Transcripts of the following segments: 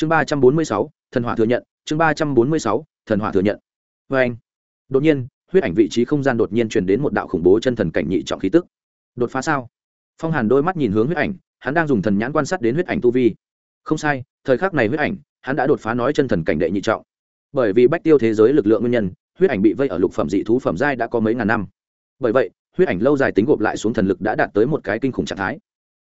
chương ba trăm bốn mươi sáu, thần hỏa thừa nhận, chương ba trăm bốn mươi sáu, thần hỏa thừa nhận. Vê anh, đột nhiên, huyết ảnh vị trí không gian đột nhiên truyền đến một đạo khủng bố chân thần cảnh nhị trọng khí tức. Đột phá sao? Phong hàn đôi mắt nhìn hướng huyết ảnh, hắn đang dùng thần nhãn quan sát đến huyết ảnh tu vi. Không sai, thời khắc này huyết ảnh, hắn đã đột phá nói chân thần cảnh đệ nhị trọng. Bởi vì bách tiêu thế giới lực lượng nguyên nhân, huyết ảnh bị vây ở lục phẩm dị thú phẩm giai đã có mấy ngàn năm. Bởi vậy, huyết ảnh lâu dài tính gộp lại xuống thần lực đã đạt tới một cái kinh khủng trạng thái.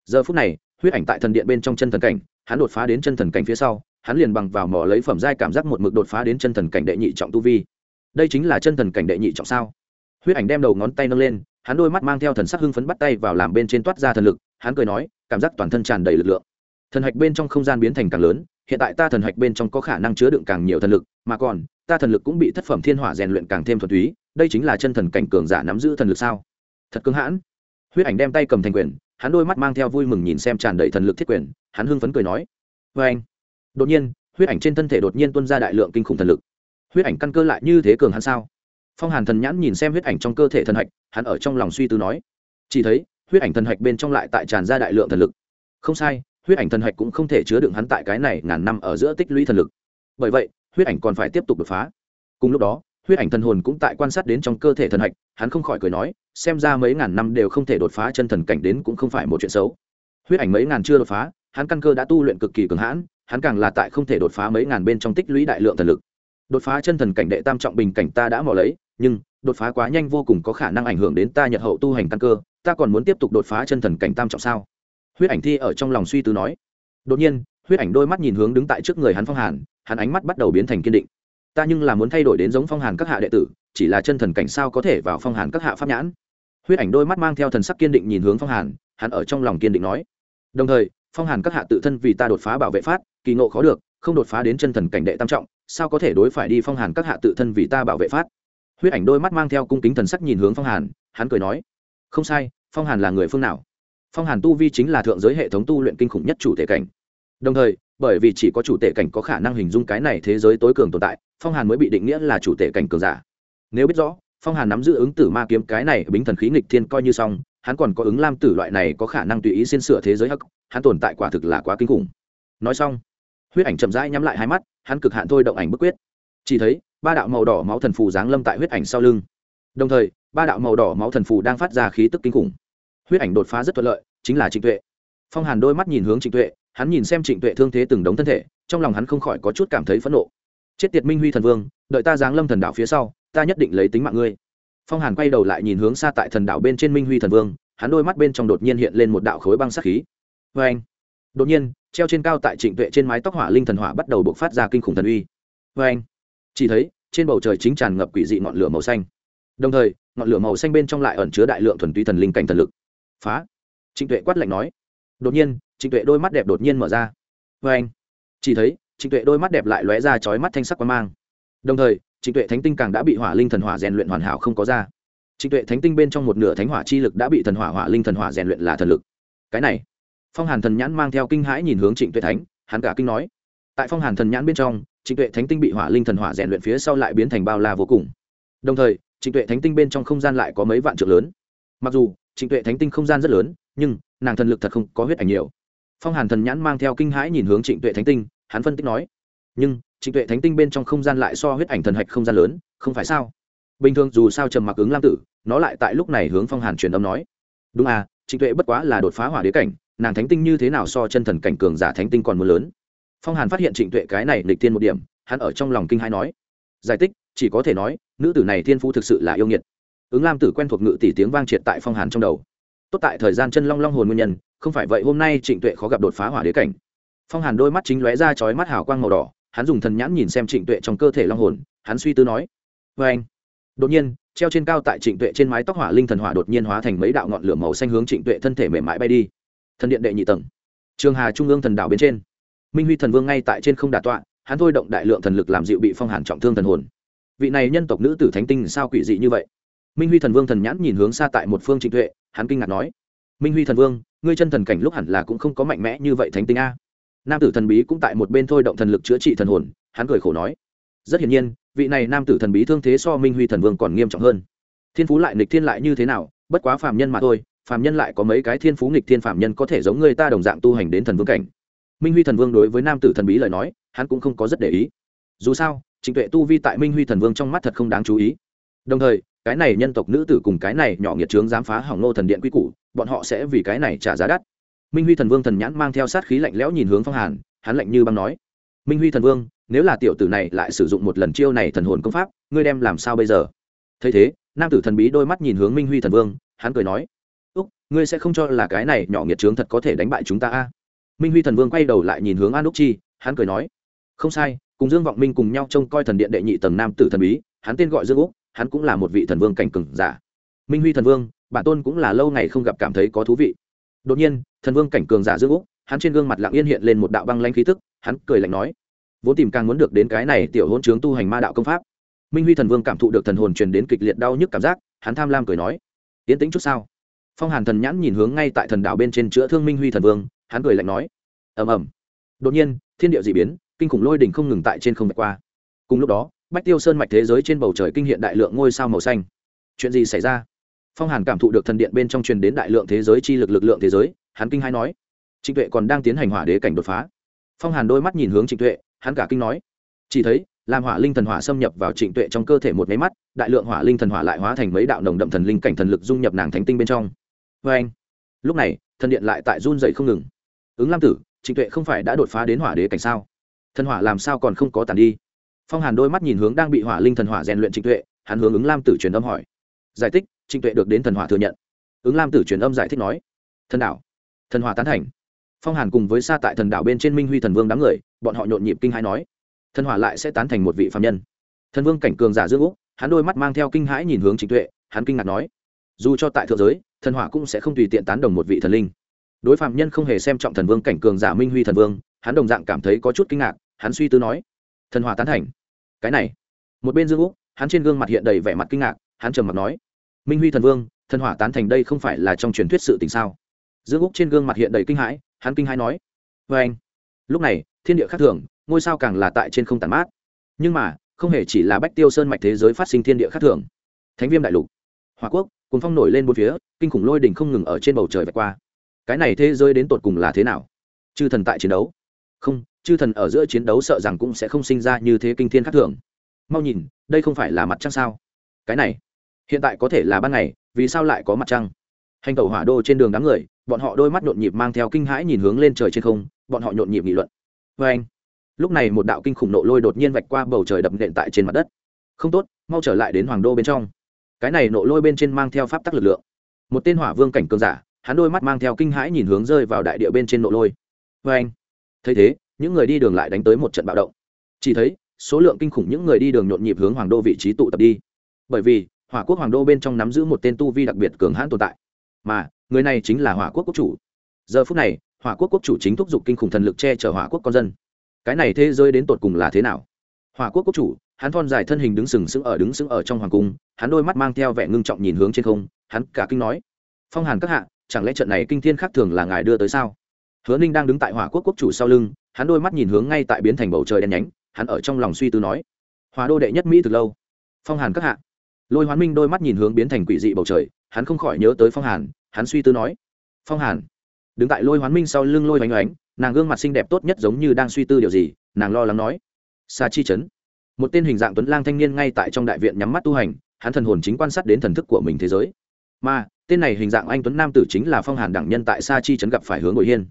Giờ phút này huyết ảnh tại thần điện bên trong chân thần cảnh, hắn đột phá đến chân thần cảnh phía sau, hắn liền bằng vào mỏ lấy phẩm giai cảm giác một mực đột phá đến chân thần cảnh đệ nhị trọng tu vi. Đây chính là chân thần cảnh đệ nhị trọng sao? Huyết ảnh đem đầu ngón tay nâng lên, hắn đôi mắt mang theo thần sắc hưng phấn bắt tay vào làm bên trên toát ra thần lực, hắn cười nói, cảm giác toàn thân tràn đầy lực lượng. Thần hạch bên trong không gian biến thành càng lớn, hiện tại ta thần hạch bên trong có khả năng chứa đựng càng nhiều thần lực, mà còn, ta thần lực cũng bị thất phẩm thiên hỏa rèn luyện càng thêm thuần túy, đây chính là chân thần cảnh cường giả nắm giữ thần lực sao? Thật cứng hãn. Huyết ảnh đem tay cầm thành quyền hắn đôi mắt mang theo vui mừng nhìn xem tràn đầy thần lực thiết quyền, hắn hưng phấn cười nói vê anh. Đột nhiên, huyết ảnh trên thân thể đột nhiên tuân ra đại lượng kinh khủng thần lực. Huyết ảnh căn cơ lại như thế cường hắn sao? Phong hàn thần nhãn nhìn xem huyết ảnh trong cơ thể thần hạch, hắn ở trong lòng suy tư nói, chỉ thấy, huyết ảnh thần hạch bên trong lại tại tràn ra đại lượng thần lực. Không sai, huyết ảnh thần hạch cũng không thể chứa đựng hắn tại cái này ngàn năm ở giữa tích lũy thần lực. Bởi vậy, huyết ảnh còn phải tiếp tục đột phá. Cùng lúc đó huyết ảnh thần hồn cũng tại quan sát đến trong cơ thể thần hạch, hắn không khỏi cười nói, xem ra mấy ngàn năm đều không thể đột phá chân thần cảnh đến cũng không phải một chuyện xấu. Huyết ảnh mấy ngàn chưa đột phá, hắn căn cơ đã tu luyện cực kỳ cường hãn, hắn càng là tại không thể đột phá mấy ngàn bên trong tích lũy đại lượng thần lực. Đột phá chân thần cảnh đệ tam trọng bình cảnh ta đã mò lấy, nhưng đột phá quá nhanh vô cùng có khả năng ảnh hưởng đến ta nhật hậu tu hành căn cơ, ta còn muốn tiếp tục đột phá chân thần cảnh tam trọng sao? Huyết ảnh thi ở trong lòng suy tư nói. Đột nhiên, huyết ảnh đôi mắt nhìn hướng đứng tại trước người hắn phong hàn, hắn ánh mắt bắt đầu biến thành kiên định ta nhưng là muốn thay đổi đến giống phong hàn các hạ đệ tử, chỉ là chân thần cảnh sao có thể vào phong hàn các hạ pháp nhãn? Huyết ảnh đôi mắt mang theo thần sắc kiên định nhìn hướng phong hàn, hắn ở trong lòng kiên định nói. Đồng thời, phong hàn các hạ tự thân vì ta đột phá bảo vệ phát, kỳ ngộ khó được, không đột phá đến chân thần cảnh đệ tam trọng, sao có thể đối phải đi phong hàn các hạ tự thân vì ta bảo vệ phát? Huyết ảnh đôi mắt mang theo cung kính thần sắc nhìn hướng phong hàn, hắn cười nói. Không sai, phong hàn là người phương nào? Phong hàn tu vi chính là thượng giới hệ thống tu luyện kinh khủng nhất chủ thể cảnh. Đồng thời bởi vì chỉ có chủ tể cảnh có khả năng hình dung cái này thế giới tối cường tồn tại, phong hàn mới bị định nghĩa là chủ tể cảnh cường giả. Nếu biết rõ, phong hàn nắm giữ ứng tử ma kiếm cái này bính thần khí nghịch thiên coi như xong, hắn còn có ứng lam tử loại này có khả năng tùy ý xin sửa thế giới hắc, hắn tồn tại quả thực là quá kinh khủng. Nói xong, huyết ảnh chậm rãi nhắm lại hai mắt, hắn cực hạn thôi động ảnh bức quyết. Chỉ thấy, ba đạo màu đỏ máu thần phù giáng lâm tại huyết ảnh sau lưng. Đồng thời, ba đạo màu đỏ máu thần phù đang phát ra khí tức kinh khủng. Huyết ảnh đột phá rất thuận lợi, chính là trịnh tuệ. Phong hàn đôi mắt nhìn hướng trịnh tuệ hắn nhìn xem trịnh tuệ thương thế từng đống thân thể, trong lòng hắn không khỏi có chút cảm thấy phẫn nộ. Chết tiệt minh huy thần vương, đợi ta giáng lâm thần đạo phía sau, ta nhất định lấy tính mạng ngươi. Phong hàn quay đầu lại nhìn hướng xa tại thần đạo bên trên minh huy thần vương, hắn đôi mắt bên trong đột nhiên hiện lên một đạo khối băng sắc khí. Vê anh, đột nhiên, treo trên cao tại trịnh tuệ trên mái tóc hỏa linh thần hỏa bắt đầu bộc phát ra kinh khủng thần uy. Vê anh, chỉ thấy, trên bầu trời chính tràn ngập quỷ dị ngọn lửa màu xanh. Đồng thời, ngọn lửa màu xanh bên trong lại ẩn chứa đại lượng thuần túy thần linh cảnh thần lực. Phá. Trịnh tuệ quát lạnh nói đột nhiên, trịnh tuệ đôi mắt đẹp đột nhiên mở ra. Vê anh, chỉ thấy, trịnh tuệ đôi mắt đẹp lại lóe ra chói mắt thanh sắc quang mang. Đồng thời, trịnh tuệ thánh tinh càng đã bị hỏa linh thần hỏa rèn luyện hoàn hảo không có ra. Trịnh tuệ thánh tinh bên trong một nửa thánh hỏa chi lực đã bị thần hỏa hỏa linh thần hỏa rèn luyện là thần lực. Cái này, phong hàn thần nhãn mang theo kinh hãi nhìn hướng trịnh tuệ thánh, hắn cả kinh nói. Tại phong hàn thần nhãn bên trong, trịnh tuệ thánh tinh bị hỏa linh thần hỏa rèn luyện phía sau lại biến thành bao la vô cùng. Đồng thời, trịnh tuệ thánh tinh bên trong không gian lại có mấy vạn trượng lớn. Mặc dù trịnh tuệ thánh tinh không gian rất lớn, nhưng nàng thần lực thật không có huyết ảnh nhiều. Phong hàn thần nhãn mang theo kinh hãi nhìn hướng trịnh tuệ thánh tinh, hắn phân tích nói, nhưng trịnh tuệ thánh tinh bên trong không gian lại so huyết ảnh thần hạch không gian lớn, không phải sao? Bình thường dù sao trầm mặc ứng lam tử, nó lại tại lúc này hướng phong hàn truyền âm nói, đúng à trịnh tuệ bất quá là đột phá hỏa đế cảnh, nàng thánh tinh như thế nào so chân thần cảnh cường giả thánh tinh còn mưa lớn? Phong hàn phát hiện trịnh tuệ cái này lịch tiên một điểm, hắn ở trong lòng kinh hãi nói, giải tích chỉ có thể nói, nữ tử này thiên phu thực sự là yêu nghiệt ứng lam tử quen thuộc ngự tỷ tiếng vang triệt tại phong hàn trong đầu. Tốt tại thời gian chân long long hồn nguyên nhân, không phải vậy hôm nay trịnh tuệ khó gặp đột phá hỏa đế cảnh. Phong hàn đôi mắt chính lóe ra chói mắt hào quang màu đỏ, hắn dùng thần nhãn nhìn xem trịnh tuệ trong cơ thể long hồn, hắn suy tư nói vê anh. Đột nhiên, treo trên cao tại trịnh tuệ trên mái tóc hỏa linh thần hỏa đột nhiên hóa thành mấy đạo ngọn lửa màu xanh hướng trịnh tuệ thân thể mềm mại bay đi. Thần điện đệ nhị tầng. Trường hà trung ương thần đảo bên trên. Minh huy thần vương ngay tại trên không đà tọa, hắn thôi động đại lượng thần lực làm dịu bị phong hàn trọng thương thần hồn. Vị này nhân tộc nữ tử thánh tinh sao quỷ dị như vậy? Minh huy thần vương thần nhãn nhìn hướng xa tại một phương trịnh tuệ, hắn kinh ngạc nói, minh huy thần vương, ngươi chân thần cảnh lúc hẳn là cũng không có mạnh mẽ như vậy thánh tinh a. Nam tử thần bí cũng tại một bên thôi động thần lực chữa trị thần hồn, hắn cười khổ nói, rất hiển nhiên, vị này nam tử thần bí thương thế so minh huy thần vương còn nghiêm trọng hơn. Thiên phú lại nghịch thiên lại như thế nào, bất quá phàm nhân mà thôi, phàm nhân lại có mấy cái thiên phú nghịch thiên phàm nhân có thể giống người ta đồng dạng tu hành đến thần vương cảnh. Minh huy thần vương đối với nam tử thần bí lời nói, hắn cũng không có rất để ý. Dù sao, trịnh tuệ tu vi tại minh huy thần vương trong mắt thật không đáng chú ý. Đồng thời cái này nhân tộc nữ tử cùng cái này nhỏ nghiệt trướng dám phá hỏng nô thần điện quy củ, bọn họ sẽ vì cái này trả giá đắt. Minh huy thần vương thần nhãn mang theo sát khí lạnh lẽo nhìn hướng phong hàn, hắn lạnh như băng nói, minh huy thần vương, nếu là tiểu tử này lại sử dụng một lần chiêu này thần hồn công pháp, ngươi đem làm sao bây giờ? Thấy thế, nam tử thần bí đôi mắt nhìn hướng minh huy thần vương, hắn cười nói, úc, ngươi sẽ không cho là cái này nhỏ nghiệt trướng thật có thể đánh bại chúng ta a? Minh huy thần vương quay đầu lại nhìn hướng an úc chi, hắn cười nói, không sai, cùng dương vọng minh cùng nhau trông coi thần điện đệ nhị tầng nam tử thần bí, hắn tên gọi dương úc hắn cũng là một vị thần vương cảnh cừng giả. Minh huy thần vương, bản tôn cũng là lâu ngày không gặp cảm thấy có thú vị. Đột nhiên, thần vương cảnh cường giả dương úc, hắn trên gương mặt lặng yên hiện lên một đạo băng lanh khí tức, hắn cười lạnh nói, vốn tìm càng muốn được đến cái này tiểu hôn chướng tu hành ma đạo công pháp. Minh huy thần vương cảm thụ được thần hồn truyền đến kịch liệt đau nhức cảm giác, hắn tham lam cười nói tiến tĩnh chút sao? Phong hàn thần nhãn nhìn hướng ngay tại thần đạo bên trên chữa thương minh huy thần vương, hắn cười lạnh nói, ầm ầm. Đột nhiên, thiên địa d ị biến, kinh khủng lôi đỉnh không ngừng tại trên không vạch qua. Cùng lúc đó bách tiêu sơn mạch thế giới trên bầu trời kinh hiện đại lượng ngôi sao màu xanh. Chuyện gì xảy ra? Phong hàn cảm thụ được thần điện bên trong truyền đến đại lượng thế giới chi lực lực lượng thế giới, hắn kinh hai nói. Trịnh tuệ còn đang tiến hành hỏa đế cảnh đột phá. Phong hàn đôi mắt nhìn hướng trịnh tuệ, hắn cả kinh nói. Chỉ thấy, làm hỏa linh thần hỏa xâm nhập vào trịnh tuệ trong cơ thể một máy mắt, đại lượng hỏa linh thần hỏa lại hóa thành mấy đạo nồng đậm thần linh cảnh thần lực dung nhập nàng thánh tinh bên trong. Vê anh, lúc này, thần điện lại tại run dậy không ngừng. Ứng lam tử, trịnh tuệ không phải đã đột phá đến hỏa đế cảnh sao? Thần hỏa làm sao còn không có tàn đi? Phong hàn đôi mắt nhìn hướng đang bị hỏa linh thần hỏa rèn luyện trịnh tuệ, hắn hướng ứng lam tử truyền âm hỏi. Giải thích, trịnh tuệ được đến thần hỏa thừa nhận. Ứng lam tử truyền âm giải thích nói, thần đạo thần hỏa tán thành. Phong hàn cùng với xa tại thần đạo bên trên minh huy thần vương đám người, bọn họ nhộn nhịp kinh hãi nói, thần hỏa lại sẽ tán thành một vị phạm nhân. Thần vương cảnh cường giả dương úc, hắn đôi mắt mang theo kinh hãi nhìn hướng trịnh tuệ, hắn kinh ngạc nói, dù cho tại thượng giới, thần hỏa cũng sẽ không tùy tiện tán đồng một vị thần linh. Đối phạm nhân không hề xem trọng thần vương cảnh cường giả minh huy thần vương, hắn đồng dạng cảm thấy có chút kinh ngạc, hắn suy tư nói thần hỏa tán thành. Cái này, một bên dương úc, hắn trên gương mặt hiện đầy vẻ mặt kinh ngạc, hắn trầm mặt nói, minh huy thần vương, thần hỏa tán thành đây không phải là trong truyền thuyết sự tình sao? Dương úc trên gương mặt hiện đầy kinh hãi, hắn kinh hãi nói vê anh, lúc này, thiên địa khác thường, ngôi sao càng là tại trên không tàn mát. Nhưng mà, không hề chỉ là bách tiêu sơn mạch thế giới phát sinh thiên địa khác thường. Thánh viêm đại lục hòa quốc cùng phong nổi lên bốn phía, kinh khủng lôi đỉnh không ngừng ở trên bầu trời vạch qua. Cái này thế giới đến tột cùng là thế nào? Chư thần tại chiến đấu. Không chư thần ở giữa chiến đấu sợ rằng cũng sẽ không sinh ra như thế kinh thiên khắc thường. Mau nhìn, đây không phải là mặt trăng sao? Cái này, hiện tại có thể là ban ngày, vì sao lại có mặt trăng? Hành tẩu hỏa đô trên đường đám người, bọn họ đôi mắt nhộn nhịp mang theo kinh hãi nhìn hướng lên trời trên không, bọn họ nhộn nhịp nghị luận. Vê anh, lúc này một đạo kinh khủng nộ lôi đột nhiên vạch qua bầu trời đập nện tại trên mặt đất. Không tốt, mau trở lại đến hoàng đô bên trong. Cái này nộ lôi bên trên mang theo pháp tắc lực lượng. Một tên hỏa vương cảnh cường giả, hắn đôi mắt mang theo kinh hãi nhìn hướng rơi vào đại địa bên trên nộ lôi. Vê anh, thấy thế những người đi đường lại đánh tới một trận bạo động. Chỉ thấy, số lượng kinh khủng những người đi đường nhộn nhịp hướng hoàng đô vị trí tụ tập đi. Bởi vì, hỏa quốc hoàng đô bên trong nắm giữ một tên tu vi đặc biệt cường hãn tồn tại. Mà, người này chính là hỏa quốc quốc chủ. Giờ phút này, hỏa quốc quốc chủ chính thúc giục kinh khủng thần lực che chở hỏa quốc con dân. Cái này thế giới đến tột cùng là thế nào? Hỏa quốc quốc chủ, hắn thon dài thân hình đứng sừng sững ở đứng sững ở trong hoàng cung, hắn đôi mắt mang theo vẻ ngưng trọng nhìn hướng trên không, hắn cả kinh nói, phong hàn các hạ, chẳng lẽ trận này kinh thiên khác thường là ngài đưa tới sao? Hứa ninh đang đứng tại hỏa quốc quốc chủ sau lưng hắn đôi mắt nhìn hướng ngay tại biến thành bầu trời đen nhánh, hắn ở trong lòng suy tư nói, hòa đô đệ nhất mỹ từ lâu. Phong hàn các hạ. Lôi hoán minh đôi mắt nhìn hướng biến thành quỷ dị bầu trời, hắn không khỏi nhớ tới phong hàn, hắn suy tư nói, phong hàn. Đứng tại lôi hoán minh sau lưng lôi oanh oánh nàng gương mặt xinh đẹp tốt nhất giống như đang suy tư điều gì, nàng lo lắng nói xa chi chấn một tên hình dạng tuấn lang thanh niên ngay tại trong đại viện nhắm mắt tu hành, hắn thần hồn chính quan sát đến thần thức của mình thế giới. Mà, tên này hình dạng anh tuấn nam tử chính là phong hàn đẳng nhân tại sa chi trấn gặp phải hướng ngồi hiên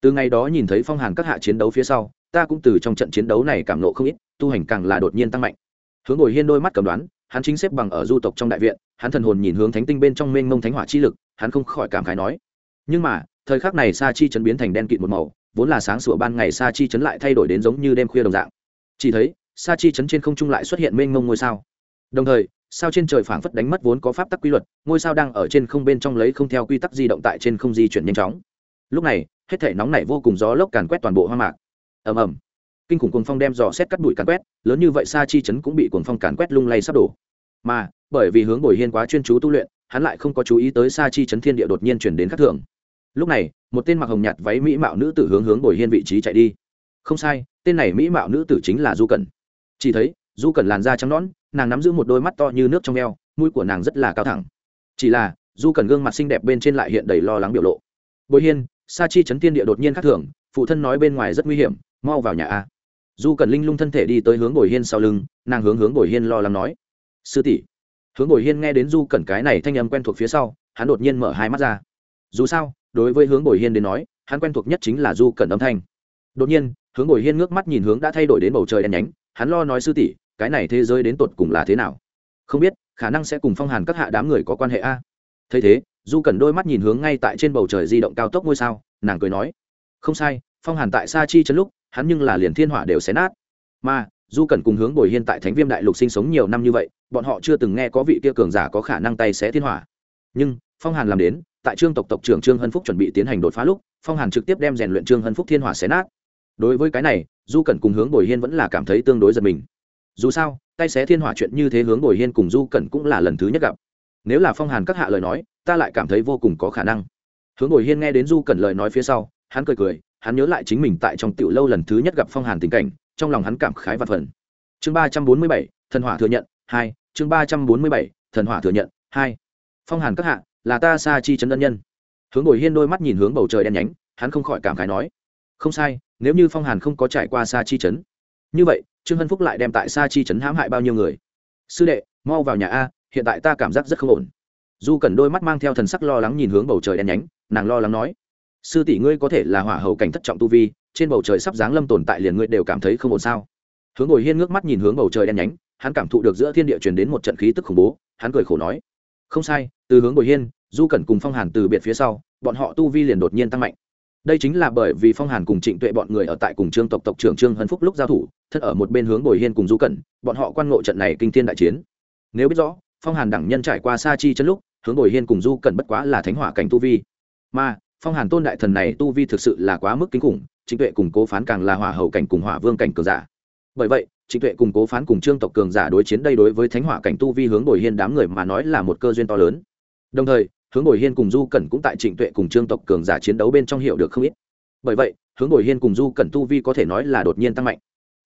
từ ngày đó nhìn thấy phong hàn các hạ chiến đấu phía sau, ta cũng từ trong trận chiến đấu này cảm nộ không ít, tu hành càng là đột nhiên tăng mạnh. Hướng ngồi hiên đôi mắt cầm đoán, hắn chính xếp bằng ở du tộc trong đại viện, hắn thần hồn nhìn hướng thánh tinh bên trong mênh mông thánh hỏa chi lực, hắn không khỏi cảm khái nói. Nhưng mà, thời khắc này sa chi chấn biến thành đen kịt một màu, vốn là sáng sủa ban ngày sa chi chấn lại thay đổi đến giống như đêm khuya đồng dạng. Chỉ thấy, sa chi chấn trên không trung lại xuất hiện mênh mông ngôi sao. Đồng thời, sao trên trời phảng phất đánh mất vốn có pháp tắc quy luật, ngôi sao đang ở trên không bên trong lấy không theo quy tắc di động tại trên không di chuyển nhanh chóng. Lúc này hết thể nóng này vô cùng gió lốc càn quét toàn bộ hoa mạc. Ầm ầm. Kinh khủng cuồng phong đem dò xét cắt đuổi càn quét, lớn như vậy sa chi chấn cũng bị cuồng phong càn quét lung lay sắp đổ. Mà, bởi vì hướng bồi hiên quá chuyên chú tu luyện, hắn lại không có chú ý tới sa chi chấn thiên địa đột nhiên chuyển đến khắc thường. Lúc này, một tên mặc hồng nhạt váy mỹ mạo nữ tử hướng hướng bồi hiên vị trí chạy đi. Không sai, tên này mỹ mạo nữ tử chính là du cẩn. Chỉ thấy, du cẩn làn da trắng nõn, nàng nắm giữ một đôi mắt to như nước trong eo, mũi của nàng rất là cao thẳng. Chỉ là, du cẩn gương mặt xinh đẹp bên trên lại hiện đầy lo lắng biểu lộ. Bồi hiên sa chi chấn tiên địa đột nhiên khắc thường, phụ thân nói bên ngoài rất nguy hiểm, mau vào nhà a. Du cần linh lung thân thể đi tới hướng bồi hiên sau lưng, nàng hướng hướng bồi hiên lo lắng nói. Sư tỷ. Hướng bồi hiên nghe đến du cẩn cái này thanh âm quen thuộc phía sau, hắn đột nhiên mở hai mắt ra. Dù sao, đối với hướng bồi hiên đến nói, hắn quen thuộc nhất chính là du cẩn âm thanh. Đột nhiên, hướng bồi hiên ngước mắt nhìn hướng đã thay đổi đến bầu trời đen nhánh, hắn lo nói sư tỷ, cái này thế giới đến tột cùng là thế nào? Không biết, khả năng sẽ cùng phong hàn các hạ đám người có quan hệ a. Thấy thế du cần đôi mắt nhìn hướng ngay tại trên bầu trời di động cao tốc ngôi sao, nàng cười nói, không sai, phong hàn tại sa chi chân lúc, hắn nhưng là liền thiên hỏa đều xé nát. Mà, du cần cùng hướng bồi hiên tại thánh viêm đại lục sinh sống nhiều năm như vậy, bọn họ chưa từng nghe có vị kia cường giả có khả năng tay xé thiên hỏa. Nhưng, phong hàn làm đến, tại trương tộc tộc trưởng trương hân phúc chuẩn bị tiến hành đột phá lúc, phong hàn trực tiếp đem rèn luyện trương hân phúc thiên hỏa xé nát. Đối với cái này, du cẩn cùng hướng bồi hiên vẫn là cảm thấy tương đối giật mình. Dù sao, tay xé thiên hỏa chuyện như thế hướng bồi hiên cùng du cẩn cũng là lần thứ nhất gặp. Nếu là phong hàn các hạ lời nói ta lại cảm thấy vô cùng có khả năng. Hướng ngồi hiên nghe đến du cẩn lời nói phía sau, hắn cười cười, hắn nhớ lại chính mình tại trong tiểu lâu lần thứ nhất gặp phong hàn tình cảnh, trong lòng hắn cảm khái vật phần. Chương ba trăm bốn mươi bảy, thần hỏa thừa nhận, hai, chương ba trăm bốn mươi bảy, thần hỏa thừa nhận, hai. Phong hàn các hạ, là ta sa chi trấn ân nhân. Hướng ngồi hiên đôi mắt nhìn hướng bầu trời đen nhánh, hắn không khỏi cảm khái nói, không sai, nếu như phong hàn không có trải qua sa chi trấn. Như vậy, trương hân phúc lại đem tại sa chi trấn hãm hại bao nhiêu người? Sư đệ, mau vào nhà a, hiện tại ta cảm giác rất không ổn du cần đôi mắt mang theo thần sắc lo lắng nhìn hướng bầu trời đen nhánh, nàng lo lắng nói, sư tỷ ngươi có thể là hỏa hầu cảnh thất trọng tu vi, trên bầu trời sắp giáng lâm tồn tại liền ngươi đều cảm thấy không ổn sao? Hướng ngồi hiên ngước mắt nhìn hướng bầu trời đen nhánh, hắn cảm thụ được giữa thiên địa truyền đến một trận khí tức khủng bố, hắn cười khổ nói, không sai, từ hướng bồi hiên, du cẩn cùng phong hàn từ biệt phía sau, bọn họ tu vi liền đột nhiên tăng mạnh. Đây chính là bởi vì phong hàn cùng trịnh tuệ bọn người ở tại cùng trương tộc tộc trưởng trương hân phúc lúc giao thủ, thất ở một bên hướng bồi hiên cùng du cẩn, bọn họ quan ngộ trận này kinh thiên đại chiến. Nếu biết rõ phong hàn đẳng nhân trải qua sa chi chân lúc, hướng bồi hiên cùng du cẩn bất quá là thánh hỏa cảnh tu vi. Mà, phong hàn tôn đại thần này tu vi thực sự là quá mức kinh khủng, trịnh tuệ cùng cố phán càng là hỏa hậu cảnh cùng hỏa vương cảnh cường giả. Bởi vậy, trịnh tuệ cùng cố phán cùng trương tộc cường giả đối chiến đây đối với thánh hỏa cảnh tu vi hướng bồi hiên đám người mà nói là một cơ duyên to lớn. Đồng thời, hướng bồi hiên cùng du cẩn cũng tại trịnh tuệ cùng trương tộc cường giả chiến đấu bên trong hiệu được không ít. Bởi vậy, hướng bồi hiên cùng du cẩn tu vi có thể nói là đột nhiên tăng mạnh.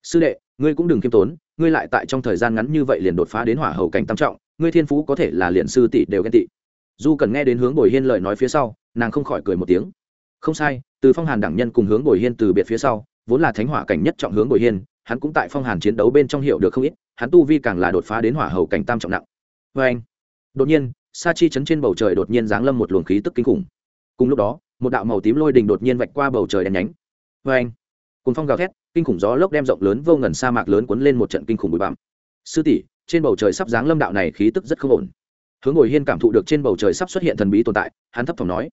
Sư đệ, ngươi cũng đừng k i ê m tốn ngươi lại tại trong thời gian ngắn như vậy liền đột phá đến hỏa hầu cảnh tam trọng, ngươi thiên phú có thể là liền sư tỷ đều ghen tị. Du cần nghe đến hướng bồi hiên lời nói phía sau, nàng không khỏi cười một tiếng. Không sai, từ phong hàn đẳng nhân cùng hướng bồi hiên từ biệt phía sau, vốn là thánh hỏa cảnh nhất trọng hướng bồi hiên, hắn cũng tại phong hàn chiến đấu bên trong hiệu được không ít, hắn tu vi càng là đột phá đến hỏa hầu cảnh tam trọng nặng. Vê anh, đột nhiên, sa chi chấn trên bầu trời đột nhiên giáng lâm một luồng khí tức kinh khủng. Cùng lúc đó, một đạo màu tím lôi đình đột nhiên vạch qua bầu trời đen nhánh. Vê anh cùng phong gào thét kinh khủng gió lốc đem rộng lớn vô ngần sa mạc lớn cuốn lên một trận kinh khủng bụi bặm. Sư tỷ, trên bầu trời sắp giáng lâm đạo này khí tức rất không ổn. Hướng ngồi hiên cảm thụ được trên bầu trời sắp xuất hiện thần bí tồn tại, hắn thấp thỏm nói,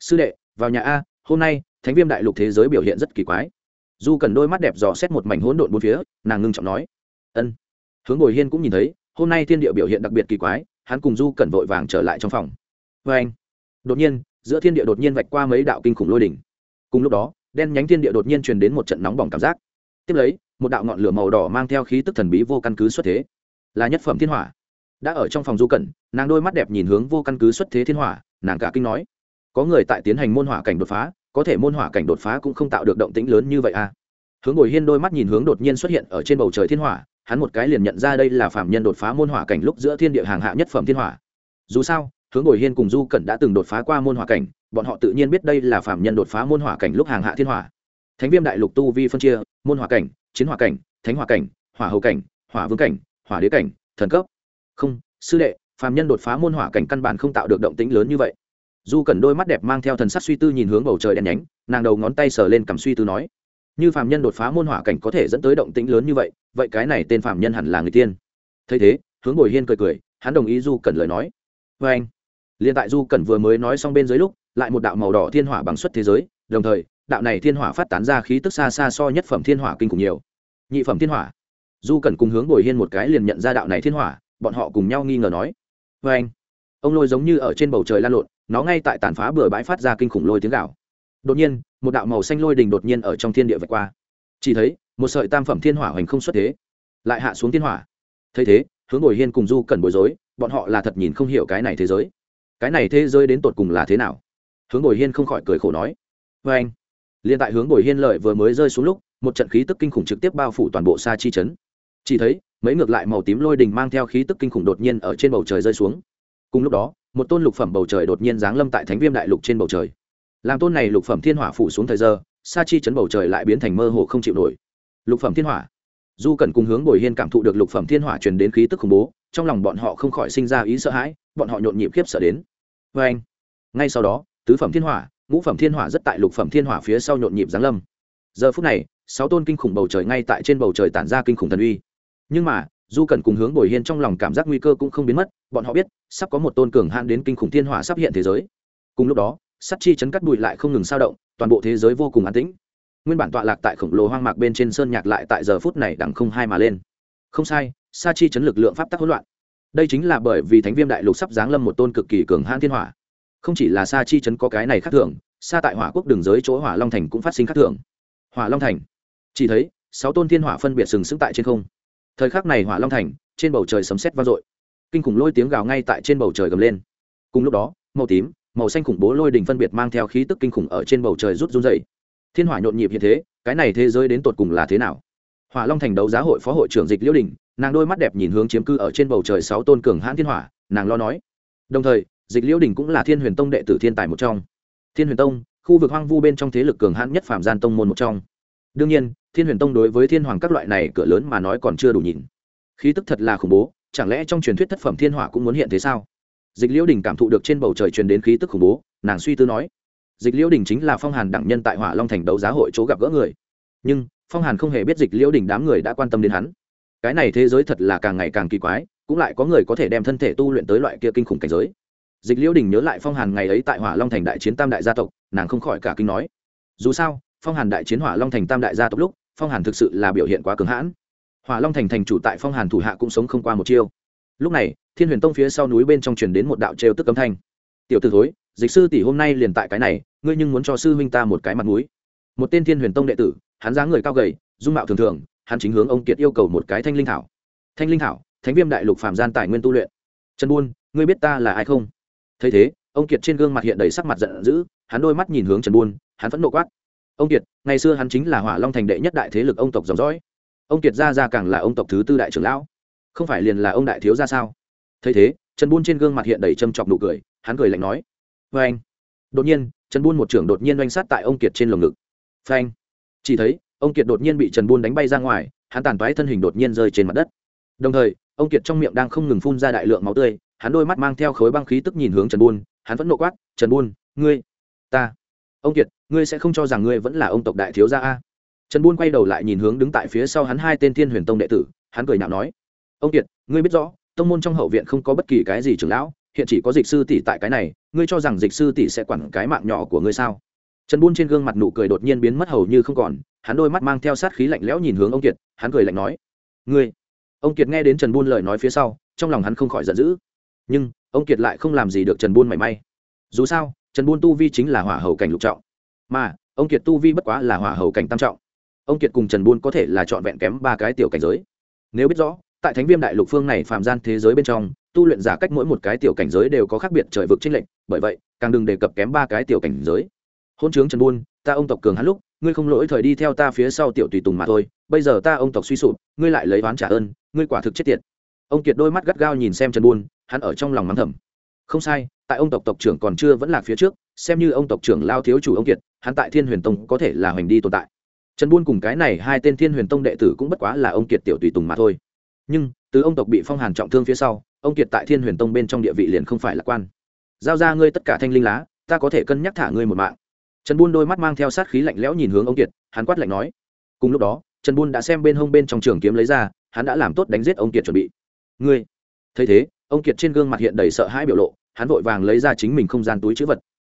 sư đệ, vào nhà a, hôm nay, thánh viêm đại lục thế giới biểu hiện rất kỳ quái. Du cần đôi mắt đẹp dò xét một mảnh hỗn độn bốn phía, nàng ngưng trọng nói, ân. Hướng ngồi hiên cũng nhìn thấy, hôm nay thiên địa biểu hiện đặc biệt kỳ quái, hắn cùng du cần vội vàng trở lại trong phòng. Vê anh đột nhiên, giữa thiên địa đột nhiên vạch qua mấy đạo kinh khủng lôi đỉnh. Cùng lúc đó đen nhánh thiên địa đột nhiên truyền đến một trận nóng bỏng cảm giác. Tiếp lấy, một đạo ngọn lửa màu đỏ mang theo khí tức thần bí vô căn cứ xuất thế. Là nhất phẩm thiên hỏa. Đã ở trong phòng du cẩn, nàng đôi mắt đẹp nhìn hướng vô căn cứ xuất thế thiên hỏa, nàng cả kinh nói, có người tại tiến hành môn hỏa cảnh đột phá, có thể môn hỏa cảnh đột phá cũng không tạo được động tĩnh lớn như vậy à? Hướng bồi hiên đôi mắt nhìn hướng đột nhiên xuất hiện ở trên bầu trời thiên hỏa, hắn một cái liền nhận ra đây là phạm nhân đột phá môn hỏa cảnh lúc giữa thiên địa hàng hạ nhất phẩm thiên hỏa. Dù sao, hướng bồi hiên cùng du cẩn đã từng đột phá qua môn hỏa cảnh bọn họ tự nhiên biết đây là phạm nhân đột phá môn hỏa cảnh lúc hàng hạ thiên hỏa. Thánh viêm đại lục tu vi phân chia, môn hỏa cảnh, chiến hỏa cảnh, thánh hỏa cảnh, hỏa hầu cảnh, hỏa vương cảnh, hỏa đế cảnh, thần cấp. Không, sư đệ Phạm nhân đột phá môn hỏa cảnh căn bản không tạo được động tĩnh lớn như vậy. Du cần đôi mắt đẹp mang theo thần sắc suy tư nhìn hướng bầu trời đen nhánh, nàng đầu ngón tay sờ lên cầm suy tư nói, như Phạm nhân đột phá môn hỏa cảnh có thể dẫn tới động tĩnh lớn như vậy vậy cái này tên Phạm nhân hẳn là người tiên. Thấy thế, hướng bồi hiên cười cười, hắn đồng ý du cần lời nói. Vâng. Vê anh liền tại du cần vừa mới nói xong bên dưới lúc lại một đạo màu đỏ thiên hỏa bằng xuất thế giới, đồng thời, đạo này thiên hỏa phát tán ra khí tức xa xa so nhất phẩm thiên hỏa kinh khủng nhiều. Nhị phẩm thiên hỏa. Du cần cùng hướng bồi hiên một cái liền nhận ra đạo này thiên hỏa, bọn họ cùng nhau nghi ngờ nói. Vê anh. Ông lôi giống như ở trên bầu trời lan lộn, nó ngay tại tàn phá bừa bãi phát ra kinh khủng lôi tiếng gạo đột nhiên, một đạo màu xanh lôi đình đột nhiên ở trong thiên địa vạch qua. Chỉ thấy, một sợi tam phẩm thiên hỏa hoành không xuất thế, lại hạ xuống thiên hỏa. Thấy thế, hướng bồi hiên cùng du cần bối rối, bọn họ là thật nhìn không hiểu cái này thế giới. Cái này thế giới đến tột cùng là thế nào? Hướng bồi hiên không khỏi cười khổ nói. Vê anh. Liên tại hướng bồi hiên lợi vừa mới rơi xuống lúc, một trận khí tức kinh khủng trực tiếp bao phủ toàn bộ xa chi chấn chỉ thấy, mấy ngược lại màu tím lôi đình mang theo khí tức kinh khủng đột nhiên ở trên bầu trời rơi xuống. Cùng lúc đó, một tôn lục phẩm bầu trời đột nhiên giáng lâm tại thánh viêm đại lục trên bầu trời. Làm tôn này lục phẩm thiên hỏa phủ xuống thời giờ, sa chi chấn bầu trời lại biến thành mơ hồ không chịu nổi. Lục phẩm thiên hỏa. Du cần cùng hướng bồi hiên cảm thụ được lục phẩm thiên hỏa truyền đến khí tức khủng bố, trong lòng bọn họ không khỏi sinh ra ý sợ hãi, bọn họ nhộn nhịp khiếp sợ đến. Vê anh. Ngay sau đó tứ phẩm thiên hỏa, ngũ phẩm thiên hỏa rất tại lục phẩm thiên hỏa phía sau nhộn nhịp giáng lâm. Giờ phút này, sáu tôn kinh khủng bầu trời ngay tại trên bầu trời tản ra kinh khủng thần uy. Nhưng mà, du cần cùng hướng bồi hiên trong lòng cảm giác nguy cơ cũng không biến mất, bọn họ biết, sắp có một tôn cường hạn đến kinh khủng thiên hỏa sắp hiện thế giới. Cùng lúc đó sắt chi chấn cắt bụi lại không ngừng sao động, toàn bộ thế giới vô cùng an tĩnh. Nguyên bản tọa lạc tại khổng lồ hoang mạc bên trên sơn nhạc lại tại giờ phút này đằng không hai mà lên. Không sai sa chi chấn lực lượng pháp tắc hỗn loạn. Đây chính là bởi vì thánh viêm đại lục sắp giáng lâm một tôn cực kỳ cường hãn thiên hỏa không chỉ là sa chi chấn có cái này khác thường xa tại hỏa quốc đường giới chỗ hỏa long thành cũng phát sinh khác thường. Hỏa long thành. Chỉ thấy, sáu tôn thiên hỏa phân biệt sừng sững tại trên không. Thời khắc này hỏa long thành, trên bầu trời sấm sét vang dội. Kinh khủng lôi tiếng gào ngay tại trên bầu trời gầm lên. Cùng lúc đó, màu tím, màu xanh khủng bố lôi đình phân biệt mang theo khí tức kinh khủng ở trên bầu trời rút run dày thiên hỏa nhộn nhịp như thế, cái này thế giới đến tột cùng là thế nào? Hỏa long thành đấu giá hội phó hội trưởng dịch liễu đình, nàng đôi mắt đẹp nhìn hướng chiếm cư ở trên bầu trời sáu tôn cường hãn thiên hỏa, nàng lo nói. Đồng thời dịch liễu đình cũng là thiên huyền tông đệ tử thiên tài một trong. Thiên huyền tông, khu vực hoang vu bên trong thế lực cường hãn nhất phạm gian tông môn một trong. Đương nhiên, thiên huyền tông đối với thiên hoàng các loại này cửa lớn mà nói còn chưa đủ nhìn khí tức thật là khủng bố, chẳng lẽ trong truyền thuyết thất phẩm thiên hỏa cũng muốn hiện thế sao? Dịch liễu đình cảm thụ được trên bầu trời truyền đến khí tức khủng bố, nàng suy tư nói. Dịch liễu đình chính là phong hàn đẳng nhân tại hỏa long thành đấu giá hội chỗ gặp gỡ người. Nhưng, phong hàn không hề biết dịch liễu đình đám người đã quan tâm đến hắn. Cái này thế giới thật là càng ngày càng kỳ quái, cũng lại có người có thể đem thân thể tu luyện tới loại kia kinh khủng cảnh giới dịch liễu đình nhớ lại phong hàn ngày ấy tại hỏa long thành đại chiến tam đại gia tộc, nàng không khỏi cả kinh nói. Dù sao, phong hàn đại chiến hỏa long thành tam đại gia tộc lúc, phong hàn thực sự là biểu hiện quá cứng hãn. Hỏa long thành thành chủ tại phong hàn thủ hạ cũng sống không qua một chiêu. Lúc này, thiên huyền tông phía sau núi bên trong truyền đến một đạo trêu tức cấm thanh. Tiểu t ử thối, dịch sư tỷ hôm nay liền tại cái này, ngươi nhưng muốn cho sư huynh ta một cái mặt mũi. Một tên thiên huyền tông đệ tử, hắn dáng người cao gầy, dung mạo thường thường, hắn chính hướng ông kiệt yêu cầu một cái thanh linh thảo. Thanh linh thảo, thánh viêm đại lục phạm gian tài nguyên tu luyện. Trần buôn, ngươi biết ta là ai không? Thấy thế, ông kiệt trên gương mặt hiện đầy sắc mặt giận dữ, hắn đôi mắt nhìn hướng trần buôn, hắn vẫn nộ quát. Ông kiệt, ngày xưa hắn chính là hỏa long thành đệ nhất đại thế lực ông tộc dòng dõi. Ông kiệt ra ra càng là ông tộc thứ tư đại trưởng lão. Không phải liền là ông đại thiếu ra sao? Thấy thế, trần buôn trên gương mặt hiện đầy châm chọc nụ cười, hắn cười lạnh nói. Vê anh đột nhiên, trần buôn một trưởng đột nhiên oanh sát tại ông kiệt trên lồng ngực. Phanh. Chỉ thấy, ông kiệt đột nhiên bị trần buôn đánh bay ra ngoài, hắn tàn toái thân hình đột nhiên rơi trên mặt đất. Đồng thời, ông kiệt trong miệng đang không ngừng phun ra đại lượng máu tươi hắn đôi mắt mang theo khối băng khí tức nhìn hướng trần buôn, hắn vẫn nộ quát, trần buôn, ngươi, ta, ông kiệt, ngươi sẽ không cho rằng ngươi vẫn là ông tộc đại thiếu gia a? Trần buôn quay đầu lại nhìn hướng đứng tại phía sau hắn hai tên thiên huyền tông đệ tử, hắn cười nhạo nói, ông kiệt, ngươi biết rõ, tông môn trong hậu viện không có bất kỳ cái gì trưởng lão, hiện chỉ có dịch sư tỷ tại cái này, ngươi cho rằng dịch sư tỷ sẽ quản cái mạng nhỏ của ngươi sao? Trần buôn trên gương mặt nụ cười đột nhiên biến mất hầu như không còn, hắn đôi mắt mang theo sát khí lạnh lẽo nhìn hướng ông kiệt, hắn cười lạnh nói, ngươi. Ông kiệt nghe đến trần buôn lời nói phía sau, trong lòng hắn không khỏi giận dữ nhưng ông kiệt lại không làm gì được trần buôn mảy may dù sao trần buôn tu vi chính là hỏa hầu cảnh lục trọng mà ông kiệt tu vi bất quá là hỏa hầu cảnh tam trọng ông kiệt cùng trần buôn có thể là trọn vẹn kém ba cái tiểu cảnh giới nếu biết rõ tại thánh viêm đại lục phương này phàm gian thế giới bên trong tu luyện giả cách mỗi một cái tiểu cảnh giới đều có khác biệt trời vực trinh lệnh bởi vậy càng đừng đề cập kém ba cái tiểu cảnh giới hôn trướng trần buôn ta ông tộc cường hắn lúc ngươi không lỗi thời đi theo ta phía sau tiểu tùy tùng mà thôi bây giờ ta ông tộc suy sụp ngươi lại lấy oán trả ơn ngươi quả thực chết tiệt ông kiệt đôi mắt gắt gao nhìn xem trần buôn hắn ở trong lòng mắng thầm. Không sai, tại ông tộc tộc trưởng còn chưa vẫn là phía trước, xem như ông tộc trưởng lao thiếu chủ ông kiệt, hắn tại thiên huyền tông có thể là hoành đi tồn tại. Trần buôn cùng cái này hai tên thiên huyền tông đệ tử cũng bất quá là ông kiệt tiểu tùy tùng mà thôi. Nhưng, từ ông tộc bị phong hàn trọng thương phía sau, ông kiệt tại thiên huyền tông bên trong địa vị liền không phải lạc quan. Giao ra ngươi tất cả thanh linh lá, ta có thể cân nhắc thả ngươi một mạng. Trần buôn đôi mắt mang theo sát khí lạnh lẽo nhìn hướng ông kiệt, hắn quát lạnh nói. Cùng lúc đó, trần buôn đã xem bên hông bên trong trường kiếm lấy ra, hắn đã làm tốt đánh giết ông kiệt chuẩn bị. Ngươi, thấy thế ông kiệt trên gương mặt hiện đầy sợ hãi biểu lộ, hắn vội vàng lấy ra chính mình không gian túi chữ vật.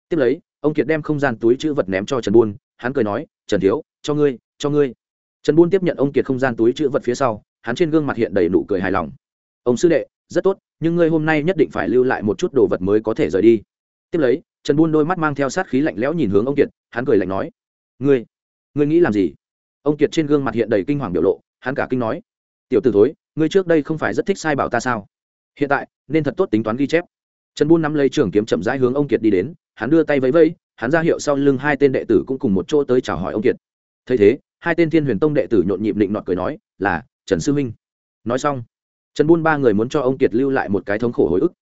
Tiếp lấy, ông kiệt đem không gian túi chữ vật ném cho trần buôn, hắn cười nói, trần thiếu, cho ngươi cho ngươi. Trần buôn tiếp nhận ông kiệt không gian túi chữ vật phía sau, hắn trên gương mặt hiện đầy nụ cười hài lòng. Ông sư đệ, rất tốt, nhưng ngươi hôm nay nhất định phải lưu lại một chút đồ vật mới có thể rời đi. Tiếp lấy, trần buôn đôi mắt mang theo sát khí lạnh lẽo nhìn hướng ông kiệt, hắn cười lạnh nói, ngươi ngươi nghĩ làm gì? Ông kiệt trên gương mặt hiện đầy kinh hoàng biểu lộ, hắn cả kinh nói, tiểu t ử thối, ngươi trước đây không phải rất thích sai bảo ta sao? Hiện tại, nên thật tốt tính toán ghi chép. Trần buôn nắm lấy trường kiếm chậm rãi hướng ông kiệt đi đến, hắn đưa tay vẫy vẫy, hắn ra hiệu sau lưng hai tên đệ tử cũng cùng một chỗ tới chào hỏi ông kiệt. Thấy thế, hai tên thiên huyền tông đệ tử nhộn nhịp định nọt cười nói, là, trần sư minh nói xong, trần buôn ba người muốn cho ông kiệt lưu lại một cái thống khổ hồi ức.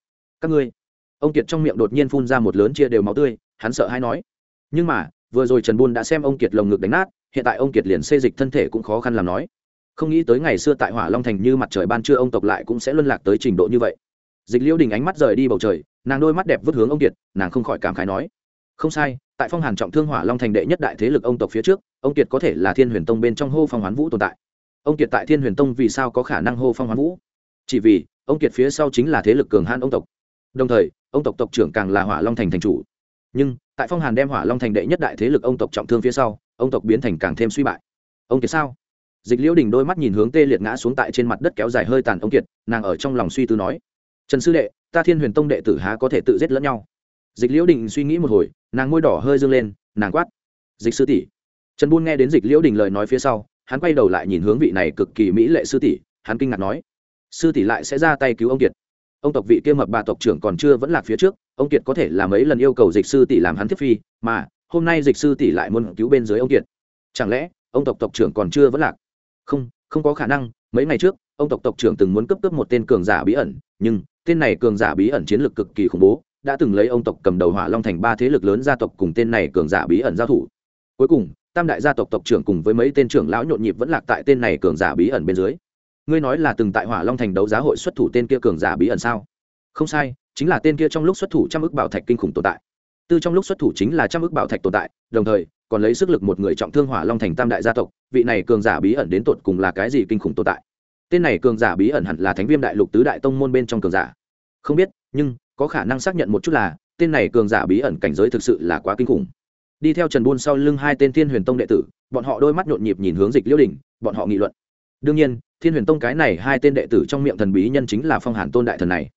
Các ngươi. Ông kiệt trong miệng đột nhiên phun ra một lớn chia đều máu tươi, hắn sợ hay nói. Nhưng mà, vừa rồi trần buôn đã xem ông kiệt lồng ngực đánh nát, hiện tại ông kiệt liền xê dịch thân thể cũng khó khăn làm nói không nghĩ tới ngày xưa tại hỏa long thành như mặt trời ban trưa ông tộc lại cũng sẽ luân lạc tới trình độ như vậy. Dịch liễu đình ánh mắt rời đi bầu trời, nàng đôi mắt đẹp vứt hướng ông kiệt, nàng không khỏi cảm khái nói, không sai, tại phong hàn trọng thương hỏa long thành đệ nhất đại thế lực ông tộc phía trước, ông kiệt có thể là thiên huyền tông bên trong hô phong hoán vũ tồn tại. Ông kiệt tại thiên huyền tông vì sao có khả năng hô phong hoán vũ? Chỉ vì, ông kiệt phía sau chính là thế lực cường hãn ông tộc. Đồng thời, ông tộc tộc trưởng càng là hỏa long thành thành chủ. Nhưng, tại phong hàn đem hỏa long thành đệ nhất đại thế lực ông tộc trọng thương phía sau, ông tộc biến thành càng thêm suy bại. Ông kiệt sao? Dịch liễu đình đôi mắt nhìn hướng tê liệt ngã xuống tại trên mặt đất kéo dài hơi tàn ông kiệt, nàng ở trong lòng suy tư nói, trần sư đệ, ta thiên huyền tông đệ tử há có thể tự giết lẫn nhau? Dịch liễu đình suy nghĩ một hồi, nàng môi đỏ hơi dâng lên, nàng quát, dịch sư tỷ. Trần buôn nghe đến dịch liễu đình lời nói phía sau, hắn quay đầu lại nhìn hướng vị này cực kỳ mỹ lệ sư tỷ, hắn kinh ngạc nói, sư tỷ lại sẽ ra tay cứu ông kiệt. Ông tộc vị kia mập bà tộc trưởng còn chưa vẫn lạc phía trước, ông kiệt có thể là mấy lần yêu cầu dịch sư tỷ làm hắn thiết phi, mà hôm nay dịch sư tỷ lại muốn cứu bên dưới ông kiệt. Chẳng lẽ, ông tộc tộc trưởng còn chưa vẫn lạc? Không không có khả năng, mấy ngày trước, ông tộc tộc trưởng từng muốn cấp cấp một tên cường giả bí ẩn, nhưng tên này cường giả bí ẩn chiến lược cực kỳ khủng bố, đã từng lấy ông tộc cầm đầu hỏa long thành ba thế lực lớn gia tộc cùng tên này cường giả bí ẩn giao thủ. Cuối cùng, tam đại gia tộc tộc trưởng cùng với mấy tên trưởng lão nhộn nhịp vẫn lạc tại tên này cường giả bí ẩn bên dưới. Ngươi nói là từng tại hỏa long thành đấu giá hội xuất thủ tên kia cường giả bí ẩn sao? Không sai, chính là tên kia trong lúc xuất thủ trăm ức bảo thạch kinh khủng tồn tại. Tư trong lúc xuất thủ chính là trăm ức bảo thạch tồn tại, đồng thời còn lấy sức lực một người trọng thương hỏa long thành tam đại gia tộc, vị này cường giả bí ẩn đến tột cùng là cái gì kinh khủng tồn tại? Tên này cường giả bí ẩn hẳn là thánh viêm đại lục tứ đại tông môn bên trong cường giả. Không biết, nhưng, có khả năng xác nhận một chút là, tên này cường giả bí ẩn cảnh giới thực sự là quá kinh khủng. Đi theo trần buôn sau lưng hai tên thiên huyền tông đệ tử, bọn họ đôi mắt nhộn nhịp nhìn hướng dịch liễu đình, bọn họ nghị luận. Đương nhiên, thiên huyền tông cái này hai tên đệ tử trong miệng thần bí nhân chính là phong hàn tôn đại thần này.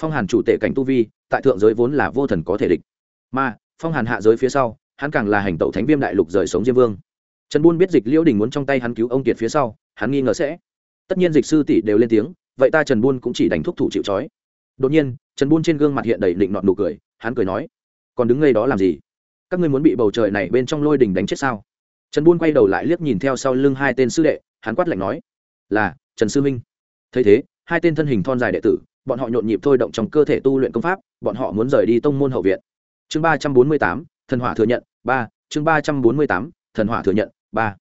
Phong hàn chủ tệ cảnh tu vi, tại thượng giới vốn là vô thần có thể địch. Mà, phong hàn hạ giới phía sau hắn càng là hành tẩu thánh viêm đại lục rời sống diêm vương. Trần buôn biết dịch liễu đình muốn trong tay hắn cứu ông kiệt phía sau, hắn nghi ngờ sẽ. Tất nhiên dịch sư tỷ đều lên tiếng, vậy ta trần buôn cũng chỉ đánh thúc thủ chịu trói. Đột nhiên, trần buôn trên gương mặt hiện đầy định nọn nụ cười, hắn cười nói, còn đứng ngay đó làm gì? Các ngươi muốn bị bầu trời này bên trong lôi đình đánh chết sao? Trần buôn quay đầu lại liếc nhìn theo sau lưng hai tên sư đệ, hắn quát lạnh nói, là, trần sư minh. Thấy thế, hai tên thân hình thon dài đệ tử, bọn họ nhộn nhịp thôi động trong cơ thể tu luyện công pháp, bọn họ muốn rời đi tông môn hậu viện. Chương ba trăm bốn mươi tám thần hỏa thừa nhận, ba, chương ba trăm bốn mươi tám, thần hỏa thừa nhận, ba.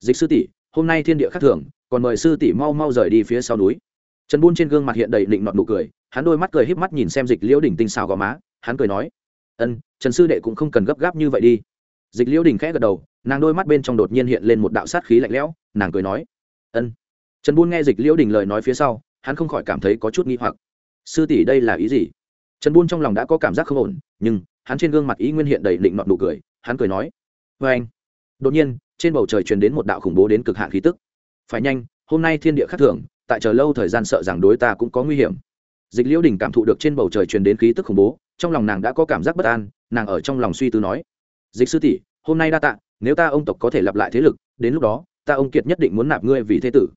Dịch sư tỷ, hôm nay thiên địa khắc thường, còn mời sư tỷ mau mau rời đi phía sau núi. Trần buôn trên gương mặt hiện đầy định nọt nụ cười, hắn đôi mắt cười híp mắt nhìn xem dịch liễu đỉnh tinh xào gò má, hắn cười nói, ân, trần sư đệ cũng không cần gấp gáp như vậy đi. Dịch liễu đình khẽ gật đầu, nàng đôi mắt bên trong đột nhiên hiện lên một đạo sát khí lạnh lẽo, nàng cười nói, ân. Trần buôn nghe dịch liễu đình lời nói phía sau, hắn không khỏi cảm thấy có chút nghi hoặc, sư tỷ đây là ý gì? Trần buôn trong lòng đã có cảm giác không ổn, nhưng hắn trên gương mặt ý nguyên hiện đầy định nọt nụ cười, hắn cười nói vê anh. Đột nhiên, trên bầu trời truyền đến một đạo khủng bố đến cực hạn khí tức. Phải nhanh, hôm nay thiên địa khắc thường, tại chờ lâu thời gian sợ rằng đối ta cũng có nguy hiểm. Dịch liễu đình cảm thụ được trên bầu trời truyền đến khí tức khủng bố, trong lòng nàng đã có cảm giác bất an, nàng ở trong lòng suy tư nói, dịch sư tỷ, hôm nay đa tạ, nếu ta ông tộc có thể lặp lại thế lực, đến lúc đó, ta ông kiệt nhất định muốn nạp ngươi vì thế tử.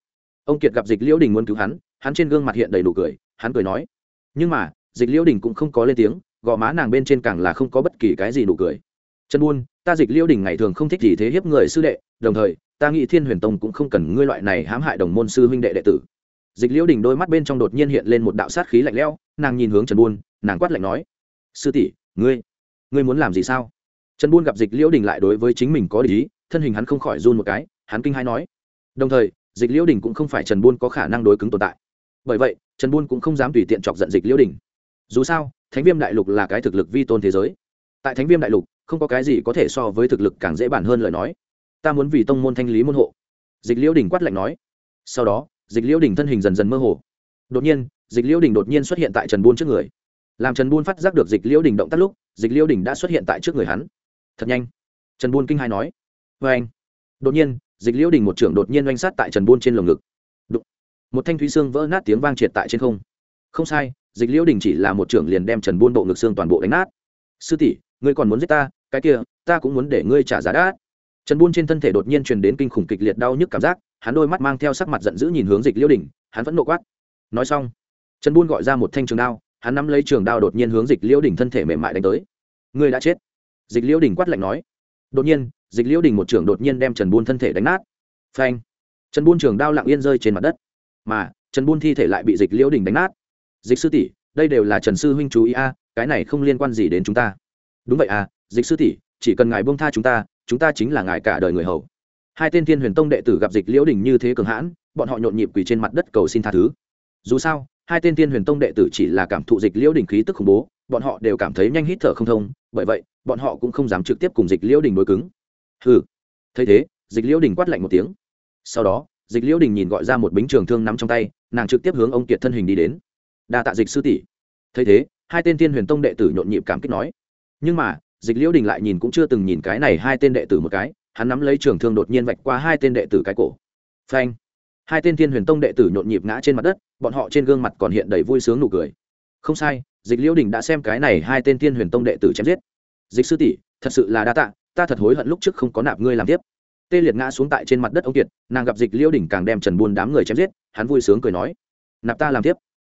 Ông kiệt gặp dịch liễu đình muốn cứu hắn hắn trên gương mặt hiện đầy đủ cười, hắn cười nói, nhưng mà, dịch liễu đình cũng không có lên tiếng gò má nàng bên trên càng là không có bất kỳ cái gì nụ cười. Trần buôn, ta dịch liễu đình ngày thường không thích gì thế hiếp người sư đệ, đồng thời, ta nghĩ thiên huyền tông cũng không cần ngươi loại này hãm hại đồng môn sư huynh đệ đệ tử. Dịch liễu đình đôi mắt bên trong đột nhiên hiện lên một đạo sát khí lạnh lẽo, nàng nhìn hướng trần buôn, nàng quát lạnh nói, sư tỷ, ngươi ngươi muốn làm gì sao? Trần buôn gặp dịch liễu đình lại đối với chính mình có lý thân hình hắn không khỏi run một cái, hắn kinh hai nói, đồng thời, dịch liễu đình cũng không phải trần buôn có khả năng đối cứng tồn tại. Bởi vậy, trần buôn cũng không dám tùy tiện chọc giận dịch liễu đình dù sao thánh viêm đại lục là cái thực lực vi tôn thế giới. Tại thánh viêm đại lục, không có cái gì có thể so với thực lực càng dễ bản hơn lời nói. Ta muốn vì tông môn thanh lý môn hộ. Dịch liễu đình quát lạnh nói. Sau đó, dịch liễu đình thân hình dần dần mơ hồ. Đột nhiên, dịch liễu đình đột nhiên xuất hiện tại trần buôn trước người. Làm trần buôn phát giác được dịch liễu đình động tác lúc, dịch liễu đình đã xuất hiện tại trước người hắn. Thật nhanh. Trần buôn kinh hai nói. Vê anh. Đột nhiên, dịch liễu đình một trưởng đột nhiên oanh sát tại trần buôn trên lồng ngực. Đụng. một thanh thúy xương vỡ nát tiếng vang triệt tại trên không không sai, dịch liễu đình chỉ là một trưởng liền đem trần buôn bộ ngực xương toàn bộ đánh nát. Sư tỷ, ngươi còn muốn giết ta? Cái kia, ta cũng muốn để ngươi trả giá đắt. Trần buôn trên thân thể đột nhiên truyền đến kinh khủng kịch liệt đau nhức cảm giác, hắn đôi mắt mang theo sắc mặt giận dữ nhìn hướng dịch liễu đình, hắn vẫn nộ quát. Nói xong, trần buôn gọi ra một thanh trường đao, hắn nắm lấy trường đao đột nhiên hướng dịch liễu đình thân thể mềm mại đánh tới. Ngươi đã chết. Dịch liễu đình quát lạnh nói. Đột nhiên, dịch liễu đình một trưởng đột nhiên đem trần buôn thân thể đánh nát. Phanh. Trần buôn trường đao lặng yên rơi trên mặt đất. Mà, trần buôn thi thể lại bị dịch liễu đình đánh nát dịch sư tỷ, đây đều là trần sư huynh chú ý a, cái này không liên quan gì đến chúng ta. Đúng vậy à dịch sư tỷ, chỉ cần ngài buông tha chúng ta chúng ta chính là ngài cả đời người hầu. Hai tên thiên huyền tông đệ tử gặp dịch liễu đình như thế cường hãn, bọn họ nhộn nhịp quỳ trên mặt đất cầu xin tha thứ. Dù sao, hai tên thiên huyền tông đệ tử chỉ là cảm thụ dịch liễu đình khí tức khủng bố, bọn họ đều cảm thấy nhanh hít thở không thông, bởi vậy, bọn họ cũng không dám trực tiếp cùng dịch liễu đình đối cứng. Hừ. Thấy thế, dịch liễu đình quát lạnh một tiếng. Sau đó, dịch liễu đình nhìn gọi ra một bính trường thương nắm trong tay, nàng trực tiếp hướng ông kiệt thân hình đi đến đa tạ dịch sư tỷ. Thấy thế, hai tên thiên huyền tông đệ tử nhộn nhịp cảm kích nói. Nhưng mà, dịch liễu đình lại nhìn cũng chưa từng nhìn cái này hai tên đệ tử một cái, hắn nắm lấy trường thương đột nhiên vạch qua hai tên đệ tử cái cổ. Phanh! Hai tên thiên huyền tông đệ tử nhộn nhịp ngã trên mặt đất, bọn họ trên gương mặt còn hiện đầy vui sướng nụ cười. Không sai, dịch liễu đình đã xem cái này hai tên thiên huyền tông đệ tử chém giết. Dịch sư tỷ, thật sự là đa tạ, ta thật hối hận lúc trước không có nạp ngươi làm tiếp. Tê liệt ngã xuống tại trên mặt đất ông kiệt, nàng gặp dịch liễu đình càng đem trần buôn đám người chém giết, hắn vui sướng cười nói. Nạp ta làm tiếp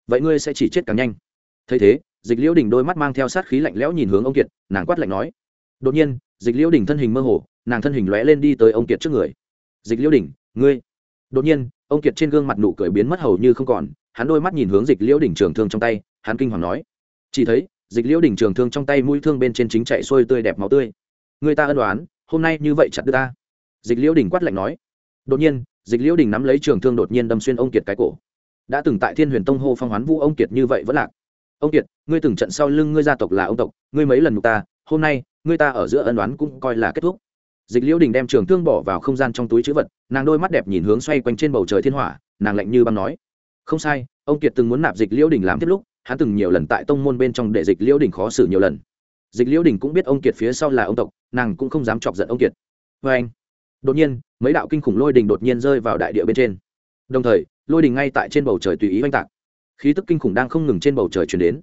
vậy ngươi sẽ chỉ chết càng nhanh thấy thế dịch liễu đình đôi mắt mang theo sát khí lạnh lẽo nhìn hướng ông kiệt nàng quát lạnh nói đột nhiên dịch liễu đình thân hình mơ hồ nàng thân hình lóe lên đi tới ông kiệt trước người dịch liễu đình ngươi đột nhiên ông kiệt trên gương mặt nụ cười biến mất hầu như không còn hắn đôi mắt nhìn hướng dịch liễu đỉnh trường thương trong tay hắn kinh hoàng nói chỉ thấy dịch liễu đỉnh trường thương trong tay mũi thương bên trên chính chạy xuôi tươi đẹp máu tươi người ta ân đoán hôm nay như vậy chặt đưa ta dịch liễu đỉnh quát lạnh nói đột nhiên dịch liễu đỉnh nắm lấy trường thương đột nhiên đâm xuyên ông kiệt cái cổ đã từng tại thiên huyền tông hô phong hoán vũ ông kiệt như vậy vẫn lạc. Ông kiệt, ngươi từng trận sau lưng ngươi gia tộc là ông tộc, ngươi mấy lần mục ta, hôm nay, ngươi ta ở giữa ân đoán cũng coi là kết thúc. Dịch liễu đình đem trường thương bỏ vào không gian trong túi chữ vật, nàng đôi mắt đẹp nhìn hướng xoay quanh trên bầu trời thiên hỏa, nàng lạnh như băng nói. Không sai, ông kiệt từng muốn nạp dịch liễu đình làm tiếp lúc, hắn từng nhiều lần tại tông môn bên trong để dịch liễu đình khó xử nhiều lần. Dịch liễu đình cũng biết ông kiệt phía sau là ông tộc, nàng cũng không dám chọc giận ông kiệt. Vê anh đột nhiên, mấy đạo kinh khủng lôi đình đột nhiên rơi vào đại địa bên trên đồng thời, lôi đình ngay tại trên bầu trời tùy ý oanh tạc. Khí tức kinh khủng đang không ngừng trên bầu trời chuyển đến.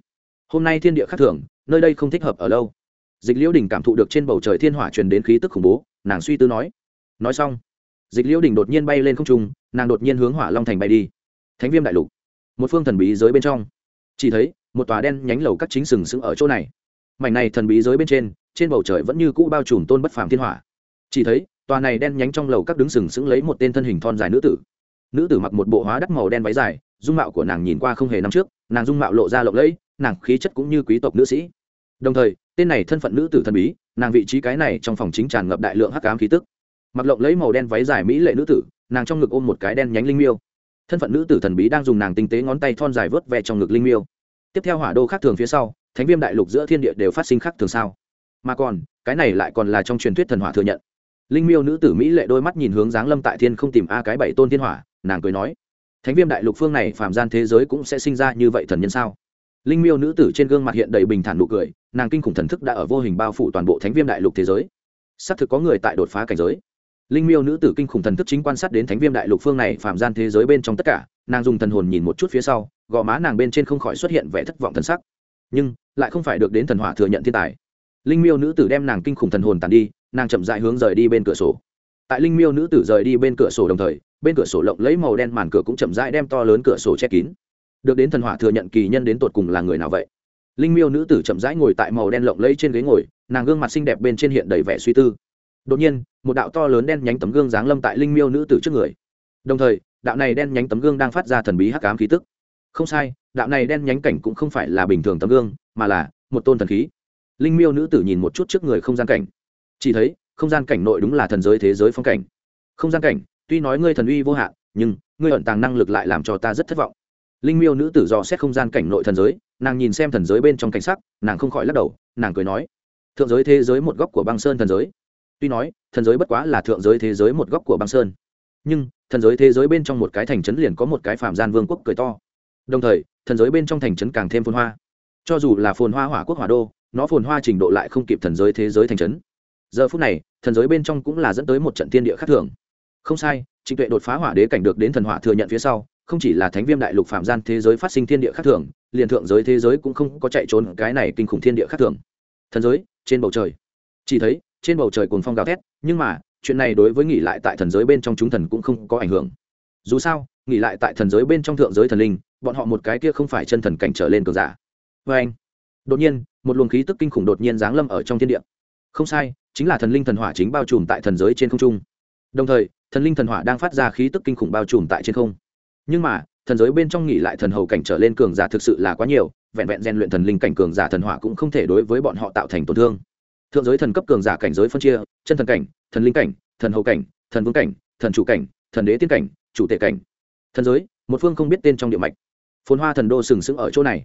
Hôm nay thiên địa khác thường, nơi đây không thích hợp ở lâu. Dịch liễu đình cảm thụ được trên bầu trời thiên hỏa truyền đến khí tức khủng bố, nàng suy tư nói. Nói xong, dịch liễu đình đột nhiên bay lên không trung, nàng đột nhiên hướng hỏa long thành bay đi. Thánh viêm đại lục. Một phương thần bí giới bên trong. Chỉ thấy, một tòa đen nhánh lầu các chính sừng sững ở chỗ này. Mảnh này thần bí giới bên trên trên bầu trời vẫn như cũ bao trùm tôn bất phàm thiên hỏa. Chỉ thấy, tòa này đen nhánh trong lầu các đứng sừng sững lấy một tên thân hình thon dài nữ tử nữ tử mặc một bộ hóa đắt màu đen váy dài, dung mạo của nàng nhìn qua không hề năm trước, nàng dung mạo lộ ra lộng lẫy, nàng khí chất cũng như quý tộc nữ sĩ. Đồng thời, tên này thân phận nữ tử thần bí, nàng vị trí cái này trong phòng chính tràn ngập đại lượng hắc ám khí tức. Mặc lộng lấy màu đen váy dài mỹ lệ nữ tử, nàng trong ngực ôm một cái đen nhánh linh miêu. Thân phận nữ tử thần bí đang dùng nàng tinh tế ngón tay thon dài vớt ve trong ngực linh miêu. Tiếp theo hỏa đô khác thường phía sau, thánh viêm đại lục giữa thiên địa đều phát sinh khác thường sao. Mà còn, cái này lại còn là trong truyền thuyết thần hỏa thừa nhận. Linh miêu nữ tử mỹ lệ đôi mắt nhìn hướng dáng lâm tại thiên không tìm a cái bảy tôn thiên hỏa nàng cười nói, thánh viêm đại lục phương này phàm gian thế giới cũng sẽ sinh ra như vậy thần nhân sao? Linh miêu nữ tử trên gương mặt hiện đầy bình thản nụ cười, nàng kinh khủng thần thức đã ở vô hình bao phủ toàn bộ thánh viêm đại lục thế giới. Xác thực có người tại đột phá cảnh giới. Linh miêu nữ tử kinh khủng thần thức chính quan sát đến thánh viêm đại lục phương này phạm gian thế giới bên trong tất cả, nàng dùng thần hồn nhìn một chút phía sau, gò má nàng bên trên không khỏi xuất hiện vẻ thất vọng thần sắc. Nhưng, lại không phải được đến thần hỏa thừa nhận thiên tài. Linh miêu nữ tử đem nàng kinh khủng thần hồn tàn đi, nàng chậm dại hướng rời đi bên cửa sổ. Tại linh miêu nữ tử rời đi bên cửa sổ đồng thời bên cửa sổ lộng lấy màu đen màn cửa cũng chậm rãi đem to lớn cửa sổ che kín. Được đến thần hỏa thừa nhận kỳ nhân đến tột cùng là người nào vậy? Linh miêu nữ tử chậm rãi ngồi tại màu đen lộng lẫy trên ghế ngồi, nàng gương mặt xinh đẹp bên trên hiện đầy vẻ suy tư. Đột nhiên, một đạo to lớn đen nhánh tấm gương giáng lâm tại linh miêu nữ tử trước người. Đồng thời, đạo này đen nhánh tấm gương đang phát ra thần bí hắc ám khí tức. Không sai, đạo này đen nhánh cảnh cũng không phải là bình thường tấm gương, mà là một tôn thần khí. Linh miêu nữ tử nhìn một chút trước người không gian cảnh. Chỉ thấy, không gian cảnh nội đúng là thần giới thế giới phong cảnh. Không gian cảnh tuy nói ngươi thần uy vô hạn, nhưng ngươi ẩn tàng năng lực lại làm cho ta rất thất vọng. Linh miêu nữ tử dò xét không gian cảnh nội thần giới, nàng nhìn xem thần giới bên trong cảnh sắc, nàng không khỏi lắc đầu, nàng cười nói, thượng giới thế giới một góc của băng sơn thần giới. Tuy nói, thần giới bất quá là thượng giới thế giới một góc của băng sơn, nhưng thần giới thế giới bên trong một cái thành trấn liền có một cái phạm gian vương quốc cười to. Đồng thời, thần giới bên trong thành trấn càng thêm phồn hoa. Cho dù là phồn hoa hỏa quốc hỏa đô, nó phồn hoa trình độ lại không kịp thần giới thế giới thành trấn. Giờ phút này, thần giới bên trong cũng là dẫn tới một trận thiên địa khác thường không sai, trịnh tuệ đột phá hỏa đế cảnh được đến thần hỏa thừa nhận phía sau, không chỉ là thánh viêm đại lục phạm gian thế giới phát sinh thiên địa khác thường, liền thượng giới thế giới cũng không có chạy trốn cái này kinh khủng thiên địa khác thường. Thần giới, trên bầu trời. Chỉ thấy, trên bầu trời cuồng phong gào thét, nhưng mà, chuyện này đối với nghỉ lại tại thần giới bên trong chúng thần cũng không có ảnh hưởng. Dù sao, nghỉ lại tại thần giới bên trong thượng giới thần linh, bọn họ một cái kia không phải chân thần cảnh trở lên cường giả. Vê anh, đột nhiên, một luồng khí tức kinh khủng đột nhiên giáng lâm ở trong thiên địa. Không sai, chính là thần linh thần hỏa chính bao trùm tại thần giới trên không trung. Đồng thời thần linh thần hỏa đang phát ra khí tức kinh khủng bao trùm tại trên không. Nhưng mà, thần giới bên trong nghỉ lại thần hầu cảnh trở lên cường giả thực sự là quá nhiều, vẹn vẹn rèn luyện thần linh cảnh cường giả thần hỏa cũng không thể đối với bọn họ tạo thành tổn thương. Thượng giới thần cấp cường giả cảnh giới phân chia, chân thần cảnh, thần linh cảnh, thần hầu cảnh, thần vương cảnh, thần chủ cảnh, thần đế tiên cảnh, chủ tể cảnh. Thần giới, một phương không biết tên trong địa mạch. Phồn hoa thần đô sừng sững ở chỗ này.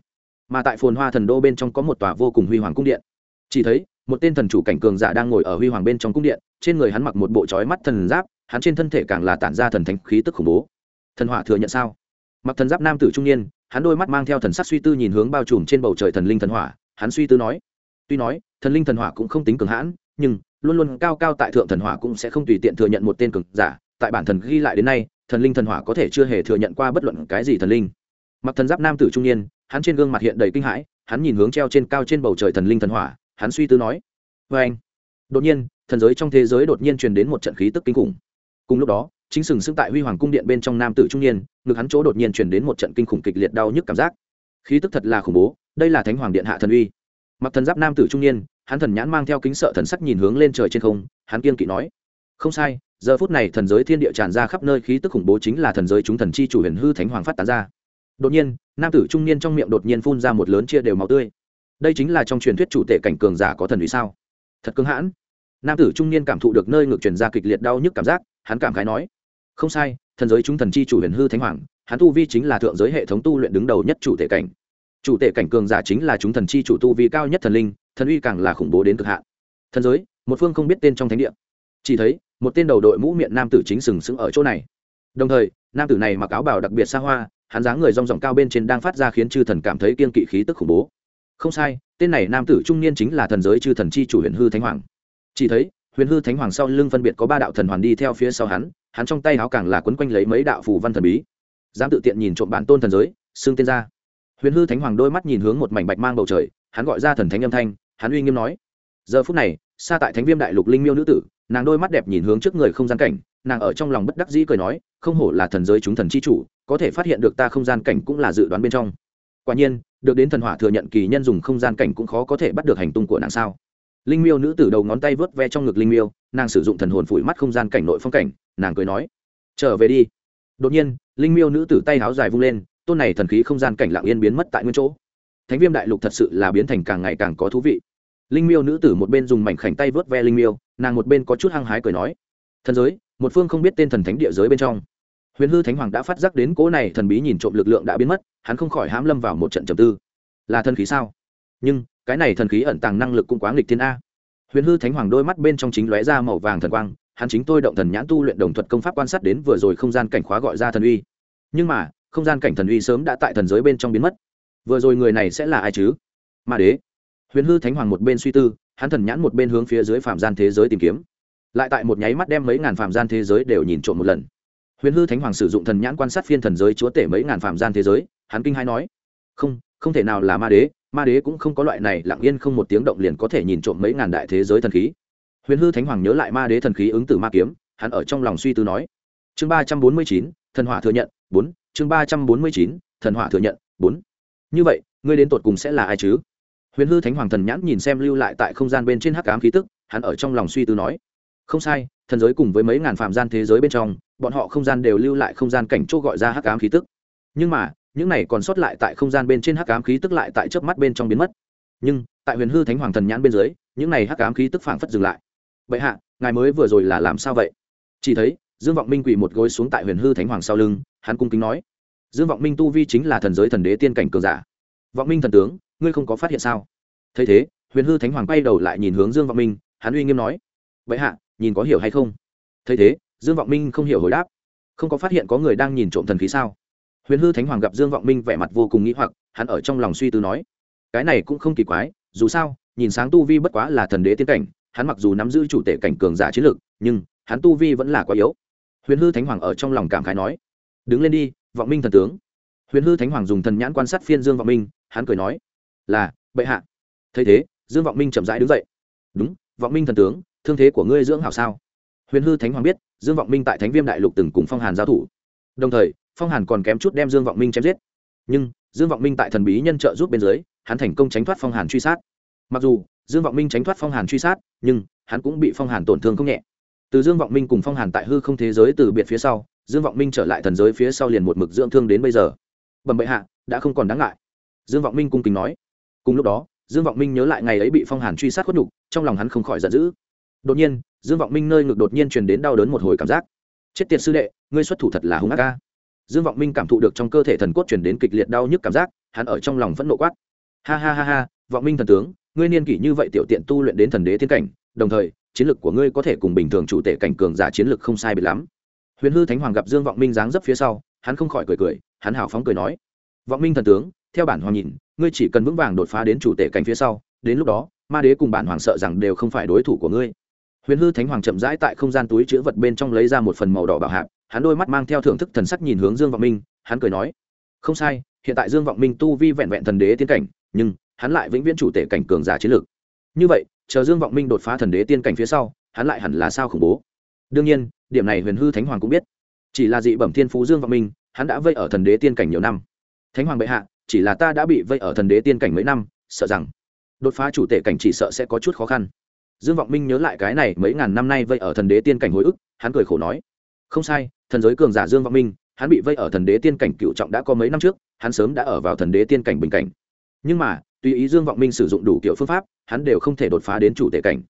Mà tại phồn hoa thần đô bên trong có một tòa vô cùng huy hoàng cung điện. Chỉ thấy, một tên thần chủ cảnh cường giả đang ngồi ở huy hoàng bên trong cung điện, trên người hắn mặc một bộ trói mắt thần giáp hắn trên thân thể càng là tản ra thần thánh khí tức khủng bố. Thần hỏa thừa nhận sao? Mặc thần giáp nam tử trung niên, hắn đôi mắt mang theo thần sắc suy tư nhìn hướng bao trùm trên bầu trời thần linh thần hỏa. Hắn suy tư nói, tuy nói, thần linh thần hỏa cũng không tính cường hãn, nhưng luôn luôn cao cao tại thượng thần hỏa cũng sẽ không tùy tiện thừa nhận một tên cường giả. Tại bản thần ghi lại đến nay, thần linh thần hỏa có thể chưa hề thừa nhận qua bất luận cái gì thần linh. Mặc thần giáp nam tử trung niên, hắn trên gương mặt hiện đầy kinh hãi, hắn nhìn hướng treo trên cao trên bầu trời thần linh thần hỏa. Hắn suy tư nói vê anh đột nhiên, thần giới trong thế giới đột nhiên truyền đến một trận khí tức kinh khủng cùng lúc đó, chính sừng sững tại huy hoàng cung điện bên trong nam tử trung niên, ngực hắn chỗ đột nhiên truyền đến một trận kinh khủng kịch liệt đau nhức cảm giác. Khí tức thật là khủng bố, đây là thánh hoàng điện hạ thần uy. Mặc thần giáp nam tử trung niên, hắn thần nhãn mang theo kính sợ thần sắc nhìn hướng lên trời trên không, hắn kiên kỵ nói, không sai, giờ phút này thần giới thiên địa tràn ra khắp nơi khí tức khủng bố chính là thần giới chúng thần chi chủ huyền hư thánh hoàng phát tán ra. Đột nhiên, nam tử trung niên trong miệng đột nhiên phun ra một lớn chia đều màu tươi. Đây chính là trong truyền thuyết chủ tể cảnh cường giả có thần uy sao? Thật cưng hãn. Nam tử trung niên cảm thụ được nơi ngược truyền ra kịch liệt đau nhức cảm giác hắn cảm khái nói, không sai, thần giới chúng thần chi chủ huyền hư thánh hoàng, hắn tu vi chính là thượng giới hệ thống tu luyện đứng đầu nhất chủ tể cảnh. Chủ tể cảnh cường giả chính là chúng thần chi chủ tu vi cao nhất thần linh, thần uy càng là khủng bố đến cực hạn. Thần giới, một phương không biết tên trong thánh địa. Chỉ thấy, một tên đầu đội mũ miệng nam tử chính sừng sững ở chỗ này. Đồng thời, nam tử này mặc áo bào đặc biệt xa hoa, hắn dáng người rong ròng cao bên trên đang phát ra khiến chư thần cảm thấy kiên kỵ khí tức khủng bố. Không sai, tên này nam tử trung niên chính là thần giới chư thần chi chủ huyền hư thánh hoàng. Chỉ thấy huyền hư thánh hoàng sau lưng phân biệt có ba đạo thần hoàn đi theo phía sau hắn hắn trong tay áo càng là quấn quanh lấy mấy đạo phù văn thần bí. Dám tự tiện nhìn trộm bản tôn thần giới, xương tên ra huyền hư thánh hoàng đôi mắt nhìn hướng một mảnh bạch mang bầu trời, hắn gọi ra thần thánh âm thanh, hắn uy nghiêm nói, giờ phút này, xa tại thánh viêm đại lục linh miêu nữ tử, nàng đôi mắt đẹp nhìn hướng trước người không gian cảnh, nàng ở trong lòng bất đắc dĩ cười nói, không hổ là thần giới chúng thần chi chủ, có thể phát hiện được ta không gian cảnh cũng là dự đoán bên trong. Quả nhiên, được đến thần hỏa thừa nhận kỳ nhân dùng không gian cảnh cũng khó có thể bắt được hành tung của nàng sao? Linh miêu nữ tử đầu ngón tay vớt ve trong ngực linh miêu, nàng sử dụng thần hồn phủi mắt không gian cảnh nội phong cảnh, nàng cười nói, trở về đi. Đột nhiên, linh miêu nữ tử tay háo dài vung lên, tôn này thần khí không gian cảnh lặng yên biến mất tại nguyên chỗ. Thánh viêm đại lục thật sự là biến thành càng ngày càng có thú vị. Linh miêu nữ tử một bên dùng mảnh khảnh tay vớt ve linh miêu, nàng một bên có chút hăng hái cười nói, thần giới, một phương không biết tên thần thánh địa giới bên trong. Huyền hư thánh hoàng đã phát giác đến cỗ này thần bí nhìn trộm lực lượng đã biến mất, hắn không khỏi hãm lâm vào một trận trầm tư. Là thần khí sao? Nhưng cái này thần khí ẩn tàng năng lực cũng quá nghịch thiên a. Huyền hư thánh hoàng đôi mắt bên trong chính lóe ra màu vàng thần quang, hắn chính tôi động thần nhãn tu luyện đồng thuật công pháp quan sát đến vừa rồi không gian cảnh khóa gọi ra thần uy. Nhưng mà, không gian cảnh thần uy sớm đã tại thần giới bên trong biến mất. Vừa rồi người này sẽ là ai chứ? Ma đế. Huyền hư thánh hoàng một bên suy tư, hắn thần nhãn một bên hướng phía dưới phạm gian thế giới tìm kiếm. Lại tại một nháy mắt đem mấy ngàn phạm gian thế giới đều nhìn trộm một lần. Huyền hư thánh hoàng sử dụng thần nhãn quan sát phiên thần giới chúa tể mấy ngàn phạm gian thế giới, hắn kinh hai nói, không không thể nào là ma đế ma đế cũng không có loại này lặng yên không một tiếng động liền có thể nhìn trộm mấy ngàn đại thế giới thần khí. Huyền hư thánh hoàng nhớ lại ma đế thần khí ứng tử ma kiếm, hắn ở trong lòng suy tư nói. Chương ba trăm bốn mươi chín, thần hỏa thừa nhận, bốn, chương ba trăm bốn mươi chín, thần hỏa thừa nhận, bốn. Như vậy, ngươi đến tột cùng sẽ là ai chứ? Huyền hư thánh hoàng thần nhãn nhìn xem lưu lại tại không gian bên trên hắc ám khí tức, hắn ở trong lòng suy tư nói. Không sai, thần giới cùng với mấy ngàn phạm gian thế giới bên trong, bọn họ không gian đều lưu lại không gian cảnh chỗ gọi ra hắc ám khí tức. Nhưng mà những này còn sót lại tại không gian bên trên hắc ám khí tức lại tại chớp mắt bên trong biến mất. Nhưng, tại huyền hư thánh hoàng thần nhãn bên dưới, những này hắc ám khí tức phảng phất dừng lại. Vậy hạ, ngài mới vừa rồi là làm sao vậy? Chỉ thấy, dương vọng minh quỳ một gối xuống tại huyền hư thánh hoàng sau lưng, hắn cung kính nói, dương vọng minh tu vi chính là thần giới thần đế tiên cảnh cường giả. Vọng minh thần tướng, ngươi không có phát hiện sao? Thấy thế, huyền hư thánh hoàng quay đầu lại nhìn hướng dương vọng minh, hắn uy nghiêm nói vậy hạ, nhìn có hiểu hay không? Thấy thế, dương vọng minh không hiểu hồi đáp, không có phát hiện có người đang nhìn trộm thần khí sao? Huyền hư thánh hoàng gặp dương vọng minh vẻ mặt vô cùng nghĩ hoặc, hắn ở trong lòng suy tư nói, cái này cũng không kỳ quái, dù sao, nhìn sáng tu vi bất quá là thần đế tiên cảnh, hắn mặc dù nắm giữ chủ tể cảnh cường giả chiến lược nhưng hắn tu vi vẫn là quá yếu. Huyền hư thánh hoàng ở trong lòng cảm khái nói, đứng lên đi, vọng minh thần tướng. Huyền hư thánh hoàng dùng thần nhãn quan sát phiên dương vọng minh, hắn cười nói, là, bệ hạ. Thấy thế, dương vọng minh chậm rãi đứng dậy. Đúng, vọng minh thần tướng, thương thế của ngươi dưỡng hảo sao? Huyền hư thánh hoàng biết, dương vọng minh tại thánh viêm đại lục từng cùng phong hàn giao thủ. Đồng thời phong hàn còn kém chút đem dương vọng minh chém giết nhưng dương vọng minh tại thần bí nhân trợ giúp bên dưới hắn thành công tránh thoát phong hàn truy sát mặc dù dương vọng minh tránh thoát phong hàn truy sát nhưng hắn cũng bị phong hàn tổn thương không nhẹ từ dương vọng minh cùng phong hàn tại hư không thế giới từ biệt phía sau dương vọng minh trở lại thần giới phía sau liền một mực dưỡng thương đến bây giờ bẩm bệ hạ đã không còn đáng ngại dương vọng minh cung kính nói cùng lúc đó dương vọng minh nhớ lại ngày ấy bị phong hàn truy sát khuất nhục trong lòng hắn không khỏi giận dữ đột nhiên dương vọng minh nơi ngực đột nhiên truyền đến đau đớn một hồi cảm giác chết tiệt sư đệ ngươi xuất thủ thật là hung ác ca dương vọng minh cảm thụ được trong cơ thể thần cốt truyền đến kịch liệt đau nhức cảm giác, hắn ở trong lòng vẫn nộ quát. Ha ha ha ha, vọng minh thần tướng, ngươi niên kỷ như vậy tiểu tiện tu luyện đến thần đế thiên cảnh, đồng thời, chiến lược của ngươi có thể cùng bình thường chủ tể cảnh cường giả chiến lược không sai bị lắm. Huyền hư thánh hoàng gặp dương vọng minh dáng dấp phía sau, hắn không khỏi cười cười, hắn hào phóng cười nói. Vọng minh thần tướng, theo bản hoàng nhìn, ngươi chỉ cần vững vàng đột phá đến chủ tể cảnh phía sau, đến lúc đó, ma đế cùng bản hoàng sợ rằng đều không phải đối thủ của ngươi. Huyền hư thánh hoàng chậm rãi tại không gian túi chữ vật bên trong lấy ra một phần màu đỏ bảo hạp hắn đôi mắt mang theo thưởng thức thần sắc nhìn hướng dương vọng minh, hắn cười nói, không sai, hiện tại dương vọng minh tu vi vẹn vẹn thần đế tiên cảnh, nhưng hắn lại vĩnh viễn chủ tể cảnh cường giả chiến lược. Như vậy, chờ dương vọng minh đột phá thần đế tiên cảnh phía sau, hắn lại hẳn là sao khủng bố? Đương nhiên, điểm này huyền hư thánh hoàng cũng biết. Chỉ là dị bẩm thiên phú dương vọng minh, hắn đã vây ở thần đế tiên cảnh nhiều năm. Thánh hoàng bệ hạ, chỉ là ta đã bị vây ở thần đế tiên cảnh mấy năm, sợ rằng đột phá chủ tể cảnh chỉ sợ sẽ có chút khó khăn. Dương vọng minh nhớ lại cái này mấy ngàn năm nay vây ở thần đế tiên cảnh hồi ức, hắn cười khổ nói, không sai thần giới cường giả dương vọng minh, hắn bị vây ở thần đế tiên cảnh cựu trọng đã có mấy năm trước, hắn sớm đã ở vào thần đế tiên cảnh bình cảnh. Nhưng mà, tùy ý dương vọng minh sử dụng đủ kiểu phương pháp, hắn đều không thể đột phá đến chủ tể cảnh.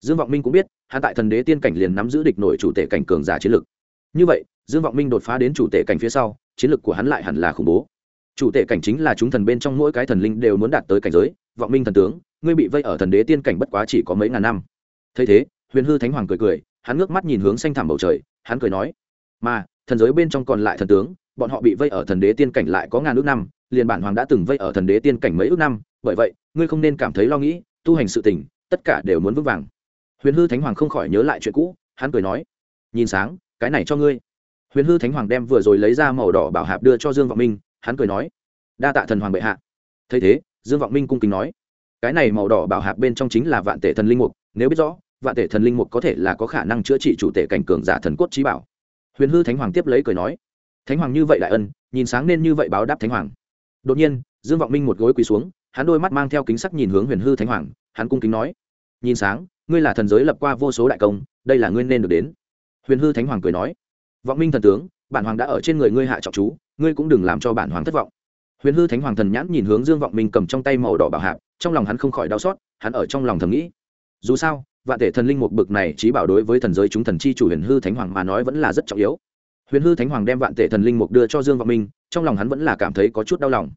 Dương vọng minh cũng biết, hắn tại thần đế tiên cảnh liền nắm giữ địch nổi chủ tể cảnh cường giả chiến lực. Như vậy, dương vọng minh đột phá đến chủ tể cảnh phía sau, chiến lực của hắn lại hẳn là khủng bố. Chủ tể cảnh chính là chúng thần bên trong mỗi cái thần linh đều muốn đạt tới cảnh giới vọng minh thần tướng, ngươi bị vây ở thần đế tiên cảnh bất quá chỉ có mấy ngàn năm. Thấy thế, huyền hư thánh hoàng cười cười, hắn ngước mắt nhìn hướng xanh thẳm bầu trời, hắn cười nói mà, thần giới bên trong còn lại thần tướng, bọn họ bị vây ở thần đế tiên cảnh lại có ngàn ước năm, liền bản hoàng đã từng vây ở thần đế tiên cảnh mấy ước năm, bởi vậy, ngươi không nên cảm thấy lo nghĩ, tu hành sự tình, tất cả đều muốn vững vàng. Huyền hư thánh hoàng không khỏi nhớ lại chuyện cũ, hắn cười nói, nhìn sáng, cái này cho ngươi. Huyền hư thánh hoàng đem vừa rồi lấy ra màu đỏ bảo hạp đưa cho dương vọng minh, hắn cười nói, đa tạ thần hoàng bệ hạ. Thấy thế, dương vọng minh cung kính nói, cái này màu đỏ bảo hạp bên trong chính là vạn tể thần linh mục, nếu biết rõ, vạn tể thần linh mục có thể là có khả năng chữa trị chủ tể cảnh cường giả thần cốt trí bảo huyền hư thánh hoàng tiếp lấy cười nói, thánh hoàng như vậy đại ân, nhìn sáng nên như vậy báo đáp thánh hoàng. Đột nhiên, dương vọng minh một gối quỳ xuống, hắn đôi mắt mang theo kính sắc nhìn hướng huyền hư thánh hoàng, hắn cung kính nói, nhìn sáng, ngươi là thần giới lập qua vô số đại công, đây là ngươi nên được đến. Huyền hư thánh hoàng cười nói, vọng minh thần tướng, bản hoàng đã ở trên người ngươi hạ trọng chú, ngươi cũng đừng làm cho bản hoàng thất vọng. Huyền hư thánh hoàng thần nhãn nhìn hướng dương vọng minh cầm trong tay màu đỏ bảo hạp, trong lòng hắn không khỏi đau xót, hắn ở trong lòng thầm nghĩ, dù sao vạn thể thần linh một bực này trí bảo đối với thần giới chúng thần chi chủ huyền hư thánh hoàng mà nói vẫn là rất trọng yếu. Huyền hư thánh hoàng đem vạn tể thần linh mục đưa cho dương vọng minh, trong lòng hắn vẫn là cảm thấy có chút đau lòng.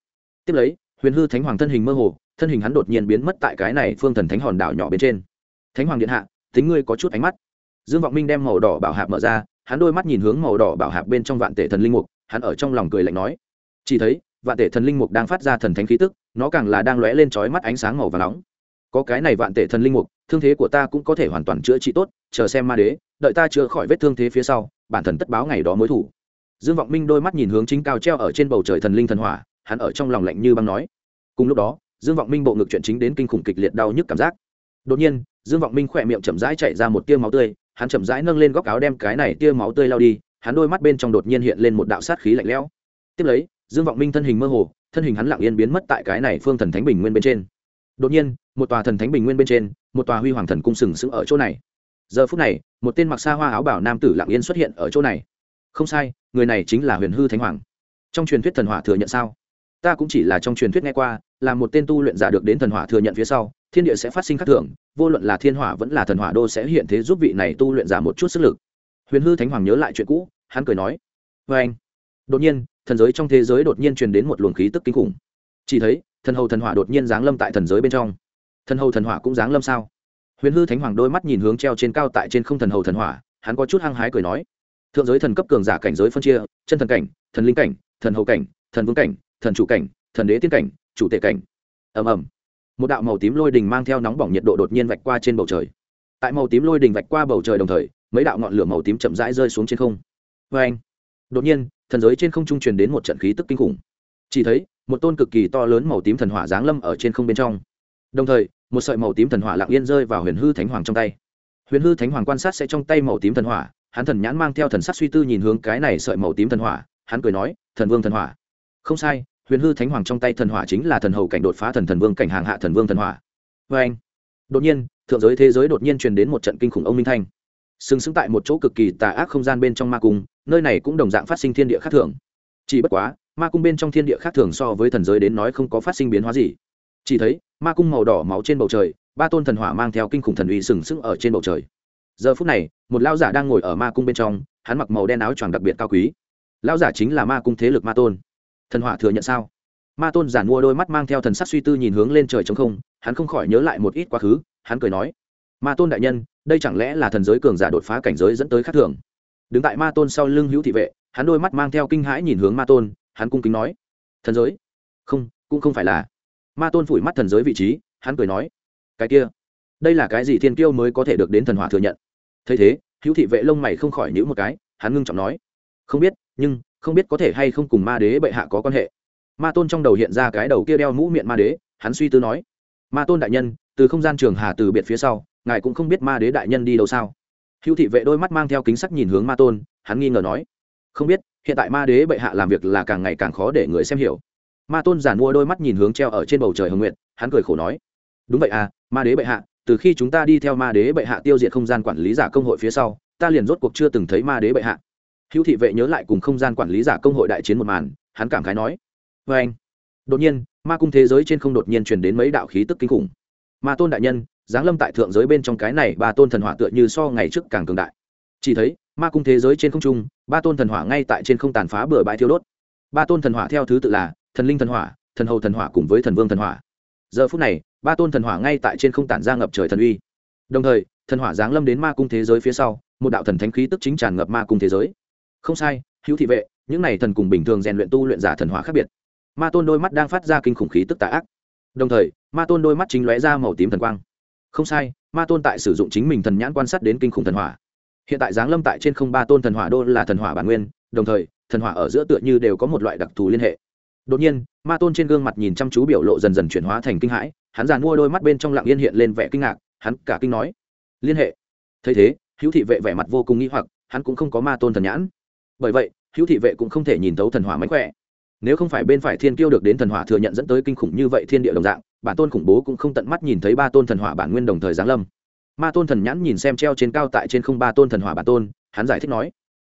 Tiếp lấy, huyền hư thánh hoàng thân hình mơ hồ, thân hình hắn đột nhiên biến mất tại cái này phương thần thánh hòn đảo nhỏ bên trên. Thánh hoàng điện hạ, tính ngươi có chút ánh mắt. Dương vọng minh đem màu đỏ bảo hạp mở ra, hắn đôi mắt nhìn hướng màu đỏ bảo hạp bên trong vạn tể thần linh mục, hắn ở trong lòng cười lạnh nói, chỉ thấy, vạn tể thần linh mục đang phát ra thần thánh khí tức, nó càng là đang lóe lên trói mắt ánh sáng màu và nóng có cái này vạn tể thần linh mục, thương thế của ta cũng có thể hoàn toàn chữa trị tốt, chờ xem ma đế, đợi ta chữa khỏi vết thương thế phía sau, bản thần tất báo ngày đó mối thủ. Dương vọng minh đôi mắt nhìn hướng chính cao treo ở trên bầu trời thần linh thần hỏa, hắn ở trong lòng lạnh như băng nói. Cùng lúc đó, dương vọng minh bộ ngực chuyện chính đến kinh khủng kịch liệt đau nhức cảm giác. Đột nhiên, dương vọng minh khỏe miệng chậm rãi chạy ra một tia máu tươi, hắn chậm rãi nâng lên góc áo đem cái này tia máu tươi lao đi, hắn đôi mắt bên trong đột nhiên hiện lên một đạo sát khí lạnh lẽo. Tiếp lấy, dương vọng minh thân hình mơ hồ, thân hình hắn lặng yên biến mất tại cái này phương thần thánh bình nguyên bên trên. Đột nhiên một tòa thần thánh bình nguyên bên trên, một tòa huy hoàng thần cung sừng sững ở chỗ này. Giờ phút này, một tên mặc xa hoa áo bảo nam tử lặng yên xuất hiện ở chỗ này. Không sai, người này chính là huyền hư thánh hoàng. Trong truyền thuyết thần hỏa thừa nhận sao? Ta cũng chỉ là trong truyền thuyết nghe qua, là một tên tu luyện giả được đến thần hỏa thừa nhận phía sau, thiên địa sẽ phát sinh khắc thưởng vô luận là thiên hỏa vẫn là thần hỏa đô sẽ hiện thế giúp vị này tu luyện giả một chút sức lực. Huyền hư thánh hoàng nhớ lại chuyện cũ, hắn cười nói vê anh. Đột nhiên, thần giới trong thế giới đột nhiên truyền đến một luồng khí tức kinh khủng. Chỉ thấy, thần hầu thần hỏa đột nhiên giáng lâm tại thần giới bên trong thần hầu thần hỏa cũng giáng lâm sao? Huyền hư thánh hoàng đôi mắt nhìn hướng treo trên cao tại trên không thần hầu thần hỏa, hắn có chút hăng hái cười nói, thượng giới thần cấp cường giả cảnh giới phân chia, chân thần cảnh, thần linh cảnh, thần hầu cảnh, thần vương cảnh, thần chủ cảnh, thần đế tiên cảnh, chủ tệ cảnh. Ầm ầm. Một đạo màu tím lôi đình mang theo nóng bỏng nhiệt độ đột nhiên vạch qua trên bầu trời. Tại màu tím lôi đình vạch qua bầu trời đồng thời, mấy đạo ngọn lửa màu tím chậm rãi rơi xuống trên không. Vê anh đột nhiên, thần giới trên không trung truyền đến một trận khí tức kinh khủng. Chỉ thấy, một tôn cực kỳ to lớn màu tím thần hỏa giáng lâm ở trên không bên trong đồng thời, một sợi màu tím thần hỏa lặng yên rơi vào huyền hư thánh hoàng trong tay. Huyền hư thánh hoàng quan sát sẽ trong tay màu tím thần hỏa, hắn thần nhãn mang theo thần sắc suy tư nhìn hướng cái này sợi màu tím thần hỏa, hắn cười nói, thần vương thần hỏa. Không sai, huyền hư thánh hoàng trong tay thần hỏa chính là thần hầu cảnh đột phá thần thần vương cảnh hàng hạ thần vương thần hỏa. Vê anh, đột nhiên, thượng giới thế giới đột nhiên truyền đến một trận kinh khủng ông minh thanh. Sừng sững tại một chỗ cực kỳ tà ác không gian bên trong ma cung, nơi này cũng đồng dạng phát sinh thiên địa khác thường. Chỉ bất quá, ma cung bên trong thiên địa khác thường so với thần giới đến nói không có phát sinh biến hóa gì chỉ thấy, ma cung màu đỏ máu trên bầu trời, ba tôn thần hỏa mang theo kinh khủng thần uy sừng sững ở trên bầu trời. Giờ phút này, một lao giả đang ngồi ở ma cung bên trong, hắn mặc màu đen áo choàng đặc biệt cao quý. Lao giả chính là ma cung thế lực ma tôn. Thần hỏa thừa nhận sao? Ma tôn giản mua đôi mắt mang theo thần sắc suy tư nhìn hướng lên trời trống không, hắn không khỏi nhớ lại một ít quá khứ, hắn cười nói, ma tôn đại nhân, đây chẳng lẽ là thần giới cường giả đột phá cảnh giới dẫn tới khắc thường? Đứng tại ma tôn sau lưng hữu thị vệ, hắn đôi mắt mang theo kinh hãi nhìn hướng ma tôn, hắn cung kính nói, thần giới? Không, cũng không phải là ma tôn phủi mắt thần giới vị trí, hắn cười nói, cái kia, đây là cái gì thiên kiêu mới có thể được đến thần hỏa thừa nhận? Thấy thế, hữu thị vệ lông mày không khỏi nhữ một cái, hắn ngưng trọng nói, không biết, nhưng không biết có thể hay không cùng ma đế bệ hạ có quan hệ. Ma tôn trong đầu hiện ra cái đầu kia đeo mũ miệng ma đế, hắn suy tư nói, ma tôn đại nhân, từ không gian trường hà từ biệt phía sau, ngài cũng không biết ma đế đại nhân đi đâu sao? Hữu thị vệ đôi mắt mang theo kính sắc nhìn hướng ma tôn, hắn nghi ngờ nói, không biết, hiện tại ma đế bệ hạ làm việc là càng ngày càng khó để người xem hiểu ma tôn giản mua đôi mắt nhìn hướng treo ở trên bầu trời hồng nguyện hắn cười khổ nói, đúng vậy à ma đế bệ hạ, từ khi chúng ta đi theo ma đế bệ hạ tiêu diệt không gian quản lý giả công hội phía sau, ta liền rốt cuộc chưa từng thấy ma đế bệ hạ. Hữu thị vệ nhớ lại cùng không gian quản lý giả công hội đại chiến một màn, hắn cảm khái nói vê anh. Đột nhiên, ma cung thế giới trên không đột nhiên truyền đến mấy đạo khí tức kinh khủng. Ma tôn đại nhân, giáng lâm tại thượng giới bên trong cái này ba tôn thần hỏa tựa như so ngày trước càng cường đại. Chỉ thấy, ma cung thế giới trên không trung, ba tôn thần hỏa ngay tại trên không tàn phá bừa bãi thiêu đốt. Ba tôn thần hỏa theo thứ tự là thần linh thần hỏa, thần hầu thần hỏa cùng với thần vương thần hỏa. Giờ phút này, ba tôn thần hỏa ngay tại trên không tản ra ngập trời thần uy. Đồng thời, thần hỏa giáng lâm đến ma cung thế giới phía sau, một đạo thần thánh khí tức chính tràn ngập ma cung thế giới. Không sai, hữu thị vệ, những này thần cùng bình thường rèn luyện tu luyện giả thần hỏa khác biệt. Ma tôn đôi mắt đang phát ra kinh khủng khí tức tà ác. Đồng thời, ma tôn đôi mắt chính lóe ra màu tím thần quang. Không sai, ma tôn tại sử dụng chính mình thần nhãn quan sát đến kinh khủng thần hỏa. Hiện tại giáng lâm tại trên không ba tôn thần hỏa đô là thần hỏa bản nguyên, đồng thời, thần hỏa ở giữa tựa như đều có một loại đặc thù liên hệ đột nhiên, ma tôn trên gương mặt nhìn chăm chú biểu lộ dần dần chuyển hóa thành kinh hãi, hắn giàn mua đôi mắt bên trong lặng yên hiện lên vẻ kinh ngạc, hắn cả kinh nói, liên hệ. Thấy thế, hữu thị vệ vẻ mặt vô cùng nghĩ hoặc, hắn cũng không có ma tôn thần nhãn. Bởi vậy, hữu thị vệ cũng không thể nhìn thấu thần hỏa mánh khỏe. Nếu không phải bên phải thiên kiêu được đến thần hỏa thừa nhận dẫn tới kinh khủng như vậy thiên địa đồng dạng, bản tôn khủng bố cũng không tận mắt nhìn thấy ba tôn thần hỏa bản nguyên đồng thời giáng lâm. Ma tôn thần nhãn nhìn xem treo trên cao tại trên không ba tôn thần hỏa bản tôn, hắn giải thích nói,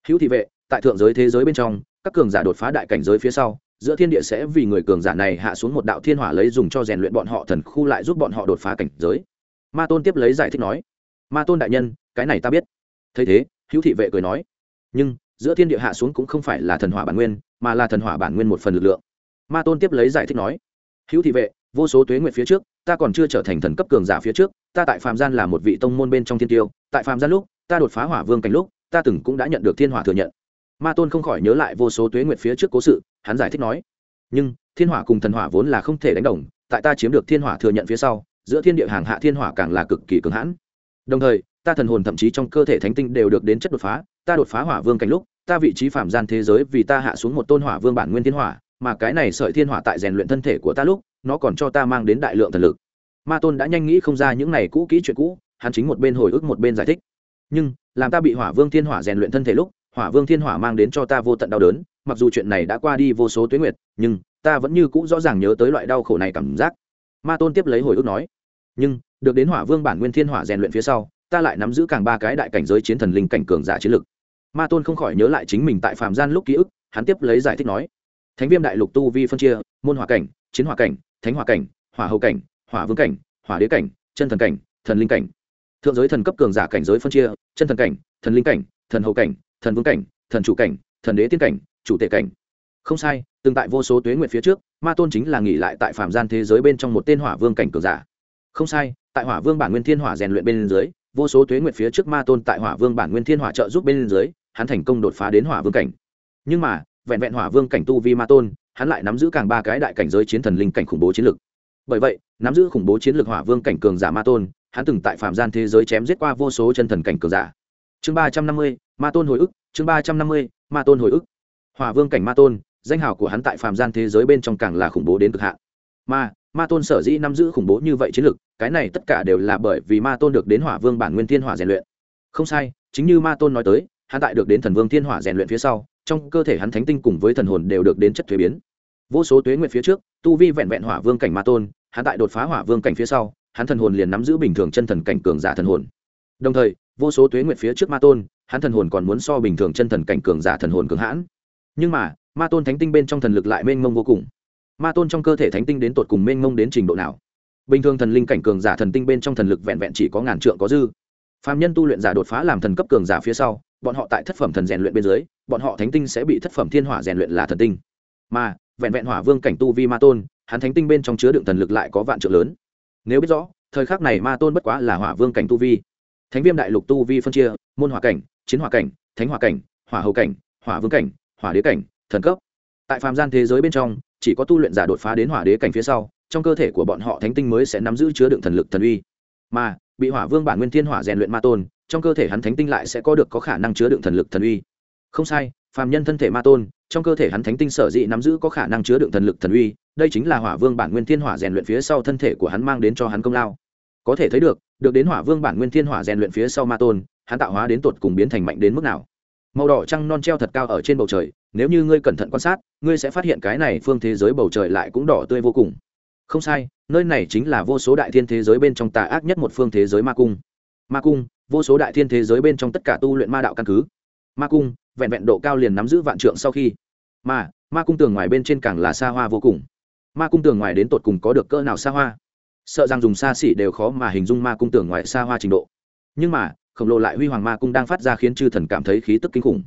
hữu thị vệ, tại thượng giới thế giới bên trong, các cường giả đột phá đại cảnh giới phía sau giữa thiên địa sẽ vì người cường giả này hạ xuống một đạo thiên hỏa lấy dùng cho rèn luyện bọn họ thần khu lại giúp bọn họ đột phá cảnh giới. Ma tôn tiếp lấy giải thích nói, ma tôn đại nhân, cái này ta biết. Thấy thế, hữu thị vệ cười nói, nhưng, giữa thiên địa hạ xuống cũng không phải là thần hỏa bản nguyên, mà là thần hỏa bản nguyên một phần lực lượng. Ma tôn tiếp lấy giải thích nói, hữu thị vệ, vô số tuế nguyện phía trước, ta còn chưa trở thành thần cấp cường giả phía trước, ta tại phạm gian là một vị tông môn bên trong thiên tiêu, tại phạm gian lúc, ta đột phá hỏa vương cảnh lúc, ta từng cũng đã nhận được thiên hỏa thừa nhận. Ma tôn không khỏi nhớ lại vô số tuế nguyện phía trước cố sự hắn giải thích nói, nhưng, thiên hỏa cùng thần hỏa vốn là không thể đánh đồng, tại ta chiếm được thiên hỏa thừa nhận phía sau, giữa thiên địa hàng hạ thiên hỏa càng là cực kỳ cường hãn. Đồng thời, ta thần hồn thậm chí trong cơ thể thánh tinh đều được đến chất đột phá, ta đột phá hỏa vương cảnh lúc, ta vị trí phạm gian thế giới vì ta hạ xuống một tôn hỏa vương bản nguyên thiên hỏa, mà cái này sợi thiên hỏa tại rèn luyện thân thể của ta lúc, nó còn cho ta mang đến đại lượng thần lực. Ma tôn đã nhanh nghĩ không ra những này cũ kỹ chuyện cũ, hắn chính một bên hồi ức một bên giải thích. Nhưng, làm ta bị hỏa vương thiên hỏa rèn luyện thân thể lúc hỏa vương thiên hỏa mang đến cho ta vô tận đau đớn, mặc dù chuyện này đã qua đi vô số tuyến nguyệt, nhưng ta vẫn như cũ rõ ràng nhớ tới loại đau khổ này cảm giác. Ma tôn tiếp lấy hồi ức nói, nhưng, được đến hỏa vương bản nguyên thiên hỏa rèn luyện phía sau, ta lại nắm giữ càng ba cái đại cảnh giới chiến thần linh cảnh cường giả chiến lực. Ma tôn không khỏi nhớ lại chính mình tại phạm gian lúc ký ức, hắn tiếp lấy giải thích nói, thánh viêm đại lục tu vi phân chia, môn hỏa cảnh, chiến hỏa cảnh, thánh hỏa cảnh, hỏa hậu cảnh, hỏa vương cảnh, hỏa đế cảnh, chân thần cảnh, thần linh cảnh. Thượng giới thần cấp cường giả cảnh giới phân chia, chân thần cảnh, thần linh cảnh, thần hậu cảnh thần vương cảnh, thần chủ cảnh, thần đế tiên cảnh, chủ tể cảnh. Không sai từng tại vô số tuế nguyện phía trước, ma tôn chính là nghỉ lại tại phạm gian thế giới bên trong một tên hỏa vương cảnh cường giả. Không sai, tại hỏa vương bản nguyên thiên hỏa rèn luyện bên dưới, vô số tuế nguyện phía trước ma tôn tại hỏa vương bản nguyên thiên hỏa trợ giúp bên dưới, hắn thành công đột phá đến hỏa vương cảnh. Nhưng mà, vẹn vẹn hỏa vương cảnh tu vi ma tôn, hắn lại nắm giữ càng ba cái đại cảnh giới chiến thần linh cảnh khủng bố chiến lực. Bởi vậy, nắm giữ khủng bố chiến lược hỏa vương cảnh cường giả ma tôn, hắn từng tại phạm gian thế giới chém giết qua vô số chân thần cảnh cường giả chương ba trăm năm mươi, ma tôn hồi ức, chương ba trăm năm mươi, ma tôn hồi ức. Hỏa vương cảnh ma tôn, danh hào của hắn tại phạm gian thế giới bên trong càng là khủng bố đến cực hạn. Ma ma tôn sở dĩ nắm giữ khủng bố như vậy chiến lược cái này tất cả đều là bởi vì ma tôn được đến hỏa vương bản nguyên thiên hỏa rèn luyện. Không sai, chính như ma tôn nói tới, hắn tại được đến thần vương thiên hỏa rèn luyện phía sau, trong cơ thể hắn thánh tinh cùng với thần hồn đều được đến chất thuế biến. Vô số tuế nguyện phía trước, tu vi vẹn vẹn hỏa vương cảnh ma tôn, hắn tại đột phá hỏa vương cảnh phía sau, hắn thần hồn liền nắm giữ bình thường chân thần cảnh cường giả thần hồn. Đồng thời vô số tuế nguyện phía trước ma tôn, hắn thần hồn còn muốn so bình thường chân thần cảnh cường giả thần hồn cường hãn. Nhưng mà, ma tôn thánh tinh bên trong thần lực lại mênh mông vô cùng. Ma tôn trong cơ thể thánh tinh đến tột cùng mênh mông đến trình độ nào? Bình thường thần linh cảnh cường giả thần tinh bên trong thần lực vẹn vẹn chỉ có ngàn trượng có dư. Phạm nhân tu luyện giả đột phá làm thần cấp cường giả phía sau, bọn họ tại thất phẩm thần rèn luyện bên dưới, bọn họ thánh tinh sẽ bị thất phẩm thiên hỏa rèn luyện là thần tinh. Mà, vẹn vẹn hỏa vương cảnh tu vi ma tôn, hắn thánh tinh bên trong chứa đựng thần lực lại có vạn trượng lớn. Nếu biết rõ, thời khắc này ma tôn bất quá là hỏa vương cảnh tu vi thánh viêm đại lục tu vi phân chia, môn hỏa cảnh, chiến hỏa cảnh, thánh hỏa cảnh, hỏa hầu cảnh, hỏa vương cảnh, hỏa đế cảnh, thần cấp. Tại phàm gian thế giới bên trong, chỉ có tu luyện giả đột phá đến hỏa đế cảnh phía sau, trong cơ thể của bọn họ thánh tinh mới sẽ nắm giữ chứa đựng thần lực thần uy. Mà, bị hỏa vương bản nguyên thiên hỏa rèn luyện ma tôn, trong cơ thể hắn thánh tinh lại sẽ có được có khả năng chứa đựng thần lực thần uy. Không sai, phàm nhân thân thể ma tôn, trong cơ thể hắn thánh tinh sở dĩ nắm giữ có khả năng chứa đựng thần lực thần uy, đây chính là hỏa vương bản nguyên thiên hỏa rèn luyện phía sau thân thể của hắn mang đến cho hắn công lao có thể thấy được được đến hỏa vương bản nguyên thiên hỏa rèn luyện phía sau ma tôn, hắn tạo hóa đến tột cùng biến thành mạnh đến mức nào. Màu đỏ trăng non treo thật cao ở trên bầu trời, nếu như ngươi cẩn thận quan sát, ngươi sẽ phát hiện cái này phương thế giới bầu trời lại cũng đỏ tươi vô cùng. Không sai, nơi này chính là vô số đại thiên thế giới bên trong tà ác nhất một phương thế giới ma cung. Ma cung, vô số đại thiên thế giới bên trong tất cả tu luyện ma đạo căn cứ. Ma cung, vẹn vẹn độ cao liền nắm giữ vạn trượng sau khi. Mà, ma cung tường ngoài bên trên càng là xa hoa vô cùng. Ma cung tường ngoài đến tột cùng có được cỡ nào xa hoa? Sợ rằng dùng xa xỉ đều khó mà hình dung ma cung tưởng ngoài xa hoa trình độ. Nhưng mà, khổng lồ lại huy hoàng ma cung đang phát ra khiến chư thần cảm thấy khí tức kinh khủng.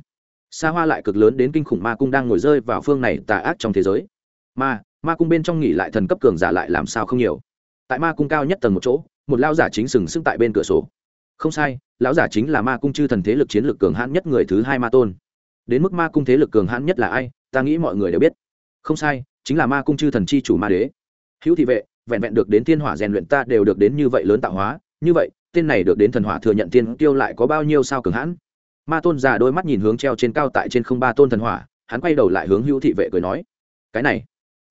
Xa hoa lại cực lớn đến kinh khủng ma cung đang ngồi rơi vào phương này tà ác trong thế giới. Ma ma cung bên trong nghỉ lại thần cấp cường giả lại làm sao không nhiều. Tại ma cung cao nhất tầng một chỗ, một lao giả chính sừng sững tại bên cửa sổ. Không sai, lão giả chính là ma cung chư thần thế lực chiến lược cường hãn nhất người thứ hai ma tôn. Đến mức ma cung thế lực cường hãn nhất là ai, ta nghĩ mọi người đều biết. Không sai, chính là ma cung chư thần chi chủ ma đế. Hữu thị vệ vẹn vẹn được đến thiên hỏa rèn luyện ta đều được đến như vậy lớn tạo hóa. Như vậy, tên này được đến thần hỏa thừa nhận tiên tiêu lại có bao nhiêu sao cường hãn? Ma tôn già đôi mắt nhìn hướng treo trên cao tại trên không ba tôn thần hỏa, hắn quay đầu lại hướng hữu thị vệ cười nói, cái này.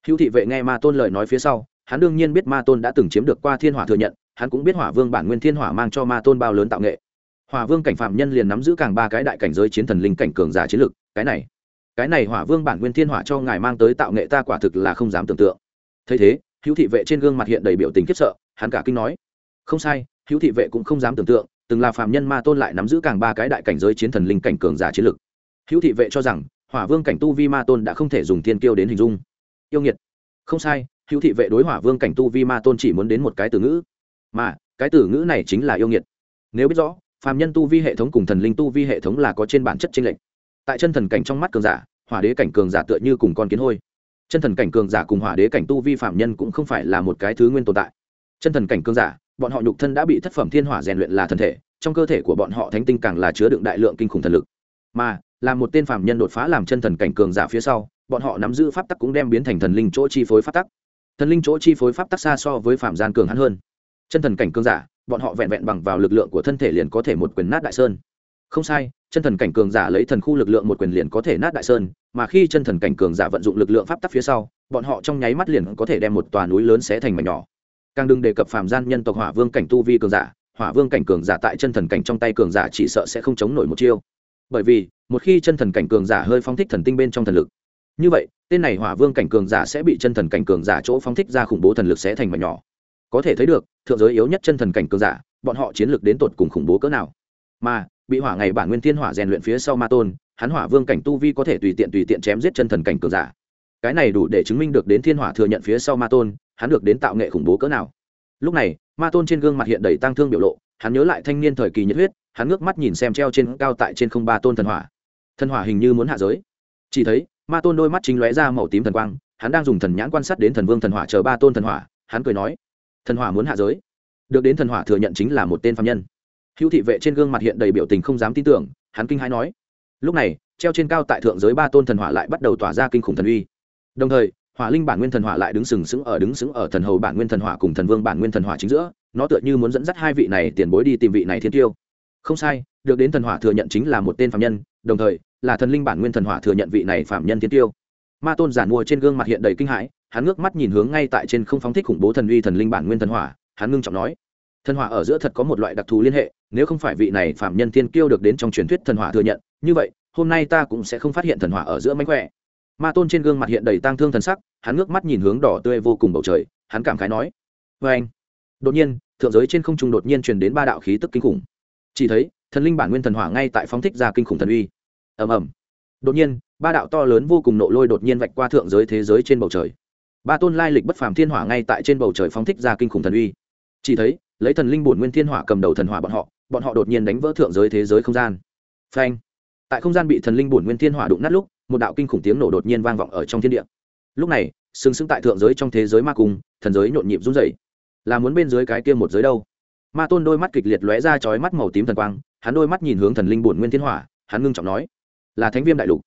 Hữu thị vệ nghe ma tôn lời nói phía sau, hắn đương nhiên biết ma tôn đã từng chiếm được qua thiên hỏa thừa nhận, hắn cũng biết hỏa vương bản nguyên thiên hỏa mang cho ma tôn bao lớn tạo nghệ. Hỏa vương cảnh phạm nhân liền nắm giữ càng ba cái đại cảnh giới chiến thần linh cảnh cường giả chiến lực, cái này cái này hỏa vương bản nguyên thiên hỏa cho ngài mang tới tạo nghệ ta quả thực là không dám tưởng tượng. Thấy thế hữu thị vệ trên gương mặt hiện đầy biểu tình khiếp sợ, hắn cả kinh nói, không sai, hữu thị vệ cũng không dám tưởng tượng, từng là phạm nhân ma tôn lại nắm giữ càng ba cái đại cảnh giới chiến thần linh cảnh cường giả chiến lực. Hữu thị vệ cho rằng, hỏa vương cảnh tu vi ma tôn đã không thể dùng thiên kiêu đến hình dung. Yêu nghiệt. Không sai, hữu thị vệ đối hỏa vương cảnh tu vi ma tôn chỉ muốn đến một cái từ ngữ. Mà, cái từ ngữ này chính là yêu nghiệt. Nếu biết rõ, phàm nhân tu vi hệ thống cùng thần linh tu vi hệ thống là có trên bản chất chênh lệch. Tại chân thần cảnh trong mắt cường giả, hỏa đế cảnh cường giả tựa như cùng con kiến hôi chân thần cảnh cường giả cùng hỏa đế cảnh tu vi phạm nhân cũng không phải là một cái thứ nguyên tồn tại. Chân thần cảnh cường giả, bọn họ nhục thân đã bị thất phẩm thiên hỏa rèn luyện là thân thể, trong cơ thể của bọn họ thánh tinh càng là chứa đựng đại lượng kinh khủng thần lực. Mà, là một tên phạm nhân đột phá làm chân thần cảnh cường giả phía sau, bọn họ nắm giữ pháp tắc cũng đem biến thành thần linh chỗ chi phối pháp tắc. Thần linh chỗ chi phối pháp tắc xa so với phạm gian cường hắn hơn. Chân thần cảnh cường giả, bọn họ vẹn vẹn bằng vào lực lượng của thân thể liền có thể một quyền nát đại sơn không sai, chân thần cảnh cường giả lấy thần khu lực lượng một quyền liền có thể nát đại sơn, mà khi chân thần cảnh cường giả vận dụng lực lượng pháp tắc phía sau, bọn họ trong nháy mắt liền có thể đem một tòa núi lớn xé thành mảnh nhỏ. Càng đừng đề cập phàm gian nhân tộc hỏa vương cảnh tu vi cường giả, hỏa vương cảnh cường giả tại chân thần cảnh trong tay cường giả chỉ sợ sẽ không chống nổi một chiêu. Bởi vì, một khi chân thần cảnh cường giả hơi phóng thích thần tinh bên trong thần lực, như vậy, tên này hỏa vương cảnh cường giả sẽ bị chân thần cảnh cường giả chỗ phóng thích ra khủng bố thần lực sẽ thành mảnh nhỏ. Có thể thấy được, thượng giới yếu nhất chân thần cảnh cường giả, bọn họ chiến lược đến tột cùng khủng bố cỡ nào. Mà bị hỏa ngày bản nguyên thiên hỏa rèn luyện phía sau ma tôn, hắn hỏa vương cảnh tu vi có thể tùy tiện tùy tiện chém giết chân thần cảnh cường giả. Cái này đủ để chứng minh được đến thiên hỏa thừa nhận phía sau ma tôn, hắn được đến tạo nghệ khủng bố cỡ nào. Lúc này, ma tôn trên gương mặt hiện đầy tăng thương biểu lộ, hắn nhớ lại thanh niên thời kỳ nhiệt huyết, hắn ngước mắt nhìn xem treo trên cao tại trên không ba tôn thần hỏa. Thần hỏa hình như muốn hạ giới. Chỉ thấy, ma tôn đôi mắt chính lóe ra màu tím thần quang, hắn đang dùng thần nhãn quan sát đến thần vương thần hỏa chờ ba tôn thần hỏa, hắn cười nói, thần hỏa muốn hạ giới. Được đến thần hỏa thừa nhận chính là một tên phạm nhân hữu thị vệ trên gương mặt hiện đầy biểu tình không dám tin tưởng, hắn kinh hãi nói. Lúc này, treo trên cao tại thượng giới ba tôn thần hỏa lại bắt đầu tỏa ra kinh khủng thần uy. Đồng thời, hỏa linh bản nguyên thần hỏa lại đứng sừng sững ở đứng sững ở thần hầu bản nguyên thần hỏa cùng thần vương bản nguyên thần hỏa chính giữa, nó tựa như muốn dẫn dắt hai vị này tiền bối đi tìm vị này thiên tiêu. Không sai, được đến thần hỏa thừa nhận chính là một tên phạm nhân, đồng thời, là thần linh bản nguyên thần hỏa thừa nhận vị này phạm nhân thiên tiêu. Ma tôn giản mua trên gương mặt hiện đầy kinh hãi, hắn ngước mắt nhìn hướng ngay tại trên không phóng thích khủng bố thần uy thần linh bản nguyên thần hỏa, hắn ngưng trọng nói thần hỏa ở giữa thật có một loại đặc thù liên hệ, nếu không phải vị này phạm nhân tiên kiêu được đến trong truyền thuyết thần hỏa thừa nhận, như vậy, hôm nay ta cũng sẽ không phát hiện thần hỏa ở giữa mánh khỏe. Ma tôn trên gương mặt hiện đầy tang thương thần sắc, hắn ngước mắt nhìn hướng đỏ tươi vô cùng bầu trời, hắn cảm khái nói vê anh. Đột nhiên, thượng giới trên không trung đột nhiên truyền đến ba đạo khí tức kinh khủng. Chỉ thấy, thần linh bản nguyên thần hỏa ngay tại phóng thích ra kinh khủng thần uy. Ầm ầm. Đột nhiên, ba đạo to lớn vô cùng nộ lôi đột nhiên vạch qua thượng giới thế giới trên bầu trời. Ba tôn lai lịch bất phàm thiên hỏa ngay tại trên bầu trời phóng thích ra kinh khủng thần uy. Chỉ thấy lấy thần linh bổn nguyên thiên hỏa cầm đầu thần hỏa bọn họ bọn họ đột nhiên đánh vỡ thượng giới thế giới không gian. Phanh! Tại không gian bị thần linh bổn nguyên thiên hỏa đụng nát lúc, một đạo kinh khủng tiếng nổ đột nhiên vang vọng ở trong thiên địa. Lúc này, sừng sững tại thượng giới trong thế giới ma cung, thần giới nhộn nhịp run rẩy. Là muốn bên dưới cái kia một giới đâu? Ma tôn đôi mắt kịch liệt lóe ra chói mắt màu tím thần quang, hắn đôi mắt nhìn hướng thần linh bổn nguyên thiên hỏa, hắn ngưng trọng nói, là thánh viêm đại lục.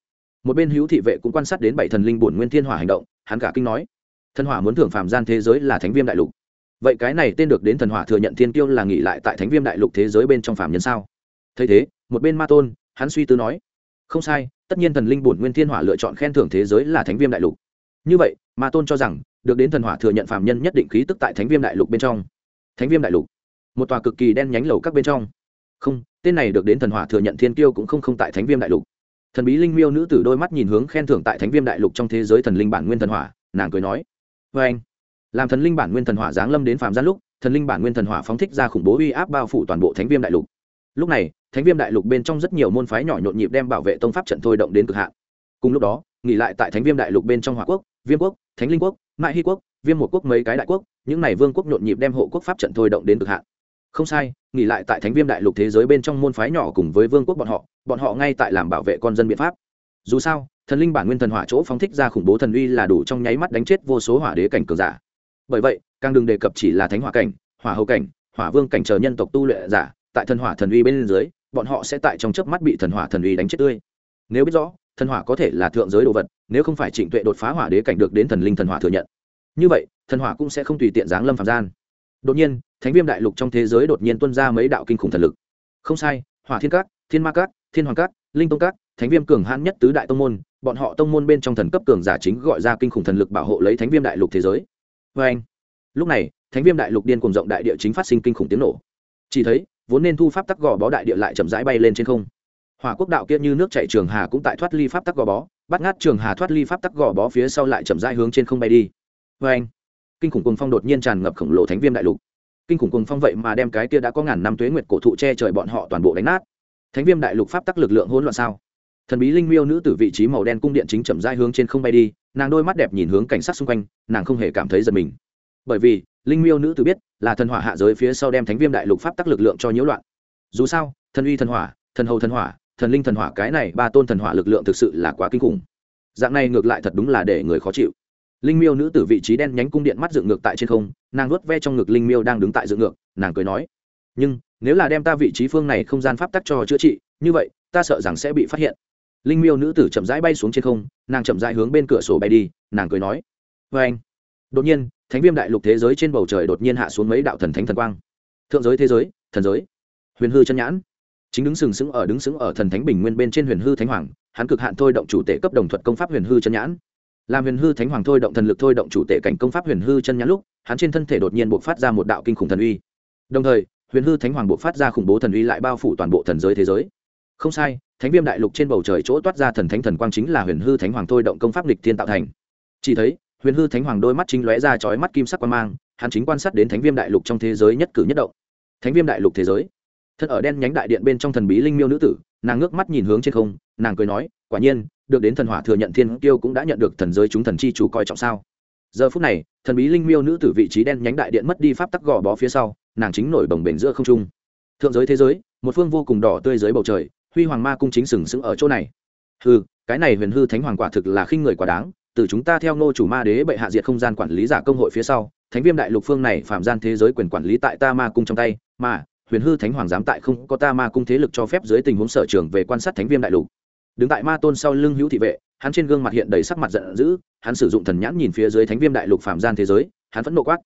Một bên hữu thị vệ cũng quan sát đến bảy thần linh bổn nguyên thiên hỏa hành động, hắn cả kinh nói, thần hỏa muốn thưởng phàm gian thế giới là thánh viêm đại lục vậy cái này tên được đến thần hỏa thừa nhận thiên tiêu là nghỉ lại tại thánh viêm đại lục thế giới bên trong phàm nhân sao? Thấy thế, một bên ma tôn, hắn suy tư nói, không sai, tất nhiên thần linh bổn nguyên thiên hỏa lựa chọn khen thưởng thế giới là thánh viêm đại lục. Như vậy, ma tôn cho rằng, được đến thần hỏa thừa nhận phàm nhân nhất định khí tức tại thánh viêm đại lục bên trong. Thánh viêm đại lục, một tòa cực kỳ đen nhánh lầu các bên trong. Không, tên này được đến thần hỏa thừa nhận thiên tiêu cũng không không tại thánh viêm đại lục. Thần bí linh miêu nữ tử đôi mắt nhìn hướng khen thưởng tại thánh viêm đại lục trong thế giới thần linh bản nguyên thần hỏa, nàng cười nói vê anh làm thần linh bản nguyên thần hỏa giáng lâm đến phàm gian lúc, thần linh bản nguyên thần hỏa phóng thích ra khủng bố uy áp bao phủ toàn bộ thánh viêm đại lục. Lúc này, thánh viêm đại lục bên trong rất nhiều môn phái nhỏ nhộn nhịp đem bảo vệ tông pháp trận thôi động đến cực hạn. Cùng lúc đó, nghỉ lại tại thánh viêm đại lục bên trong hỏa quốc, viêm quốc, thánh linh quốc, mại hy quốc, viêm một quốc mấy cái đại quốc, những n à y vương quốc nhộn nhịp đem hộ quốc pháp trận thôi động đến cực hạn. Không sai, nghỉ lại tại thánh viêm đại lục thế giới bên trong môn phái nhỏ cùng với vương quốc bọn họ bọn họ ngay tại làm bảo vệ con dân biện pháp. Dù sao, thần linh bản nguyên thần hỏa chỗ phóng thích ra khủng bố thần uy là đủ trong nháy mắt đánh chết vô số hỏa đế cảnh cường giả bởi vậy càng đừng đề cập chỉ là thánh hỏa cảnh hỏa hậu cảnh hỏa vương cảnh chờ nhân tộc tu luyện giả tại thần hỏa thần uy bên dưới bọn họ sẽ tại trong chớp mắt bị thần hỏa thần uy đánh chết tươi. Nếu biết rõ thần hỏa có thể là thượng giới đồ vật nếu không phải trịnh tuệ đột phá hỏa đế cảnh được đến thần linh thần hỏa thừa nhận. Như vậy thần hỏa cũng sẽ không tùy tiện giáng lâm phạm gian. Đột nhiên thánh viêm đại lục trong thế giới đột nhiên tuân ra mấy đạo kinh khủng thần lực. Không sai hỏa thiên cát, thiên ma cát, thiên hoàng cát, linh tông cát, thánh viêm cường hãn nhất tứ đại tông môn bọn họ tông môn bên trong thần cấp cường giả chính gọi ra kinh khủng thần lực bảo hộ lấy thánh viêm đại lục thế giới vê anh. Lúc này, thánh viêm đại lục điên cùng rộng đại địa chính phát sinh kinh khủng tiếng nổ. Chỉ thấy, vốn nên thu pháp tắc gò bó đại địa lại chậm rãi bay lên trên không. Hỏa quốc đạo kia như nước chảy trường hà cũng tại thoát ly pháp tắc gò bó, bắt ngát trường hà thoát ly pháp tắc gò bó phía sau lại chậm rãi hướng trên không bay đi. Vê anh. Kinh khủng cùng phong đột nhiên tràn ngập khổng lồ thánh viêm đại lục. Kinh khủng cùng phong vậy mà đem cái kia đã có ngàn năm tuế nguyệt cổ thụ che trời bọn họ toàn bộ đánh nát. Thánh viêm đại lục pháp tắc lực lượng hỗn loạn sao? Thần bí linh miêu nữ tử vị trí màu đen cung điện chính chậm rãi hướng trên không bay đi nàng đôi mắt đẹp nhìn hướng cảnh sát xung quanh, nàng không hề cảm thấy giật mình. Bởi vì, linh miêu nữ tử biết, là thần hỏa hạ giới phía sau đem thánh viêm đại lục pháp tắc lực lượng cho nhiễu loạn. Dù sao, thần uy thần hỏa, thần hầu thần hỏa, thần linh thần hỏa, cái này ba tôn thần hỏa lực lượng thực sự là quá kinh khủng. Dạng này ngược lại thật đúng là để người khó chịu. Linh miêu nữ tử vị trí đen nhánh cung điện mắt dựng ngược tại trên không, nàng nuốt ve trong ngực linh miêu đang đứng tại dựng ngược, nàng cười nói, nhưng, nếu là đem ta vị trí phương này không gian pháp tắc cho chữa trị, như vậy, ta sợ rằng sẽ bị phát hiện linh miêu nữ tử chậm rãi bay xuống trên không, nàng chậm rãi hướng bên cửa sổ bay đi, nàng cười nói vê anh. Đột nhiên, thánh viêm đại lục thế giới trên bầu trời đột nhiên hạ xuống mấy đạo thần thánh thần quang. Thượng giới thế giới, thần giới. Huyền hư chân nhãn. Chính đứng sừng sững ở đứng sững ở thần thánh bình nguyên bên trên huyền hư thánh hoàng, hắn cực hạn thôi động chủ tể cấp đồng thuật công pháp huyền hư chân nhãn. Làm huyền hư thánh hoàng thôi động thần lực thôi động chủ tể cảnh công pháp huyền hư chân nhãn lúc, hắn trên thân thể đột nhiên buộc phát ra một đạo kinh khủng thần uy. Đồng thời, huyền hư thánh hoàng buộc phát ra khủng bố thần uy lại bao phủ toàn bộ thần giới thế giới không sai, thánh viêm đại lục trên bầu trời chỗ toát ra thần thánh thần quang chính là huyền hư thánh hoàng thôi động công pháp lịch thiên tạo thành. Chỉ thấy, huyền hư thánh hoàng đôi mắt chính lóe ra chói mắt kim sắc quan mang, hắn chính quan sát đến thánh viêm đại lục trong thế giới nhất cử nhất động. Thánh viêm đại lục thế giới. Thật ở đen nhánh đại điện bên trong thần bí linh miêu nữ tử, nàng ngước mắt nhìn hướng trên không, nàng cười nói, quả nhiên, được đến thần hỏa thừa nhận thiên kiêu cũng đã nhận được thần giới chúng thần chi chủ coi trọng sao? Giờ phút này, thần bí linh miêu nữ tử vị trí đen nhánh đại điện mất đi pháp tắc gò bó phía sau, nàng chính nổi bồng bềnh giữa không trung. Thượng giới thế giới, một phương vô cùng đỏ tươi dưới bầu trời huy hoàng ma cung chính sừng sững ở chỗ này. Hư cái này huyền hư thánh hoàng quả thực là khinh người quá đáng, từ chúng ta theo ngô chủ ma đế bệ hạ diệt không gian quản lý giả công hội phía sau, thánh viêm đại lục phương này phạm gian thế giới quyền quản lý tại ta ma cung trong tay, mà, huyền hư thánh hoàng dám tại không có ta ma cung thế lực cho phép dưới tình huống sở trường về quan sát thánh viêm đại lục. Đứng tại ma tôn sau lưng hữu thị vệ, hắn trên gương mặt hiện đầy sắc mặt giận dữ, hắn sử dụng thần nhãn nhìn phía dưới thánh viêm đại lục phạm gian thế giới, hắn vẫn nộ quát.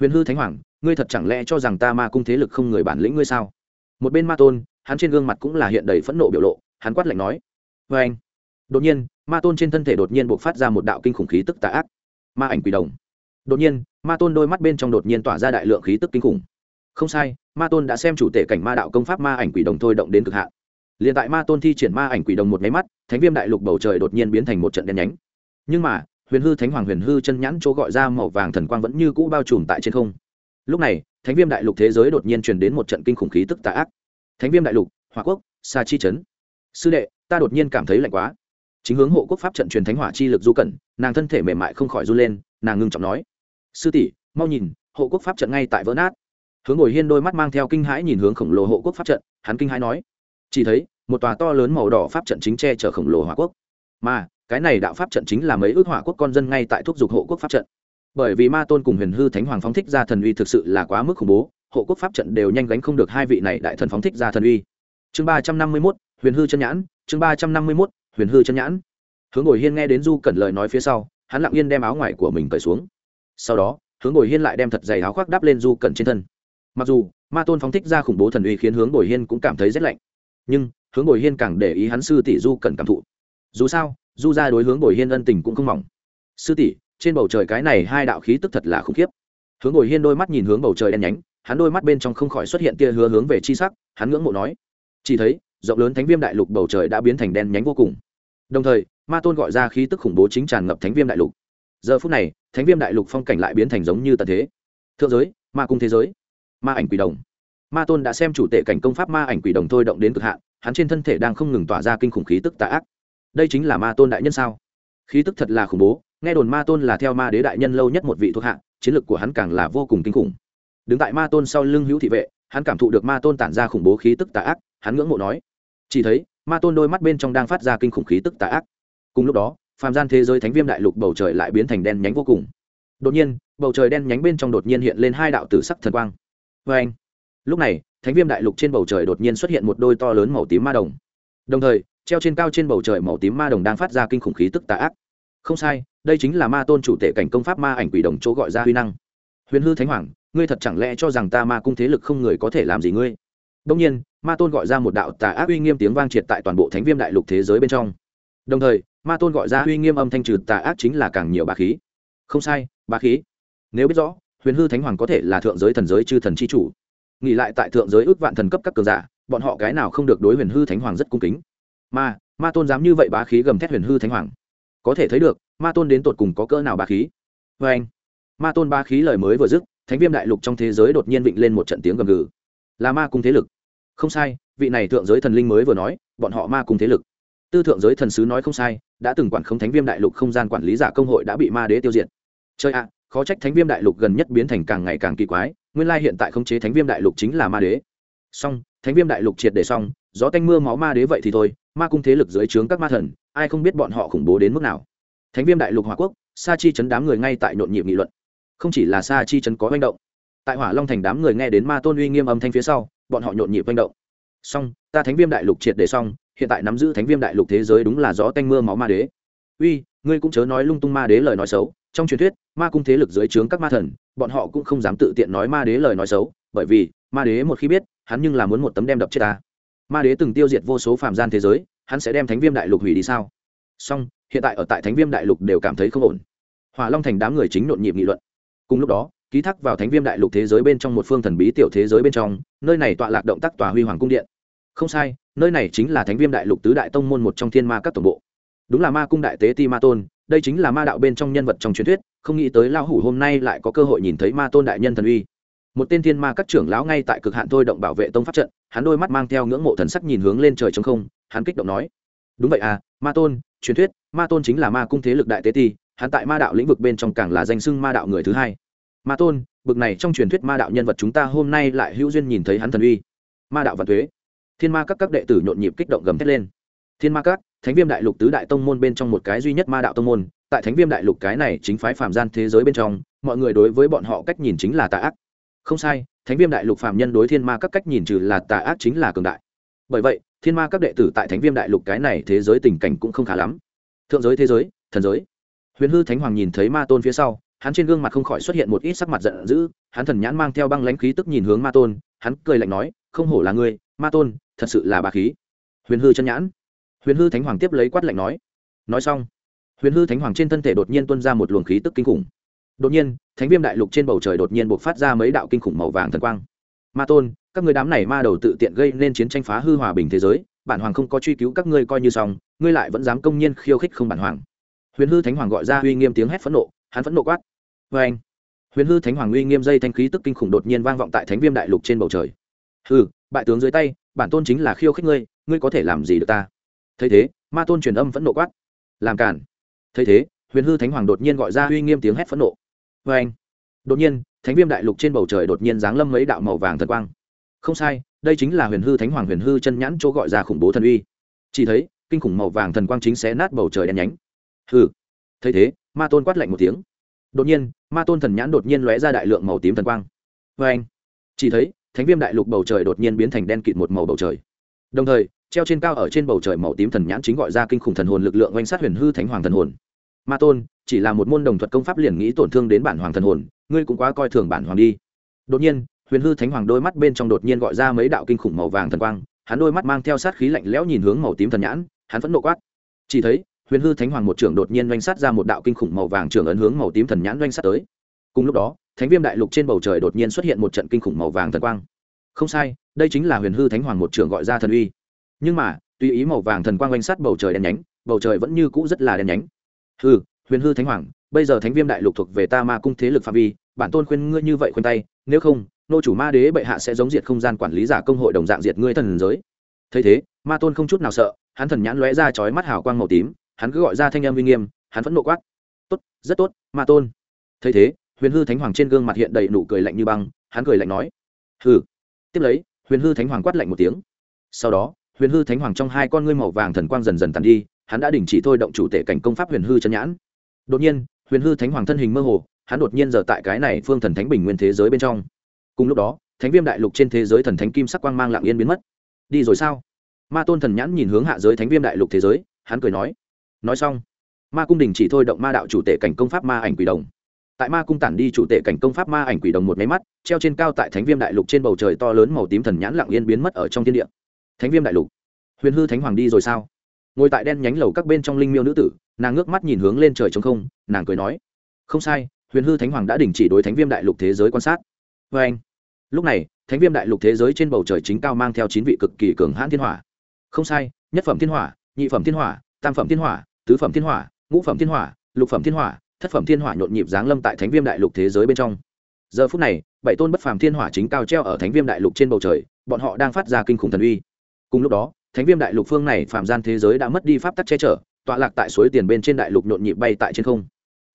Huyền hư thánh hoàng, ngươi thật chẳng lẽ cho rằng ta ma cung thế lực không người bản lĩnh ngươi sao? Một bên ma tôn hắn trên gương mặt cũng là hiện đầy phẫn nộ biểu lộ, hắn quát lạnh nói vê anh. Đột nhiên, ma tôn trên thân thể đột nhiên buộc phát ra một đạo kinh khủng khí tức tà ác. Ma ảnh quỷ đồng. Đột nhiên, ma tôn đôi mắt bên trong đột nhiên tỏa ra đại lượng khí tức kinh khủng. Không sai, ma tôn đã xem chủ tể cảnh ma đạo công pháp ma ảnh quỷ đồng thôi động đến cực hạn. Liền tại ma tôn thi triển ma ảnh quỷ đồng một máy mắt, thánh viêm đại lục bầu trời đột nhiên biến thành một trận đen nhánh. Nhưng mà, huyền hư thánh hoàng huyền hư chân nhãn chỗ gọi ra màu vàng thần quang vẫn như cũ bao trùm tại trên không. Lúc này, thánh viêm đại lục thế giới đột nhiên truyền đến một trận kinh khủng khí tức tà ác thánh viêm đại lục hòa quốc, sa chi trấn. Sư đệ, ta đột nhiên cảm thấy lạnh quá. Chính hướng hộ quốc pháp trận truyền thánh hỏa chi lực du cẩn, nàng thân thể mềm mại không khỏi run lên, nàng ngưng trọng nói. Sư tỷ, mau nhìn, hộ quốc pháp trận ngay tại vỡ nát. Hướng ngồi hiên đôi mắt mang theo kinh hãi nhìn hướng khổng lồ hộ quốc pháp trận, hắn kinh hãi nói. Chỉ thấy, một tòa to lớn màu đỏ pháp trận chính che chở khổng lồ hỏa quốc. Mà, cái này đạo pháp trận chính là mấy ước hỏa quốc con dân ngay tại thúc giục hộ quốc pháp trận. Bởi vì ma tôn cùng huyền hư thánh hoàng phóng thích ra thần uy thực sự là quá mức khủng bố hộ quốc pháp trận đều nhanh gánh không được hai vị này đại thần phóng thích ra thần uy. Chương ba trăm năm mươi mốt, huyền hư chân nhãn, chương ba trăm năm mươi mốt, huyền hư chân nhãn. Hướng ngồi hiên nghe đến du cẩn lời nói phía sau, hắn lặng yên đem áo ngoài của mình cởi xuống. Sau đó, hướng ngồi hiên lại đem thật dày áo khoác đắp lên du cẩn trên thân. Mặc dù, ma tôn phóng thích ra khủng bố thần uy khiến hướng ngồi hiên cũng cảm thấy rét lạnh. Nhưng, hướng ngồi hiên càng để ý hắn sư tỷ du cẩn cảm thụ. Dù sao, du ra đối hướng ngồi hiên ân tình cũng không mỏng. Sư tỷ, trên bầu trời cái này hai đạo khí tức thật là khủng khiếp. Hướng ngồi hiên đôi mắt nhìn hướng bầu trời đen nhánh hắn đôi mắt bên trong không khỏi xuất hiện tia hứa hướng về chi sắc, hắn ngưỡng mộ nói, chỉ thấy, rộng lớn thánh viêm đại lục bầu trời đã biến thành đen nhánh vô cùng. Đồng thời, ma tôn gọi ra khí tức khủng bố chính tràn ngập thánh viêm đại lục. Giờ phút này, thánh viêm đại lục phong cảnh lại biến thành giống như tận thế. Thượng giới, ma cung thế giới, ma ảnh quỷ đồng. Ma tôn đã xem chủ tệ cảnh công pháp ma ảnh quỷ đồng thôi động đến cực hạn, hắn trên thân thể đang không ngừng tỏa ra kinh khủng khí tức tà ác. Đây chính là ma tôn đại nhân sao? Khí tức thật là khủng bố, nghe đồn ma tôn là theo ma đế đại nhân lâu nhất một vị thuộc hạ, chiến lược của hắn càng là vô cùng kinh khủng đứng tại ma tôn sau lưng hữu thị vệ, hắn cảm thụ được ma tôn tản ra khủng bố khí tức tà ác, hắn ngưỡng mộ nói. Chỉ thấy, ma tôn đôi mắt bên trong đang phát ra kinh khủng khí tức tà ác. Cùng lúc đó, phàm gian thế giới thánh viêm đại lục bầu trời lại biến thành đen nhánh vô cùng. Đột nhiên, bầu trời đen nhánh bên trong đột nhiên hiện lên hai đạo tử sắc thần quang. Vê anh, lúc này, thánh viêm đại lục trên bầu trời đột nhiên xuất hiện một đôi to lớn màu tím ma đồng. Đồng thời, treo trên cao trên bầu trời màu tím ma đồng đang phát ra kinh khủng khí tức tà ác. Không sai, đây chính là ma tôn chủ tể cảnh công pháp ma ảnh quỷ đồng chỗ gọi ra huy năng. Huyền hư thánh hoàng ngươi thật chẳng lẽ cho rằng ta ma cung thế lực không người có thể làm gì ngươi? Đông nhiên, ma tôn gọi ra một đạo tà ác uy nghiêm tiếng vang triệt tại toàn bộ thánh viêm đại lục thế giới bên trong. Đồng thời, ma tôn gọi ra uy nghiêm âm thanh trừ tà ác chính là càng nhiều bá khí. Không sai, bá khí. Nếu biết rõ, huyền hư thánh hoàng có thể là thượng giới thần giới chư thần c h i chủ. Nghỉ lại tại thượng giới ước vạn thần cấp các cường giả, bọn họ cái nào không được đối huyền hư thánh hoàng rất cung kính. Mà, ma tôn dám như vậy bá khí gầm thét huyền hư thánh hoàng. Có thể thấy được, ma tôn đến tột cùng có cỡ nào bá khí. Vê anh ma tôn bá khí lời mới vừa dứt thánh viêm đại lục trong thế giới đột nhiên vịnh lên một trận tiếng gầm gừ. Là ma cung thế lực. Không sai, vị này thượng giới thần linh mới vừa nói, bọn họ ma cung thế lực. Tư thượng giới thần sứ nói không sai, đã từng quản không thánh viêm đại lục không gian quản lý giả công hội đã bị ma đế tiêu diệt. Chơi ạ, khó trách thánh viêm đại lục gần nhất biến thành càng ngày càng kỳ quái, nguyên lai hiện tại khống chế thánh viêm đại lục chính là ma đế. Song thánh viêm đại lục triệt để xong, gió tanh mưa máu ma đế vậy thì thôi, ma cung thế lực dưới trướng các ma thần, ai không biết bọn họ khủng bố đến mức nào. Thánh viêm đại lục hòa quốc, sa chi chấn đám người ngay tại nhộn nhịp nghị luận không chỉ là sa chi chấn có manh động. Tại hỏa long thành đám người nghe đến ma tôn uy nghiêm âm thanh phía sau, bọn họ nhộn nhịp manh động. Song ta thánh viêm đại lục triệt để xong, hiện tại nắm giữ thánh viêm đại lục thế giới đúng là gió tanh mưa máu ma đế. Uy, ngươi cũng chớ nói lung tung ma đế lời nói xấu. Trong truyền thuyết, ma cung thế lực dưới trướng các ma thần, bọn họ cũng không dám tự tiện nói ma đế lời nói xấu, bởi vì, ma đế một khi biết, hắn nhưng là muốn một tấm đem đập chết ta. Ma đế từng tiêu diệt vô số phạm gian thế giới, hắn sẽ đem thánh viêm đại lục hủy đi sao? Song hiện tại ở tại thánh viêm đại lục đều cảm thấy không ổn. Hỏa long thành đám người chính nhộn nhịp nghị luận cùng lúc đó, ký thác vào thánh viêm đại lục thế giới bên trong một phương thần bí tiểu thế giới bên trong, nơi này tọa lạc động tác tòa huy hoàng cung điện. Không sai, nơi này chính là thánh viêm đại lục tứ đại tông môn một trong thiên ma các tổng bộ. Đúng là ma cung đại tế ti ma tôn, đây chính là ma đạo bên trong nhân vật trong truyền thuyết, không nghĩ tới lao hủ hôm nay lại có cơ hội nhìn thấy ma tôn đại nhân thần uy. Một tên thiên ma các trưởng lão ngay tại cực hạn thôi động bảo vệ tông pháp trận, hắn đôi mắt mang theo ngưỡng mộ thần sắc nhìn hướng lên trời trống không, hắn kích động nói. Đúng vậy à ma tôn, truyền thuyết, ma tôn chính là ma cung thế lực đại tế ti hắn tại ma đạo lĩnh vực bên trong càng là danh xưng ma đạo người thứ hai. Ma tôn, bực này trong truyền thuyết ma đạo nhân vật chúng ta hôm nay lại hữu duyên nhìn thấy hắn thần uy. Ma đạo văn thuế thiên ma các các đệ tử nhộn nhịp kích động gầm thét lên. Thiên ma các, thánh viêm đại lục tứ đại tông môn bên trong một cái duy nhất ma đạo tông môn. Tại thánh viêm đại lục cái này chính phái phạm gian thế giới bên trong, mọi người đối với bọn họ cách nhìn chính là tà ác. Không sai, thánh viêm đại lục phạm nhân đối thiên ma các cách nhìn trừ là tà ác chính là cường đại. Bởi vậy, thiên ma các đệ tử tại thánh viêm đại lục cái này thế giới tình cảnh cũng không khá lắm. Thượng giới thế giới, thần giới huyền hư thánh hoàng nhìn thấy ma tôn phía sau, hắn trên gương mặt không khỏi xuất hiện một ít sắc mặt giận dữ, hắn thần nhãn mang theo băng lãnh khí tức nhìn hướng ma tôn, hắn cười lạnh nói, không hổ là ngươi, ma tôn, thật sự là bà khí. Huyền hư chân nhãn. Huyền hư thánh hoàng tiếp lấy quát lạnh nói. Nói xong, huyền hư thánh hoàng trên thân thể đột nhiên tuân ra một luồng khí tức kinh khủng. Đột nhiên, thánh viêm đại lục trên bầu trời đột nhiên buộc phát ra mấy đạo kinh khủng màu vàng thần quang. Ma tôn, các người đám này ma đầu tự tiện gây nên chiến tranh phá hư hòa bình thế giới, bản hoàng không có truy cứu các ngươi coi như xong, ngươi lại vẫn dám công nhiên khiêu khích không bản hoàng huyền hư thánh hoàng gọi ra uy nghiêm tiếng hét phẫn nộ, hắn phẫn nộ quát. Vê anh, huyền hư thánh hoàng uy nghiêm dây thanh khí tức kinh khủng đột nhiên vang vọng tại thánh viêm đại lục trên bầu trời. Hư bại tướng dưới tay, bản tôn chính là khiêu khích ngươi ngươi có thể làm gì được ta? Thấy thế, ma tôn truyền âm phẫn nộ quát. Làm cản thấy thế, huyền hư thánh hoàng đột nhiên gọi ra uy nghiêm tiếng hét phẫn nộ. Vê anh, đột nhiên, thánh viêm đại lục trên bầu trời đột nhiên giáng lâm mấy đạo màu vàng thần quang. Không sai, đây chính là huyền hư thánh hoàng huyền hư chân nhãn chỗ gọi ra khủng bố thần uy. Chỉ thấy, kinh khủng màu vàng thần quang chính xé nát bầu trời đen nhánh hừ. Thấy thế, ma tôn quát lạnh một tiếng. Đột nhiên, ma tôn thần nhãn đột nhiên lóe ra đại lượng màu tím thần quang. Vê anh, chỉ thấy, thánh viêm đại lục bầu trời đột nhiên biến thành đen kịt một màu bầu trời. Đồng thời, treo trên cao ở trên bầu trời màu tím thần nhãn chính gọi ra kinh khủng thần hồn lực lượng oanh sát huyền hư thánh hoàng thần hồn. Ma tôn, chỉ là một môn đồng thuật công pháp liền nghĩ tổn thương đến bản hoàng thần hồn, ngươi cũng quá coi thường bản hoàng đi. Đột nhiên, huyền hư thánh hoàng đôi mắt bên trong đột nhiên gọi ra mấy đạo kinh khủng màu vàng thần quang, hắn đôi mắt mang theo sát khí lạnh lẽo nhìn hướng màu tím thần nhãn, hắn vẫn nộ quát. Chỉ thấy huyền hư thánh hoàng một trưởng đột nhiên doanh sát ra một đạo kinh khủng màu vàng trưởng ấn hướng màu tím thần nhãn doanh sát tới. Cùng lúc đó, thánh viêm đại lục trên bầu trời đột nhiên xuất hiện một trận kinh khủng màu vàng thần quang. Không sai, đây chính là huyền hư thánh hoàng một trưởng gọi ra thần uy. Nhưng mà, tùy ý màu vàng thần quang doanh sát bầu trời đen nhánh, bầu trời vẫn như cũ rất là đen nhánh. Hư huyền hư thánh hoàng, bây giờ thánh viêm đại lục thuộc về ta ma cung thế lực phạm vi, bản tôn khuyên ngươi như vậy khuyên tay, nếu không, nô chủ ma đế bệ hạ sẽ giống diệt không gian quản lý giả công hội đồng dạng diệt ngươi thần giới. Thấy thế, ma tôn không chút nào sợ, hắn thần nhãn lóe ra chói mắt hào quang màu tím hắn cứ gọi ra thanh âm uy nghiêm, hắn vẫn nộ quát. Tốt, rất tốt, ma tôn. Thấy thế, huyền hư thánh hoàng trên gương mặt hiện đầy nụ cười lạnh như băng, hắn cười lạnh nói, hừ. Tiếp lấy, huyền hư thánh hoàng quát lạnh một tiếng. Sau đó, huyền hư thánh hoàng trong hai con ngươi màu vàng thần quang dần dần tàn đi, hắn đã đình chỉ thôi động chủ tể cảnh công pháp huyền hư chân nhãn. Đột nhiên, huyền hư thánh hoàng thân hình mơ hồ, hắn đột nhiên giờ tại cái này phương thần thánh bình nguyên thế giới bên trong. Cùng lúc đó, thánh viêm đại lục trên thế giới thần thánh kim sắc quang mang lạng yên biến mất. Đi rồi sao? Ma tôn thần nhãn nhìn hướng hạ giới thánh viêm đại lục thế giới, hắn cười nói nói xong, ma cung đình chỉ thôi động ma đạo chủ tể cảnh công pháp ma ảnh quỷ đồng. Tại ma cung tản đi chủ tể cảnh công pháp ma ảnh quỷ đồng một máy mắt, treo trên cao tại thánh viêm đại lục trên bầu trời to lớn màu tím thần nhãn lặng yên biến mất ở trong thiên địa. Thánh viêm đại lục. Huyền hư thánh hoàng đi rồi sao? Ngồi tại đen nhánh lầu các bên trong linh miêu nữ tử, nàng ngước mắt nhìn hướng lên trời trống không, nàng cười nói, không sai, huyền hư thánh hoàng đã đình chỉ đối thánh viêm đại lục thế giới quan sát. Vê anh, lúc này, thánh viêm đại lục thế giới trên bầu trời chính cao mang theo chín vị cực kỳ cường hãn thiên hỏa. Không sai, nhất phẩm thiên hỏa, nhị phẩm thiên hỏa tam phẩm thiên hỏa, tứ phẩm thiên hỏa, ngũ phẩm thiên hỏa, lục phẩm thiên hỏa, thất phẩm thiên hỏa nhộn nhịp giáng lâm tại thánh viêm đại lục thế giới bên trong. Giờ phút này, bảy tôn bất phàm thiên hỏa chính cao treo ở thánh viêm đại lục trên bầu trời, bọn họ đang phát ra kinh khủng thần uy. Cùng lúc đó, thánh viêm đại lục phương này phạm gian thế giới đã mất đi pháp tắc che chở, tọa lạc tại suối tiền bên trên đại lục nhộn nhịp bay tại trên không.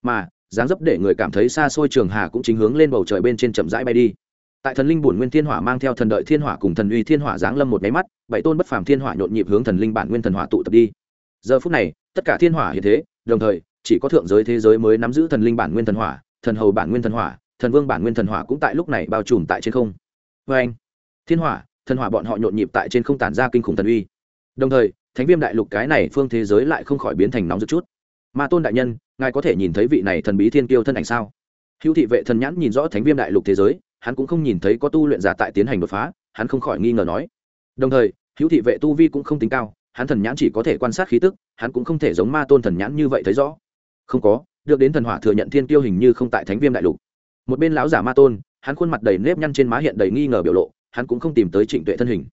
Mà, dáng dấp để người cảm thấy xa xôi trường hà cũng chính hướng lên bầu trời bên trên chậm rãi bay đi. Tại thần linh bổn nguyên thiên hỏa mang theo thần đợi thiên hỏa cùng thần uy thiên hỏa giáng lâm một máy mắt, bảy tôn bất phàm thiên hỏa nhộn nhịp hướng thần linh bản nguyên thần hỏa tụ tập đi giờ phút này, tất cả thiên hỏa hiện thế, đồng thời, chỉ có thượng giới thế giới mới nắm giữ thần linh bản nguyên thần hỏa, thần hầu bản nguyên thần hỏa, thần vương bản nguyên thần hỏa cũng tại lúc này bao trùm tại trên không. Vê anh, thiên hỏa, thần hỏa bọn họ nhộn nhịp tại trên không tản ra kinh khủng thần uy. Đồng thời, thánh viêm đại lục cái này phương thế giới lại không khỏi biến thành nóng rực chút. Ma tôn đại nhân, ngài có thể nhìn thấy vị này thần bí thiên kiêu thân ảnh sao? Hữu thị vệ thần nhãn nhìn rõ thánh viêm đại lục thế giới, hắn cũng không nhìn thấy có tu luyện giả tại tiến hành đột phá, hắn không khỏi nghi ngờ nói. Đồng thời, hữu thị vệ tu vi cũng không tính cao hắn thần nhãn chỉ có thể quan sát khí tức, hắn cũng không thể giống ma tôn thần nhãn như vậy thấy rõ. Không có, được đến thần hỏa thừa nhận thiên tiêu hình như không tại thánh viêm đại lục. Một bên lão giả ma tôn, hắn khuôn mặt đầy nếp nhăn trên má hiện đầy nghi ngờ biểu lộ, hắn cũng không tìm tới trịnh tuệ thân hình.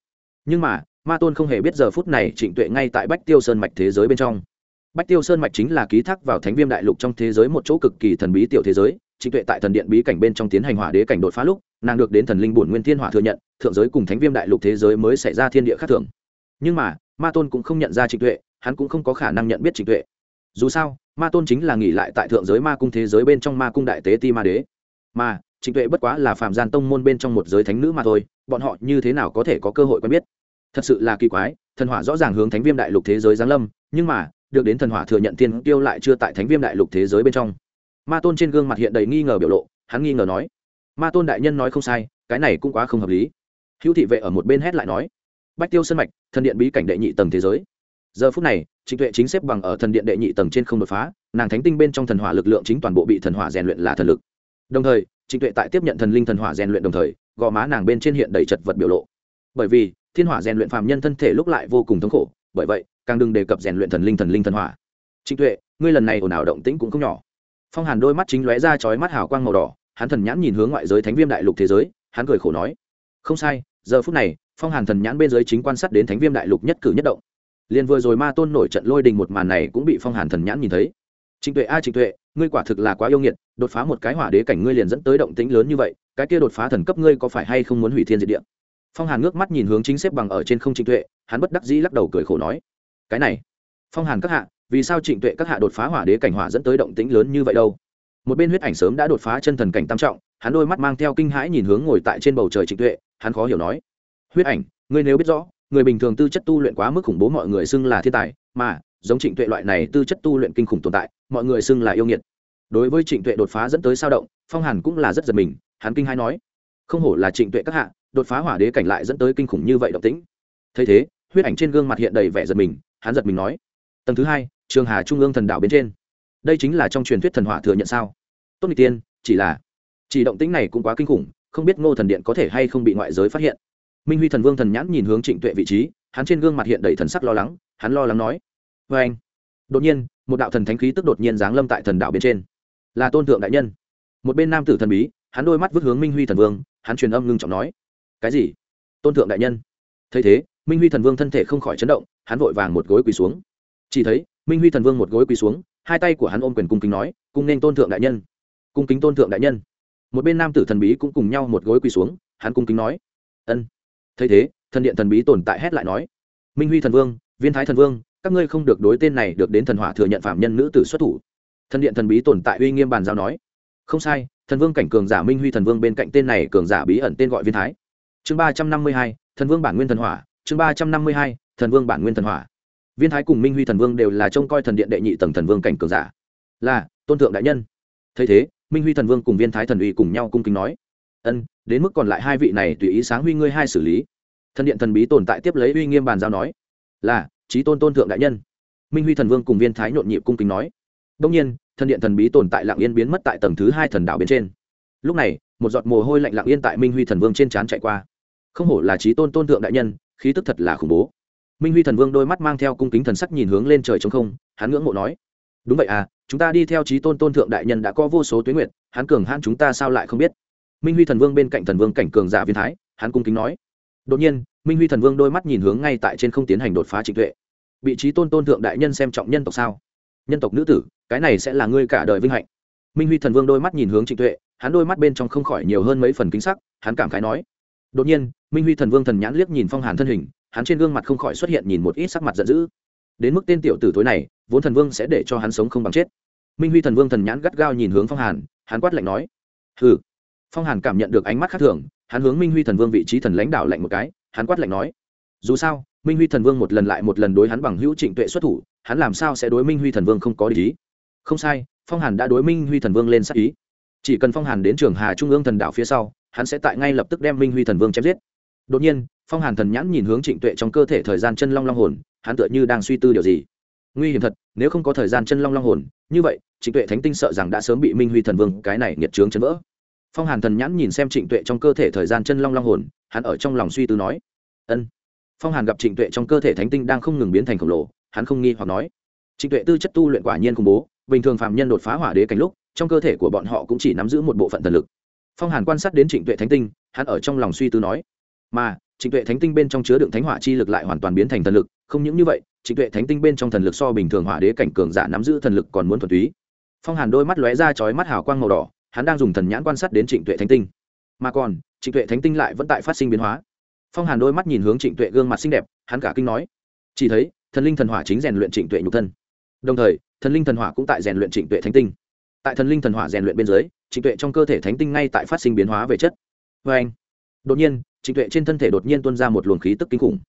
Nhưng mà, ma tôn không hề biết giờ phút này trịnh tuệ ngay tại bách tiêu sơn mạch thế giới bên trong. Bách tiêu sơn mạch chính là ký thác vào thánh viêm đại lục trong thế giới một chỗ cực kỳ thần bí tiểu thế giới. Trịnh tuệ tại thần điện bí cảnh bên trong tiến hành hỏa đế cảnh đột phá lúc, nàng được đến thần linh bổn nguyên thiên hỏa thừa nhận, thượng giới cùng thánh viêm đại lục thế giới mới xảy ra thiên địa khác thường. Nhưng mà ma tôn cũng không nhận ra trịnh tuệ, hắn cũng không có khả năng nhận biết trịnh tuệ. Dù sao, ma tôn chính là nghỉ lại tại thượng giới ma cung thế giới bên trong ma cung đại tế ti ma đế. Mà, trịnh tuệ bất quá là phạm gian tông môn bên trong một giới thánh nữ mà thôi, bọn họ như thế nào có thể có cơ hội quen biết? Thật sự là kỳ quái, thần hỏa rõ ràng hướng thánh viêm đại lục thế giới giáng lâm, nhưng mà, được đến thần hỏa thừa nhận thiên tiêu lại chưa tại thánh viêm đại lục thế giới bên trong. Ma tôn trên gương mặt hiện đầy nghi ngờ biểu lộ, hắn nghi ngờ nói, ma tôn đại nhân nói không sai, cái này cũng quá không hợp lý. Hữu thị vệ ở một bên hét lại nói, bách tiêu sân mạch thần điện bí cảnh đệ nhị tầng thế giới. Giờ phút này, trịnh tuệ chính xếp bằng ở thần điện đệ nhị tầng trên không đột phá, nàng thánh tinh bên trong thần hỏa lực lượng chính toàn bộ bị thần hỏa rèn luyện là thần lực. Đồng thời, trịnh tuệ tại tiếp nhận thần linh thần hỏa rèn luyện đồng thời, gò má nàng bên trên hiện đầy chật vật biểu lộ. Bởi vì, thiên hỏa rèn luyện phàm nhân thân thể lúc lại vô cùng thống khổ, bởi vậy, càng đừng đề cập rèn luyện thần linh thần linh thần hỏa. Trịnh tuệ, ngươi lần này ồn ào động tĩnh cũng không nhỏ. Phong hàn đôi mắt chính lóe ra chói mắt hào quang màu đỏ, hắn thần nhãn nhìn hướng ngoại giới thánh viêm đại lục thế giới, hắn cười khổ nói, không sai, giờ phút này phong hàn thần nhãn bên dưới chính quan sát đến thánh viêm đại lục nhất cử nhất động. Liền vừa rồi ma tôn nổi trận lôi đình một màn này cũng bị phong hàn thần nhãn nhìn thấy. Trịnh tuệ a, trịnh tuệ, ngươi quả thực là quá yêu nghiệt, đột phá một cái hỏa đế cảnh ngươi liền dẫn tới động tĩnh lớn như vậy, cái kia đột phá thần cấp ngươi có phải hay không muốn hủy thiên diệt địa? Phong hàn ngước mắt nhìn hướng chính xếp bằng ở trên không trịnh tuệ, hắn bất đắc dĩ lắc đầu cười khổ nói, cái này, phong hàn các hạ, vì sao trịnh tuệ các hạ đột phá hỏa đế cảnh hỏa dẫn tới động tĩnh lớn như vậy đâu? Một bên huyết ảnh sớm đã đột phá chân thần cảnh tam trọng, hắn đôi mắt mang theo kinh hãi nhìn hướng ngồi tại trên bầu trời trịnh tuệ, hắn khó hiểu nói huyết ảnh, ngươi nếu biết rõ, người bình thường tư chất tu luyện quá mức khủng bố mọi người xưng là thiên tài, mà, giống trịnh tuệ loại này tư chất tu luyện kinh khủng tồn tại, mọi người xưng là yêu nghiệt. Đối với trịnh tuệ đột phá dẫn tới sao động, phong hàn cũng là rất giật mình, hắn kinh hai nói, không hổ là trịnh tuệ các hạ, đột phá hỏa đế cảnh lại dẫn tới kinh khủng như vậy động tĩnh. Thấy thế, huyết ảnh trên gương mặt hiện đầy vẻ giật mình, hắn giật mình nói, tầng thứ hai, trường hà trung ương thần đảo bên trên. Đây chính là trong truyền thuyết thần hỏa thừa nhận sao? Tốt n tiên, chỉ là, chỉ động tĩnh này cũng quá kinh khủng, không biết ngô thần điện có thể hay không bị ngoại giới phát hiện minh huy thần vương thần nhãn nhìn hướng trịnh tuệ vị trí, hắn trên gương mặt hiện đầy thần sắc lo lắng, hắn lo lắng nói vê anh đột nhiên, một đạo thần thánh khí tức đột nhiên giáng lâm tại thần đạo bên trên. Là tôn thượng đại nhân. Một bên nam tử thần bí, hắn đôi mắt vứt hướng minh huy thần vương, hắn truyền âm ngưng trọng nói, cái gì? Tôn thượng đại nhân? Thấy thế, minh huy thần vương thân thể không khỏi chấn động, hắn vội vàng một gối quỳ xuống. Chỉ thấy, minh huy thần vương một gối quỳ xuống, hai tay của hắn ôm quyền cung kính nói, cung nên tôn thượng đại nhân. Cung kính tôn thượng đại nhân. Một bên nam tử thần bí cũng cùng nhau một gối quỳ xuống, hắn cung kính nói, ân thấy thế, thần điện thần bí tồn tại hét lại nói, minh huy thần vương, viên thái thần vương, các ngươi không được đối tên này được đến thần hỏa thừa nhận phạm nhân nữ tử xuất thủ. Thần điện thần bí tồn tại uy nghiêm bàn giao nói, không sai, thần vương cảnh cường giả minh huy thần vương bên cạnh tên này cường giả bí ẩn tên gọi viên thái. Chương ba trăm năm mươi hai, thần vương bản nguyên thần hỏa, chương ba trăm năm mươi hai, thần vương bản nguyên thần hỏa. Viên thái cùng minh huy thần vương đều là trông coi thần điện đệ nhị tầng thần vương cảnh cường giả. Là, tôn thượng đại nhân. Thấy thế, minh huy thần vương cùng viên thái thần uy cùng nhau cung kính nói, ân đến mức còn lại hai vị này tùy ý sáng huy ngươi hai xử lý. Thần điện thần bí tồn tại tiếp lấy uy nghiêm bàn giao nói, là trí tôn tôn thượng đại nhân. Minh huy thần vương cùng viên thái nhộn nhịp cung kính nói. Đông nhiên, thần điện thần bí tồn tại lạng yên biến mất tại tầng thứ hai thần đảo bên trên. Lúc này, một giọt mồ hôi lạnh lạng yên tại minh huy thần vương trên trán chạy qua. Không hổ là trí tôn tôn thượng đại nhân, khí tức thật là khủng bố. Minh huy thần vương đôi mắt mang theo cung kính thần sắc nhìn hướng lên trời trong không, hắn ngưỡng mộ nói, đúng vậy à chúng ta đi theo trí tôn tôn thượng đại nhân đã có vô số tuyến nguyện hắn cường hãn chúng ta sao lại không biết? Minh huy thần vương bên cạnh thần vương cảnh cường giả viên thái, hắn cung kính nói. Đột nhiên, minh huy thần vương đôi mắt nhìn hướng ngay tại trên không tiến hành đột phá trịnh tuệ. Vị trí tôn tôn thượng đại nhân xem trọng nhân tộc sao? Nhân tộc nữ tử, cái này sẽ là ngươi cả đời vinh hạnh. Minh huy thần vương đôi mắt nhìn hướng trịnh tuệ, hắn đôi mắt bên trong không khỏi nhiều hơn mấy phần kính sắc, hắn cảm khái nói. Đột nhiên, minh huy thần vương thần nhãn liếc nhìn phong hàn thân hình, hắn trên gương mặt không khỏi xuất hiện nhìn một ít sắc mặt giận dữ. Đến mức tên tiểu tử tối này, vốn thần vương sẽ để cho hắn sống không bằng chết. Minh huy thần vương thần nhãn gắt gao nhìn hướng phong hàn, hắn quát lạnh nói. Hừ phong hàn cảm nhận được ánh mắt khác thường, hắn hướng minh huy thần vương vị trí thần lãnh đạo lạnh một cái, hắn quát lạnh nói, dù sao, minh huy thần vương một lần lại một lần đối hắn bằng hữu trịnh tuệ xuất thủ, hắn làm sao sẽ đối minh huy thần vương không có lý không sai, phong hàn đã đối minh huy thần vương lên sắc ý. Chỉ cần phong hàn đến trường hà trung ương thần đạo phía sau, hắn sẽ tại ngay lập tức đem minh huy thần vương chém giết. Đột nhiên, phong hàn thần nhãn nhìn hướng trịnh tuệ trong cơ thể thời gian chân long long hồn, hắn tựa như đang suy tư điều gì. Nguy hiểm thật, nếu không có thời gian chân long long hồn, như vậy, trịnh tuệ thánh tinh sợ rằng đã sớm bị minh huy thần vương cái này nghiệt trướng chấn vỡ phong hàn thần nhãn nhìn xem trịnh tuệ trong cơ thể thời gian chân long long hồn, hắn ở trong lòng suy tư nói, ân. Phong hàn gặp trịnh tuệ trong cơ thể thánh tinh đang không ngừng biến thành khổng lồ, hắn không nghi hoặc nói, trịnh tuệ tư chất tu luyện quả nhiên khủng bố, bình thường phạm nhân đột phá hỏa đế cảnh lúc, trong cơ thể của bọn họ cũng chỉ nắm giữ một bộ phận thần lực. Phong hàn quan sát đến trịnh tuệ thánh tinh, hắn ở trong lòng suy tư nói, mà, trịnh tuệ thánh tinh bên trong chứa đựng thánh hỏa chi lực lại hoàn toàn biến thành thần lực, không những như vậy, trịnh tuệ thánh tinh bên trong thần lực so bình thường hỏa đế cảnh cường giả nắm giữ thần lực còn muốn thuần túy. Phong hàn đôi mắt lóe ra chói mắt hào quang màu đỏ hắn đang dùng thần nhãn quan sát đến trịnh tuệ thánh tinh. Mà còn, trịnh tuệ thánh tinh lại vẫn tại phát sinh biến hóa. Phong hàn đôi mắt nhìn hướng trịnh tuệ gương mặt xinh đẹp, hắn cả kinh nói, chỉ thấy, thần linh thần hỏa chính rèn luyện trịnh tuệ nhục thân. Đồng thời, thần linh thần hỏa cũng tại rèn luyện trịnh tuệ thánh tinh. Tại thần linh thần hỏa rèn luyện bên dưới, trịnh tuệ trong cơ thể thánh tinh ngay tại phát sinh biến hóa về chất. Vê anh, đột nhiên, trịnh tuệ trên thân thể đột nhiên tuôn ra một luồng khí tức kinh khủng.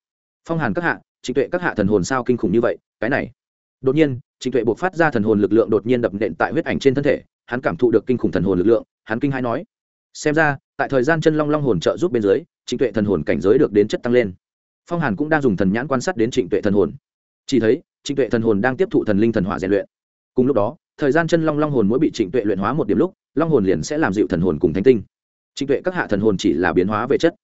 Phong hàn các hạ, trịnh tuệ các hạ thần hồn sao kinh khủng như vậy? Cái này. Đột nhiên, trịnh tuệ buộc phát ra thần hồn lực lượng đột nhiên đập nện tại huyết ảnh trên thân thể hắn cảm thụ được kinh khủng thần hồn lực lượng, hắn kinh hai nói, xem ra, tại thời gian chân long long hồn trợ giúp bên dưới, trịnh tuệ thần hồn cảnh giới được đến chất tăng lên. Phong hàn cũng đang dùng thần nhãn quan sát đến trịnh tuệ thần hồn. Chỉ thấy, trịnh tuệ thần hồn đang tiếp thụ thần linh thần hỏa rèn luyện. Cùng lúc đó, thời gian chân long long hồn mỗi bị trịnh tuệ luyện hóa một điểm lúc, long hồn liền sẽ làm dịu thần hồn cùng thánh tinh. Trịnh tuệ các hạ thần hồn chỉ là biến hóa về chất.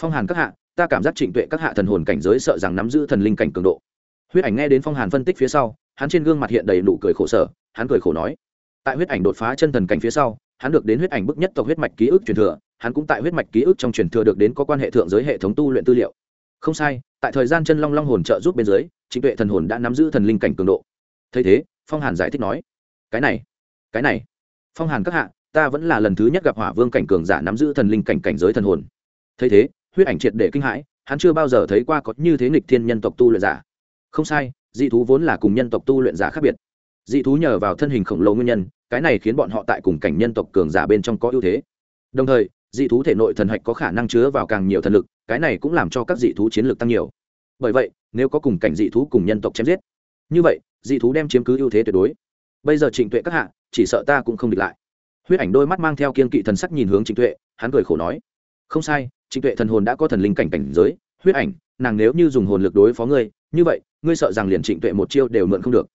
Phong hàn các hạ, ta cảm giác trịnh tuệ các hạ thần hồn cảnh giới sợ rằng nắm giữ thần linh cảnh cường độ. Huyết ảnh nghe đến phong hàn phân tích phía sau, hắn trên gương mặt hiện đầy nụ cười khổ sở, hắn cười khổ nói tại huyết ảnh đột phá chân thần cảnh phía sau, hắn được đến huyết ảnh bức nhất tộc huyết mạch ký ức truyền thừa, hắn cũng tại huyết mạch ký ức trong truyền thừa được đến có quan hệ thượng giới hệ thống tu luyện tư liệu. Không sai, tại thời gian chân long long hồn trợ giúp bên dưới, trịnh tuệ thần hồn đã nắm giữ thần linh cảnh cường độ. Thấy thế, phong hàn giải thích nói, cái này cái này, phong hàn các hạ, ta vẫn là lần thứ nhất gặp hỏa vương cảnh cường giả nắm giữ thần linh cảnh cảnh giới thần hồn. Thấy thế, huyết ảnh triệt để kinh hãi, hắn chưa bao giờ thấy qua có như thế nghịch thiên nhân tộc tu luyện giả. Không sai, dị thú vốn là cùng nhân tộc tu luyện giả khác biệt dị thú nhờ vào thân hình khổng lồ nguyên nhân, cái này khiến bọn họ tại cùng cảnh nhân tộc cường giả bên trong có ưu thế. Đồng thời, dị thú thể nội thần hạch có khả năng chứa vào càng nhiều thần lực, cái này cũng làm cho các dị thú chiến lược tăng nhiều. Bởi vậy, nếu có cùng cảnh dị thú cùng nhân tộc chém giết, như vậy, dị thú đem chiếm cứ ưu thế tuyệt đối. Bây giờ trịnh tuệ các hạ, chỉ sợ ta cũng không địch lại. Huyết ảnh đôi mắt mang theo kiên kỵ thần sắc nhìn hướng trịnh tuệ, hắn cười khổ nói, không sai, trịnh tuệ thần hồn đã có thần linh cảnh cảnh giới, huyết ảnh, nàng nếu như dùng hồn lực đối phó ngươi, như vậy, ngươi sợ rằng liền trịnh tuệ một chiêu đều mượn không được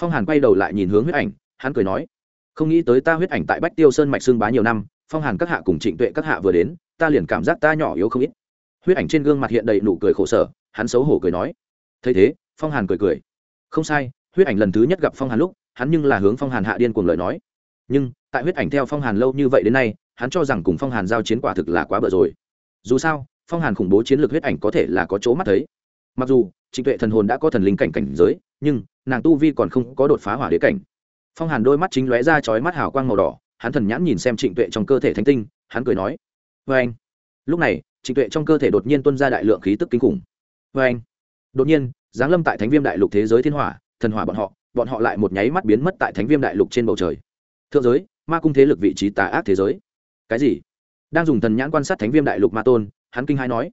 phong hàn quay đầu lại nhìn hướng huyết ảnh, hắn cười nói, không nghĩ tới ta huyết ảnh tại bách tiêu sơn mạch xương bá nhiều năm, phong hàn các hạ cùng trịnh tuệ các hạ vừa đến, ta liền cảm giác ta nhỏ yếu không ít. Huyết ảnh trên gương mặt hiện đầy nụ cười khổ sở, hắn xấu hổ cười nói, thấy thế, phong hàn cười cười. Không sai, huyết ảnh lần thứ nhất gặp phong hàn lúc, hắn nhưng là hướng phong hàn hạ điên cuồng lời nói. Nhưng, tại huyết ảnh theo phong hàn lâu như vậy đến nay, hắn cho rằng cùng phong hàn giao chiến quả thực là quá bợ rồi. Dù sao, phong hàn khủng bố chiến lược huyết ảnh có thể là có chỗ mắt thấy. Mặc dù, trịnh tuệ thần hồn đã có thần linh cảnh cảnh giới, nhưng nàng tu vi còn không có đột phá hỏa đế cảnh. Phong hàn đôi mắt chính lóe ra chói mắt hào quang màu đỏ, hắn thần nhãn nhìn xem trịnh tuệ trong cơ thể thánh tinh, hắn cười nói vê anh. Lúc này, trịnh tuệ trong cơ thể đột nhiên tuân ra đại lượng khí tức kinh khủng. Vê anh. Đột nhiên, giáng lâm tại thánh viêm đại lục thế giới thiên hỏa, thần hỏa bọn họ bọn họ lại một nháy mắt biến mất tại thánh viêm đại lục trên bầu trời. Thượng giới, ma cung thế lực vị trí tà ác thế giới. Cái gì? Đang dùng thần nhãn quan sát thánh viêm đại lục ma tôn, hắn kinh hai nói,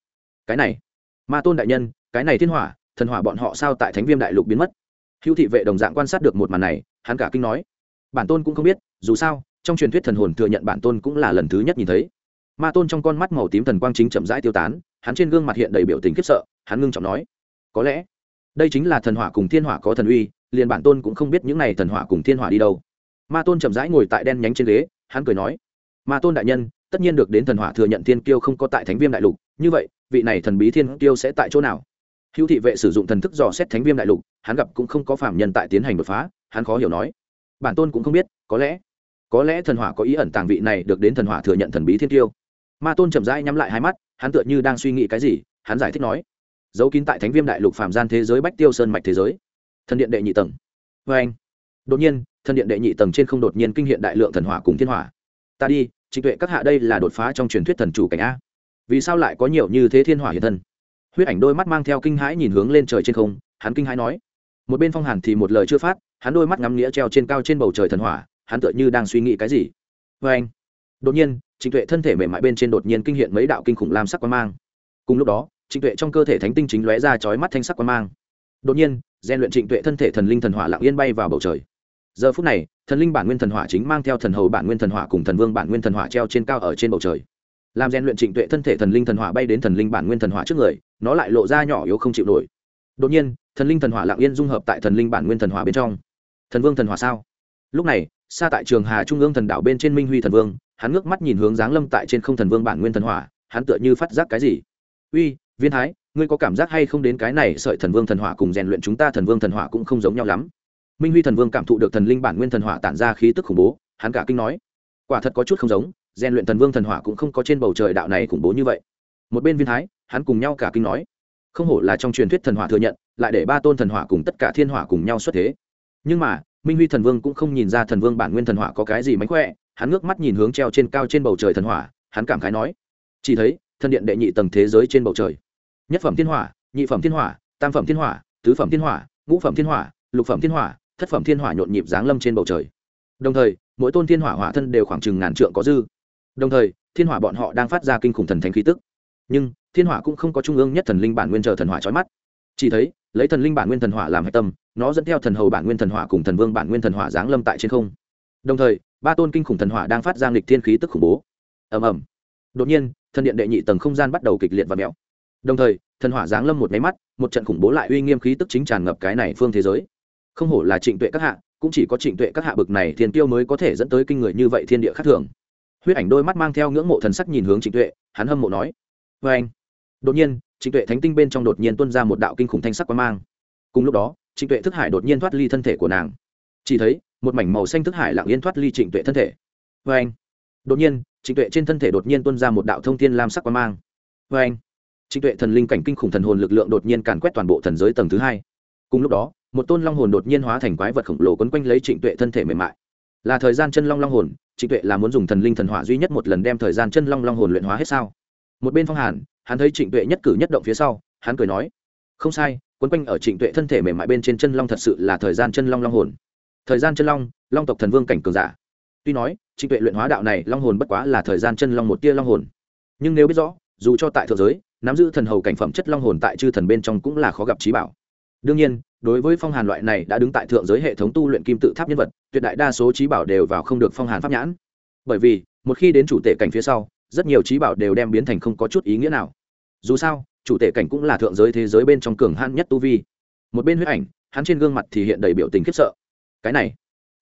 cái này, ma tôn đại nhân, cái này thiên hỏa, thần hỏa bọn họ sao tại thánh viêm đại lục biến mất? Hữu thị vệ đồng dạng quan sát được một màn này, hắn cả kinh nói. Bản tôn cũng không biết, dù sao, trong truyền thuyết thần hồn thừa nhận bản tôn cũng là lần thứ nhất nhìn thấy. Ma tôn trong con mắt màu tím thần quang chính chậm rãi tiêu tán, hắn trên gương mặt hiện đầy biểu tình khiếp sợ, hắn ngưng trọng nói. Có lẽ, đây chính là thần hỏa cùng thiên hỏa có thần uy, liền bản tôn cũng không biết những này thần hỏa cùng thiên hỏa đi đâu. Ma tôn chậm rãi ngồi tại đen nhánh trên ghế, hắn cười nói. Ma tôn đại nhân, tất nhiên được đến thần hỏa thừa nhận thiên kiêu không có tại thánh viêm đại lục, như vậy, vị này thần bí thiên kiêu sẽ tại chỗ nào? Hữu thị vệ sử dụng thần thức dò xét thánh viêm đại lục, hắn gặp cũng không có phạm nhân tại tiến hành đột phá, hắn khó hiểu nói. Bản tôn cũng không biết, có lẽ có lẽ thần hỏa có ý ẩn tàng vị này được đến thần hỏa thừa nhận thần bí thiên tiêu. ma tôn chậm rãi nhắm lại hai mắt, hắn tựa như đang suy nghĩ cái gì, hắn giải thích nói. Giấu kín tại thánh viêm đại lục phạm gian thế giới bách tiêu sơn mạch thế giới. Thần điện đệ nhị tầng. Vê anh, đột nhiên, thần điện đệ nhị tầng trên không đột nhiên kinh hiện đại lượng thần hỏa cùng thiên hỏa. Ta đi, trịnh tuệ các hạ đây là đột phá trong truyền thuyết thần chủ cảnh a. Vì sao lại có nhiều như thế thiên hỏa hiện thân? Huyết ảnh đôi mắt mang theo kinh hãi nhìn hướng lên trời trên không, hắn kinh hãi nói, một bên phong hàn thì một lời chưa phát, hắn đôi mắt ngắm nghĩa treo trên cao trên bầu trời thần hỏa, hắn tựa như đang suy nghĩ cái gì? Vê anh, đột nhiên, trịnh tuệ thân thể mềm mại bên trên đột nhiên kinh hiện mấy đạo kinh khủng lam sắc quan mang. Cùng lúc đó, trịnh tuệ trong cơ thể thánh tinh chính lóe ra chói mắt thanh sắc quan mang. Đột nhiên gian luyện trịnh tuệ thân thể thần linh thần hỏa lặng yên bay vào bầu trời. Giờ phút này, thần linh bản nguyên thần hỏa chính mang theo thần hầu bản nguyên thần hỏa cùng thần vương bản nguyên thần hỏa treo trên cao ở trên bầu trời. Làm gian luyện trịnh tuệ thân thể thần linh thần hỏa bay đến thần linh bản nguyên thần hỏa trước người nó lại lộ ra nhỏ yếu không chịu nổi. Đột nhiên, thần linh thần hỏa lặng yên dung hợp tại thần linh bản nguyên thần hỏa bên trong. Thần vương thần hỏa sao? Lúc này, xa tại trường hà trung ương thần đảo bên trên minh huy thần vương, hắn ngước mắt nhìn hướng giáng lâm tại trên không thần vương bản nguyên thần hỏa, hắn tựa như phát giác cái gì? Uy, viên thái, ngươi có cảm giác hay không đến cái này sợi thần vương thần hỏa cùng rèn luyện chúng ta thần vương thần hỏa cũng không giống nhau lắm? Minh huy thần vương cảm thụ được thần linh bản nguyên thần hỏa tản ra khí tức khủng bố, hắn cả kinh nói, quả thật có chút không giống, rèn luyện thần vương thần hỏa cũng không có trên bầu trời đạo này khủng bố như vậy một bên viên thái, hắn cùng nhau cả kinh nói. Không hổ là trong truyền thuyết thần hỏa thừa nhận, lại để ba tôn thần hỏa cùng tất cả thiên hỏa cùng nhau xuất thế. Nhưng mà, minh huy thần vương cũng không nhìn ra thần vương bản nguyên thần hỏa có cái gì mánh khỏe, hắn ngước mắt nhìn hướng treo trên cao trên bầu trời thần hỏa, hắn cảm khái nói. Chỉ thấy thần điện đệ nhị tầng thế giới trên bầu trời. Nhất phẩm thiên hỏa, nhị phẩm thiên hỏa, tam phẩm thiên hỏa, tứ phẩm thiên hỏa, ngũ phẩm thiên hỏa, lục phẩm thiên hỏa, thất phẩm thiên hỏa nhộn nhịp giáng lâm trên bầu trời. Đồng thời, mỗi tôn thiên hỏa hỏa thân đều khoảng chừng ngàn trượng có dư. Đồng thời, thiên hỏa bọn họ đang phát ra kinh khủng thần thánh khí tức nhưng thiên hỏa cũng không có trung ương nhất thần linh bản nguyên chờ thần hỏa trói mắt. Chỉ thấy, lấy thần linh bản nguyên thần hỏa làm hạch tâm, nó dẫn theo thần hầu bản nguyên thần hỏa cùng thần vương bản nguyên thần hỏa giáng lâm tại trên không. Đồng thời, ba tôn kinh khủng thần hỏa đang phát ra nghịch thiên khí tức khủng bố. Ầm ầm. Đột nhiên, thần điện đệ nhị tầng không gian bắt đầu kịch liệt và mèo. Đồng thời, thần hỏa giáng lâm một máy mắt, một trận khủng bố lại uy nghiêm khí tức chính tràn ngập cái này phương thế giới. Không hổ là trịnh tuệ các hạ, cũng chỉ có trịnh tuệ các hạ bực này thiên tiêu mới có thể dẫn tới kinh người như vậy thiên địa khác thường. Huyết ảnh đôi mắt mang theo ngưỡng mộ thần sắc nhìn hướng trịnh tuệ, hắn hâm mộ nói vê anh. Đột nhiên, trịnh tuệ thánh tinh bên trong đột nhiên tuân ra một đạo kinh khủng thanh sắc quang mang. Cùng lúc đó, trịnh tuệ thức hải đột nhiên thoát ly thân thể của nàng. Chỉ thấy, một mảnh màu xanh thức hải lặng yên thoát ly trịnh tuệ thân thể. Vê anh. Đột nhiên, trịnh tuệ trên thân thể đột nhiên tuân ra một đạo thông thiên lam sắc quang mang. Vê anh. Trịnh tuệ thần linh cảnh kinh khủng thần hồn lực lượng đột nhiên càn quét toàn bộ thần giới tầng thứ hai. Cùng lúc đó, một tôn long hồn đột nhiên hóa thành quái vật khổng lồ quấn quanh lấy trịnh tuệ thân thể mềm mại. Là thời gian chân long long hồn, trịnh tuệ là muốn dùng thần linh thần hỏa duy nhất một lần đem thời gian chân long long hồn luyện hóa hết sao? Một bên phong hàn, hắn thấy trịnh tuệ nhất cử nhất động phía sau, hắn cười nói, không sai, quấn quanh ở trịnh tuệ thân thể mềm mại bên trên chân long thật sự là thời gian chân long long hồn. Thời gian chân long long tộc thần vương cảnh cường giả. Tuy nói, trịnh tuệ luyện hóa đạo này long hồn bất quá là thời gian chân long một tia long hồn. Nhưng nếu biết rõ, dù cho tại thượng giới, nắm giữ thần hầu cảnh phẩm chất long hồn tại chư thần bên trong cũng là khó gặp trí bảo. Đương nhiên, đối với phong hàn loại này đã đứng tại thượng giới hệ thống tu luyện kim tự tháp nhân vật, tuyệt đại đa số trí bảo đều vào không được phong hàn pháp nhãn. Bởi vì, một khi đến chủ tể cảnh phía sau rất nhiều trí bảo đều đem biến thành không có chút ý nghĩa nào. Dù sao, chủ tể cảnh cũng là thượng giới thế giới bên trong cường han nhất tu vi. Một bên huyết ảnh, hắn trên gương mặt thì hiện đầy biểu tình khiếp sợ. Cái này,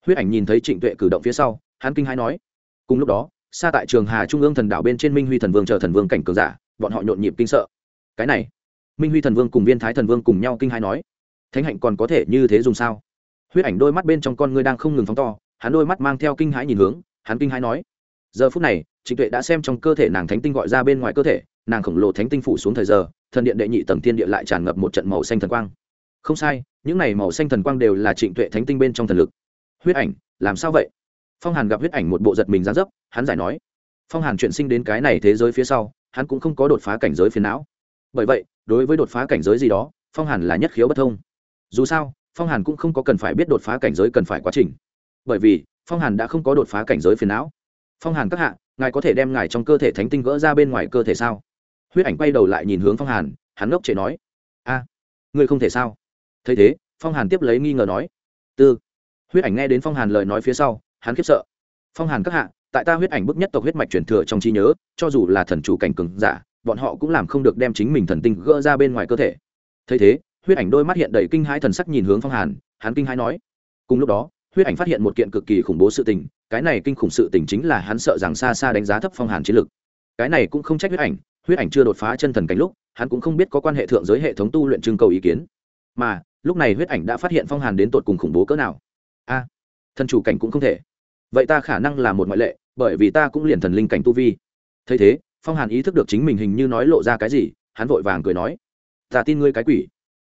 huyết ảnh nhìn thấy trịnh tuệ cử động phía sau, hắn kinh hãi nói, cùng lúc đó, xa tại trường hà trung ương thần đảo bên trên minh huy thần vương chờ thần vương cảnh cường giả, bọn họ nhộn nhịp kinh sợ. Cái này, minh huy thần vương cùng viên thái thần vương cùng nhau kinh hãi nói, thánh hạnh còn có thể như thế dùng sao? Huyết ảnh đôi mắt bên trong con ngươi đang không ngừng phóng to, hắn đôi mắt mang theo kinh hãi nhìn hướng, hắn kinh hãi nói, giờ phút này trịnh tuệ đã xem trong cơ thể nàng thánh tinh gọi ra bên ngoài cơ thể, nàng khổng lồ thánh tinh phủ xuống thời giờ, thần điện đệ nhị tầng thiên địa lại tràn ngập một trận màu xanh thần quang. Không sai, những này màu xanh thần quang đều là trịnh tuệ thánh tinh bên trong thần lực. Huyết ảnh, làm sao vậy? Phong hàn gặp huyết ảnh một bộ giật mình ra dấp, hắn giải nói. Phong hàn chuyển sinh đến cái này thế giới phía sau, hắn cũng không có đột phá cảnh giới phiền não. Bởi vậy, đối với đột phá cảnh giới gì đó, phong hàn là nhất khiếu bất thông. Dù sao, phong hàn cũng không có cần phải biết đột phá cảnh giới cần phải quá trình. Bởi vì, phong hàn đã không có đột phá cảnh giới phiền não. Phong hàn các hạ ngài có thể đem ngài trong cơ thể thánh tinh gỡ ra bên ngoài cơ thể sao? Huyết ảnh quay đầu lại nhìn hướng phong hàn, hắn ngốc chế nói, a, ngươi không thể sao? Thấy thế, phong hàn tiếp lấy nghi ngờ nói, tư. Huyết ảnh nghe đến phong hàn lời nói phía sau, hắn khiếp sợ. Phong hàn các hạ, tại ta huyết ảnh bức nhất tộc huyết mạch truyền thừa trong trí nhớ, cho dù là thần chủ cảnh cường giả, bọn họ cũng làm không được đem chính mình thần tinh gỡ ra bên ngoài cơ thể. Thấy thế, huyết ảnh đôi mắt hiện đầy kinh hãi thần sắc nhìn hướng phong hàn, hắn kinh hãi nói, cùng lúc đó huyết ảnh phát hiện một kiện cực kỳ khủng bố sự tình, cái này kinh khủng sự tình chính là hắn sợ rằng xa xa đánh giá thấp phong hàn chiến lực cái này cũng không trách huyết ảnh huyết ảnh chưa đột phá chân thần cảnh lúc, hắn cũng không biết có quan hệ thượng giới hệ thống tu luyện trưng cầu ý kiến. Mà, lúc này huyết ảnh đã phát hiện phong hàn đến tột cùng khủng bố cỡ nào? A, thần chủ cảnh cũng không thể. Vậy ta khả năng là một ngoại lệ, bởi vì ta cũng liền thần linh cảnh tu vi. Thấy thế, phong hàn ý thức được chính mình hình như nói lộ ra cái gì, hắn vội vàng cười nói, ta tin ngươi cái quỷ.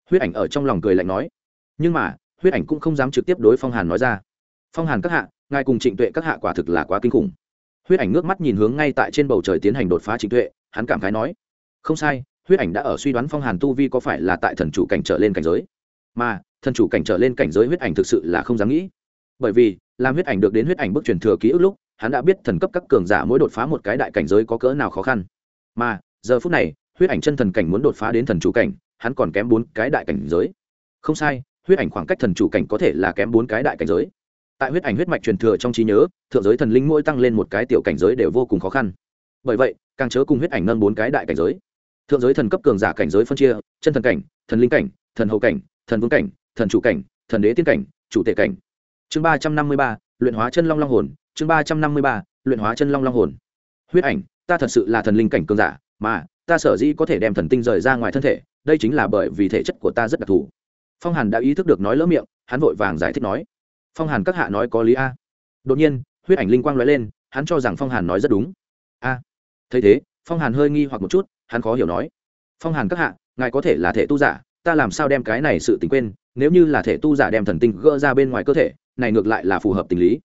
Huyết ảnh ở trong lòng cười lạnh nói, nhưng mà huyết ảnh cũng không dám trực tiếp đối phong hàn nói ra. Phong hàn các hạ, ngài cùng trịnh tuệ các hạ quả thực là quá kinh khủng. Huyết ảnh ngước mắt nhìn hướng ngay tại trên bầu trời tiến hành đột phá trịnh tuệ, hắn cảm khái nói, không sai, huyết ảnh đã ở suy đoán phong hàn tu vi có phải là tại thần chủ cảnh trở lên cảnh giới. Mà, thần chủ cảnh trở lên cảnh giới huyết ảnh thực sự là không dám nghĩ. Bởi vì, làm huyết ảnh được đến huyết ảnh bức truyền thừa ký ức lúc, hắn đã biết thần cấp các cường giả mỗi đột phá một cái đại cảnh giới có cỡ nào khó khăn. Mà, giờ phút này, huyết ảnh chân thần cảnh muốn đột phá đến thần chủ cảnh, hắn còn kém bốn cái đại cảnh giới. Không sai huyết ảnh khoảng cách thần chủ cảnh có thể là kém bốn cái đại cảnh giới. Tại huyết ảnh huyết mạch truyền thừa trong trí nhớ, thượng giới thần linh mỗi tăng lên một cái tiểu cảnh giới đều vô cùng khó khăn. Bởi vậy, càng chớ cùng huyết ảnh nâng bốn cái đại cảnh giới. Thượng giới thần cấp cường giả cảnh giới phân chia, chân thần cảnh, thần linh cảnh, thần hậu cảnh, thần vương cảnh, thần chủ cảnh, thần đế tiên cảnh, chủ tể cảnh. Chương ba trăm năm mươi ba, luyện hóa chân long long hồn, chương ba trăm năm mươi ba, luyện hóa chân long long hồn. Huyết ảnh, ta thật sự là thần linh cảnh cường giả, mà, ta sở dĩ có thể đem thần tinh rời ra ngoài thân thể, đây chính là bởi vì thể chất của ta rất đặc thù phong hàn đã ý thức được nói lỡ miệng, hắn vội vàng giải thích nói, phong hàn các hạ nói có lý a. Đột nhiên, huyết ảnh linh quang nói lên, hắn cho rằng phong hàn nói rất đúng. A. Thấy thế, phong hàn hơi nghi hoặc một chút, hắn khó hiểu nói, phong hàn các hạ, ngài có thể là thể tu giả, ta làm sao đem cái này sự tình quên, nếu như là thể tu giả đem thần tinh gỡ ra bên ngoài cơ thể, này ngược lại là phù hợp tình lý.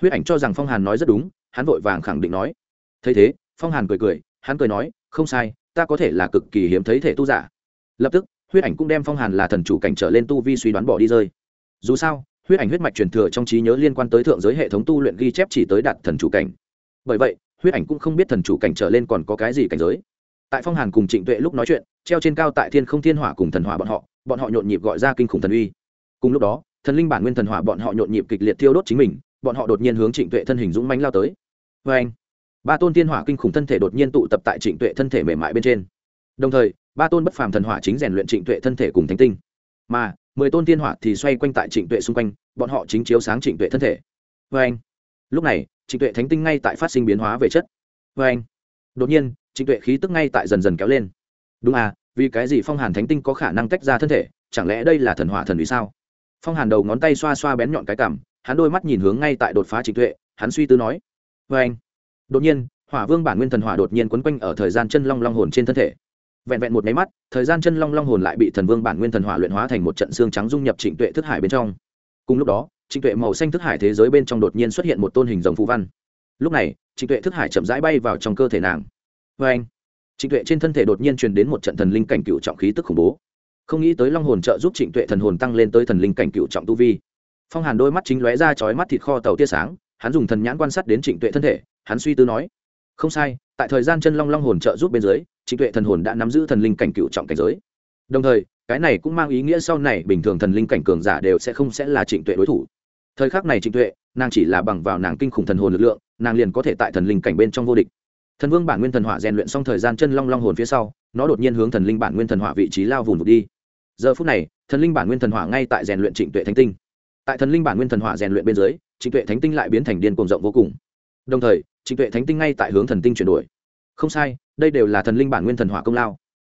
Huyết ảnh cho rằng phong hàn nói rất đúng, hắn vội vàng khẳng định nói. Thấy thế, phong hàn cười cười, hắn cười nói, không sai, ta có thể là cực kỳ hiếm thấy thể tu giả. Lập tức huyết ảnh cũng đem phong hàn là thần chủ cảnh trở lên tu vi suy đoán bỏ đi rơi. Dù sao, huyết ảnh huyết mạch truyền thừa trong trí nhớ liên quan tới thượng giới hệ thống tu luyện ghi chép chỉ tới đạt thần chủ cảnh. Bởi vậy, huyết ảnh cũng không biết thần chủ cảnh trở lên còn có cái gì cảnh giới. Tại phong hàn cùng trịnh tuệ lúc nói chuyện, treo trên cao tại thiên không thiên hỏa cùng thần hỏa bọn họ bọn họ nhộn nhịp gọi ra kinh khủng thần uy. Cùng lúc đó, thần linh bản nguyên thần hỏa bọn họ nhộn nhịp kịch liệt thiêu đốt chính mình, bọn họ đột nhiên hướng trịnh tuệ thân hình dũng mánh lao tới. Vê anh ba tôn thiên hỏa kinh khủng thân thể đột nhiên tụ tập tại trịnh tuệ thân thể mềm mại bên trên. Đồng thời ba tôn bất phàm thần hỏa chính rèn luyện trịnh tuệ thân thể cùng thánh tinh. Mà, mười tôn thiên hỏa thì xoay quanh tại trịnh tuệ xung quanh, bọn họ chính chiếu sáng trịnh tuệ thân thể. Vê anh lúc này, trịnh tuệ thánh tinh ngay tại phát sinh biến hóa về chất. Vê anh đột nhiên, trịnh tuệ khí tức ngay tại dần dần kéo lên. Đúng à vì cái gì phong hàn thánh tinh có khả năng tách ra thân thể, chẳng lẽ đây là thần hỏa thần vì sao? Phong hàn đầu ngón tay xoa xoa bén nhọn cái cảm hắn đôi mắt nhìn hướng ngay tại đột phá trịnh tuệ, hắn suy tư nói. Vê anh đột nhiên, hỏa vương bản nguyên thần hỏa đột nhiên quấn quanh ở thời gian chân long long hồn trên thân thể vẹn vẹn một máy mắt, thời gian chân long long hồn lại bị thần vương bản nguyên thần hỏa luyện hóa thành một trận xương trắng dung nhập trịnh tuệ thức hải bên trong. Cùng lúc đó, trịnh tuệ màu xanh thức hải thế giới bên trong đột nhiên xuất hiện một tôn hình dòng phù văn. Lúc này, trịnh tuệ thức hải chậm rãi bay vào trong cơ thể nàng. Vê anh, trịnh tuệ trên thân thể đột nhiên truyền đến một trận thần linh cảnh cựu trọng khí tức khủng bố. Không nghĩ tới long hồn trợ giúp trịnh tuệ thần hồn tăng lên tới thần linh cảnh cựu trọng tu vi. Phong hàn đôi mắt chính lóe ra chói mắt thịt kho tàu tia sáng, hắn dùng thần nhãn quan sát đến trịnh tuệ thân thể, hắn suy tư nói, không sai, tại thời gian chân long long hồn trợ giúp bên dưới trịnh tuệ thần hồn đã nắm giữ thần linh cảnh cựu trọng cảnh giới. Đồng thời, cái này cũng mang ý nghĩa sau này bình thường thần linh cảnh cường giả đều sẽ không sẽ là trịnh tuệ đối thủ. Thời khắc này trịnh tuệ, nàng chỉ là bằng vào nàng kinh khủng thần hồn lực lượng, nàng liền có thể tại thần linh cảnh bên trong vô địch. Thần vương bản nguyên thần hỏa rèn luyện xong thời gian chân long long hồn phía sau, nó đột nhiên hướng thần linh bản nguyên thần hỏa vị trí lao vùng vụt đi. Giờ phút này, thần linh bản nguyên thần hỏa ngay tại rèn luyện trịnh tuệ thánh tinh. Tại thần linh bản nguyên thần hỏa rèn luyện bên dưới, trịnh tuệ thánh tinh lại biến thành điên cuồng rộng vô cùng. Đồng thời, trịnh tuệ thánh tinh ngay tại hướng thần tinh chuyển đổi không sai, đây đều là thần linh bản nguyên thần hỏa công lao.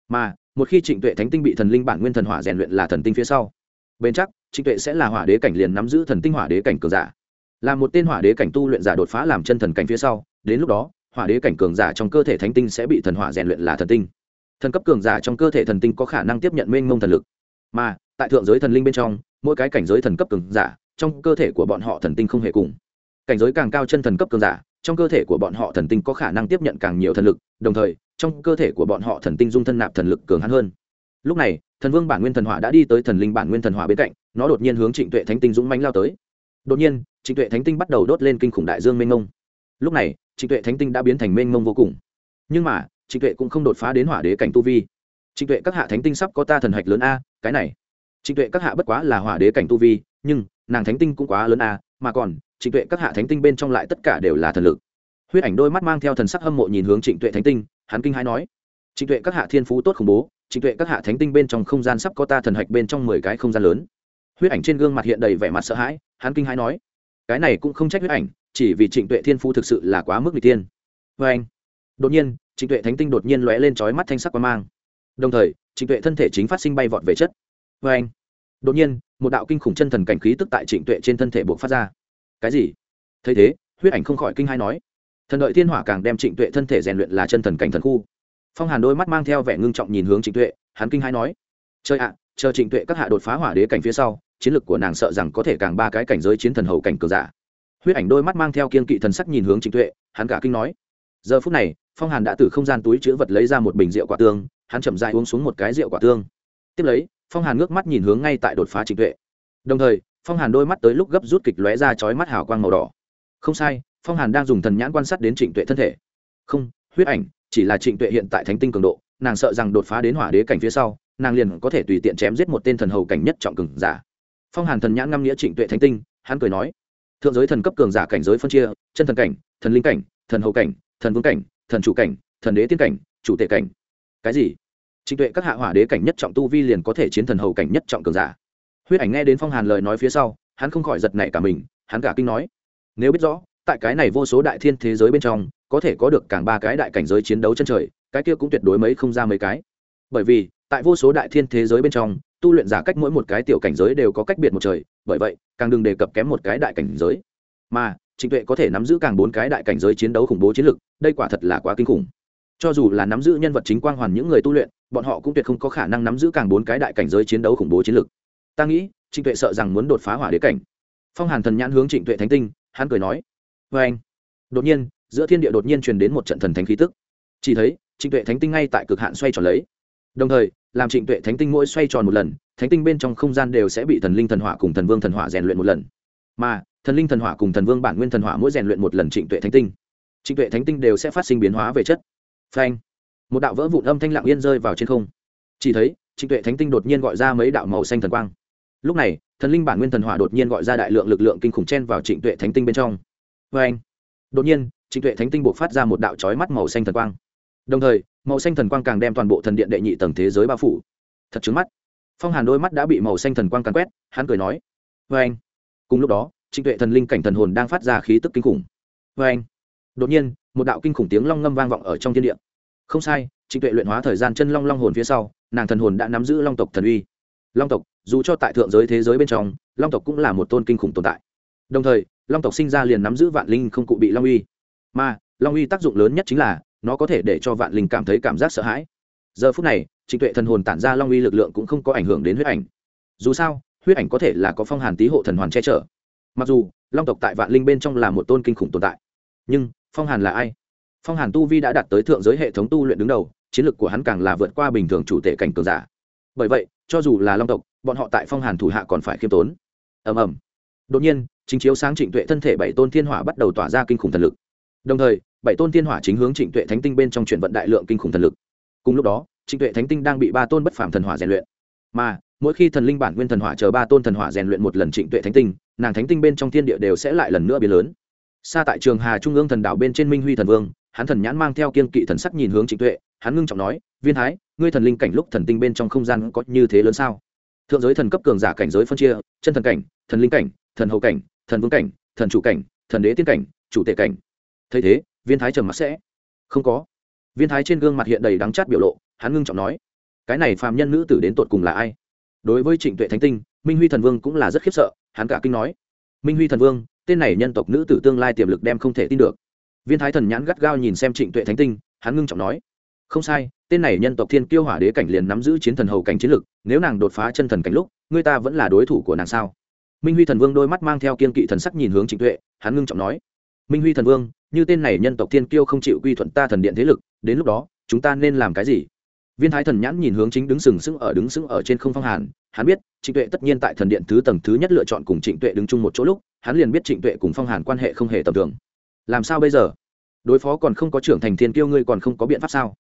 Mà, một khi trịnh tuệ thánh tinh bị thần linh bản nguyên thần hỏa rèn luyện là thần tinh phía sau, bền chắc, trịnh tuệ sẽ là hỏa đế cảnh liền nắm giữ thần tinh hỏa đế cảnh cường giả. Là một tên hỏa đế cảnh tu luyện giả đột phá làm chân thần cảnh phía sau, đến lúc đó, hỏa đế cảnh cường giả trong cơ thể thánh tinh sẽ bị thần hỏa rèn luyện là thần tinh. Thần cấp cường giả trong cơ thể thần tinh có khả năng tiếp nhận mênh mông thần lực. Mà, tại thượng giới thần linh bên trong, mỗi cái cảnh giới thần cấp cường giả, trong cơ thể của bọn họ thần tinh không hề cùng. Cảnh giới càng cao chân thần cấp cường giả trong cơ thể của bọn họ thần tinh có khả năng tiếp nhận càng nhiều thần lực, đồng thời, trong cơ thể của bọn họ thần tinh dung thân nạp thần lực cường hắn hơn. Lúc này, thần vương bản nguyên thần hỏa đã đi tới thần linh bản nguyên thần hỏa bên cạnh, nó đột nhiên hướng trịnh tuệ thánh tinh dũng mánh lao tới. Đột nhiên, trịnh tuệ thánh tinh bắt đầu đốt lên kinh khủng đại dương mênh mông. Lúc này, trịnh tuệ thánh tinh đã biến thành mênh mông vô cùng. Nhưng mà, trịnh tuệ cũng không đột phá đến hỏa đế cảnh tu vi. Trịnh tuệ các hạ thánh tinh sắp có ta thần hạch lớn a, cái này. Trịnh tuệ các hạ bất quá là hỏa đế cảnh tu vi, nhưng nàng thánh tinh cũng quá lớn a, mà còn trịnh tuệ các hạ thánh tinh bên trong lại tất cả đều là thần lực. Huyết ảnh đôi mắt mang theo thần sắc hâm mộ nhìn hướng trịnh tuệ thánh tinh, hắn kinh hãi nói, trịnh tuệ các hạ thiên phú tốt khủng bố, trịnh tuệ các hạ thánh tinh bên trong không gian sắp có ta thần hạch bên trong mười cái không gian lớn. Huyết ảnh trên gương mặt hiện đầy vẻ mặt sợ hãi, hắn kinh hãi nói, cái này cũng không trách huyết ảnh, chỉ vì trịnh tuệ thiên phú thực sự là quá mức người tiên vê anh, đột nhiên, trịnh tuệ thánh tinh đột nhiên lóe lên trói mắt thanh sắc quá mang. Đồng thời, trịnh tuệ thân thể chính phát sinh bay vọt về chất. Vê anh, đột nhiên, một đạo kinh khủng chân thần cảnh khí tức tại trịnh tuệ trên thân thể buộc phát ra cái gì? Thấy thế, huyết ảnh không khỏi kinh hai nói. Thần đợi thiên hỏa càng đem trịnh tuệ thân thể rèn luyện là chân thần cảnh thần khu. Phong hàn đôi mắt mang theo vẻ ngưng trọng nhìn hướng trịnh tuệ, hắn kinh hai nói. Chơi ạ, chờ trịnh tuệ các hạ đột phá hỏa đế cảnh phía sau, chiến lực của nàng sợ rằng có thể càng ba cái cảnh giới chiến thần hầu cảnh cường giả. Huyết ảnh đôi mắt mang theo kiên kỵ thần sắc nhìn hướng trịnh tuệ, hắn cả kinh nói. Giờ phút này, phong hàn đã từ không gian túi chữ vật lấy ra một bình rượu quả tương, hắn chậm dại uống xuống một cái rượu quả tương. Tiếp lấy, phong hàn ngước mắt nhìn hướng ngay tại đột phá trịnh tuệ. Đồng thời phong hàn đôi mắt tới lúc gấp rút kịch lóe ra chói mắt hào quang màu đỏ. Không sai, phong hàn đang dùng thần nhãn quan sát đến trịnh tuệ thân thể. Không, huyết ảnh, chỉ là trịnh tuệ hiện tại thánh tinh cường độ, nàng sợ rằng đột phá đến hỏa đế cảnh phía sau, nàng liền có thể tùy tiện chém giết một tên thần hầu cảnh nhất trọng cường giả. Phong hàn thần nhãn ngâm nghĩa trịnh tuệ thánh tinh, hắn cười nói, thượng giới thần cấp cường giả cảnh giới phân chia, chân thần cảnh, thần linh cảnh, thần hầu cảnh, thần vương cảnh, thần chủ cảnh, thần đế tiên cảnh, chủ tệ cảnh. Cái gì? Trịnh tuệ các hạ hỏa đế cảnh nhất trọng tu vi liền có thể chiến thần hầu cảnh nhất trọng cường giả huyết ảnh nghe đến phong hàn lời nói phía sau, hắn không khỏi giật nảy cả mình, hắn cả kinh nói, nếu biết rõ, tại cái này vô số đại thiên thế giới bên trong, có thể có được càng ba cái đại cảnh giới chiến đấu chân trời, cái kia cũng tuyệt đối mấy không ra mấy cái. Bởi vì, tại vô số đại thiên thế giới bên trong, tu luyện giả cách mỗi một cái tiểu cảnh giới đều có cách biệt một trời, bởi vậy, càng đừng đề cập kém một cái đại cảnh giới. Mà, trịnh tuệ có thể nắm giữ càng bốn cái đại cảnh giới chiến đấu khủng bố chiến lực, đây quả thật là quá kinh khủng. Cho dù là nắm giữ nhân vật chính quang hoàn những người tu luyện, bọn họ cũng tuyệt không có khả năng nắm giữ càng bốn cái đại cảnh giới chiến đấu khủng bố chiến lực ta nghĩ, trịnh tuệ sợ rằng muốn đột phá hỏa đế cảnh. Phong hàn thần nhãn hướng trịnh tuệ thánh tinh, hắn cười nói vê anh. Đột nhiên, giữa thiên địa đột nhiên truyền đến một trận thần thánh khí tức. Chỉ thấy, trịnh tuệ thánh tinh ngay tại cực hạn xoay tròn lấy. Đồng thời, làm trịnh tuệ thánh tinh mỗi xoay tròn một lần, thánh tinh bên trong không gian đều sẽ bị thần linh thần hỏa cùng thần vương thần hỏa rèn luyện một lần. Mà, thần linh thần hỏa cùng thần vương bản nguyên thần hỏa mỗi rèn luyện một lần trịnh tuệ thánh tinh. Trịnh tuệ thánh tinh đều sẽ phát sinh biến hóa về chất. Phanh một đạo vỡ vụn âm thanh lặng yên rơi vào trên không. Chỉ thấy, trịnh tuệ thánh tinh đột nhiên gọi ra mấy đạo màu xanh thần quang lúc này, thần linh bản nguyên thần hỏa đột nhiên gọi ra đại lượng lực lượng kinh khủng chen vào trịnh tuệ thánh tinh bên trong. Vê anh, đột nhiên, trịnh tuệ thánh tinh buộc phát ra một đạo trói mắt màu xanh thần quang. Đồng thời, màu xanh thần quang càng đem toàn bộ thần điện đệ nhị tầng thế giới bao phủ. Thật trứng mắt. Phong hàn đôi mắt đã bị màu xanh thần quang càn quét, hắn cười nói vê anh. Cùng lúc đó, trịnh tuệ thần linh cảnh thần hồn đang phát ra khí tức kinh khủng. Vê anh. Đột nhiên, một đạo kinh khủng tiếng long ngâm vang vọng ở trong thiên địa. Không sai, trịnh tuệ luyện hóa thời gian chân long long hồn phía sau, nàng thần hồn đã nắm giữ long tộc thần uy long tộc, dù cho tại thượng giới thế giới bên trong, long tộc cũng là một tôn kinh khủng tồn tại. Đồng thời, long tộc sinh ra liền nắm giữ vạn linh không cụ bị long uy. Mà, long uy tác dụng lớn nhất chính là, nó có thể để cho vạn linh cảm thấy cảm giác sợ hãi. Giờ phút này, trịnh tuệ thần hồn tản ra long uy lực lượng cũng không có ảnh hưởng đến huyết ảnh. Dù sao, huyết ảnh có thể là có phong hàn tý hộ thần hoàn che chở. Mặc dù, long tộc tại vạn linh bên trong là một tôn kinh khủng tồn tại. Nhưng, phong hàn là ai? Phong hàn tu vi đã đạt tới thượng giới hệ thống tu luyện đứng đầu, chiến lược của hắn càng là vượt qua bình thường chủ tệ cảnh cường giả bởi vậy, cho dù là long tộc, bọn họ tại phong hàn thủ hạ còn phải khiêm tốn. Ầm ầm. Đột nhiên, chính chiếu sáng trịnh tuệ thân thể bảy tôn thiên hỏa bắt đầu tỏa ra kinh khủng thần lực. Đồng thời, bảy tôn thiên hỏa chính hướng trịnh tuệ thánh tinh bên trong chuyển vận đại lượng kinh khủng thần lực. Cùng lúc đó, trịnh tuệ thánh tinh đang bị ba tôn bất phàm thần hỏa rèn luyện. Mà, mỗi khi thần linh bản nguyên thần hỏa chờ ba tôn thần hỏa rèn luyện một lần trịnh tuệ thánh tinh, nàng thánh tinh bên trong thiên địa đều sẽ lại lần nữa biến lớn. Xa tại trường hà trung ương thần đảo bên trên minh huy thần vương, hắn thần nhãn mang theo kiên kỵ thần sắc nhìn hướng trịnh tuệ, hắn ngưng trọng nói, viên thái ngươi thần linh cảnh lúc thần tinh bên trong không gian có như thế lớn sao? Thượng giới thần cấp cường giả cảnh giới phân chia, chân thần cảnh, thần linh cảnh, thần hậu cảnh, thần vương cảnh, thần chủ cảnh, thần đế tiên cảnh, chủ tệ cảnh. Thấy thế, viên thái trầm mặc sẽ. Không có. Viên thái trên gương mặt hiện đầy đắng chát biểu lộ, hắn ngưng trọng nói, cái này phàm nhân nữ tử đến tột cùng là ai? Đối với trịnh tuệ thánh tinh, minh huy thần vương cũng là rất khiếp sợ, hắn cả kinh nói, minh huy thần vương, tên này nhân tộc nữ tử tương lai tiềm lực đem không thể tin được. Viên thái thần nhãn gắt gao nhìn xem trịnh tuệ thánh tinh, hắn ngưng trọng nói, không sai tên này nhân tộc thiên kiêu hỏa đế cảnh liền nắm giữ chiến thần hầu cảnh chiến lực, nếu nàng đột phá chân thần cảnh lúc người ta vẫn là đối thủ của nàng sao? Minh huy thần vương đôi mắt mang theo kiên kỵ thần sắc nhìn hướng trịnh tuệ, hắn ngưng trọng nói. Minh huy thần vương, như tên này nhân tộc thiên kiêu không chịu quy thuận ta thần điện thế lực, đến lúc đó, chúng ta nên làm cái gì? Viên thái thần nhãn nhìn hướng chính đứng sừng sững ở đứng sững ở trên không phong hàn, hắn biết, trịnh tuệ tất nhiên tại thần điện thứ tầng thứ nhất lựa chọn cùng trịnh tuệ đứng chung một chỗ lúc, hắn liền biết trịnh tuệ cùng phong hàn quan hệ không hề tầm thường. Làm sao bây giờ? Đối phó còn không có trưởng thành thiên kiêu, ngươi còn không có biện pháp sao?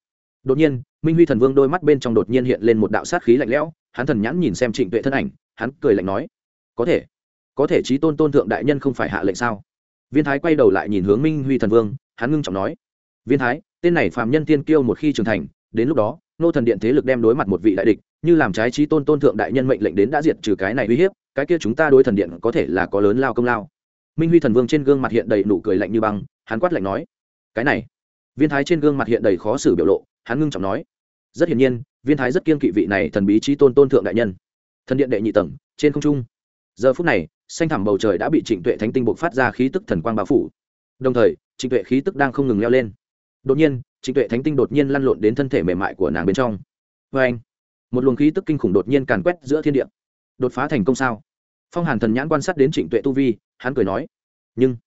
Đột nhiên, minh huy thần vương đôi mắt bên trong đột nhiên hiện lên một đạo sát khí lạnh lẽo, hắn thần nhãn nhìn xem trịnh tuệ thân ảnh, hắn cười lạnh nói, có thể có thể trí tôn tôn thượng đại nhân không phải hạ lệnh sao? Viên thái quay đầu lại nhìn hướng minh huy thần vương, hắn ngưng trọng nói, viên thái, tên này phạm nhân tiên kiêu một khi trưởng thành, đến lúc đó, nô thần điện thế lực đem đối mặt một vị đại địch, như làm trái trí tôn tôn thượng đại nhân mệnh lệnh đến đã diệt trừ cái này uy hiếp, cái kia chúng ta đối thần điện có thể là có lớn lao công lao. Minh huy thần vương trên gương mặt hiện đầy nụ cười lạnh như băng, hắn quát lạnh nói, cái này viên thái trên gương mặt hiện đầy khó xử biểu lộ, hắn ngưng trọng nói, rất hiển nhiên, viên thái rất kiên kỵ vị này thần bí trí tôn tôn thượng đại nhân. Thần điện đệ nhị tầng, trên không trung. Giờ phút này, xanh thẳm bầu trời đã bị trịnh tuệ thánh tinh buộc phát ra khí tức thần quang bao phủ. Đồng thời, trịnh tuệ khí tức đang không ngừng leo lên. Đột nhiên, trịnh tuệ thánh tinh đột nhiên lăn lộn đến thân thể mềm mại của nàng bên trong. Vê anh, một luồng khí tức kinh khủng đột nhiên càn quét giữa thiên địa. Đột phá thành công sao? Phong hàn thần nhãn quan sát đến trịnh tuệ tu vi, hắn cười nói, nhưng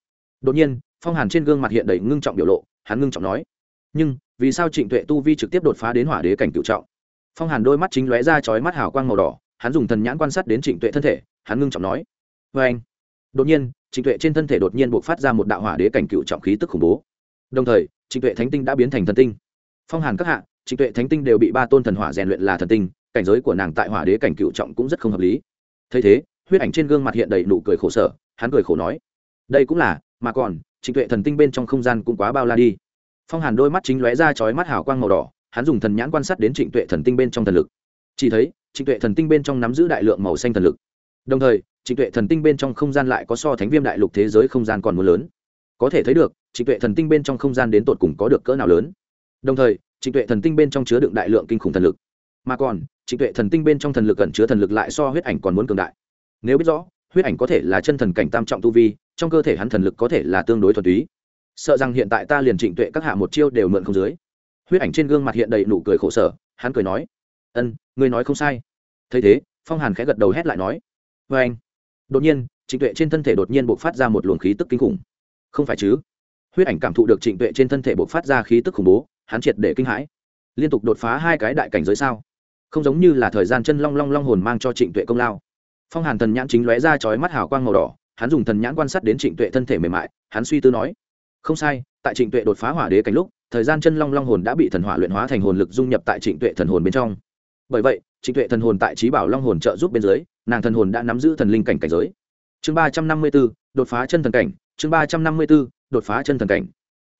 đột nhiên, phong hàn trên gương mặt hiện đầy ngưng trọng biểu lộ hắn ngưng trọng nói. Nhưng, vì sao trịnh tuệ tu vi trực tiếp đột phá đến hỏa đế cảnh cựu trọng? Phong hàn đôi mắt chính lóe ra chói mắt hào quang màu đỏ, hắn dùng thần nhãn quan sát đến trịnh tuệ thân thể, hắn ngưng trọng nói. Vê anh, đột nhiên, trịnh tuệ trên thân thể đột nhiên buộc phát ra một đạo hỏa đế cảnh cựu trọng khí tức khủng bố. Đồng thời, trịnh tuệ thánh tinh đã biến thành thần tinh. Phong hàn các hạ, trịnh tuệ thánh tinh đều bị ba tôn thần hỏa rèn luyện là thần tinh, cảnh giới của nàng tại hỏa đế cảnh cựu trọng cũng rất không hợp lý. Thấy thế, huyết ảnh trên gương mặt hiện đầy nụ cười khổ sở, hắn cười khổ nói. Đây cũng là, mà còn trịnh tuệ thần tinh bên trong không gian cũng quá bao la đi. Phong hàn đôi mắt chính lóe ra chói mắt hào quang màu đỏ, hắn dùng thần nhãn quan sát đến trịnh tuệ thần tinh bên trong thần lực. Chỉ thấy, trịnh tuệ thần tinh bên trong nắm giữ đại lượng màu xanh thần lực. Đồng thời, trịnh tuệ thần tinh bên trong không gian lại có so thánh viêm đại lục thế giới không gian còn muốn lớn. Có thể thấy được, trịnh tuệ thần tinh bên trong không gian đến tột cùng có được cỡ nào lớn. Đồng thời, trịnh tuệ thần tinh bên trong chứa đựng đại lượng kinh khủng thần lực. Mà còn, trịnh tuệ thần tinh bên trong thần lực cẩn chứa thần lực lại so huyết ảnh còn muốn cường đại. Nếu biết rõ, huyết ảnh có thể là chân thần cảnh tam trọng tu vi trong cơ thể hắn thần lực có thể là tương đối thuần túy. Sợ rằng hiện tại ta liền trịnh tuệ các hạ một chiêu đều mượn không dưới. Huyết ảnh trên gương mặt hiện đầy nụ cười khổ sở, hắn cười nói, ân, ngươi nói không sai. Thấy thế, phong hàn khẽ gật đầu hét lại nói vê anh. Đột nhiên, trịnh tuệ trên thân thể đột nhiên b ộ c phát ra một luồng khí tức kinh khủng. Không phải chứ? Huyết ảnh cảm thụ được trịnh tuệ trên thân thể b ộ c phát ra khí tức khủng bố, hắn triệt để kinh hãi. Liên tục đột phá hai cái đại cảnh giới sao? Không giống như là thời gian chân long long long hồn mang cho trịnh tuệ công lao. Phong hàn thần nhãn chính lóe ra chói mắt hào quang màu đỏ hắn dùng thần nhãn quan sát đến trịnh tuệ thân thể mềm mại, hắn suy tư nói, không sai, tại trịnh tuệ đột phá hỏa đế cảnh lúc, thời gian chân long long hồn đã bị thần hỏa luyện hóa thành hồn lực dung nhập tại trịnh tuệ thần hồn bên trong. Bởi vậy, trịnh tuệ thần hồn tại trí bảo long hồn trợ giúp bên dưới, nàng thần hồn đã nắm giữ thần linh cảnh cảnh giới. Chương ba trăm năm mươi b ố đột phá chân thần cảnh, chương ba trăm năm mươi b ố đột phá chân thần cảnh.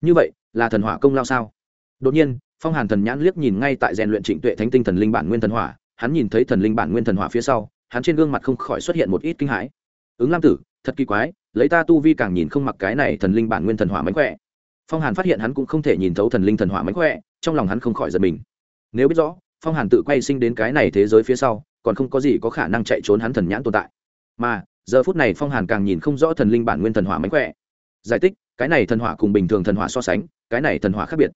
Như vậy, là thần hỏa công lao sao? Đột nhiên, phong hàn thần nhãn liếc nhìn ngay tại rèn luyện trịnh tuệ thánh tinh thần linh bản nguyên thần hỏa, hắn nhìn thấy thần linh bản nguyên thần hỏa phía sau, hắn trên gương mặt không khỏi xuất hiện một ít kinh hãi. Ứng lam tử thật kỳ quái, lấy ta tu vi càng nhìn không mặc cái này thần linh bản nguyên thần hỏa mánh khỏe. Phong hàn phát hiện hắn cũng không thể nhìn thấu thần linh thần hỏa mánh khỏe, trong lòng hắn không khỏi giật mình. Nếu biết rõ, phong hàn tự quay sinh đến cái này thế giới phía sau, còn không có gì có khả năng chạy trốn hắn thần nhãn tồn tại. Mà, giờ phút này phong hàn càng nhìn không rõ thần linh bản nguyên thần hỏa mánh khỏe. Giải thích, cái này thần hỏa cùng bình thường thần hỏa so sánh, cái này thần hỏa khác biệt.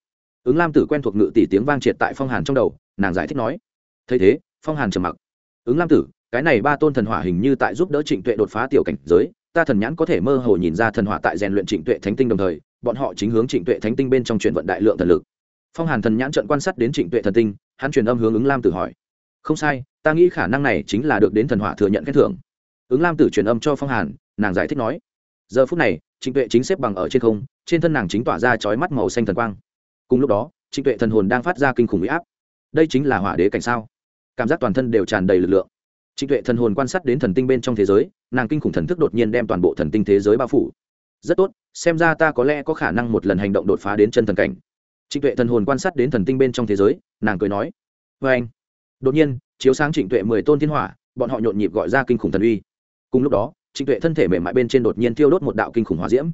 Ứng lam tử quen thuộc ngự tỷ tiếng vang triệt tại phong hàn trong đầu, nàng giải thích nói. Thấy thế, phong hàn trầm mặc. Ứng lam tử, cái này ba tôn thần hỏa hình như tại giúp đỡ trịnh tuệ đột phá tiểu cảnh giới ta thần nhãn có thể mơ hồ nhìn ra thần hỏa tại rèn luyện trịnh tuệ thánh tinh đồng thời, bọn họ chính hướng trịnh tuệ thánh tinh bên trong chuyển vận đại lượng thần lực. Phong hàn thần nhãn trận quan sát đến trịnh tuệ thần tinh, hắn truyền âm hướng ứng lam tử hỏi. Không sai, ta nghĩ khả năng này chính là được đến thần hỏa thừa nhận khen thưởng. Ứng lam tử truyền âm cho phong hàn, nàng giải thích nói. Giờ phút này, trịnh tuệ chính xếp bằng ở trên không, trên thân nàng chính tỏa ra chói mắt màu xanh thần quang. Cùng lúc đó, trịnh tuệ thần hồn đang phát ra kinh khủng huy áp. Đây chính là hỏa đế cảnh sao? Cảm giác toàn thân đều tràn đầy lực lượng trịnh tuệ thần hồn quan sát đến thần tinh bên trong thế giới, nàng kinh khủng thần thức đột nhiên đem toàn bộ thần tinh thế giới bao phủ. Rất tốt, xem ra ta có lẽ có khả năng một lần hành động đột phá đến chân thần cảnh. Trịnh tuệ thần hồn quan sát đến thần tinh bên trong thế giới, nàng cười nói vê anh đột nhiên, chiếu sáng trịnh tuệ mười tôn thiên hỏa, bọn họ nhộn nhịp gọi ra kinh khủng thần uy. Cùng lúc đó, trịnh tuệ thân thể mềm mại bên trên đột nhiên tiêu đốt một đạo kinh khủng hỏa diễm.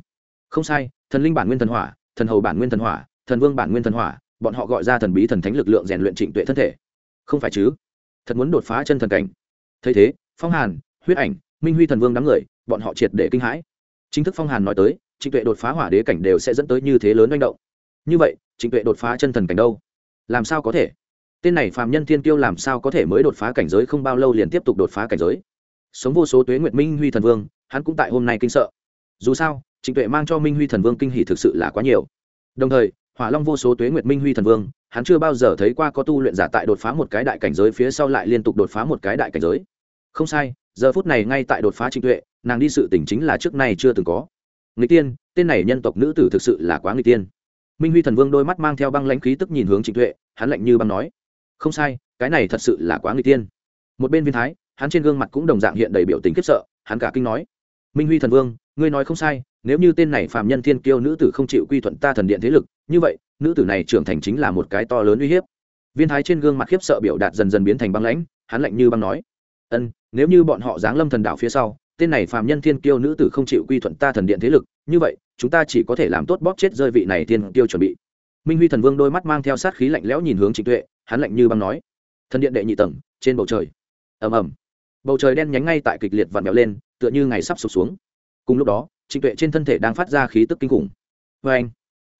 Không sai, thần linh bản nguyên thần hỏa, thần hầu bản nguyên thần hỏa, thần vương bản nguyên thần hỏa, bọn họ gọi ra thần bí thần thánh lực lượng rèn luyện trịnh tuệ thân thể. Không phải chứ? Thật muốn đột phá chân thần cảnh? Thấy thế, phong hàn, huyết ảnh, minh huy thần vương đám người, bọn họ triệt để kinh hãi. Chính thức phong hàn nói tới, trịnh tuệ đột phá hỏa đế cảnh đều sẽ dẫn tới như thế lớn manh động. Như vậy, trịnh tuệ đột phá chân thần cảnh đâu? Làm sao có thể? Tên này phàm nhân thiên kiêu làm sao có thể mới đột phá cảnh giới không bao lâu liền tiếp tục đột phá cảnh giới? Sống vô số tuế nguyệt minh huy thần vương, hắn cũng tại hôm nay kinh sợ. Dù sao, trịnh tuệ mang cho minh huy thần vương kinh hỷ thực sự là quá nhiều. Đồng thời, hỏa long vô số tuế nguyệt minh huy thần vương hắn chưa bao giờ thấy qua có tu luyện giả tại đột phá một cái đại cảnh giới phía sau lại liên tục đột phá một cái đại cảnh giới. Không sai, giờ phút này ngay tại đột phá trịnh tuệ, nàng đi sự tỉnh chính là trước nay chưa từng có. Người tiên, tên này nhân tộc nữ tử thực sự là quá người tiên. Minh huy thần vương đôi mắt mang theo băng lãnh khí tức nhìn hướng trịnh tuệ, hắn lạnh như băng nói, không sai, cái này thật sự là quá người tiên. Một bên viên thái, hắn trên gương mặt cũng đồng dạng hiện đầy biểu tình khiếp sợ, hắn cả kinh nói, minh huy thần vương, ngươi nói không sai, nếu như tên này phạm nhân thiên kiêu nữ tử không chịu quy thuận ta thần điện thế lực, như vậy nữ tử này trưởng thành chính là một cái to lớn uy hiếp. Viên thái trên gương mặt khiếp sợ biểu đạt dần dần biến thành băng lãnh, hắn lạnh như băng nói, ân, nếu như bọn họ giáng lâm thần đảo phía sau, tên này phàm nhân thiên kiêu nữ tử không chịu quy thuận ta thần điện thế lực, như vậy, chúng ta chỉ có thể làm tốt bóp chết rơi vị này thiên kiêu chuẩn bị. Minh huy thần vương đôi mắt mang theo sát khí lạnh lẽo nhìn hướng trịnh tuệ, hắn lạnh như băng nói, thần điện đệ nhị tầng, trên bầu trời. Ầm ầm. Bầu trời đen nhánh ngay tại kịch liệt vặn vẹo lên, tựa như ngày sắp sụp xuống. Cùng lúc đó, trịnh tuệ trên thân thể đang phát ra khí tức kinh khủng. Vê anh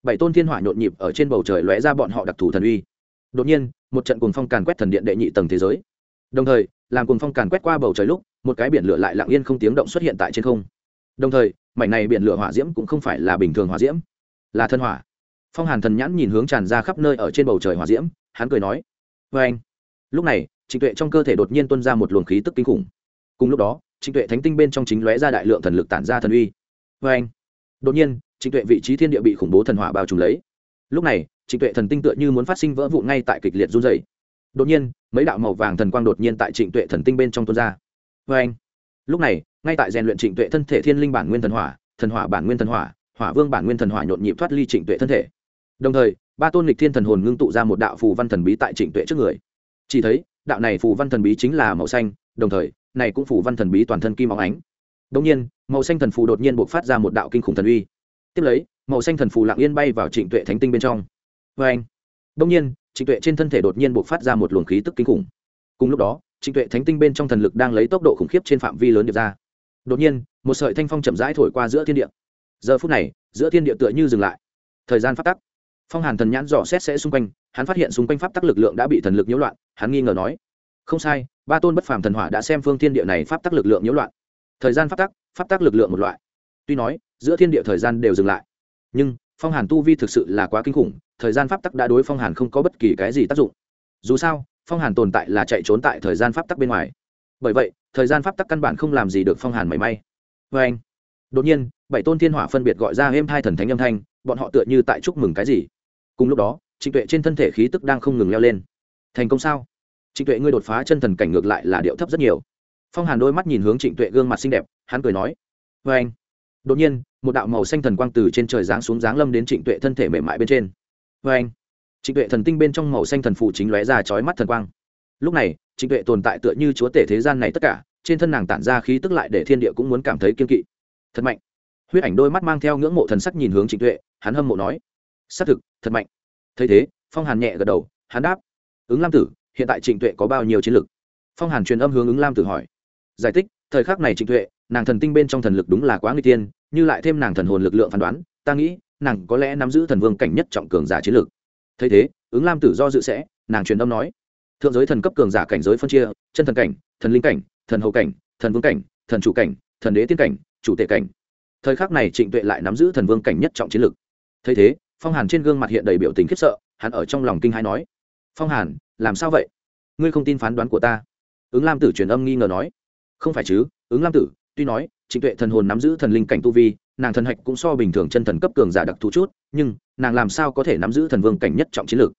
bảy tôn thiên hỏa nhộn nhịp ở trên bầu trời lóe ra bọn họ đặc thù thần uy. Đột nhiên, một trận cuồng phong càn quét thần điện đệ nhị tầng thế giới. Đồng thời, làm cuồng phong càn quét qua bầu trời lúc, một cái biển lửa lại lặng yên không tiếng động xuất hiện tại trên không. Đồng thời, mảnh này biển lửa hỏa diễm cũng không phải là bình thường hỏa diễm, là thân hỏa. Phong hàn thần nhãn nhìn hướng tràn ra khắp nơi ở trên bầu trời hỏa diễm, hắn cười nói vê anh. Lúc này, trịnh tuệ trong cơ thể đột nhiên tuân ra một luồng khí tức kinh khủng. Cùng lúc đó, trịnh tuệ thánh tinh bên trong chính lóe ra đại lượng thần lực tản ra thần uy. Vê anh. Đột nhiên trịnh tuệ vị trí thiên địa bị khủng bố thần hỏa bao trùm lấy. Lúc này, trịnh tuệ thần tinh tựa như muốn phát sinh vỡ vụ ngay tại kịch liệt run dày đột nhiên, mấy đạo màu vàng thần quang đột nhiên tại trịnh tuệ thần tinh bên trong tuôn ra. Vê anh lúc này, ngay tại rèn luyện trịnh tuệ thân thể thiên linh bản nguyên thần hỏa thần hỏa bản nguyên thần hỏa hỏa vương bản nguyên thần hỏa nhộn nhịp thoát ly trịnh tuệ thân thể. Đồng thời, ba tôn lịch thiên thần hồn ngưng tụ ra một đạo phù văn thần bí tại trịnh tuệ trước người. Chỉ thấy, đạo này phù văn thần bí chính là màu xanh, đồng thời, này cũng phù văn thần bí toàn thân kim óng ánh. Đông nhiên, màu xanh thần phù đột nhiên buộc phát ra một đạo kinh khủng thần uy tiếp lấy, màu xanh thần phù lặng yên bay vào trịnh tuệ thánh tinh bên trong. Vê anh đông nhiên, trịnh tuệ trên thân thể đột nhiên buộc phát ra một luồng khí tức kinh khủng. Cùng lúc đó, trịnh tuệ thánh tinh bên trong thần lực đang lấy tốc độ khủng khiếp trên phạm vi lớn điệp ra. Đột nhiên, một sợi thanh phong chậm rãi thổi qua giữa thiên địa. Giờ phút này, giữa thiên địa tựa như dừng lại. Thời gian phát tắc. Phong hàn thần nhãn dò xét sẽ xung quanh, hắn phát hiện xung quanh pháp tắc lực lượng đã bị thần lực nhiễu loạn, hắn nghi ngờ nói, không sai, ba tôn bất phàm thần hỏa đã xem phương thiên địa này pháp tắc lực lượng nhiễu loạn. Thời gian pháp tắc pháp tắc lực lượng một loại. Tuy nói giữa thiên địa thời gian đều dừng lại. Nhưng, phong hàn tu vi thực sự là quá kinh khủng, thời gian pháp tắc đã đối phong hàn không có bất kỳ cái gì tác dụng. Dù sao, phong hàn tồn tại là chạy trốn tại thời gian pháp tắc bên ngoài. Bởi vậy, thời gian pháp tắc căn bản không làm gì được phong hàn mảy may. Vê anh, đột nhiên, bảy tôn thiên hỏa phân biệt gọi ra êm hai thần thánh âm thanh, bọn họ tựa như tại chúc mừng cái gì. Cùng lúc đó, trịnh tuệ trên thân thể khí tức đang không ngừng leo lên. Thành công sao? Trịnh tuệ ngươi đột phá chân thần cảnh ngược lại là điệu thấp rất nhiều. Phong hàn đôi mắt nhìn hướng trịnh tuệ gương mặt xinh đẹp, hắn cười nói. Vê anh, đột nhiên một đạo màu xanh thần quang từ trên trời giáng xuống giáng lâm đến trịnh tuệ thân thể mềm mại bên trên. Vê anh, trịnh tuệ thần tinh bên trong màu xanh thần phụ chính lóe ra chói mắt thần quang. Lúc này, trịnh tuệ tồn tại tựa như chúa tể thế gian này tất cả, trên thân nàng tản ra khí tức lại để thiên địa cũng muốn cảm thấy kiên kỵ. Thật mạnh. Huyết ảnh đôi mắt mang theo ngưỡng mộ thần sắc nhìn hướng trịnh tuệ, hắn hâm mộ nói, xác thực, thật mạnh. Thấy thế, phong hàn nhẹ gật đầu, hắn đáp, ứng lam tử, hiện tại trịnh tuệ có bao nhiêu chiến lực? Phong hàn truyền âm hướng ứng lam tử hỏi, giải thích, thời khắc này trịnh tuệ nàng thần tinh bên trong thần lực đúng là quá nguy tiên, như lại thêm nàng thần hồn lực lượng phán đoán, ta nghĩ, nàng có lẽ nắm giữ thần vương cảnh nhất trọng cường giả chiến lực. Thấy thế, ứng lam tử do dự sẽ, nàng truyền âm nói, thượng giới thần cấp cường giả cảnh giới phân chia, chân thần cảnh, thần linh cảnh, thần hậu cảnh, thần vương cảnh, thần chủ cảnh, thần đế tiên cảnh, chủ tệ cảnh. Thời khắc này trịnh tuệ lại nắm giữ thần vương cảnh nhất trọng chiến lực. Thấy thế, phong hàn trên gương mặt hiện đầy biểu tình khiếp sợ, hắn ở trong lòng kinh hãi nói, phong hàn, làm sao vậy? Ngươi không tin phán đoán của ta? Ứng lam tử truyền âm nghi ngờ nói, không phải chứ, ứng lam tử tuy nói, trịnh tuệ thần hồn nắm giữ thần linh cảnh tu vi, nàng thần hạch cũng so bình thường chân thần cấp cường giả đặc thù chút, nhưng nàng làm sao có thể nắm giữ thần vương cảnh nhất trọng chiến lược?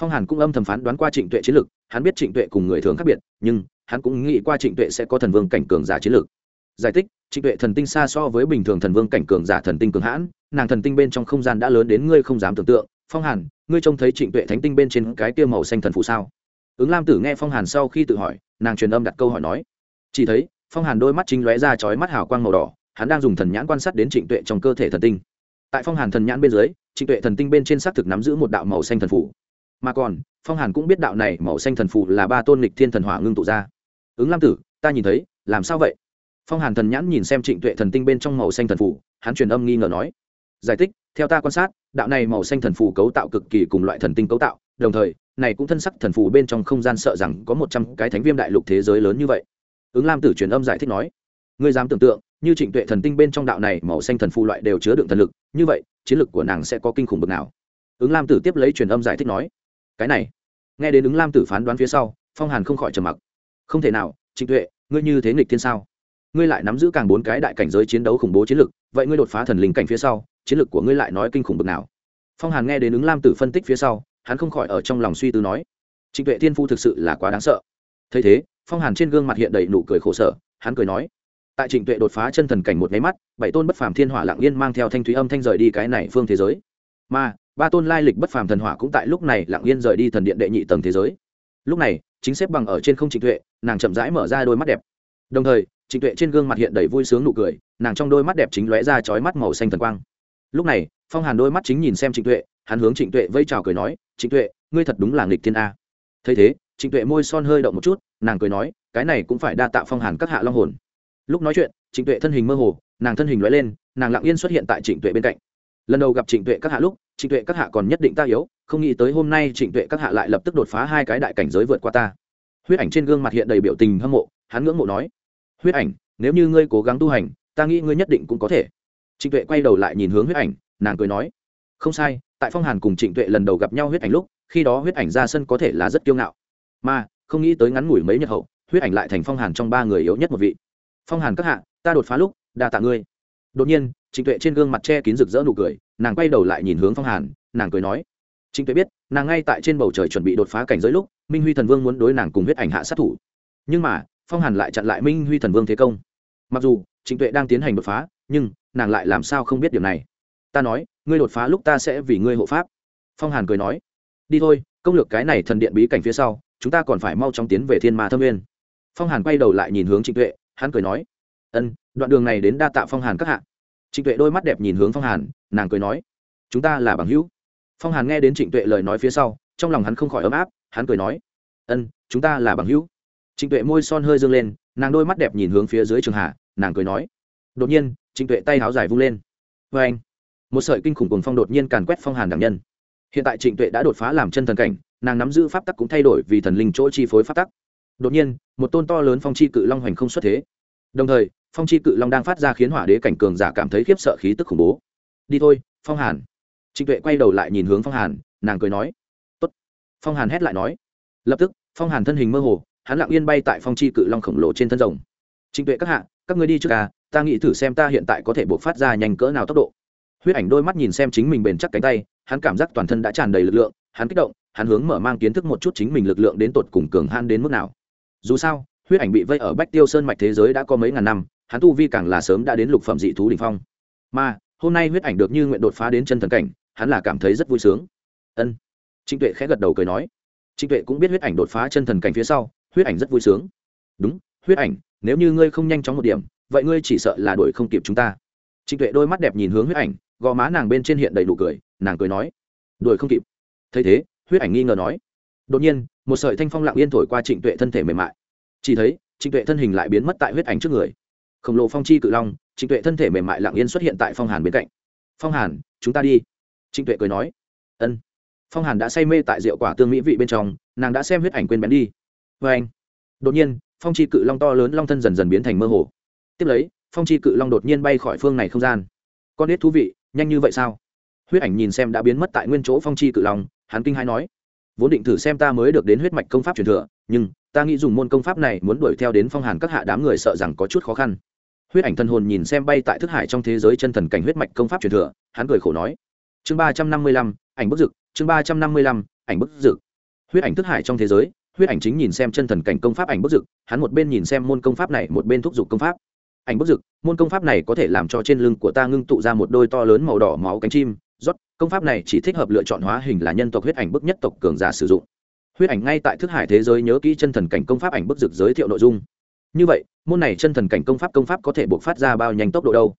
Phong hàn cũng âm thầm phán đoán qua trịnh tuệ chiến lược, hắn biết trịnh tuệ cùng người thường khác biệt, nhưng hắn cũng nghĩ qua trịnh tuệ sẽ có thần vương cảnh cường giả chiến lược. Giải thích, trịnh tuệ thần tinh xa so với bình thường thần vương cảnh cường giả thần tinh cường hãn, nàng thần tinh bên trong không gian đã lớn đến ngươi không dám tưởng tượng. Phong hàn, ngươi trông thấy trịnh tuệ thánh tinh bên trên cái tiêu màu xanh thần phụ sao? Ứng lam tử nghe phong hàn sau khi tự hỏi, nàng truyền âm đặt câu hỏi nói. Chỉ thấy phong hàn đôi mắt chính lóe ra chói mắt hào quang màu đỏ, hắn đang dùng thần nhãn quan sát đến trịnh tuệ trong cơ thể thần tinh. Tại phong hàn thần nhãn bên dưới, trịnh tuệ thần tinh bên trên xác thực nắm giữ một đạo màu xanh thần phủ mà còn, phong hàn cũng biết đạo này màu xanh thần phủ là ba tôn lịch thiên thần hỏa ngưng tụ ra. Ứng lam tử, ta nhìn thấy, làm sao vậy? Phong hàn thần nhãn nhìn xem trịnh tuệ thần tinh bên trong màu xanh thần phủ hắn truyền âm nghi ngờ nói. Giải thích, theo ta quan sát, đạo này màu xanh thần phủ cấu tạo cực kỳ cùng loại thần tinh cấu tạo, đồng thời, này cũng thân sắc thần phủ bên trong không gian sợ rằng có một trăm cái thánh viêm đại lục thế giới lớn như vậy ứng lam tử truyền âm giải thích nói, ngươi dám tưởng tượng, như trịnh tuệ thần tinh bên trong đạo này màu xanh thần phù loại đều chứa đựng thần lực, như vậy, chiến lực của nàng sẽ có kinh khủng bực nào? Ứng lam tử tiếp lấy truyền âm giải thích nói, cái này. Nghe đến ứng lam tử phán đoán phía sau, phong hàn không khỏi trầm mặc. Không thể nào, trịnh tuệ, ngươi như thế nghịch thiên sao? Ngươi lại nắm giữ càng bốn cái đại cảnh giới chiến đấu khủng bố chiến lực, vậy ngươi đột phá thần linh cảnh phía sau, chiến lực của ngươi lại nói kinh khủng bực nào? Phong hàn nghe đến ứng lam tử phân tích phía sau, hắn không khỏi ở trong lòng suy tư nói, trịnh tuệ thiên phu thực sự là quá đáng sợ. Thấy thế phong hàn trên gương mặt hiện đầy nụ cười khổ sở hắn cười nói tại trịnh tuệ đột phá chân thần cảnh một nháy mắt bảy tôn bất phàm thiên hỏa lạng yên mang theo thanh thúy âm thanh rời đi cái này phương thế giới mà ba tôn lai lịch bất phàm thần hỏa cũng tại lúc này lạng yên rời đi thần điện đệ nhị tầng thế giới lúc này chính xếp bằng ở trên không trịnh tuệ nàng chậm rãi mở ra đôi mắt đẹp đồng thời trịnh tuệ trên gương mặt hiện đầy vui sướng nụ cười nàng trong đôi mắt đẹp chính lóe ra chói mắt màu xanh thần quang lúc này phong hàn đôi mắt chính nhìn xem trịnh tuệ hắn hướng trịnh tuệ vây chào cười nói trịnh tuệ ngươi thật đúng là nghịch thiên a thấy thế trịnh tuệ môi son hơi động một chút, nàng cười nói, cái này cũng phải đa tạo phong hàn các hạ long hồn. Lúc nói chuyện, trịnh tuệ thân hình mơ hồ, nàng thân hình lóe lên, nàng lặng yên xuất hiện tại trịnh tuệ bên cạnh. Lần đầu gặp trịnh tuệ các hạ lúc, trịnh tuệ các hạ còn nhất định ta yếu, không nghĩ tới hôm nay trịnh tuệ các hạ lại lập tức đột phá hai cái đại cảnh giới vượt qua ta. Huyết ảnh trên gương mặt hiện đầy biểu tình hâm mộ, hắn ngưỡng mộ nói, huyết ảnh, nếu như ngươi cố gắng tu hành, ta nghĩ ngươi nhất định cũng có thể. Trịnh tuệ quay đầu lại nhìn hướng huyết ảnh, nàng cười nói, không sai, tại phong hàn cùng trịnh tuệ lần đầu gặp nhau huyết ảnh lúc, khi đó huyết ảnh ra sân có thể là rất kiêu ngạo mà không nghĩ tới ngắn ngủi mấy nhật hậu, huyết ảnh lại thành phong hàn trong ba người yếu nhất một vị. Phong hàn các hạ, ta đột phá lúc, đa tạ ngươi. Đột nhiên, trịnh tuệ trên gương mặt che kín rực rỡ nụ cười, nàng quay đầu lại nhìn hướng phong hàn, nàng cười nói. Trịnh tuệ biết, nàng ngay tại trên bầu trời chuẩn bị đột phá cảnh giới lúc, minh huy thần vương muốn đối nàng cùng huyết ảnh hạ sát thủ. Nhưng mà, phong hàn lại chặn lại minh huy thần vương thế công. Mặc dù, trịnh tuệ đang tiến hành đột phá, nhưng, nàng lại làm sao không biết điều này. Ta nói, ngươi đột phá lúc ta sẽ vì ngươi hộ pháp. Phong hàn cười nói. Đi thôi, công lược cái này thần điện bí cảnh phía sau chúng ta còn phải mau chóng tiến về thiên ma thâm nguyên. Phong hàn quay đầu lại nhìn hướng trịnh tuệ, hắn cười nói, ân, đoạn đường này đến đa tạ phong hàn các hạ. Trịnh tuệ đôi mắt đẹp nhìn hướng phong hàn, nàng cười nói, chúng ta là bằng hữu. Phong hàn nghe đến trịnh tuệ lời nói phía sau, trong lòng hắn không khỏi ấm áp, hắn cười nói, ân, chúng ta là bằng hữu. Trịnh tuệ môi son hơi dương lên, nàng đôi mắt đẹp nhìn hướng phía dưới trường hạ, nàng cười nói, đột nhiên, trịnh tuệ tay háo dài vung lên. Vê anh một sợi kinh khủng cùng phong đột nhiên càn quét phong hàn đảm nhân. Hiện tại trịnh tuệ đã đột phá làm chân thần cảnh nàng nắm giữ pháp tắc cũng thay đổi vì thần linh chỗ chi phối pháp tắc. Đột nhiên, một tôn to lớn phong chi cự long hoành không xuất thế. Đồng thời, phong chi cự long đang phát ra khiến hỏa đế cảnh cường giả cảm thấy khiếp sợ khí tức khủng bố. Đi thôi, phong hàn. Trịnh tuệ quay đầu lại nhìn hướng phong hàn, nàng cười nói. Tốt. phong hàn hét lại nói. Lập tức, phong hàn thân hình mơ hồ, hắn lặng yên bay tại phong chi cự long khổng lồ trên thân rồng. Trịnh tuệ các hạ, các ngươi đi trước à ta nghĩ thử xem ta hiện tại có thể buộc phát ra nhanh cỡ nào tốc độ. Huyết ảnh đôi mắt nhìn xem chính mình bền chắc cánh tay, hắn cảm giác toàn thân đã tràn đầy lực lượng, hắn kích động hắn hướng mở mang kiến thức một chút chính mình lực lượng đến tột cùng cường han đến mức nào. Dù sao, huyết ảnh bị vây ở bách tiêu sơn mạch thế giới đã có mấy ngàn năm, hắn tu vi càng là sớm đã đến lục phẩm dị thú đ ỉ n h phong. Mà, hôm nay huyết ảnh được như nguyện đột phá đến chân thần cảnh, hắn là cảm thấy rất vui sướng. Ân. Trịnh tuệ khẽ gật đầu cười nói. Trịnh tuệ cũng biết huyết ảnh đột phá chân thần cảnh phía sau, huyết ảnh rất vui sướng. Đúng, huyết ảnh, nếu như ngươi không nhanh chóng một điểm, vậy ngươi chỉ sợ là đuổi không kịp chúng ta. Trịnh tuệ đôi mắt đẹp nhìn hướng huyết ảnh, gò má nàng bên trên hiện đầy đủ cười, nàng cười nói. Đuổi không kịp. Thấy thế huyết ảnh nghi ngờ nói. Đột nhiên, một sợi thanh phong lặng yên thổi qua trịnh tuệ thân thể mềm mại. Chỉ thấy, trịnh tuệ thân hình lại biến mất tại huyết ảnh trước người. Khổng lồ phong chi cự long, trịnh tuệ thân thể mềm mại lặng yên xuất hiện tại phong hàn bên cạnh. Phong hàn, chúng ta đi. Trịnh tuệ cười nói. Ân. Phong hàn đã say mê tại rượu quả tương mỹ vị bên trong, nàng đã xem huyết ảnh quên bén đi. Vê anh. Đột nhiên, phong chi cự long to lớn long thân dần dần biến thành mơ hồ. Tiếp lấy, phong chi cự long đột nhiên bay khỏi phương này không gian. Con biết thú vị, nhanh như vậy sao? Huyết ảnh nhìn xem đã biến mất tại nguyên chỗ phong chi cự long hắn kinh hãi nói, vốn định thử xem ta mới được đến huyết mạch công pháp truyền thừa, nhưng ta nghĩ dùng môn công pháp này muốn đuổi theo đến phong hàn các hạ đám người sợ rằng có chút khó khăn. Huyết ảnh thần hồn nhìn xem bay tại thức hải trong thế giới chân thần cảnh huyết mạch công pháp truyền thừa, hắn cười khổ nói, chương ba trăm năm mươi lăm, ảnh bức dực, chương ba trăm năm mươi lăm, ảnh bức dực. Huyết ảnh thức hải trong thế giới, huyết ảnh chính nhìn xem chân thần cảnh công pháp ảnh bức dực, hắn một bên nhìn xem môn công pháp này, một bên thúc giục công pháp. Ảnh bức dực, môn công pháp này có thể làm cho trên lưng của ta ngưng tụ ra một đôi to lớn màu đỏ máu cánh chim rót công pháp này chỉ thích hợp lựa chọn hóa hình là nhân tộc huyết ảnh bức nhất tộc cường giả sử dụng. Huyết ảnh ngay tại thức hải thế giới nhớ kỹ chân thần cảnh công pháp ảnh bức dực giới thiệu nội dung. Như vậy, môn này chân thần cảnh công pháp công pháp có thể buộc phát ra bao nhanh tốc độ đâu?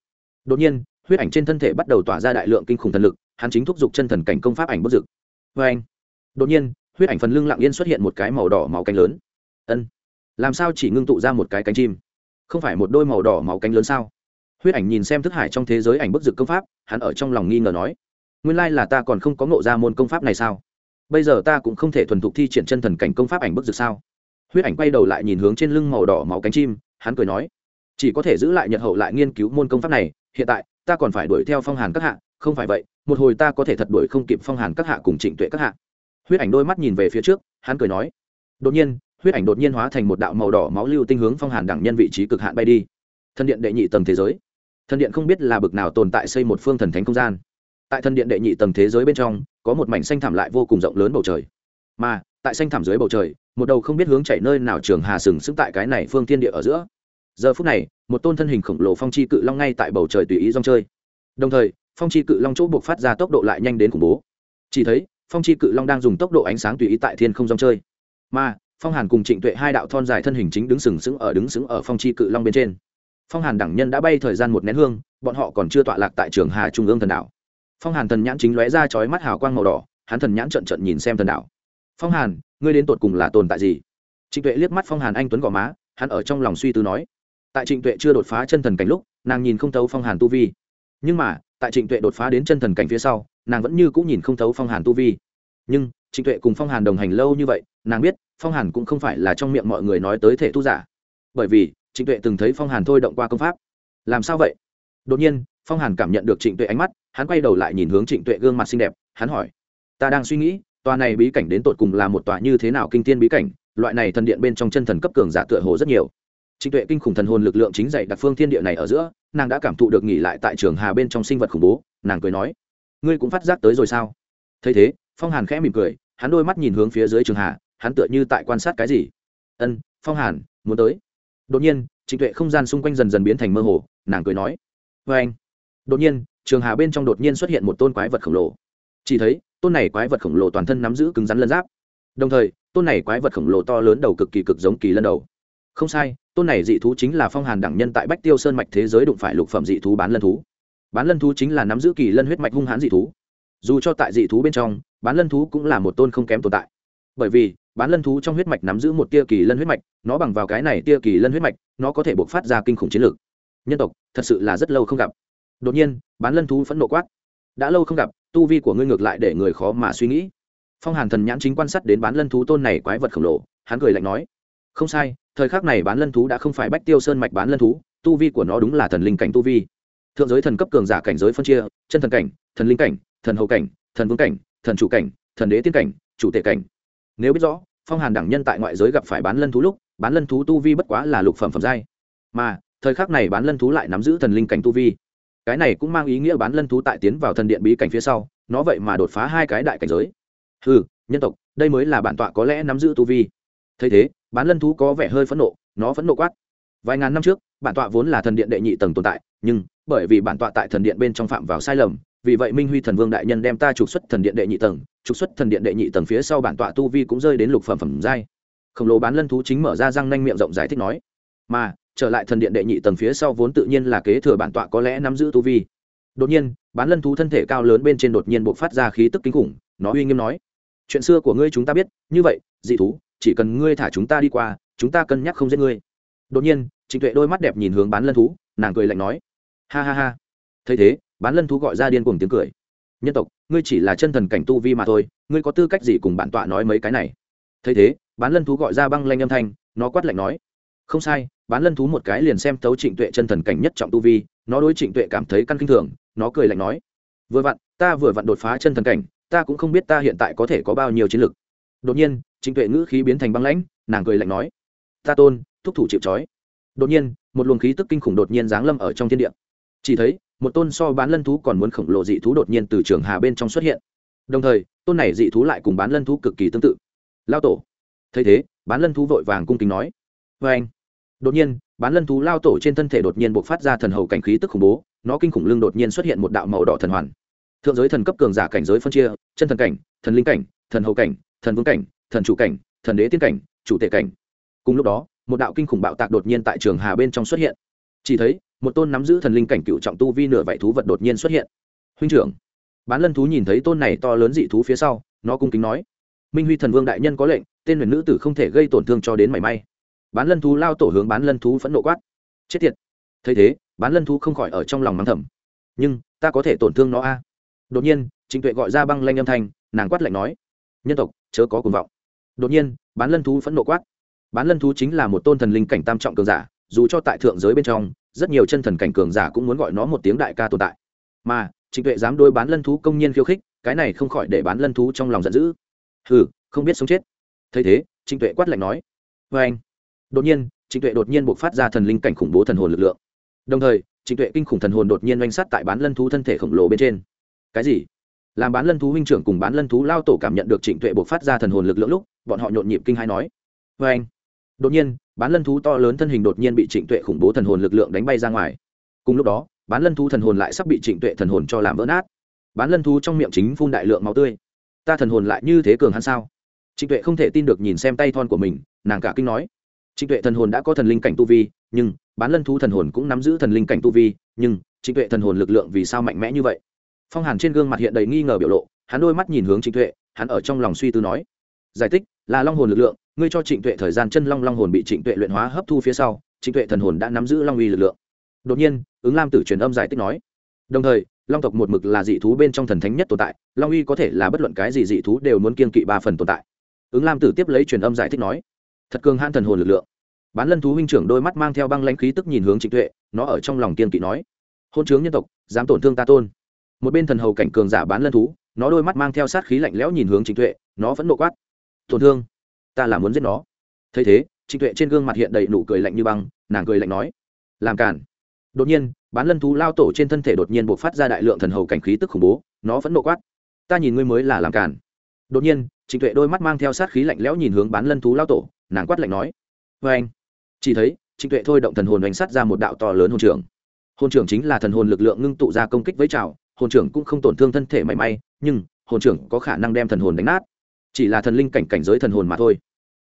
Đột nhiên, huyết ảnh trên thân thể bắt đầu tỏa ra đại lượng kinh khủng thần lực, hắn chính thúc giục chân thần cảnh công pháp ảnh bức dực vê anh, đột nhiên, huyết ảnh phần lưng lặng yên xuất hiện một cái màu đỏ máu cánh lớn. Ân, làm sao chỉ ngưng tụ ra một cái cánh chim? Không phải một đôi màu đỏ máu cánh lớn sao? Huyết ảnh nhìn xem thức hải trong thế giới ảnh bức dực công pháp, hắn ở trong lòng nghi ngờ nói nguyên lai là ta còn không có ngộ ra môn công pháp này sao? Bây giờ ta cũng không thể thuần thục thi triển chân thần cảnh công pháp ảnh bức dực sao? Huyết ảnh quay đầu lại nhìn hướng trên lưng màu đỏ máu cánh chim, hắn cười nói, chỉ có thể giữ lại nhật hậu lại nghiên cứu môn công pháp này, hiện tại, ta còn phải đuổi theo phong hàn các hạ, không phải vậy, một hồi ta có thể thật đuổi không kịp phong hàn các hạ cùng trịnh tuệ các hạ. Huyết ảnh đôi mắt nhìn về phía trước, hắn cười nói, đột nhiên, huyết ảnh đột nhiên hóa thành một đạo màu đỏ máu lưu tinh hướng phong hàn đẳng nhân vị trí cực hạn bay đi. Thân điện đệ nhị tầng thế giới. Thân điện không biết là bực nào tồn tại xây một phương thần thánh không gian tại thân điện đệ nhị tầng thế giới bên trong, có một mảnh xanh thảm lại vô cùng rộng lớn bầu trời. Mà, tại xanh thảm dưới bầu trời, một đầu không biết hướng chạy nơi nào trường hà sừng sững tại cái này phương tiên địa ở giữa. Giờ phút này, một tôn thân hình khổng lồ phong chi cự long ngay tại bầu trời tùy ý rong chơi. Đồng thời, phong chi cự long chỗ buộc phát ra tốc độ lại nhanh đến khủng bố. Chỉ thấy, phong chi cự long đang dùng tốc độ ánh sáng tùy ý tại thiên không rong chơi. Mà, phong hàn cùng trịnh tuệ hai đạo thon dài thân hình chính đứng sừng sững ở đứng sững ở phong chi cự long bên trên. Phong hàn đẳng nhân đã bay thời gian một nén hương, bọn họ còn chưa tọa lạc tại trường hà trung ương thần đạo phong hàn thần nhãn chính lóe ra chói mắt hào quang màu đỏ, hắn thần nhãn trận trận nhìn xem thần đảo phong hàn, ngươi đến tột cùng là tồn tại gì? Trịnh tuệ liếc mắt phong hàn anh tuấn gò má, hắn ở trong lòng suy tư nói. Tại trịnh tuệ chưa đột phá chân thần cảnh lúc, nàng nhìn không thấu phong hàn tu vi. Nhưng mà, tại trịnh tuệ đột phá đến chân thần cảnh phía sau, nàng vẫn như cũng nhìn không thấu phong hàn tu vi. Nhưng, trịnh tuệ cùng phong hàn đồng hành lâu như vậy, nàng biết, phong hàn cũng không phải là trong miệng mọi người nói tới thể tu giả. Bởi vì, trịnh tuệ từng thấy phong hàn thôi động qua công pháp. Làm sao vậy? Đột nhiên, phong hàn cảm nhận được trịnh tuệ ánh mắt hắn quay đầu lại nhìn hướng trịnh tuệ gương mặt xinh đẹp, hắn hỏi, ta đang suy nghĩ, tòa này bí cảnh đến tột cùng là một tòa như thế nào kinh tiên bí cảnh? Loại này thần điện bên trong chân thần cấp cường giả tựa hồ rất nhiều. Trịnh tuệ kinh khủng thần hồn lực lượng chính dạy đặc phương thiên địa này ở giữa, nàng đã cảm thụ được nghỉ lại tại trường hà bên trong sinh vật khủng bố, nàng cười nói, ngươi cũng phát giác tới rồi sao? Thấy thế, phong hàn khẽ mỉm cười, hắn đôi mắt nhìn hướng phía dưới trường hà, hắn tựa như tại quan sát cái gì. Ân, phong hàn, muốn tới. Đột nhiên, trịnh tuệ không gian xung quanh dần dần biến thành mơ hồ, nàng cười nói vê anh đột nhiên trường hà bên trong đột nhiên xuất hiện một tôn quái vật khổng lồ chỉ thấy tôn này quái vật khổng lồ toàn thân nắm giữ cứng rắn lân giáp đồng thời tôn này quái vật khổng lồ to lớn đầu cực kỳ cực giống kỳ lân đầu không sai tôn này dị thú chính là phong hàn đẳng nhân tại bách tiêu sơn mạch thế giới đụng phải lục phẩm dị thú bán lân thú bán lân thú chính là nắm giữ kỳ lân huyết mạch hung hãn dị thú dù cho tại dị thú bên trong bán lân thú cũng là một tôn không kém tồn tại bởi vì bán lân thú trong huyết mạch nắm giữ một tia kỳ lân huyết mạch nó bằng vào cái này tia kỳ lân huyết mạch nó có thể buộc phát ra kinh khủng chiến lược nhân tộc thật sự là rất lâu không gặp đột nhiên, bán lân thú phẫn nộ quát. Đã lâu không gặp, tu vi của ngươi ngược lại để người khó mà suy nghĩ. Phong hàn thần nhãn chính quan sát đến bán lân thú tôn này quái vật khổng lồ, hắn cười lạnh nói. Không sai, thời khắc này bán lân thú đã không phải bách tiêu sơn mạch bán lân thú, tu vi của nó đúng là thần linh cảnh tu vi. Thượng giới thần cấp cường giả cảnh giới phân chia, chân thần cảnh, thần linh cảnh, thần hậu cảnh, thần vương cảnh, thần chủ cảnh, thần đế tiên cảnh, chủ tể cảnh. Nếu biết rõ, phong hàn đẳng nhân tại ngoại giới gặp phải bán lân thú lúc, bán lân thú tu vi bất quá là lục phẩm phẩm giai. Mà, thời khắc này bán lân thú lại nắm giữ thần linh cảnh tu vi cái này cũng mang ý nghĩa bán lân thú tại tiến vào thần điện bí cảnh phía sau, nó vậy mà đột phá hai cái đại cảnh giới. Ừ nhân tộc, đây mới là bản tọa có lẽ nắm giữ tu vi. Thấy thế, bán lân thú có vẻ hơi phẫn nộ, nó phẫn nộ quát. Vài ngàn năm trước, bản tọa vốn là thần điện đệ nhị tầng tồn tại, nhưng bởi vì bản tọa tại thần điện bên trong phạm vào sai lầm, vì vậy minh huy thần vương đại nhân đem ta trục xuất thần điện đệ nhị tầng, trục xuất thần điện đệ nhị tầng phía sau bản tọa tu vi cũng rơi đến lục phẩm phẩm giai. Khổng lồ bán lân thú chính mở ra răng nanh miệng rộng giải thích nói, mà trở lại thần điện đệ nhị tầng phía sau vốn tự nhiên là kế thừa bản tọa có lẽ nắm giữ tu vi. Đột nhiên, bán lân thú thân thể cao lớn bên trên đột nhiên bộc phát ra khí tức kinh khủng, nó uy nghiêm nói, chuyện xưa của ngươi chúng ta biết, như vậy, dị thú, chỉ cần ngươi thả chúng ta đi qua, chúng ta cân nhắc không giết ngươi. Đột nhiên, trịnh tuệ đôi mắt đẹp nhìn hướng bán lân thú, nàng cười lạnh nói, ha ha ha. Thấy thế, bán lân thú gọi ra điên cuồng tiếng cười, nhân tộc, ngươi chỉ là chân thần cảnh tu vi mà thôi, ngươi có tư cách gì cùng bản tọa nói mấy cái này? Thấy thế, bán lân thú gọi ra băng lanh âm thanh, nó quát lạnh nói không sai, bán lân thú một cái liền xem thấu trịnh tuệ chân thần cảnh nhất trọng tu vi, nó đối trịnh tuệ cảm thấy căn kinh thường, nó cười lạnh nói, vừa vặn, ta vừa vặn đột phá chân thần cảnh, ta cũng không biết ta hiện tại có thể có bao nhiêu chiến lực. Đột nhiên, trịnh tuệ ngữ khí biến thành băng lãnh, nàng cười lạnh nói, ta tôn, thúc thủ chịu trói. Đột nhiên, một luồng khí tức kinh khủng đột nhiên giáng lâm ở trong thiên địa. Chỉ thấy, một tôn so bán lân thú còn muốn khổng lồ dị thú đột nhiên từ trường hà bên trong xuất hiện. Đồng thời, tôn này dị thú lại cùng bán lân thú cực kỳ tương tự. Lao tổ. Thấy thế, bán lân thú vội vàng cung kính nói vê anh đột nhiên, bán lân thú lao tổ trên thân thể đột nhiên buộc phát ra thần hầu cảnh khí tức khủng bố, nó kinh khủng lưng đột nhiên xuất hiện một đạo màu đỏ thần hoàn. Thượng giới thần cấp cường giả cảnh giới phân chia, chân thần cảnh, thần linh cảnh, thần hầu cảnh, thần vương cảnh, thần chủ cảnh, thần đế tiên cảnh, chủ tể cảnh. Cùng lúc đó, một đạo kinh khủng bạo tạc đột nhiên tại trường hà bên trong xuất hiện. Chỉ thấy, một tôn nắm giữ thần linh cảnh cựu trọng tu vi nửa vảy thú vật đột nhiên xuất hiện. Huynh trưởng, bán lân thú nhìn thấy tôn này to lớn dị thú phía sau, nó cung kính nói, minh huy thần vương đại nhân có lệnh, tên huyền nữ tử không thể gây tổn thương cho đến mảy may bán lân thú lao tổ hướng bán lân thú phẫn nộ quát. Chết tiệt. Thấy thế, bán lân thú không khỏi ở trong lòng mắng thầm. Nhưng, ta có thể tổn thương nó a. Đột nhiên, trịnh tuệ gọi ra băng lanh âm thanh, nàng quát lạnh nói. Nhân tộc, chớ có cuồng vọng. Đột nhiên, bán lân thú phẫn nộ quát. Bán lân thú chính là một tôn thần linh cảnh tam trọng cường giả, dù cho tại thượng giới bên trong, rất nhiều chân thần cảnh cường giả cũng muốn gọi nó một tiếng đại ca tồn tại. Mà, trịnh tuệ dám đôi bán lân thú công nhiên khiêu khích, cái này không khỏi để bán lân thú trong lòng giận dữ. Hừ, không biết sống chết. Thấy thế, trịnh tuệ quát lạnh nói. Vê anh đột nhiên, trịnh tuệ đột nhiên buộc phát ra thần linh cảnh khủng bố thần hồn lực lượng. Đồng thời, trịnh tuệ kinh khủng thần hồn đột nhiên oanh sát tại bán lân thú thân thể khổng lồ bên trên. Cái gì? Làm bán lân thú huynh trưởng cùng bán lân thú lao tổ cảm nhận được trịnh tuệ buộc phát ra thần hồn lực lượng lúc, bọn họ nhộn nhịp kinh hai nói. Vê anh đột nhiên, bán lân thú to lớn thân hình đột nhiên bị trịnh tuệ khủng bố thần hồn lực lượng đánh bay ra ngoài. Cùng lúc đó, bán lân thú thần hồn lại sắp bị trịnh tuệ thần hồn cho làm vỡ nát. Bán lân thú trong miệng chính phun đại lượng máu tươi. Ta thần hồn lại như thế cường hắn sao? Trịnh tuệ không thể tin được nhìn xem tay thon của mình, nàng cả kinh nói trịnh tuệ thần hồn đã có thần linh cảnh tu vi, nhưng bán lân thú thần hồn cũng nắm giữ thần linh cảnh tu vi, nhưng trịnh tuệ thần hồn lực lượng vì sao mạnh mẽ như vậy? Phong hàn trên gương mặt hiện đầy nghi ngờ biểu lộ, hắn đôi mắt nhìn hướng trịnh tuệ, hắn ở trong lòng suy tư nói, giải thích, là long hồn lực lượng, ngươi cho trịnh tuệ thời gian chân long long hồn bị trịnh tuệ luyện hóa hấp thu phía sau, trịnh tuệ thần hồn đã nắm giữ long uy lực lượng. Đột nhiên, ứng lam tử truyền âm giải thích nói, đồng thời, long tộc một mực là dị thú bên trong thần thánh nhất tồn tại, long uy có thể là bất luận cái gì dị thú đều muốn kiên kỵ ba phần tồn tại. Ứng lam tử tiếp lấy truyền âm giải thích nói thật cường han thần hồn lực lượng. Bán lân thú huynh trưởng đôi mắt mang theo băng lãnh khí tức nhìn hướng trịnh tuệ, nó ở trong lòng kiên kỵ nói, hôn chướng nhân tộc, dám tổn thương ta tôn. Một bên thần hầu cảnh cường giả bán lân thú, nó đôi mắt mang theo sát khí lạnh lẽo nhìn hướng trịnh tuệ, nó vẫn nộ quát, tổn thương? Ta là muốn giết nó. Thấy thế, trịnh tuệ trên gương mặt hiện đầy nụ cười lạnh như băng, nàng cười lạnh nói, làm cản đột nhiên, bán lân thú lao tổ trên thân thể đột nhiên buộc phát ra đại lượng thần hầu cảnh khí tức khủng bố, nó vẫn nộ quát, ta nhìn ngươi mới là làm cản đột nhiên, trịnh tuệ đôi mắt mang theo sát khí lạnh lẽo nhìn hướng bán lân thú lao tổ nàng quát lạnh nói vê anh. Chỉ thấy, trịnh tuệ thôi động thần hồn oanh sát ra một đạo to lớn hồn trưởng. Hồn trưởng chính là thần hồn lực lượng ngưng tụ ra công kích với trào hồn trưởng cũng không tổn thương thân thể mảy may, nhưng hồn trưởng có khả năng đem thần hồn đánh nát. Chỉ là thần linh cảnh cảnh giới thần hồn mà thôi.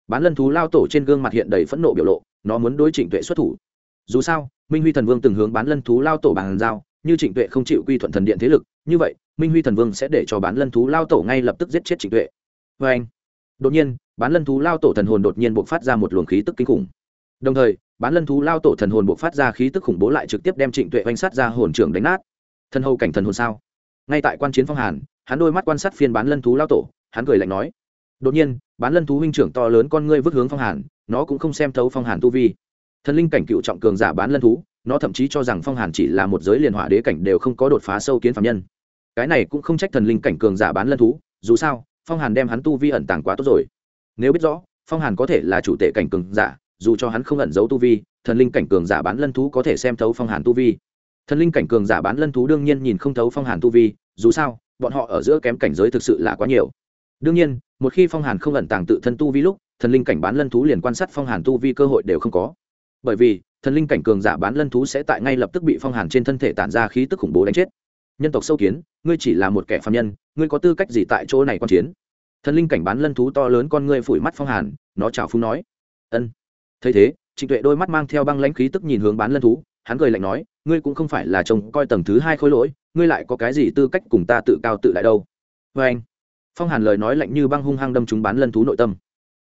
Bán lân thú lao tổ trên gương mặt hiện đầy phẫn nộ biểu lộ, nó muốn đối trịnh tuệ xuất thủ. Dù sao, minh huy thần vương từng hướng bán lân thú lao tổ bàn giao, như trịnh tuệ không chịu quy thuận thần điện thế lực, như vậy, minh huy thần vương sẽ để cho bán lân thú lao tổ ngay lập tức giết chết trịnh tuệ. Vê anh đột nhiên, bán lân thú lao tổ thần hồn đột nhiên buộc phát ra một luồng khí tức kinh khủng. Đồng thời, bán lân thú lao tổ thần hồn buộc phát ra khí tức khủng bố lại trực tiếp đem trịnh tuệ oanh sát ra hồn trưởng đánh nát. Thân hầu cảnh thần hồn sao? Ngay tại quan chiến phong hàn, hắn đôi mắt quan sát phiên bán lân thú lao tổ, hắn cười lạnh nói. Đột nhiên, bán lân thú huynh trưởng to lớn con ngươi vứt hướng phong hàn, nó cũng không xem thấu phong hàn tu vi. Thần linh cảnh cựu trọng cường giả bán lân thú, nó thậm chí cho rằng phong hàn chỉ là một giới liền hỏa đế cảnh đều không có đột phá sâu kiến phạm nhân. Cái này cũng không trách thần linh cảnh cường giả bán lân thú, dù sao phong hàn đem hắn tu vi ẩn tàng quá tốt rồi nếu biết rõ phong hàn có thể là chủ tệ cảnh cường giả dù cho hắn không ẩn giấu tu vi thần linh cảnh cường giả bán lân thú có thể xem thấu phong hàn tu vi thần linh cảnh cường giả bán lân thú đương nhiên nhìn không thấu phong hàn tu vi dù sao bọn họ ở giữa kém cảnh giới thực sự là quá nhiều đương nhiên một khi phong hàn không ẩn tàng tự thân tu vi lúc thần linh cảnh bán lân thú liền quan sát phong hàn tu vi cơ hội đều không có bởi vì thần linh cảnh cường giả bán lân thú sẽ tại ngay lập tức bị phong hàn trên thân thể tản ra khí tức khủng bố đánh chết nhân tộc sâu kiến, ngươi chỉ là một kẻ phạm nhân, ngươi có tư cách gì tại chỗ này quan chiến? Thần linh cảnh bán lân thú to lớn con ngươi phủi mắt phong hàn, nó chào phúng nói. Ân. Thấy thế, trịnh tuệ đôi mắt mang theo băng lãnh khí tức nhìn hướng bán lân thú, hắn cười lạnh nói, ngươi cũng không phải là chồng coi tầng thứ hai khối lỗi, ngươi lại có cái gì tư cách cùng ta tự cao tự đại đâu? Vê anh. Phong hàn lời nói lạnh như băng hung hăng đâm chúng bán lân thú nội tâm.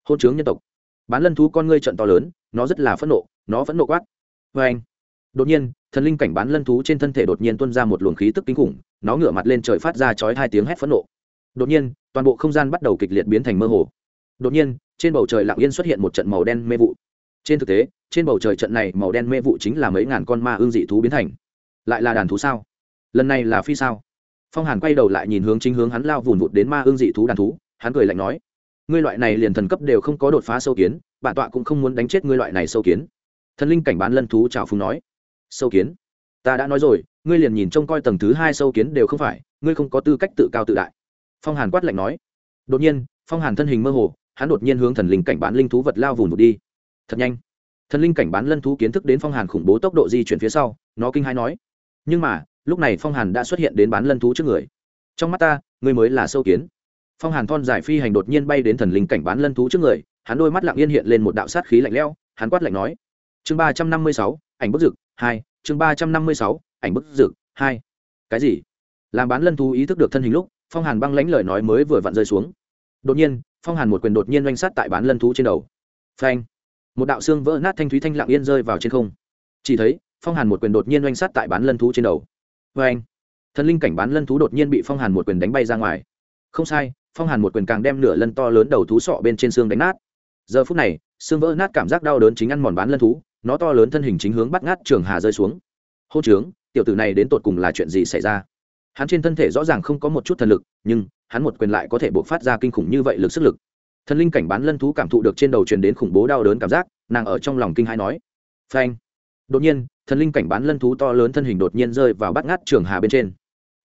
Hôn chướng nhân tộc. Bán lân thú con ngươi trận to lớn, nó rất là phẫn nộ, nó vẫn nộ quát. Vê anh đột nhiên, thần linh cảnh bán lân thú trên thân thể đột nhiên tuôn ra một luồng khí tức kinh khủng, nó ngửa mặt lên trời phát ra chói hai tiếng hét phẫn nộ. Đột nhiên, toàn bộ không gian bắt đầu kịch liệt biến thành mơ hồ. Đột nhiên, trên bầu trời lặng yên xuất hiện một trận màu đen mê vụ. Trên thực tế, trên bầu trời trận này màu đen mê vụ chính là mấy ngàn con ma ương dị thú biến thành. Lại là đàn thú sao? Lần này là phi sao? Phong hàn quay đầu lại nhìn hướng chính hướng hắn lao vùn vụt đến ma ương dị thú đàn thú, hắn cười lạnh nói, ngươi loại này liền thần cấp đều không có đột phá sâu kiến, bản tọa cũng không muốn đánh chết ngươi loại này sâu kiến. Thần linh cảnh bán lân thú chào phúng nói sâu kiến. Ta đã nói rồi, ngươi liền nhìn trông coi tầng thứ hai sâu kiến đều không phải, ngươi không có tư cách tự cao tự đại. Phong hàn quát lạnh nói. Đột nhiên, phong hàn thân hình mơ hồ, hắn đột nhiên hướng thần linh cảnh bán linh thú vật lao vùng một đi. Thật nhanh. Thần linh cảnh bán lân thú kiến thức đến phong hàn khủng bố tốc độ di chuyển phía sau, nó kinh hãi nói. Nhưng mà, lúc này phong hàn đã xuất hiện đến bán lân thú trước người. Trong mắt ta, ngươi mới là sâu kiến. Phong hàn thon giải phi hành đột nhiên bay đến thần linh cảnh bán lân thú trước người, hắn đôi mắt lặng yên hiện lên một đạo sát khí lạnh lẽo, hắn quát lạnh nói. Chương ba trăm năm mươi sáu, ảnh bức dực hai, chương ba trăm năm mươi sáu, ảnh bức dực hai, cái gì? Làm bán lân thú ý thức được thân hình lúc, phong hàn băng lãnh lời nói mới vừa vặn rơi xuống. Đột nhiên, phong hàn một quyền đột nhiên oanh sát tại bán lân thú trên đầu. Phanh! Một đạo xương vỡ nát thanh thúy thanh lặng yên rơi vào trên không. Chỉ thấy, phong hàn một quyền đột nhiên oanh sát tại bán lân thú trên đầu. Phanh! Thần linh cảnh bán lân thú đột nhiên bị phong hàn một quyền đánh bay ra ngoài. Không sai, phong hàn một quyền càng đem nửa lân to lớn đầu thú sọ bên trên xương đánh nát. Giờ phút này, xương vỡ nát cảm giác đau đớn chính ăn mòn bán lân thú nó to lớn thân hình chính hướng bắt ngát trường hà rơi xuống. Hô trướng, tiểu tử này đến tột cùng là chuyện gì xảy ra? Hắn trên thân thể rõ ràng không có một chút thần lực, nhưng hắn một quyền lại có thể buộc phát ra kinh khủng như vậy lực sức lực. Thần linh cảnh bán lân thú cảm thụ được trên đầu truyền đến khủng bố đau đớn cảm giác, nàng ở trong lòng kinh hãi nói. Phanh. Đột nhiên, thần linh cảnh bán lân thú to lớn thân hình đột nhiên rơi vào bắt ngát trường hà bên trên.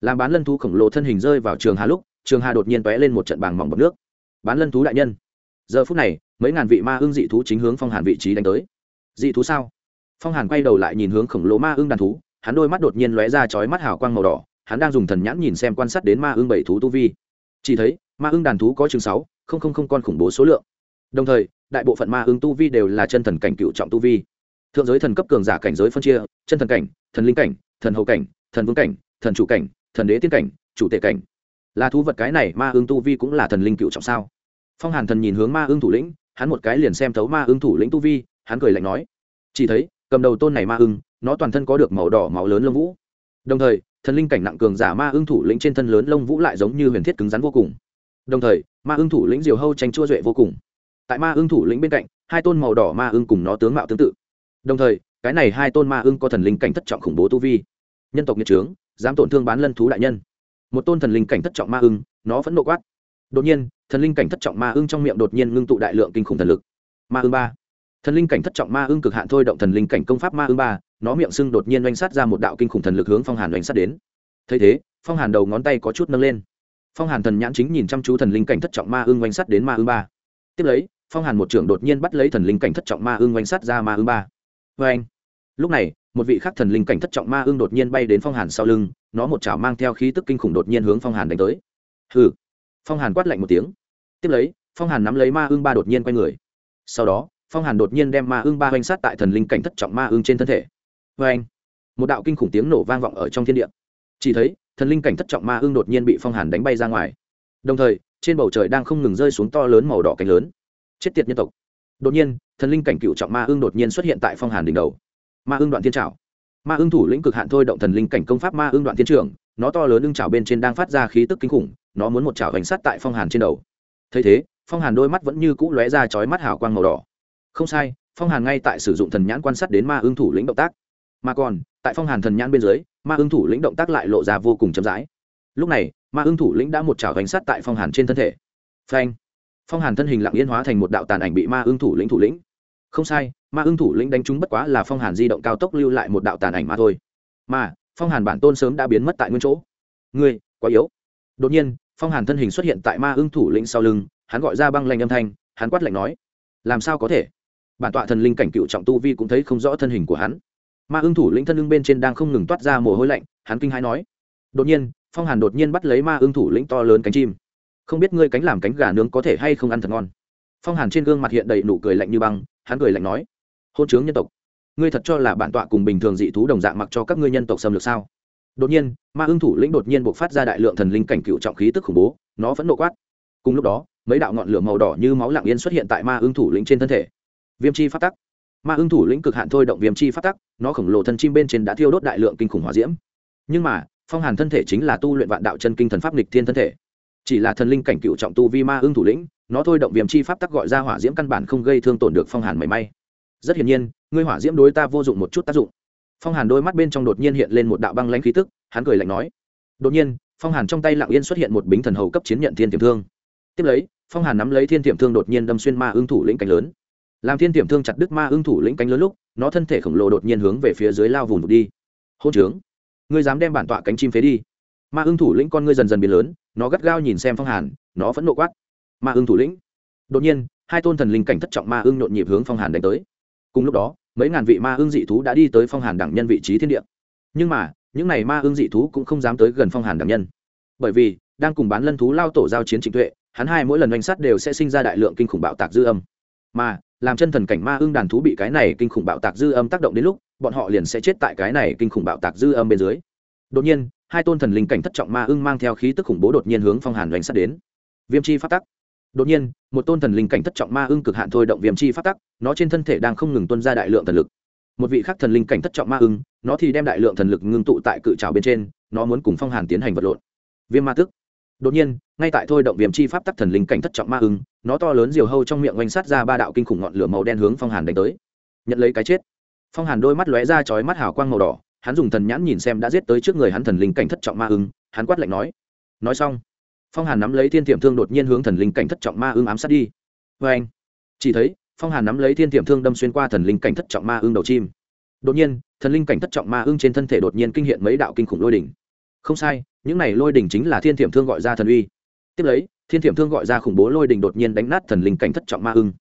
Làm bán lân thú khổng lồ thân hình rơi vào trường hà lúc, trường hà đột nhiên t lên một trận bàng mỏng bọc nước. Bán lân thú đại nhân. Giờ phút này, mấy ngàn vị ma hương dị thú chính hướng phong hàn vị trí đánh tới dị thú sao? Phong hàn quay đầu lại nhìn hướng khổng lồ ma ương đàn thú, hắn đôi mắt đột nhiên lóe ra chói mắt hào quang màu đỏ, hắn đang dùng thần nhãn nhìn xem quan sát đến ma ương bảy thú tu vi. Chỉ thấy, ma ương đàn thú có chừng sáu, không không không con khủng bố số lượng. Đồng thời, đại bộ phận ma ương tu vi đều là chân thần cảnh cựu trọng tu vi. Thượng giới thần cấp cường giả cảnh giới phân chia, chân thần cảnh, thần linh cảnh, thần hậu cảnh, thần vương cảnh, thần chủ cảnh, thần đế tiên cảnh, chủ tể cảnh. Là thú vật cái này ma ương tu vi cũng là thần linh cựu trọng sao? Phong hàn thần nhìn hướng ma ương thủ lĩnh, hắn một cái liền xem thấu ma ương thủ lĩnh tu vi hắn cười lạnh nói, chỉ thấy, cầm đầu tôn này ma ưng, nó toàn thân có được màu đỏ, máu lớn lông vũ. Đồng thời, thần linh cảnh nặng cường giả ma ưng thủ lĩnh trên thân lớn lông vũ lại giống như huyền thiết cứng rắn vô cùng. Đồng thời, ma ưng thủ lĩnh diều hâu tranh chua duệ vô cùng. Tại ma ưng thủ lĩnh bên cạnh, hai tôn màu đỏ ma ưng cùng nó tướng mạo tương tự. Đồng thời, cái này hai tôn ma ưng có thần linh cảnh thất trọng khủng bố tu vi. Nhân tộc nhiệt trướng, dám tổn thương bán lân thú đại nhân. Một tôn thần linh cảnh thất trọng ma ưng, nó vẫn nộ quát. Đột nhiên, thần linh cảnh thất trọng ma ưng trong miệng đột nhiên ngưng tụ đại lượng kinh khủng thần lực. Ma ưng ba thần linh cảnh thất trọng ma ưng cực hạn thôi động thần linh cảnh công pháp ma ưng ba, nó miệng sưng đột nhiên oanh sát ra một đạo kinh khủng thần lực hướng phong hàn oanh sát đến. Thấy thế, phong hàn đầu ngón tay có chút nâng lên. Phong hàn thần nhãn chính nhìn chăm chú thần linh cảnh thất trọng ma ưng oanh sát đến ma ưng ba. Tiếp lấy, phong hàn một trưởng đột nhiên bắt lấy thần linh cảnh thất trọng ma ưng oanh sát ra ma ưng ba. Vê anh lúc này, một vị khắc thần linh cảnh thất trọng ma ưng đột nhiên bay đến phong hàn sau lưng, nó một chảo mang theo khí tức kinh khủng đột nhiên hướng phong hàn đánh tới. Hừ! Phong hàn quát lạnh một tiếng. Tiếp lấy, phong hàn nắm lấy ma ưng ba đột nhiên quay người. Sau đó phong hàn đột nhiên đem ma ương ba oanh sát tại thần linh cảnh thất trọng ma ương trên thân thể. Vê anh, một đạo kinh khủng tiếng nổ vang vọng ở trong thiên địa. Chỉ thấy, thần linh cảnh thất trọng ma ương đột nhiên bị phong hàn đánh bay ra ngoài. Đồng thời, trên bầu trời đang không ngừng rơi xuống to lớn màu đỏ cánh lớn. Chết tiệt nhân tộc. Đột nhiên, thần linh cảnh cựu trọng ma ương đột nhiên xuất hiện tại phong hàn đỉnh đầu. Ma ương đoạn thiên trào ma ương thủ lĩnh cực hạn thôi động thần linh cảnh công pháp ma ương đoạn thiên trưởng, nó to lớn ưng trào bên trên đang phát ra khí tức kinh khủng, nó muốn một trào hành sát tại phong hàn trên đầu. Thấy thế, phong hàn đôi mắt vẫn như cũ lóe ra chói mắt hào quang màu đỏ không sai, phong hàn ngay tại sử dụng thần nhãn quan sát đến ma ưng thủ lĩnh động tác. Mà còn, tại phong hàn thần nhãn bên dưới, ma ưng thủ lĩnh động tác lại lộ ra vô cùng chậm rãi. Lúc này, ma ưng thủ lĩnh đã một chảo gánh sát tại phong hàn trên thân thể. Phanh! Phong hàn thân hình lặng yên hóa thành một đạo tàn ảnh bị ma ưng thủ lĩnh thủ lĩnh. Không sai, ma ưng thủ lĩnh đánh trúng bất quá là phong hàn di động cao tốc lưu lại một đạo tàn ảnh mà thôi. Mà, phong hàn bản tôn sớm đã biến mất tại nguyên chỗ. Ngươi, quá yếu. Đột nhiên, phong hàn thân hình xuất hiện tại ma ưng thủ lĩnh sau lưng, hắn gọi ra băng lanh âm thanh, hắn quát lạnh nói, làm sao có thể? Bản tọa thần linh cảnh cựu trọng tu vi cũng thấy không rõ thân hình của hắn. Ma ưng thủ lĩnh thân lưng bên trên đang không ngừng toát ra mồ hôi lạnh, hắn kinh hãi nói. Đột nhiên, phong hàn đột nhiên bắt lấy ma ưng thủ lĩnh to lớn cánh chim. Không biết ngươi cánh làm cánh gà nướng có thể hay không ăn thật ngon. Phong hàn trên gương mặt hiện đầy nụ cười lạnh như băng, hắn cười lạnh nói. Hôn chướng nhân tộc, ngươi thật cho là bản tọa cùng bình thường dị thú đồng dạng mặc cho các ngươi nhân tộc xâm lược sao? Đột nhiên, ma ưng thủ lĩnh đột nhiên buộc phát ra đại lượng thần linh cảnh cựu trọng khí tức khủng bố, nó vẫn nộ quát. Cùng lúc đó, mấy đạo ngọn lửa màu đỏ như máu lặng yên xuất hiện tại ma ưng thủ lĩnh trên thân thể viêm chi phát tắc. Ma ưng thủ lĩnh cực hạn thôi động viêm chi phát tắc, nó khổng lồ thân chim bên trên đã thiêu đốt đại lượng kinh khủng hỏa diễm. Nhưng mà, phong hàn thân thể chính là tu luyện vạn đạo chân kinh thần pháp lịch thiên thân thể. Chỉ là thần linh cảnh cựu trọng tu vi ma ưng thủ lĩnh, nó thôi động viêm chi pháp tắc gọi ra hỏa diễm căn bản không gây thương tổn được phong hàn mảy may. Rất hiển nhiên, ngươi hỏa diễm đối ta vô dụng một chút tác dụng. Phong hàn đôi mắt bên trong đột nhiên hiện lên một đạo băng lãnh khí tức, hắn cười lạnh nói. Đột nhiên, phong hàn trong tay lặng yên xuất hiện một bính thần hầu cấp chiến nhận thiên tiềm thương. Tiếp lấy, phong hàn nắm lấy thiên tiềm thương đột nhiên đâm xuyên ma ưng thủ lĩnh cảnh lớn làm thiên tiềm thương chặt đứt ma ưng thủ lĩnh cánh lớn lúc, nó thân thể khổng lồ đột nhiên hướng về phía dưới lao vùng đi. Hôn trướng. Ngươi dám đem bản tọa cánh chim phế đi. Ma ưng thủ lĩnh con ngươi dần dần biến lớn, nó gắt gao nhìn xem phong hàn, nó vẫn nộ quát. Ma ưng thủ lĩnh. Đột nhiên, hai tôn thần linh cảnh thất trọng ma ưng nhộn nhịp hướng phong hàn đánh tới. Cùng lúc đó, mấy ngàn vị ma ưng dị thú đã đi tới phong hàn đẳng nhân vị trí thiên địa. Nhưng mà, những n à y ma ưng dị thú cũng không dám tới gần phong hàn đẳng nhân. Bởi vì, đang cùng bán lân thú lao tổ giao chiến trịnh tuệ, hắn hai mỗi lần oanh sát đều sẽ sinh ra đại lượng kinh khủng bạo tạc dư âm. Mà làm chân thần cảnh ma ưng đàn thú bị cái này kinh khủng bạo tạc dư âm tác động đến lúc, bọn họ liền sẽ chết tại cái này kinh khủng bạo tạc dư âm bên dưới. Đột nhiên, hai tôn thần linh cảnh thất trọng ma ưng mang theo khí tức khủng bố đột nhiên hướng phong hàn oanh sát đến. Viêm chi phát tắc. Đột nhiên, một tôn thần linh cảnh thất trọng ma ưng cực hạn thôi động viêm chi phát tắc, nó trên thân thể đang không ngừng tuân ra đại lượng thần lực. Một vị khác thần linh cảnh thất trọng ma ưng, nó thì đem đại lượng thần lực ngưng tụ tại cự trào bên trên, nó muốn cùng phong hàn tiến hành vật lộn. Viêm ma tức đột nhiên, ngay tại thôi động viêm chi pháp tắc thần linh cảnh thất trọng ma ưng, nó to lớn diều hâu trong miệng oanh sát ra ba đạo kinh khủng ngọn lửa màu đen hướng phong hàn đánh tới. Nhận lấy cái chết. Phong hàn đôi mắt lóe ra chói mắt hào quang màu đỏ, hắn dùng thần nhãn nhìn xem đã giết tới trước người hắn thần linh cảnh thất trọng ma ưng, hắn quát lạnh nói. Nói xong, phong hàn nắm lấy thiên tiệm thương đột nhiên hướng thần linh cảnh thất trọng ma ưng ám sát đi. Vê anh, chỉ thấy, phong hàn nắm lấy thiên tiệm thương đâm xuyên qua thần linh cảnh thất trọng ma ưng đầu chim. Đột nhiên, thần linh cảnh thất trọng ma ưng trên thân thể đột nhiên kinh hiện mấy đạo kinh khủng lôi đỉnh. Không sai những này lôi đình chính là thiên thiểm thương gọi ra thần uy. Tiếp lấy, thiên thiểm thương gọi ra khủng bố lôi đình đột nhiên đánh nát thần linh cảnh thất trọng ma ưng.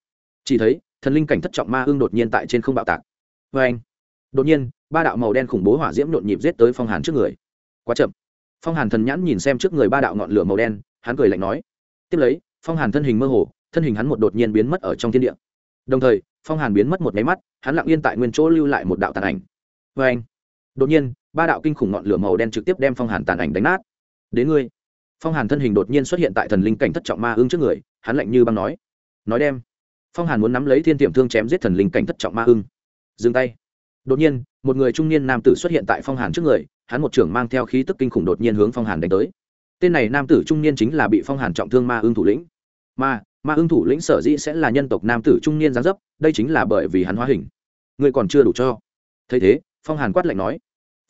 Chỉ thấy, thần linh cảnh thất trọng ma ưng đột nhiên tại trên không bạo tạc. Vê anh đột nhiên, ba đạo màu đen khủng bố hỏa diễm nhộn nhịp giết tới phong hàn trước người. Quá chậm. Phong hàn thần nhãn nhìn xem trước người ba đạo ngọn lửa màu đen, hắn cười lạnh nói. Tiếp lấy, phong hàn thân hình mơ hồ, thân hình hắn một đột nhiên biến mất ở trong thiên địa. Đồng thời, phong hàn biến mất một máy mắt, hắn lặng yên tại nguyên chỗ lưu lại một đạo tàn ảnh. Vê anh đột nhiên, ba đạo kinh khủng ngọn lửa màu đen trực tiếp đem phong hàn tàn ảnh đánh nát. Đến ngươi. Phong hàn thân hình đột nhiên xuất hiện tại thần linh cảnh thất trọng ma ưng trước người, hắn lạnh như băng nói. Nói đem. Phong hàn muốn nắm lấy thiên tiệm thương chém giết thần linh cảnh thất trọng ma ưng. Dừng tay. Đột nhiên, một người trung niên nam tử xuất hiện tại phong hàn trước người, hắn một trưởng mang theo khí tức kinh khủng đột nhiên hướng phong hàn đánh tới. Tên này nam tử trung niên chính là bị phong hàn trọng thương ma ưng thủ lĩnh. Ma ma ưng thủ lĩnh sở dĩ sẽ là nhân tộc nam tử trung niên giáng dấp, đây chính là bởi vì hắn hóa hình. Người còn chưa đủ cho. Thấy thế, phong hàn quát lạnh nói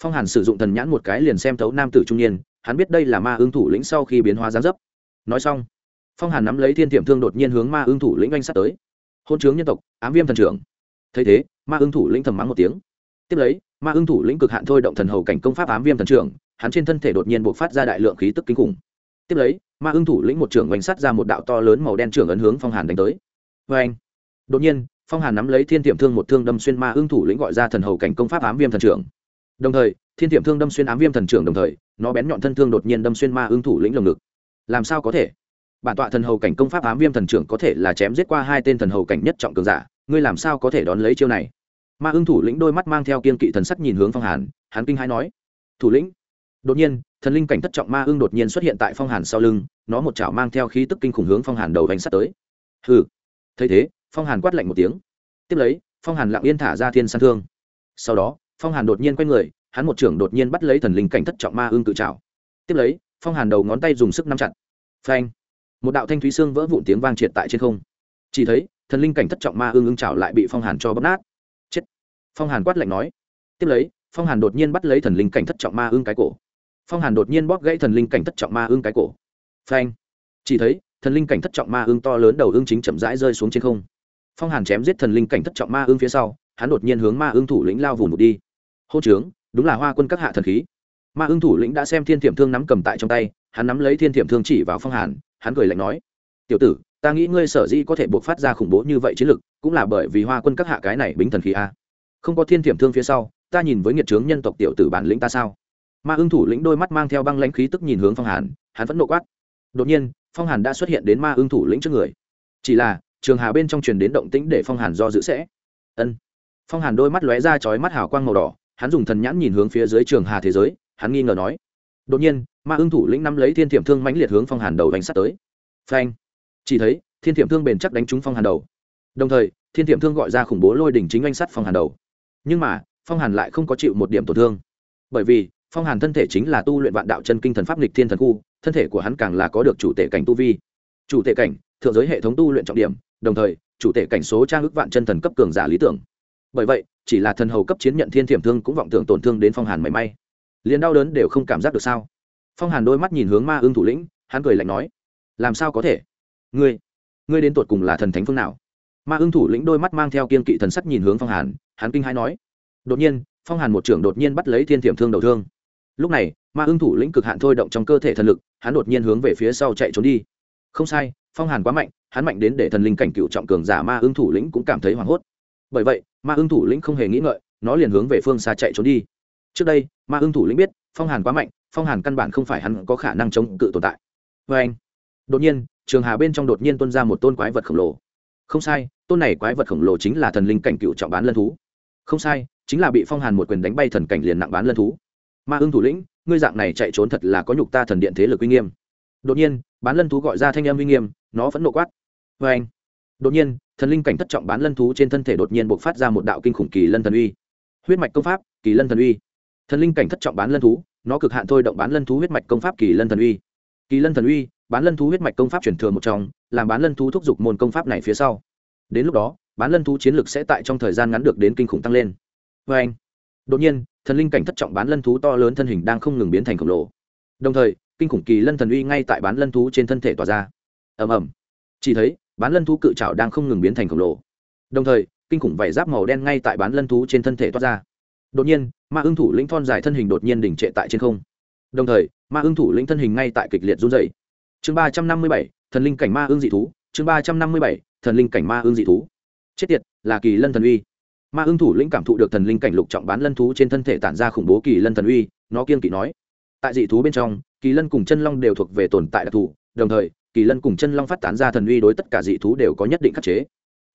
phong hàn sử dụng thần nhãn một cái liền xem thấu nam tử trung niên, hắn biết đây là ma ưng thủ lĩnh sau khi biến hóa gián dấp. Nói xong, phong hàn nắm lấy thiên tiệm thương đột nhiên hướng ma ưng thủ lĩnh oanh sát tới. Hôn chướng nhân tộc, ám viêm thần trưởng. Thấy thế, ma ưng thủ lĩnh thầm mắng một tiếng. Tiếp lấy, ma ưng thủ lĩnh cực hạn thôi động thần hầu cảnh công pháp ám viêm thần trưởng, hắn trên thân thể đột nhiên buộc phát ra đại lượng khí tức kinh khủng. Tiếp lấy, ma ưng thủ lĩnh một trưởng oanh sắt ra một đạo to lớn màu đen trưởng ấn hướng phong hàn đánh tới. Vê anh đột nhiên, phong hàn nắm lấy thiên tiệm thương một thương đâm xuyên ma ưng thủ lĩnh gọi ra thần hầu cảnh công pháp ám viêm thần trưởng đồng thời, thiên tiệm thương đâm xuyên ám viêm thần trưởng đồng thời, nó bén nhọn thân thương đột nhiên đâm xuyên ma ưng thủ lĩnh lồng ngực. Làm sao có thể? Bản tọa thần hầu cảnh công pháp ám viêm thần trưởng có thể là chém giết qua hai tên thần hầu cảnh nhất trọng cường giả, ngươi làm sao có thể đón lấy chiêu này? Ma ưng thủ lĩnh đôi mắt mang theo kiên kỵ thần sắc nhìn hướng phong hàn, hắn kinh hãi nói, thủ lĩnh. Đột nhiên, thần linh cảnh thất trọng ma ưng đột nhiên xuất hiện tại phong hàn sau lưng, nó một chảo mang theo khí tức kinh khủng hướng phong hàn đầu đánh sắt tới. Hừ. Thấy thế, phong hàn quát lạnh một tiếng. Tiếp lấy, phong hàn lặng yên thả ra thiên san thương. Sau đó phong hàn đột nhiên quay người, hắn một trưởng đột nhiên bắt lấy thần linh cảnh thất trọng ma ưng tự chảo tiếp lấy, phong hàn đầu ngón tay dùng sức nắm chặt. Phanh! Một đạo thanh thúy xương vỡ vụn tiếng vang triệt tại trên không. Chỉ thấy, thần linh cảnh thất trọng ma ưng ưng chảo lại bị phong hàn cho bóp nát. Chết! Phong hàn quát lạnh nói. Tiếp lấy, phong hàn đột nhiên bắt lấy thần linh cảnh thất trọng ma ưng cái cổ. Phong hàn đột nhiên bóp gãy thần linh cảnh thất trọng ma ưng cái cổ. Phanh! Chỉ thấy, thần linh cảnh thất trọng ma ưng to lớn đầu ưng chính chậm rãi rơi xuống trên không. Phong hàn chém giết thần linh cảnh thất trọng ma ưng phía sau, hắn đột nhiên hướng ma ưng thủ lĩnh lao vùng một đi hô trướng, đúng là hoa quân các hạ thần khí. Ma ưng thủ lĩnh đã xem thiên thiểm thương nắm cầm tại trong tay, hắn nắm lấy thiên thiểm thương chỉ vào phong hàn, hắn cười lạnh nói, tiểu tử, ta nghĩ ngươi sở dĩ có thể buộc phát ra khủng bố như vậy chiến lực, cũng là bởi vì hoa quân các hạ cái này bính thần khí a. Không có thiên thiểm thương phía sau, ta nhìn với nghiệt trướng nhân tộc tiểu tử bản lĩnh ta sao? Ma ưng thủ lĩnh đôi mắt mang theo băng lãnh khí tức nhìn hướng phong hàn, hắn vẫn nộ quát. Đột nhiên, phong hàn đã xuất hiện đến ma ưng thủ lĩnh trước người. Chỉ là, trường hà bên trong truyền đến động tĩnh để phong hàn do giữ sẽ. Ân. Phong hàn đôi mắt lóe ra chói mắt hào quang màu đỏ hắn dùng thần nhãn nhìn hướng phía dưới trường hà thế giới, hắn nghi ngờ nói, đột nhiên, ma ưng thủ lĩnh nắm lấy thiên thiểm thương mãnh liệt hướng phong hàn đầu đánh sát tới. Phanh. Chỉ thấy, thiên thiểm thương bền chắc đánh trúng phong hàn đầu. Đồng thời, thiên thiểm thương gọi ra khủng bố lôi đỉnh chính oanh sắt phong hàn đầu. Nhưng mà, phong hàn lại không có chịu một điểm tổn thương. Bởi vì, phong hàn thân thể chính là tu luyện vạn đạo chân kinh thần pháp lịch thiên thần khu, thân thể của hắn càng là có được chủ tể cảnh tu vi. Chủ tể cảnh, thượng giới hệ thống tu luyện trọng điểm, đồng thời, chủ tể cảnh số trang ước vạn chân thần cấp cường giả lý tưởng. Bởi vậy chỉ là thần hầu cấp chiến nhận thiên thiểm thương cũng vọng tưởng tổn thương đến phong hàn mảy may. Liền đau đớn đều không cảm giác được sao? Phong hàn đôi mắt nhìn hướng ma ương thủ lĩnh, hắn cười lạnh nói, làm sao có thể? Ngươi ngươi đến tột cùng là thần thánh phương nào? Ma ưng thủ lĩnh đôi mắt mang theo kiên kỵ thần sắc nhìn hướng phong hàn, hắn kinh hai nói, đột nhiên, phong hàn một trưởng đột nhiên bắt lấy thiên thiểm thương đầu thương. Lúc này, ma ưng thủ lĩnh cực hạn thôi động trong cơ thể thần lực, hắn đột nhiên hướng về phía sau chạy trốn đi. Không sai, phong hàn quá mạnh, hắn mạnh đến để thần linh cảnh cựu trọng cường giả ma ưng thủ lĩnh cũng cảm thấy hoảng hốt bởi vậy, ma ưng thủ lĩnh không hề nghĩ ngợi, nó liền hướng về phương xa chạy trốn đi. Trước đây, ma ưng thủ lĩnh biết, phong hàn quá mạnh, phong hàn căn bản không phải hắn có khả năng chống cự tồn tại. Vê anh, đột nhiên, trường hà bên trong đột nhiên tuôn ra một tôn quái vật khổng lồ. Không sai, tôn này quái vật khổng lồ chính là thần linh cảnh cựu trọng bán lân thú. Không sai, chính là bị phong hàn một quyền đánh bay thần cảnh liền nặng bán lân thú. Ma ưng thủ lĩnh, ngươi dạng này chạy trốn thật là có nhục ta thần điện thế lực uy nghiêm. Đột nhiên, bán lân thú gọi ra thanh âm uy nghiêm, nó vẫn nộ quát. Vê anh đột nhiên, thần linh cảnh thất trọng bán lân thú trên thân thể đột nhiên buộc phát ra một đạo kinh khủng kỳ lân thần uy. Huyết mạch công pháp, kỳ lân thần uy. Thần linh cảnh thất trọng bán lân thú, nó cực hạn thôi động bán lân thú huyết mạch công pháp kỳ lân thần uy. Kỳ lân thần uy, bán lân thú huyết mạch công pháp truyền thừa một trong, làm bán lân thú thúc giục môn công pháp này phía sau. Đến lúc đó, bán lân thú chiến lực sẽ tại trong thời gian ngắn được đến kinh khủng tăng lên. Vê anh, đột nhiên, thần linh cảnh thất trọng bán lân thú to lớn thân hình đang không ngừng biến thành khổng lồ. Đồng thời, kinh khủng kỳ lân thần uy ngay tại bán lân thú trên thân thể tỏa ra. Ầm ầm. Chỉ thấy bán lân thú cự trảo đang không ngừng biến thành khổng lồ. Đồng thời, kinh khủng vảy giáp màu đen ngay tại bán lân thú trên thân thể toát ra. Đột nhiên, ma ưng thủ lĩnh thon dài thân hình đột nhiên đỉnh trệ tại trên không. Đồng thời, ma ưng thủ lĩnh thân hình ngay tại kịch liệt run dày chương ba trăm năm mươi bảy, thần linh cảnh ma ưng dị thú. Chương ba trăm năm mươi bảy, thần linh cảnh ma ưng dị thú. Chết tiệt, là kỳ lân thần uy. Ma ưng thủ lĩnh cảm thụ được thần linh cảnh lục trọng bán lân thú trên thân thể tản ra khủng bố kỳ lân thần uy, nó kiên kỵ nói. Tại dị thú bên trong, kỳ lân cùng chân long đều thuộc về tồn tại đặc thù, đồng thời kỳ lân cùng chân long phát tán ra thần uy đối tất cả dị thú đều có nhất định khắc chế.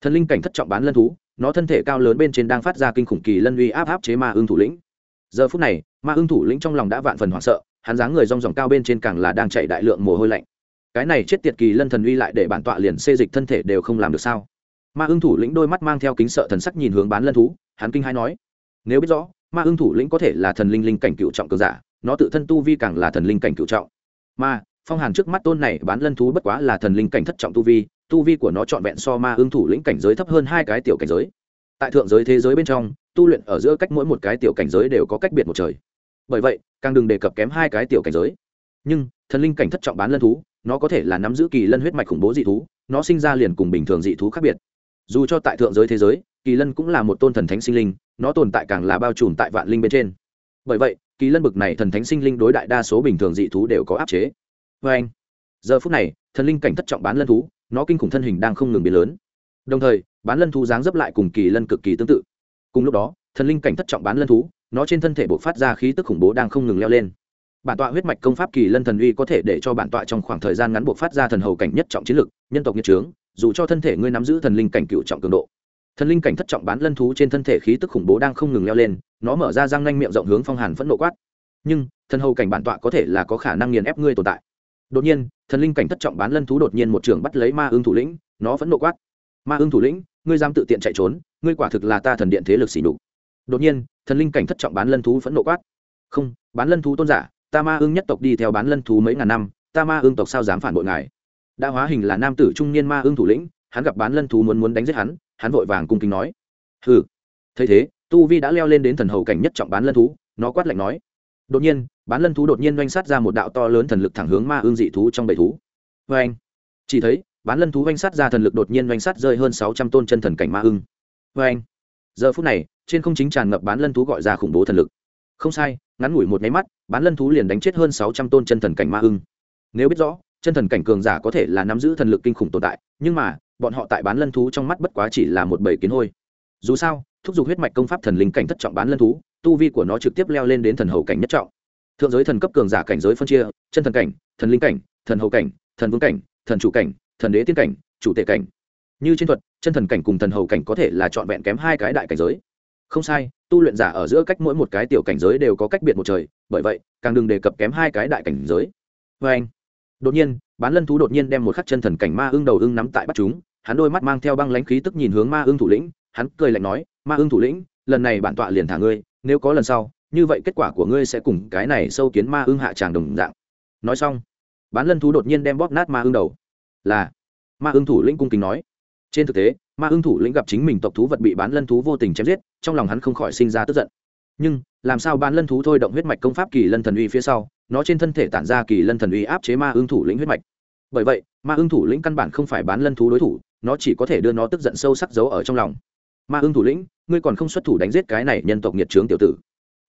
Thần linh cảnh thất trọng bán lân thú, nó thân thể cao lớn bên trên đang phát ra kinh khủng kỳ lân uy áp áp chế ma ương thủ lĩnh. Giờ phút này, ma ương thủ lĩnh trong lòng đã vạn phần hoảng sợ, hắn dáng người rong ròng cao bên trên càng là đang chạy đại lượng mồ hôi lạnh. Cái này chết tiệt kỳ lân thần uy lại để bản tọa liền xê dịch thân thể đều không làm được sao? Ma ương thủ lĩnh đôi mắt mang theo kính sợ thần sắc nhìn hướng bán lân thú, hắn kinh hai nói, nếu biết rõ, ma ương thủ lĩnh có thể là thần linh linh cảnh cựu trọng cường giả, nó tự thân tu vi càng là thần linh cảnh cựu trọng. Ma phong hàn trước mắt tôn này bán lân thú bất quá là thần linh cảnh thất trọng tu vi tu vi của nó trọn vẹn so ma ưng thủ lĩnh cảnh giới thấp hơn hai cái tiểu cảnh giới. Tại thượng giới thế giới bên trong, tu luyện ở giữa cách mỗi một cái tiểu cảnh giới đều có cách biệt một trời. Bởi vậy, càng đừng đề cập kém hai cái tiểu cảnh giới. Nhưng, thần linh cảnh thất trọng bán lân thú, nó có thể là nắm giữ kỳ lân huyết mạch khủng bố dị thú, nó sinh ra liền cùng bình thường dị thú khác biệt. Dù cho tại thượng giới thế giới, kỳ lân cũng là một tôn thần thánh sinh linh, nó tồn tại càng là bao trùm tại vạn linh bên trên. Bởi vậy, kỳ lân bực này thần thánh sinh linh đối đại đa số bình thường dị thú đều có áp chế vê anh. Giờ phút này, thần linh cảnh thất trọng bán lân thú, nó kinh khủng thân hình đang không ngừng biến lớn. Đồng thời, bán lân thú dáng dấp lại cùng kỳ lân cực kỳ tương tự. Cùng lúc đó, thần linh cảnh thất trọng bán lân thú, nó trên thân thể bộc phát ra khí tức khủng bố đang không ngừng leo lên. Bản tọa huyết mạch công pháp kỳ lân thần uy có thể để cho bản tọa trong khoảng thời gian ngắn buộc phát ra thần hầu cảnh nhất trọng chiến lực, nhân tộc nhiệt trướng, dù cho thân thể ngươi nắm giữ thần linh cảnh cựu trọng cường độ. Thần linh cảnh thất trọng bán lân thú trên thân thể khí tức khủng bố đang không ngừng leo lên, nó mở ra răng nanh miệng rộng hướng phong hàn phẫn nộ quát. Nhưng, thần hầu cảnh bản tọa có thể là có khả năng nghiền ép ngươi tồn tại đột nhiên, thần linh cảnh thất trọng bán lân thú đột nhiên một trường bắt lấy ma ương thủ lĩnh, nó vẫn nộ quát. Ma ương thủ lĩnh, ngươi dám tự tiện chạy trốn, ngươi quả thực là ta thần điện thế lực xỉ đục đột nhiên, thần linh cảnh thất trọng bán lân thú vẫn nộ quát. Không, bán lân thú tôn giả, ta ma ương nhất tộc đi theo bán lân thú mấy ngàn năm, ta ma ương tộc sao dám phản bội ngài? Đã hóa hình là nam tử trung niên ma ương thủ lĩnh, hắn gặp bán lân thú muốn muốn đánh giết hắn hắn vội vàng cung kính nói. Hừ. Thấy thế, tu vi đã leo lên đến thần hầu cảnh nhất trọng bán lân thú, nó quát lạnh nói. Đột nhiên bán lân thú đột nhiên oanh sát ra một đạo to lớn thần lực thẳng hướng ma ương dị thú trong bầy thú. Vê anh, chỉ thấy, bán lân thú oanh sát ra thần lực đột nhiên oanh sát rơi hơn sáu trăm tôn chân thần cảnh ma ưng vê anh, giờ phút này, trên không chính tràn ngập bán lân thú gọi ra khủng bố thần lực. Không sai, ngắn ngủi một máy mắt, bán lân thú liền đánh chết hơn sáu trăm tôn chân thần cảnh ma ưng nếu biết rõ, chân thần cảnh cường giả có thể là nắm giữ thần lực kinh khủng tồn tại, nhưng mà, bọn họ tại bán lân thú trong mắt bất quá chỉ là một bầy kiến hôi. Dù sao, thúc giục huyết mạch công pháp thần linh cảnh thất trọng bán lân thú, tu vi của nó trực tiếp leo lên đến thần hầu cảnh nhất trọng thượng giới thần cấp cường giả cảnh giới phân chia, chân thần cảnh, thần linh cảnh, thần hầu cảnh, thần vương cảnh, thần chủ cảnh, thần đế tiên cảnh, chủ tệ cảnh. Như trên thuật, chân thần cảnh cùng thần hầu cảnh có thể là trọn vẹn kém hai cái đại cảnh giới. Không sai, tu luyện giả ở giữa cách mỗi một cái tiểu cảnh giới đều có cách biệt một trời, bởi vậy, càng đừng đề cập kém hai cái đại cảnh giới. Vê anh, đột nhiên, bán lân thú đột nhiên đem một khắc chân thần cảnh ma ưng đầu ưng nắm tại bắt chúng, hắn đôi mắt mang theo băng lãnh khí tức nhìn hướng ma ưng thủ lĩnh, hắn cười lạnh nói, ma ưng thủ lĩnh, lần này bản tọa liền thả ngươi, nếu có lần sau như vậy kết quả của ngươi sẽ cùng cái này sâu kiến ma ưng hạ tràng đồng dạng. Nói xong, bán lân thú đột nhiên đem bóp nát ma ưng đầu. Là, ma ưng thủ lĩnh cung kính nói. Trên thực tế, ma ưng thủ lĩnh gặp chính mình tộc thú vật bị bán lân thú vô tình chém giết, trong lòng hắn không khỏi sinh ra tức giận. Nhưng, làm sao bán lân thú thôi động huyết mạch công pháp kỳ lân thần uy phía sau, nó trên thân thể tản ra kỳ lân thần uy áp chế ma ưng thủ lĩnh huyết mạch. Bởi vậy, ma ưng thủ lĩnh căn bản không phải bán lân thú đối thủ, nó chỉ có thể đưa nó tức giận sâu sắc giấu ở trong lòng. Ma ưng thủ lĩnh, ngươi còn không xuất thủ đánh giết cái này nhân tộc nhiệt trướng tiểu tử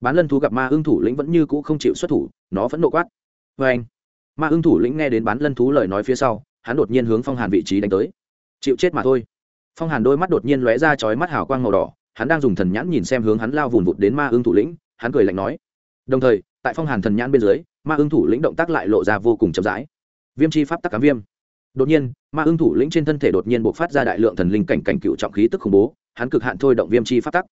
bán lân thú gặp ma ưng thủ lĩnh vẫn như cũ không chịu xuất thủ, nó vẫn nộ quát. Vê anh, ma ưng thủ lĩnh nghe đến bán lân thú lời nói phía sau, hắn đột nhiên hướng phong hàn vị trí đánh tới. Chịu chết mà thôi. Phong hàn đôi mắt đột nhiên lóe ra chói mắt hào quang màu đỏ, hắn đang dùng thần nhãn nhìn xem hướng hắn lao vùn vụt đến ma ưng thủ lĩnh, hắn cười lạnh nói. Đồng thời, tại phong hàn thần nhãn bên dưới, ma ưng thủ lĩnh động tác lại lộ ra vô cùng chậm rãi. Viêm chi pháp tắc cám viêm. Đột nhiên, ma ưng thủ lĩnh trên thân thể đột nhiên bộc phát ra đại lượng thần linh cảnh cảnh cựu trọng khí tức khủng bố, hắn cực hạn thôi động viêm chi pháp tắc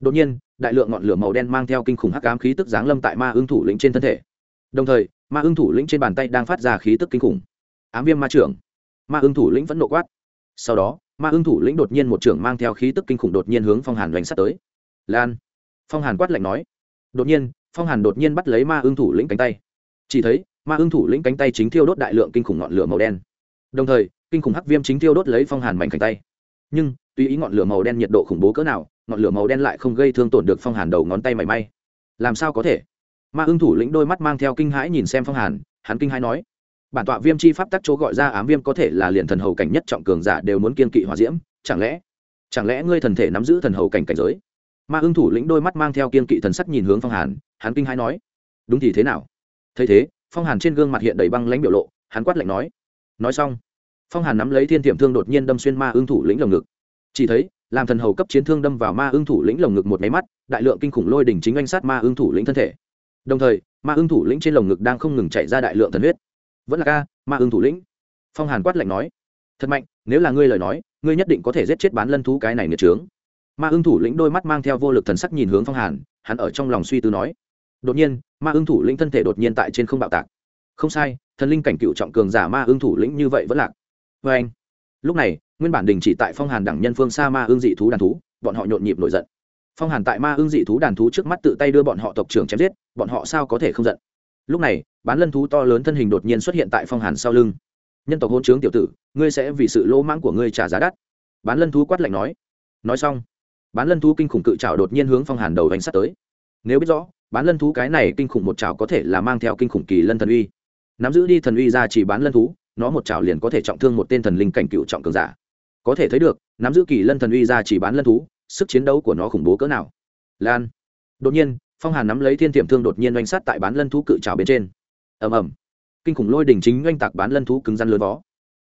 đột nhiên, đại lượng ngọn lửa màu đen mang theo kinh khủng hắc ám khí tức giáng lâm tại ma ưng thủ lĩnh trên thân thể. Đồng thời, ma ưng thủ lĩnh trên bàn tay đang phát ra khí tức kinh khủng. Ám viêm ma trưởng. Ma ưng thủ lĩnh vẫn nộ quát. Sau đó, ma ưng thủ lĩnh đột nhiên một trưởng mang theo khí tức kinh khủng đột nhiên hướng phong hàn doanh sắt tới. Lan. Phong hàn quát lạnh nói. Đột nhiên, phong hàn đột nhiên bắt lấy ma ưng thủ lĩnh cánh tay. Chỉ thấy, ma ưng thủ lĩnh cánh tay chính thiêu đốt đại lượng kinh khủng ngọn lửa màu đen. Đồng thời, kinh khủng hắc viêm chính thiêu đốt lấy phong hàn mảnh cánh tay. Nhưng tuy ý ngọn lửa màu đen nhiệt độ khủng bố cỡ nào ngọn lửa màu đen lại không gây thương tổn được phong hàn đầu ngón tay mảy may. Làm sao có thể? Ma ưng thủ lĩnh đôi mắt mang theo kinh hãi nhìn xem phong hàn, hắn kinh hãi nói, bản tọa viêm chi pháp tắc chỗ gọi ra ám viêm có thể là liền thần hầu cảnh nhất trọng cường giả đều muốn kiên kỵ hỏa diễm, chẳng lẽ chẳng lẽ ngươi thần thể nắm giữ thần hầu cảnh cảnh giới? Ma ưng thủ lĩnh đôi mắt mang theo kiên kỵ thần sắc nhìn hướng phong hàn, hắn kinh hãi nói, đúng thì thế nào? Thấy thế, phong hàn trên gương mặt hiện đầy băng lãnh biểu lộ, hắn quát lạnh nói nói xong. Phong hàn nắm lấy thiên tiệm thương đột nhiên đâm xuyên ma ưng thủ lĩnh lồng ngực. Chỉ thấy làm thần hầu cấp chiến thương đâm vào ma ưng thủ lĩnh lồng ngực một máy mắt, đại lượng kinh khủng lôi đỉnh chính anh sát ma ưng thủ lĩnh thân thể. Đồng thời, ma ưng thủ lĩnh trên lồng ngực đang không ngừng chạy ra đại lượng thần huyết. Vẫn là ca, ma ưng thủ lĩnh. Phong hàn quát lạnh nói. Thật mạnh, nếu là ngươi lời nói, ngươi nhất định có thể giết chết bán lân thú cái này nghiệt trướng. Ma ưng thủ lĩnh đôi mắt mang theo vô lực thần sắc nhìn hướng phong hàn, hắn ở trong lòng suy tư nói. Đột nhiên, ma ưng thủ lĩnh thân thể đột nhiên tại trên không bạo tạc. Không sai, thần linh cảnh cựu trọng cường giả ma ưng thủ lĩnh như vậy vẫn lạc. Vê anh lúc này nguyên bản đình chỉ tại phong hàn đẳng nhân phương xa ma ương dị thú đàn thú, bọn họ nhộn nhịp nổi giận. Phong hàn tại ma ương dị thú đàn thú trước mắt tự tay đưa bọn họ tộc trưởng chém giết, bọn họ sao có thể không giận? Lúc này, bán lân thú to lớn thân hình đột nhiên xuất hiện tại phong hàn sau lưng. Nhân tộc hôn trướng tiểu tử, ngươi sẽ vì sự lỗ mãng của ngươi trả giá đắt. Bán lân thú quát lạnh nói. Nói xong, bán lân thú kinh khủng cự trào đột nhiên hướng phong hàn đầu đánh sát tới. Nếu biết rõ, bán lân thú cái này kinh khủng một trào có thể là mang theo kinh khủng kỳ lân thần uy. Nắm giữ đi thần uy ra chỉ bán lân thú, nó một trào liền có thể trọng thương một tên thần linh cảnh cựu trọng cường giả có thể thấy được, nắm giữ kỳ lân thần uy ra chỉ bán lân thú, sức chiến đấu của nó khủng bố cỡ nào. Lan. Đột nhiên, phong hàn nắm lấy thiên tiệm thương đột nhiên oanh sát tại bán lân thú cự trào bên trên. Ầm ầm. Kinh khủng lôi đỉnh chính oanh tạc bán lân thú cứng rắn lớn vó.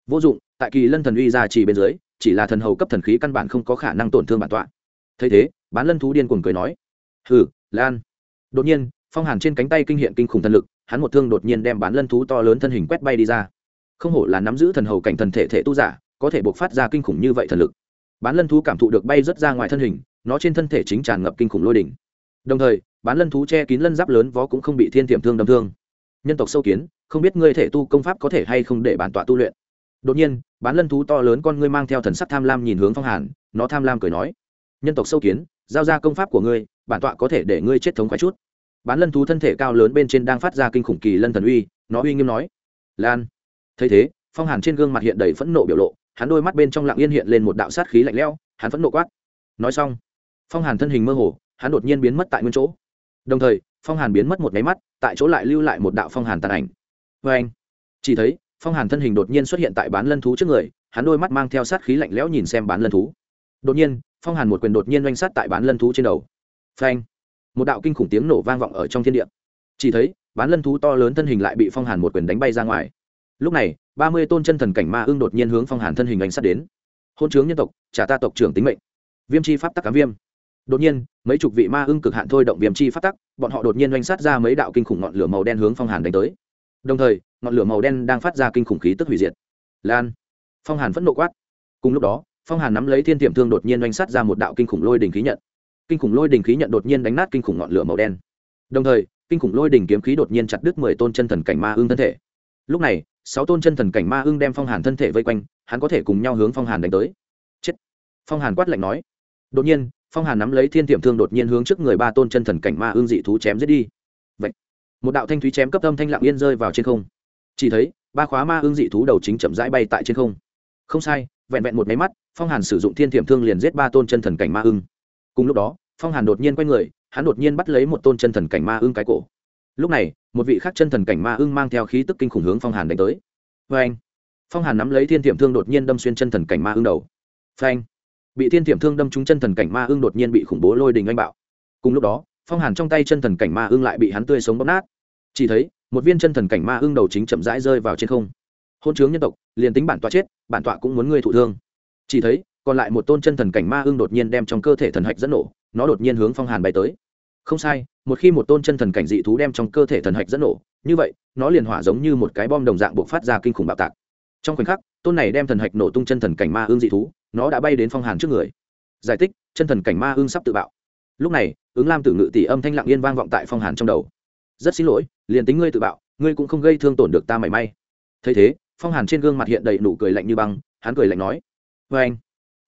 Vô dụng, tại kỳ lân thần uy ra chỉ bên dưới, chỉ là thần hầu cấp thần khí căn bản không có khả năng tổn thương bản tọa. Thấy thế, bán lân thú điên cuồng cười nói. Hừ, lan. Đột nhiên, phong hàn trên cánh tay kinh hiện kinh khủng thần lực, hắn một thương đột nhiên đem bán lân thú to lớn thân hình quét bay đi ra. Không hổ là nắm giữ thần hầu cảnh thần thể thể tu giả có thể buộc phát ra kinh khủng như vậy thần lực. Bán lân thú cảm thụ được bay rất ra ngoài thân hình, nó trên thân thể chính tràn ngập kinh khủng lôi đỉnh. Đồng thời, bán lân thú che kín lân giáp lớn vó cũng không bị thiên tiềm thương đâm thương. Nhân tộc sâu kiến, không biết ngươi thể tu công pháp có thể hay không để bản tọa tu luyện. Đột nhiên, bán lân thú to lớn con ngươi mang theo thần sắc tham lam nhìn hướng phong hàn, nó tham lam cười nói, nhân tộc sâu kiến, giao ra công pháp của ngươi, bản tọa có thể để ngươi chết thống khoái chút. Bán lân thú thân thể cao lớn bên trên đang phát ra kinh khủng kỳ lân thần uy, nó uy nghiêm nói, lan. Thấy thế, phong hàn trên gương mặt hiện đầy phẫn nộ biểu lộ hắn đôi mắt bên trong lặng yên hiện lên một đạo sát khí lạnh lẽo, hắn phẫn nộ quát. Nói xong, phong hàn thân hình mơ hồ, hắn đột nhiên biến mất tại nguyên chỗ. Đồng thời, phong hàn biến mất một máy mắt, tại chỗ lại lưu lại một đạo phong hàn tàn ảnh. Vê anh, chỉ thấy, phong hàn thân hình đột nhiên xuất hiện tại bán lân thú trước người, hắn đôi mắt mang theo sát khí lạnh lẽo nhìn xem bán lân thú. Đột nhiên, phong hàn một quyền đột nhiên oanh sát tại bán lân thú trên đầu. Phanh một đạo kinh khủng tiếng nổ vang vọng ở trong thiên địa. Chỉ thấy, bán lân thú to lớn thân hình lại bị phong hàn một quyền đánh bay ra ngoài lúc này, ba mươi tôn chân thần cảnh ma ưng đột nhiên hướng phong hàn thân hình ảnh sát đến. Hôn chướng nhân tộc, trả ta tộc trưởng tính mệnh. Viêm chi pháp tắc cám viêm. Đột nhiên, mấy chục vị ma ưng cực hạn thôi động viêm chi pháp tắc, bọn họ đột nhiên oanh sát ra mấy đạo kinh khủng ngọn lửa màu đen hướng phong hàn đánh tới. Đồng thời, ngọn lửa màu đen đang phát ra kinh khủng khí tức hủy diệt. Lan. Phong hàn phẫn nộ quát. Cùng lúc đó, phong hàn nắm lấy thiên tiệm thương đột nhiên oanh sát ra một đạo kinh khủng lôi đình khí nhận. Kinh khủng lôi đình khí nhận đột nhiên đánh nát kinh khủng ngọn lửa màu đen. Đồng thời, kinh khủng lôi đình kiếm khí đột nhiên chặt đứt mười tôn chân thần cảnh ma ưng thân thể. Lúc này sáu tôn chân thần cảnh ma ưng đem phong hàn thân thể vây quanh, hắn có thể cùng nhau hướng phong hàn đánh tới. Chết. Phong hàn quát lạnh nói. Đột nhiên, phong hàn nắm lấy thiên tiệm thương đột nhiên hướng trước người ba tôn chân thần cảnh ma ưng dị thú chém giết đi. Vậy một đạo thanh thúy chém cấp âm thanh lặng yên rơi vào trên không. Chỉ thấy, ba khóa ma ưng dị thú đầu chính chậm rãi bay tại trên không. Không sai, vẹn vẹn một máy mắt, phong hàn sử dụng thiên tiệm thương liền giết ba tôn chân thần cảnh ma ưng. Cùng lúc đó, phong hàn đột nhiên quay người, hắn đột nhiên bắt lấy một tôn chân thần cảnh ma ưng cái cổ lúc này, một vị khắc chân thần cảnh ma ưng mang theo khí tức kinh khủng hướng phong hàn đánh tới. Vê anh phong hàn nắm lấy thiên tiệm thương đột nhiên đâm xuyên chân thần cảnh ma ưng đầu. Phanh! Bị thiên tiệm thương đâm trúng chân thần cảnh ma ưng đột nhiên bị khủng bố lôi đình oanh bạo. Cùng lúc đó, phong hàn trong tay chân thần cảnh ma ưng lại bị hắn tươi sống bóp nát. Chỉ thấy, một viên chân thần cảnh ma ưng đầu chính chậm rãi rơi vào trên không. Hôn chướng nhân tộc, liền tính bản tọa chết, bản tọa cũng muốn ngươi thụ thương. Chỉ thấy, còn lại một tôn chân thần cảnh ma ưng đột nhiên đem trong cơ thể thần hạch dẫn nổ, nó đột nhiên hướng phong hàn bay tới không sai một khi một tôn chân thần cảnh dị thú đem trong cơ thể thần hạch dẫn nổ như vậy nó liền hỏa giống như một cái bom đồng dạng buộc phát ra kinh khủng bạo tạc. Trong khoảnh khắc tôn này đem thần hạch nổ tung chân thần cảnh ma ương dị thú nó đã bay đến phong hàn trước người. Giải thích, chân thần cảnh ma ương sắp tự bạo. Lúc này ứng lam tử ngự tỷ âm thanh lặng yên vang vọng tại phong hàn trong đầu. Rất xin lỗi liền tính ngươi tự bạo ngươi cũng không gây thương tổn được ta mảy may. Thấy thế phong hàn trên gương mặt hiện đầy nụ cười lạnh như băng hắn cười lạnh nói vê anh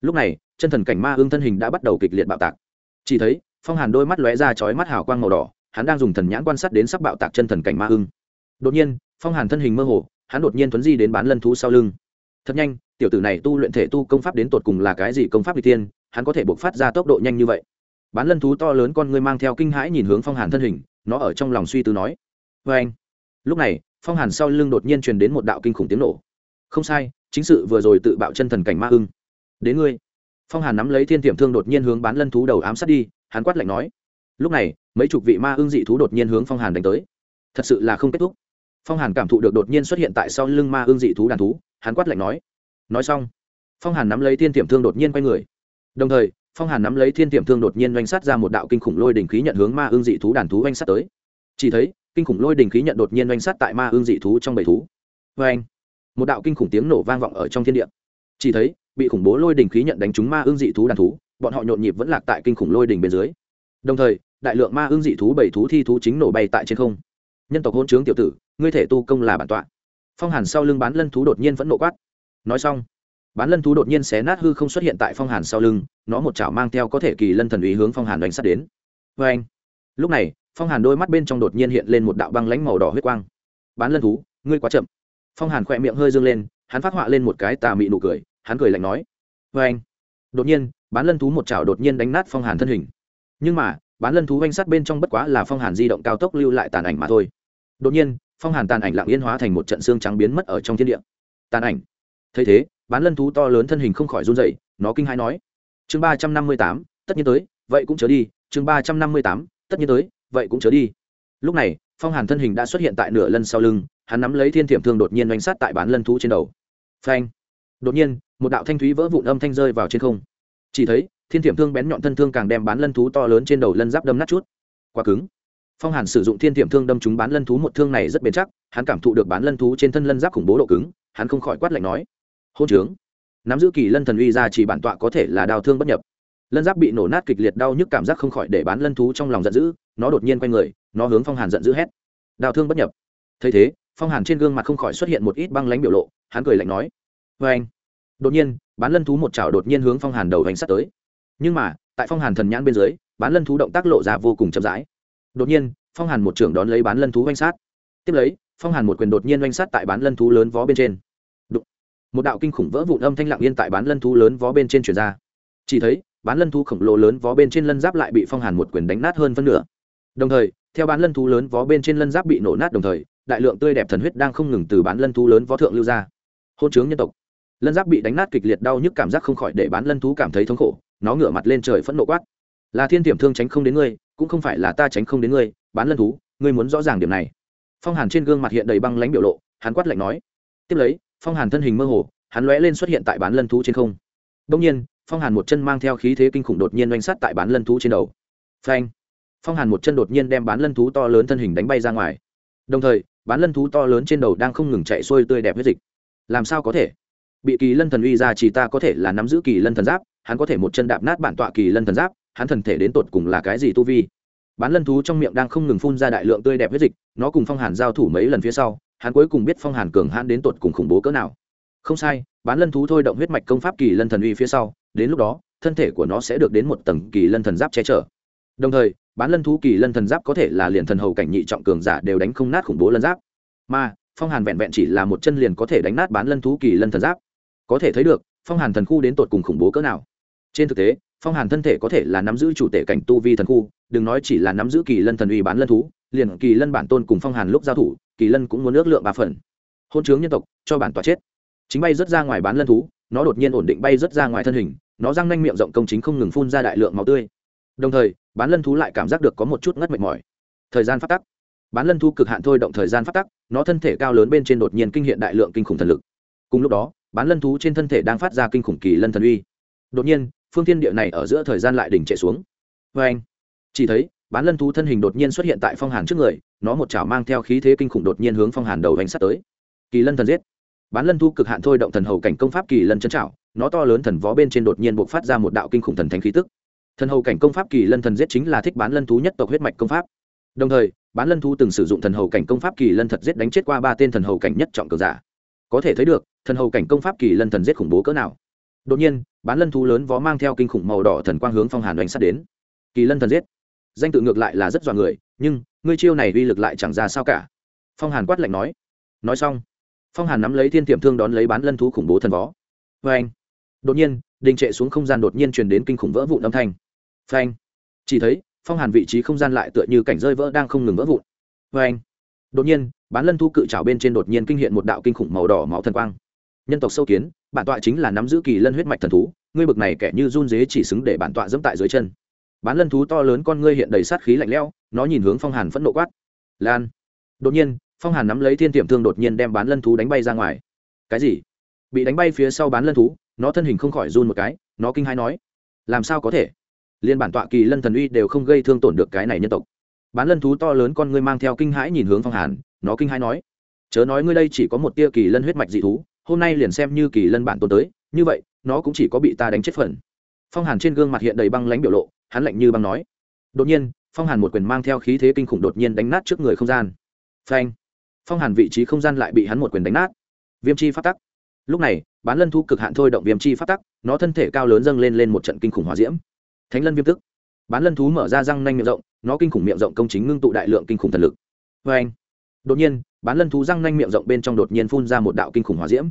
lúc này chân thần cảnh ma ương thân hình đã bắt đầu kịch liệt bạo tạc. Chỉ thấy phong hàn đôi mắt lóe ra chói mắt hào quang màu đỏ, hắn đang dùng thần nhãn quan sát đến sắc bạo tạc chân thần cảnh ma hưng đột nhiên, phong hàn thân hình mơ hồ, hắn đột nhiên thuấn di đến bán lân thú sau lưng. Thật nhanh, tiểu tử này tu luyện thể tu công pháp đến tột cùng là cái gì công pháp đi tiên, hắn có thể buộc phát ra tốc độ nhanh như vậy. Bán lân thú to lớn con ngươi mang theo kinh hãi nhìn hướng phong hàn thân hình, nó ở trong lòng suy tư nói. Vê anh, lúc này, phong hàn sau lưng đột nhiên truyền đến một đạo kinh khủng tiếng nổ. Không sai, chính sự vừa rồi tự bạo chân thần cảnh ma hưng đến ngươi. Phong hàn nắm lấy thiên tiệm thương đột nhiên hướng bán lân thú đầu ám sát đi hắn quát lạnh nói, lúc này, mấy chục vị ma ưng dị thú đột nhiên hướng phong hàn đánh tới. Thật sự là không kết thúc. Phong hàn cảm thụ được đột nhiên xuất hiện tại sau lưng ma ưng dị thú đàn thú, hắn quát lạnh nói nói xong. Phong hàn nắm lấy thiên tiệm thương đột nhiên quay người. Đồng thời, phong hàn nắm lấy thiên tiệm thương đột nhiên oanh sát ra một đạo kinh khủng lôi đình khí nhận hướng ma ưng dị thú đàn thú oanh sát tới. Chỉ thấy, kinh khủng lôi đình khí nhận đột nhiên oanh sát tại ma ưng dị thú trong bầy thú. Vê anh một đạo kinh khủng tiếng nổ vang vọng ở trong thiên địa. Chỉ thấy, bị khủng bố lôi đình khí nhận đánh trúng ma ưng dị thú đàn thú bọn họ nhộn nhịp vẫn lạc tại kinh khủng lôi đỉnh bên dưới. Đồng thời, đại lượng ma ưng dị thú bảy thú thi thú chính nổ bay tại trên không. Nhân tộc hôn chướng tiểu tử, ngươi thể tu công là bản tọa. Phong hàn sau lưng bán lân thú đột nhiên vẫn nộ quát. Nói xong, bán lân thú đột nhiên xé nát hư không xuất hiện tại phong hàn sau lưng, nó một chảo mang theo có thể kỳ lân thần ý hướng phong hàn đánh sát đến. Vê anh, lúc này, phong hàn đôi mắt bên trong đột nhiên hiện lên một đạo băng lánh màu đỏ huyết quang. Bán lân thú, ngươi quá chậm. Phong hàn khỏe miệng hơi dương lên, hắn phát họa lên một cái tà mị nụ cười, hắn cười lạnh nói. Vê anh, đột nhiên bán lân thú một chảo đột nhiên đánh nát phong hàn thân hình. Nhưng mà, bán lân thú oanh sát bên trong bất quá là phong hàn di động cao tốc lưu lại tàn ảnh mà thôi. Đột nhiên, phong hàn tàn ảnh lặng yên hóa thành một trận xương trắng biến mất ở trong thiên địa. Tàn ảnh. Thấy thế, bán lân thú to lớn thân hình không khỏi run dậy nó kinh hãi nói. Chương ba trăm năm mươi tám, tất nhiên tới, vậy cũng chớ đi. Chương ba trăm năm mươi tám, tất nhiên tới, vậy cũng chớ đi. Lúc này, phong hàn thân hình đã xuất hiện tại nửa lân sau lưng, hắn nắm lấy thiên thiểm thương đột nhiên oanh sát tại bán lân thú trên đầu. Phanh. Đột nhiên, một đạo thanh thúy vỡ vụn âm thanh rơi vào trên không chỉ thấy, thiên thiểm thương bén nhọn thân thương càng đem bán lân thú to lớn trên đầu lân giáp đâm nát chút. Quá cứng. Phong hàn sử dụng thiên thiểm thương đâm trúng bán lân thú một thương này rất bền chắc, hắn cảm thụ được bán lân thú trên thân lân giáp khủng bố độ cứng, hắn không khỏi quát lạnh nói, hôn trướng. Nắm giữ kỳ lân thần uy ra chỉ bản tọa có thể là đau thương bất nhập. Lân giáp bị nổ nát kịch liệt đau nhức cảm giác không khỏi để bán lân thú trong lòng giận dữ, nó đột nhiên quay người, nó hướng phong hàn giận dữ hét. Đau thương bất nhập. Thấy thế, phong hàn trên gương mặt không khỏi xuất hiện một ít băng lánh biểu lộ, hắn cười lạnh nói vê anh đột nhiên bán lân thú một chảo đột nhiên hướng phong hàn đầu hành sắt tới. Nhưng mà, tại phong hàn thần nhãn bên dưới, bán lân thú động tác lộ ra vô cùng chậm rãi. Đột nhiên, phong hàn một trưởng đón lấy bán lân thú oanh sát. Tiếp lấy, phong hàn một quyền đột nhiên oanh sát tại bán lân thú lớn vó bên trên. Một đạo kinh khủng vỡ vụn âm thanh lặng yên tại bán lân thú lớn vó bên trên chuyển ra. Chỉ thấy, bán lân thú khổng lồ lớn vó bên trên lân giáp lại bị phong hàn một quyền đánh nát hơn phân nửa. Đồng thời, theo bán lân thú lớn vó bên trên lân giáp bị nổ nát đồng thời, đại lượng tươi đẹp thần huyết đang không ngừng từ bán lân thú lớn vó thượng lưu ra. Hôn chướng nhân tộc lân giáp bị đánh nát kịch liệt đau nhức cảm giác không khỏi để bán lân thú cảm thấy thống khổ, nó ngửa mặt lên trời phẫn nộ quát. Là thiên tiềm thương tránh không đến ngươi, cũng không phải là ta tránh không đến ngươi, bán lân thú, ngươi muốn rõ ràng điểm này. Phong hàn trên gương mặt hiện đầy băng lãnh biểu lộ, hắn quát lạnh nói. Tiếp lấy, phong hàn thân hình mơ hồ, hắn lóe lên xuất hiện tại bán lân thú trên không. Đông nhiên, phong hàn một chân mang theo khí thế kinh khủng đột nhiên oanh sắt tại bán lân thú trên đầu. Phanh! Phong hàn một chân đột nhiên đem bán lân thú to lớn thân hình đánh bay ra ngoài. Đồng thời, bán lân thú to lớn trên đầu đang không ngừng chạy xuôi tươi đẹp huyết dịch. Làm sao có thể? Bị kỳ lân thần uy ra chỉ ta có thể là nắm giữ kỳ lân thần giáp, hắn có thể một chân đạp nát bản tọa kỳ lân thần giáp, hắn thần thể đến tột cùng là cái gì tu vi? Bán lân thú trong miệng đang không ngừng phun ra đại lượng tươi đẹp huyết dịch, nó cùng phong hàn giao thủ mấy lần phía sau, hắn cuối cùng biết phong hàn cường hãn đến tột cùng khủng bố cỡ nào. Không sai, bán lân thú thôi động huyết mạch công pháp kỳ lân thần uy phía sau, đến lúc đó, thân thể của nó sẽ được đến một tầng kỳ lân thần giáp che chở. Đồng thời, bán lân thú kỳ lân thần giáp có thể là liền thần hầu cảnh nhị trọng cường giả đều đánh không nát khủng bố lân giáp. Mà, phong hàn vẹn vẹn chỉ là một chân liền có thể đánh nát bán lân thú kỳ lân thần giáp có thể thấy được, phong hàn thần khu đến tột cùng khủng bố cỡ nào. Trên thực tế, phong hàn thân thể có thể là nắm giữ chủ tể cảnh tu vi thần khu, đừng nói chỉ là nắm giữ kỳ lân thần uy bán lân thú, liền kỳ lân bản tôn cùng phong hàn lúc giao thủ, kỳ lân cũng muốn ước lượng ba phần. Hôn chướng nhân tộc, cho bản tòa chết. Chính bay rớt ra ngoài bán lân thú, nó đột nhiên ổn định bay rớt ra ngoài thân hình, nó răng nanh miệng rộng công chính không ngừng phun ra đại lượng máu tươi. Đồng thời, bán lân thú lại cảm giác được có một chút ngất mệt mỏi. Thời gian phát tắc. Bán lân thú cực hạn thôi động thời gian phát tắc, nó thân thể cao lớn bên trên đột nhiên kinh hiện đại lượng kinh khủng thần lực. Cùng lúc đó bán lân thú trên thân thể đang phát ra kinh khủng kỳ lân thần uy. Đột nhiên, phương thiên địa này ở giữa thời gian lại đỉnh chạy xuống. Vê anh, chỉ thấy, bán lân thú thân hình đột nhiên xuất hiện tại phong hàn trước người, nó một chảo mang theo khí thế kinh khủng đột nhiên hướng phong hàn đầu hành sát tới. Kỳ lân thần giết. Bán lân thú cực hạn thôi động thần hầu cảnh công pháp kỳ lân chân trảo nó to lớn thần vó bên trên đột nhiên buộc phát ra một đạo kinh khủng thần thánh khí tức. Thần hầu cảnh công pháp kỳ lân thần giết chính là thích bán lân thú nhất tộc huyết mạch công pháp. Đồng thời, bán lân thú từng sử dụng thần hầu cảnh công pháp kỳ lân thật giết đánh chết qua ba tên thần hầu cảnh nhất trọng cường giả. Có thể thấy được thần hầu cảnh công pháp kỳ lân thần giết khủng bố cỡ nào. Đột nhiên, bán lân thú lớn vó mang theo kinh khủng màu đỏ thần quang hướng phong hàn đánh sát đến. Kỳ lân thần giết. Danh tự ngược lại là rất dọa người, nhưng, ngươi chiêu này uy lực lại chẳng ra sao cả. Phong hàn quát lạnh nói. Nói xong, phong hàn nắm lấy thiên tiệm thương đón lấy bán lân thú khủng bố thần vó. Vê anh đột nhiên, đình trệ xuống không gian đột nhiên truyền đến kinh khủng vỡ vụn âm thanh. Phanh. Chỉ thấy, phong hàn vị trí không gian lại tựa như cảnh rơi vỡ đang không ngừng vỡ vụn. Vê anh đột nhiên, bán lân thú cự trào bên trên đột nhiên kinh hiện một đạo kinh khủng màu đỏ máu thần quang nhân tộc sâu kiến, bản tọa chính là nắm giữ kỳ lân huyết mạch thần thú, ngươi bực này kẻ như run dế chỉ xứng để bản tọa dẫm tại dưới chân. Bán lân thú to lớn con ngươi hiện đầy sát khí lạnh lẽo, nó nhìn hướng phong hàn phẫn nộ quát. Lan. Đột nhiên, phong hàn nắm lấy thiên tiệm thương đột nhiên đem bán lân thú đánh bay ra ngoài. Cái gì? Bị đánh bay phía sau bán lân thú, nó thân hình không khỏi run một cái, nó kinh hai nói. Làm sao có thể? Liên bản tọa kỳ lân thần uy đều không gây thương tổn được cái này nhân tộc. Bán lân thú to lớn con ngươi mang theo kinh hãi nhìn hướng phong hàn, nó kinh hãi nói. Chớ nói ngươi đây chỉ có một tia kỳ lân huyết mạch dị thú hôm nay liền xem như kỳ lân bản tồn tới, như vậy, nó cũng chỉ có bị ta đánh chết phần. Phong hàn trên gương mặt hiện đầy băng lãnh biểu lộ, hắn lạnh như băng nói. Đột nhiên, phong hàn một quyền mang theo khí thế kinh khủng đột nhiên đánh nát trước người không gian. Phanh. Phong hàn vị trí không gian lại bị hắn một quyền đánh nát. Viêm chi phát tắc. Lúc này, bán lân thu cực hạn thôi động viêm chi phát tắc, nó thân thể cao lớn dâng lên lên một trận kinh khủng hòa diễm. Thánh lân viêm tức. Bán lân thú mở ra răng nanh miệng rộng, nó kinh khủng miệng rộng công chính ngưng tụ đại lượng kinh khủng thần lực. Vê anh đột nhiên bán lân thú răng nanh miệng rộng bên trong đột nhiên phun ra một đạo kinh khủng hỏa diễm.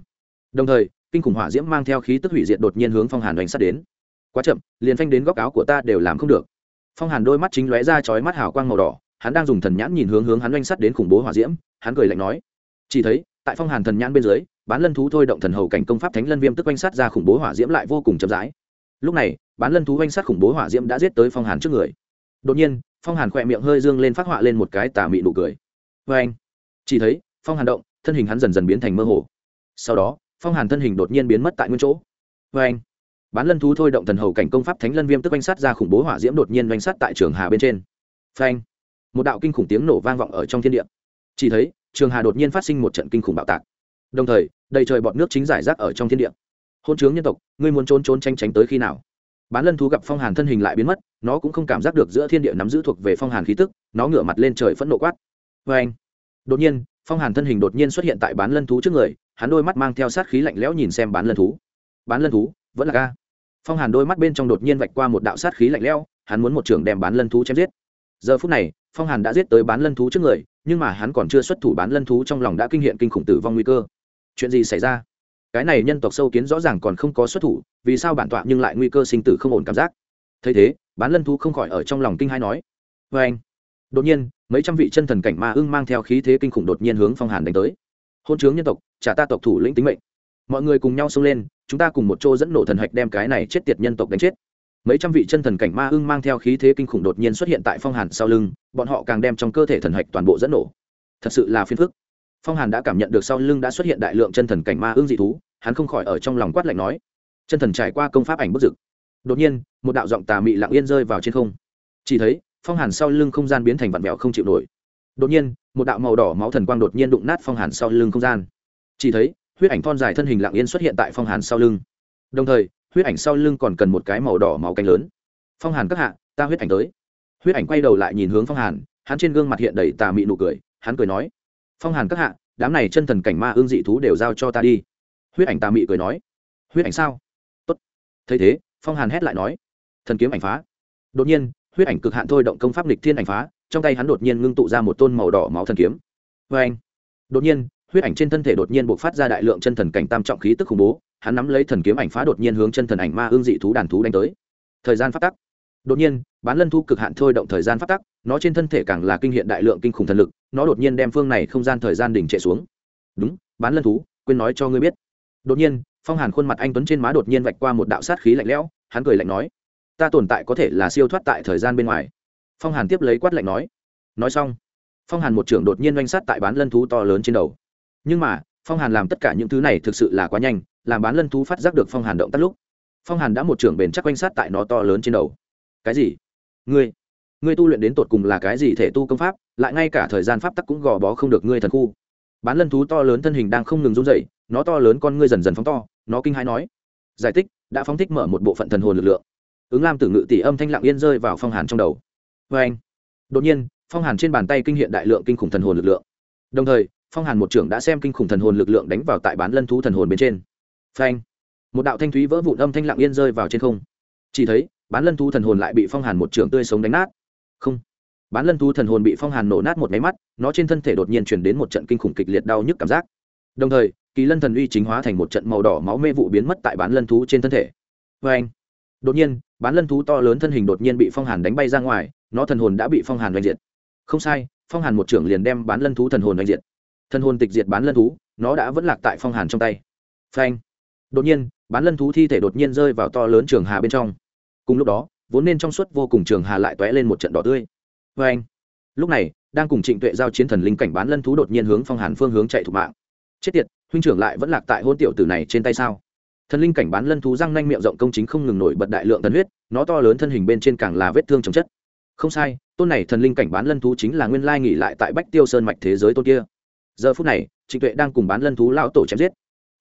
Đồng thời, kinh khủng hỏa diễm mang theo khí tức hủy diệt đột nhiên hướng phong hàn đánh sát đến. Quá chậm, liền phanh đến góc áo của ta đều làm không được. Phong hàn đôi mắt chính lóe ra chói mắt hào quang màu đỏ, hắn đang dùng thần nhãn nhìn hướng hướng hắn oanh sắt đến khủng bố hỏa diễm, hắn cười lạnh nói, chỉ thấy, tại phong hàn thần nhãn bên dưới, bán lân thú thôi động thần hầu cảnh công pháp thánh lân viêm tức oanh sát ra khủng bố hỏa diễm lại vô cùng chậm rãi. Lúc này, bán lân thú oanh sát khủng bố hỏa diễm đã giết tới phong hàn trước người. Đột nhiên, phong hàn khỏe miệng hơi dương lên phát họa lên một cái tà mị nụ cười. Vê anh chỉ thấy, phong hàn động, thân hình hắn dần dần biến thành mơ hồ. Sau đó, phong hàn thân hình đột nhiên biến mất tại nguyên chỗ. Vê anh, bán lân thú thôi động thần hầu cảnh công pháp thánh lân viêm tức oanh sát ra khủng bố hỏa diễm đột nhiên oanh sát tại trường hà bên trên. Phanh một đạo kinh khủng tiếng nổ vang vọng ở trong thiên địa. Chỉ thấy, trường hà đột nhiên phát sinh một trận kinh khủng bạo tạc. Đồng thời, đầy trời bọt nước chính giải rác ở trong thiên địa. Hôn chướng nhân tộc, ngươi muốn trốn trốn tranh tránh tới khi nào? Bán lân thú gặp phong hàn thân hình lại biến mất, nó cũng không cảm giác được giữa thiên địa nắm giữ thuộc về phong hàn khí tức, nó ngửa mặt lên trời phẫn nộ quát. Vê anh đột nhiên, phong hàn thân hình đột nhiên xuất hiện tại bán lân thú trước người, hắn đôi mắt mang theo sát khí lạnh lẽo nhìn xem bán lân thú. Bán lân thú, vẫn là ca phong hàn đôi mắt bên trong đột nhiên vạch qua một đạo sát khí lạnh lẽo, hắn muốn một trường đem bán lân thú chém giết. Giờ phút này, phong hàn đã giết tới bán lân thú trước người, nhưng mà hắn còn chưa xuất thủ bán lân thú trong lòng đã kinh hiện kinh khủng tử vong nguy cơ. Chuyện gì xảy ra? Cái này nhân tộc sâu kiến rõ ràng còn không có xuất thủ, vì sao bản tọa nhưng lại nguy cơ sinh tử không ổn cảm giác? Thấy thế, bán lân thú không khỏi ở trong lòng kinh hai nói. Vê anh đột nhiên, mấy trăm vị chân thần cảnh ma ưng mang theo khí thế kinh khủng đột nhiên hướng phong hàn đánh tới. Hôn chướng nhân tộc, trả ta tộc thủ lĩnh tính mệnh. Mọi người cùng nhau xông lên, chúng ta cùng một chỗ dẫn nổ thần hạch đem cái này chết tiệt nhân tộc đánh chết. Mấy trăm vị chân thần cảnh ma ưng mang theo khí thế kinh khủng đột nhiên xuất hiện tại phong hàn sau lưng, bọn họ càng đem trong cơ thể thần hạch toàn bộ dẫn nổ. Thật sự là phiền phức. Phong hàn đã cảm nhận được sau lưng đã xuất hiện đại lượng chân thần cảnh ma ưng dị thú, hắn không khỏi ở trong lòng quát lạnh nói. Chân thần trải qua công pháp ảnh bức dực. Đột nhiên, một đạo giọng tà mị lặng yên rơi vào trên không. Chỉ thấy phong hàn sau lưng không gian biến thành vặn vẹo không chịu nổi. Đột nhiên, một đạo màu đỏ máu thần quang đột nhiên đụng nát phong hàn sau lưng không gian. Chỉ thấy, huyết ảnh thon dài thân hình lặng yên xuất hiện tại phong hàn sau lưng. Đồng thời, huyết ảnh sau lưng còn cần một cái màu đỏ máu cánh lớn. Phong hàn các hạ, ta huyết ảnh tới. Huyết ảnh quay đầu lại nhìn hướng phong hàn, hắn trên gương mặt hiện đầy tà mị nụ cười, hắn cười nói, phong hàn các hạ, đám này chân thần cảnh ma ương dị thú đều giao cho ta đi. Huyết ảnh tà mị cười nói, huyết ảnh sao? Tốt. Thấy thế, phong hàn hét lại nói, thần kiếm ảnh phá. Đột nhiên huyết ảnh cực hạn thôi động công pháp lịch thiên ảnh phá, trong tay hắn đột nhiên ngưng tụ ra một tôn màu đỏ máu thần kiếm. Vê anh, đột nhiên, huyết ảnh trên thân thể đột nhiên buộc phát ra đại lượng chân thần cảnh tam trọng khí tức khủng bố, hắn nắm lấy thần kiếm ảnh phá đột nhiên hướng chân thần ảnh ma ương dị thú đàn thú đánh tới. Thời gian phát tắc. Đột nhiên, bán lân thu cực hạn thôi động thời gian phát tắc, nó trên thân thể càng là kinh hiện đại lượng kinh khủng thần lực, nó đột nhiên đem phương này không gian thời gian đỉnh trệ xuống. Đúng, bán lân thú, quên nói cho ngươi biết. Đột nhiên, phong hàn khuôn mặt anh tuấn trên má đột nhiên vạch qua một đạo sát khí lạnh lẽo, hắn cười lạnh nói ta tồn tại có thể là siêu thoát tại thời gian bên ngoài. Phong hàn tiếp lấy quát lạnh nói. Nói xong, phong hàn một trưởng đột nhiên oanh sát tại bán lân thú to lớn trên đầu. Nhưng mà, phong hàn làm tất cả những thứ này thực sự là quá nhanh, làm bán lân thú phát giác được phong hàn động tác lúc, phong hàn đã một trưởng bền chắc oanh sát tại nó to lớn trên đầu. Cái gì? Ngươi ngươi tu luyện đến tột cùng là cái gì thể tu công pháp, lại ngay cả thời gian pháp tắc cũng gò bó không được ngươi thần khu. Bán lân thú to lớn thân hình đang không ngừng run dậy nó to lớn con ngươi dần dần phóng to, nó kinh hãi nói. Giải thích, đã phóng thích mở một bộ phận thần hồn lực lượng ứng lam tử ngự tỷ âm thanh lặng yên rơi vào phong hàn trong đầu. Vê anh, đột nhiên, phong hàn trên bàn tay kinh hiện đại lượng kinh khủng thần hồn lực lượng. Đồng thời, phong hàn một trưởng đã xem kinh khủng thần hồn lực lượng đánh vào tại bán lân thú thần hồn bên trên. Phanh một đạo thanh thúy vỡ vụn âm thanh lặng yên rơi vào trên không. Chỉ thấy, bán lân thú thần hồn lại bị phong hàn một trưởng tươi sống đánh nát. Không, bán lân thú thần hồn bị phong hàn nổ nát một máy mắt, nó trên thân thể đột nhiên chuyển đến một trận kinh khủng kịch liệt đau nhức cảm giác. Đồng thời, kỳ lân thần uy chính hóa thành một trận màu đỏ máu mê vụ biến mất tại bán lân thú trên thân thể. Vê anh, đột nhiên bán lân thú to lớn thân hình đột nhiên bị phong hàn đánh bay ra ngoài, nó thần hồn đã bị phong hàn đánh diệt. Không sai, phong hàn một trưởng liền đem bán lân thú thần hồn đánh diệt. Thần hồn tịch diệt bán lân thú, nó đã vẫn lạc tại phong hàn trong tay. Phanh. Đột nhiên, bán lân thú thi thể đột nhiên rơi vào to lớn trường hà bên trong. Cùng lúc đó, vốn nên trong suốt vô cùng trường hà lại tóe lên một trận đỏ tươi. Phanh. Lúc này, đang cùng trịnh tuệ giao chiến thần linh cảnh bán lân thú đột nhiên hướng phong hàn phương hướng chạy thủ mạng. Chết tiệt, huynh trưởng lại vẫn lạc tại hôn tiểu tử này trên tay sao? Thần linh cảnh bán lân thú răng nanh miệng rộng công chính không ngừng nổi bật đại lượng thần huyết, nó to lớn thân hình bên trên càng là vết thương chồng chất. Không sai, tôn này thần linh cảnh bán lân thú chính là nguyên lai nghỉ lại tại bách tiêu sơn mạch thế giới tôn kia. Giờ phút này, trịnh tuệ đang cùng bán lân thú lao tổ chém giết.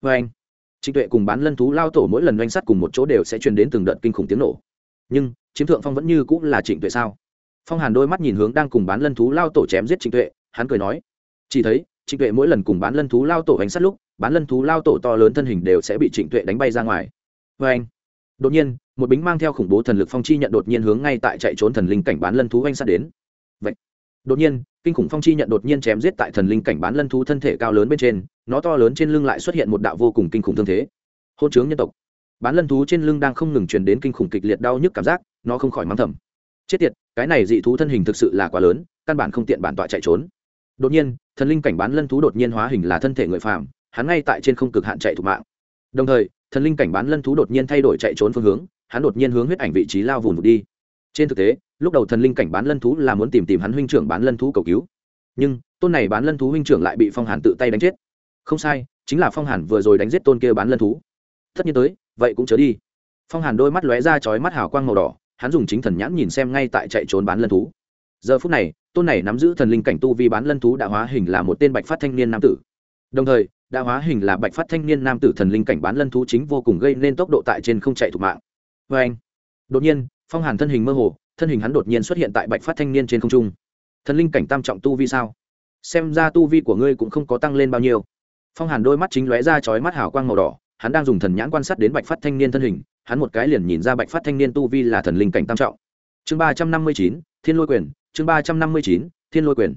Vê anh, trịnh tuệ cùng bán lân thú lao tổ mỗi lần doanh sắt cùng một chỗ đều sẽ truyền đến từng đợt kinh khủng tiếng nổ. Nhưng, chiếm thượng phong vẫn như cũng là trịnh tuệ sao? Phong hàn đôi mắt nhìn hướng đang cùng bán lân thú lao tổ chém giết trịnh tuệ, hắn cười nói, chỉ thấy trịnh tuệ mỗi lần cùng bán lân thú lao tổ hành sát lúc, bán lân thú lao tổ to lớn thân hình đều sẽ bị trịnh tuệ đánh bay ra ngoài. Vê anh, đột nhiên, một bính mang theo khủng bố thần lực phong chi nhận đột nhiên hướng ngay tại chạy trốn thần linh cảnh bán lân thú oanh sát đến. Vậy, đột nhiên, kinh khủng phong chi nhận đột nhiên chém giết tại thần linh cảnh bán lân thú thân thể cao lớn bên trên, nó to lớn trên lưng lại xuất hiện một đạo vô cùng kinh khủng thương thế. Hôn chướng nhân tộc. Bán lân thú trên lưng đang không ngừng truyền đến kinh khủng kịch liệt đau nhức cảm giác, nó không khỏi mắng thầm. Chết tiệt, cái này dị thú thân hình thực sự là quá lớn, căn bản không tiện bản tọa chạy trốn đột nhiên, thần linh cảnh bán lân thú đột nhiên hóa hình là thân thể người phàm, hắn ngay tại trên không cực hạn chạy thủ mạng. Đồng thời, thần linh cảnh bán lân thú đột nhiên thay đổi chạy trốn phương hướng, hắn đột nhiên hướng huyết ảnh vị trí lao vùn vụt đi. Trên thực tế, lúc đầu thần linh cảnh bán lân thú là muốn tìm tìm hắn huynh trưởng bán lân thú cầu cứu. Nhưng, tôn này bán lân thú huynh trưởng lại bị phong hàn tự tay đánh chết. Không sai, chính là phong hàn vừa rồi đánh giết tôn kia bán lân thú. Tất nhiên tới, vậy cũng chớ đi. Phong hàn đôi mắt lóe ra chói mắt hào quang màu đỏ, hắn dùng chính thần nhãn nhìn xem ngay tại chạy trốn bán lân thú. Giờ phút này tôn này nắm giữ thần linh cảnh tu vi bán lân thú đã hóa hình là một tên bạch phát thanh niên nam tử. Đồng thời, đã hóa hình là bạch phát thanh niên nam tử thần linh cảnh bán lân thú chính vô cùng gây nên tốc độ tại trên không chạy thủ mạng. Vê anh, đột nhiên, phong hàn thân hình mơ hồ, thân hình hắn đột nhiên xuất hiện tại bạch phát thanh niên trên không trung. Thần linh cảnh tam trọng tu vi sao? Xem ra tu vi của ngươi cũng không có tăng lên bao nhiêu. Phong hàn đôi mắt chính lóe ra chói mắt hào quang màu đỏ, hắn đang dùng thần nhãn quan sát đến bạch phát thanh niên thân hình, hắn một cái liền nhìn ra bạch phát thanh niên tu vi là thần linh cảnh tam trọng. Chương ba trăm năm mươi chín, thiên lôi quyền chương ba trăm năm mươi chín, thiên lôi quyền.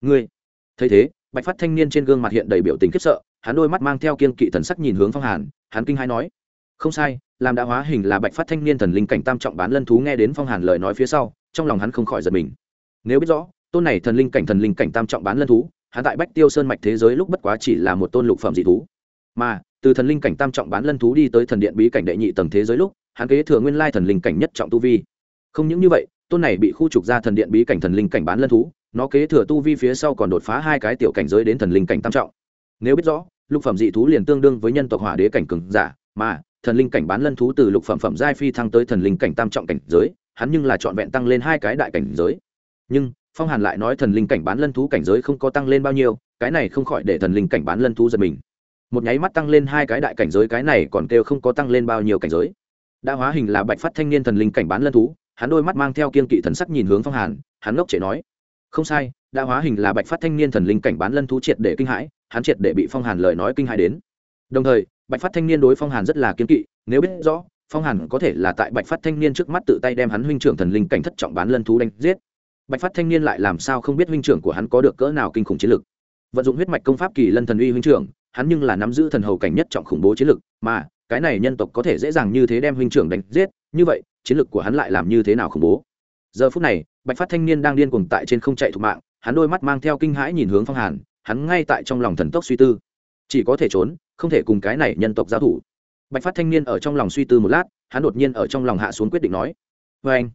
Ngươi. Thấy thế, bạch phát thanh niên trên gương mặt hiện đầy biểu tình khiếp sợ, hắn đôi mắt mang theo kiên kỵ thần sắc nhìn hướng phong hàn, hắn kinh hai nói, không sai, làm đã hóa hình là bạch phát thanh niên thần linh cảnh tam trọng bán lân thú nghe đến phong hàn lời nói phía sau, trong lòng hắn không khỏi giật mình. Nếu biết rõ, tôn này thần linh cảnh thần linh cảnh tam trọng bán lân thú, hắn tại bách tiêu sơn mạch thế giới lúc bất quá chỉ là một tôn lục phẩm dị thú. Mà, từ thần linh cảnh tam trọng bán lân thú đi tới thần điện bí cảnh đệ nhị tầng thế giới lúc, hắn kế thừa nguyên lai thần linh cảnh nhất trọng tu vi. Không những như vậy tôn này bị khu trục ra thần điện bí cảnh thần linh cảnh bán lân thú, nó kế thừa tu vi phía sau còn đột phá hai cái tiểu cảnh giới đến thần linh cảnh tam trọng. Nếu biết rõ, lục phẩm dị thú liền tương đương với nhân tộc hỏa đế cảnh cường giả, mà thần linh cảnh bán lân thú từ lục phẩm phẩm giai phi thăng tới thần linh cảnh tam trọng cảnh giới, hắn nhưng là trọn vẹn tăng lên hai cái đại cảnh giới. Nhưng, phong hàn lại nói thần linh cảnh bán lân thú cảnh giới không có tăng lên bao nhiêu, cái này không khỏi để thần linh cảnh bán lân thú giật mình. Một nháy mắt tăng lên hai cái đại cảnh giới, cái này còn kêu không có tăng lên bao nhiêu cảnh giới. Đã hóa hình là bạch phát thanh niên thần linh cảnh bán lân thú hắn đôi mắt mang theo kiên kỵ thần sắc nhìn hướng phong hàn, hắn ngốc trẻ nói, không sai, đã hóa hình là bạch phát thanh niên thần linh cảnh bán lân thú triệt để kinh hãi, hắn triệt để bị phong hàn lời nói kinh hãi đến. Đồng thời, bạch phát thanh niên đối phong hàn rất là kiên kỵ, nếu biết rõ, phong hàn có thể là tại bạch phát thanh niên trước mắt tự tay đem hắn huynh trưởng thần linh cảnh thất trọng bán lân thú đánh giết. Bạch phát thanh niên lại làm sao không biết huynh trưởng của hắn có được cỡ nào kinh khủng chiến lực. Vận dụng huyết mạch công pháp kỳ lân thần uy huynh trưởng, hắn nhưng là nắm giữ thần hầu cảnh nhất trọng khủng bố chiến lực, mà cái này nhân tộc có thể dễ dàng như thế đem huynh trưởng đánh giết, như vậy chiến lực của hắn lại làm như thế nào khủng bố. Giờ phút này, bạch phát thanh niên đang điên cuồng tại trên không chạy thủ mạng, hắn đôi mắt mang theo kinh hãi nhìn hướng phong hàn, hắn ngay tại trong lòng thần tốc suy tư. Chỉ có thể trốn, không thể cùng cái này nhân tộc giao thủ. Bạch phát thanh niên ở trong lòng suy tư một lát, hắn đột nhiên ở trong lòng hạ xuống quyết định nói vê anh.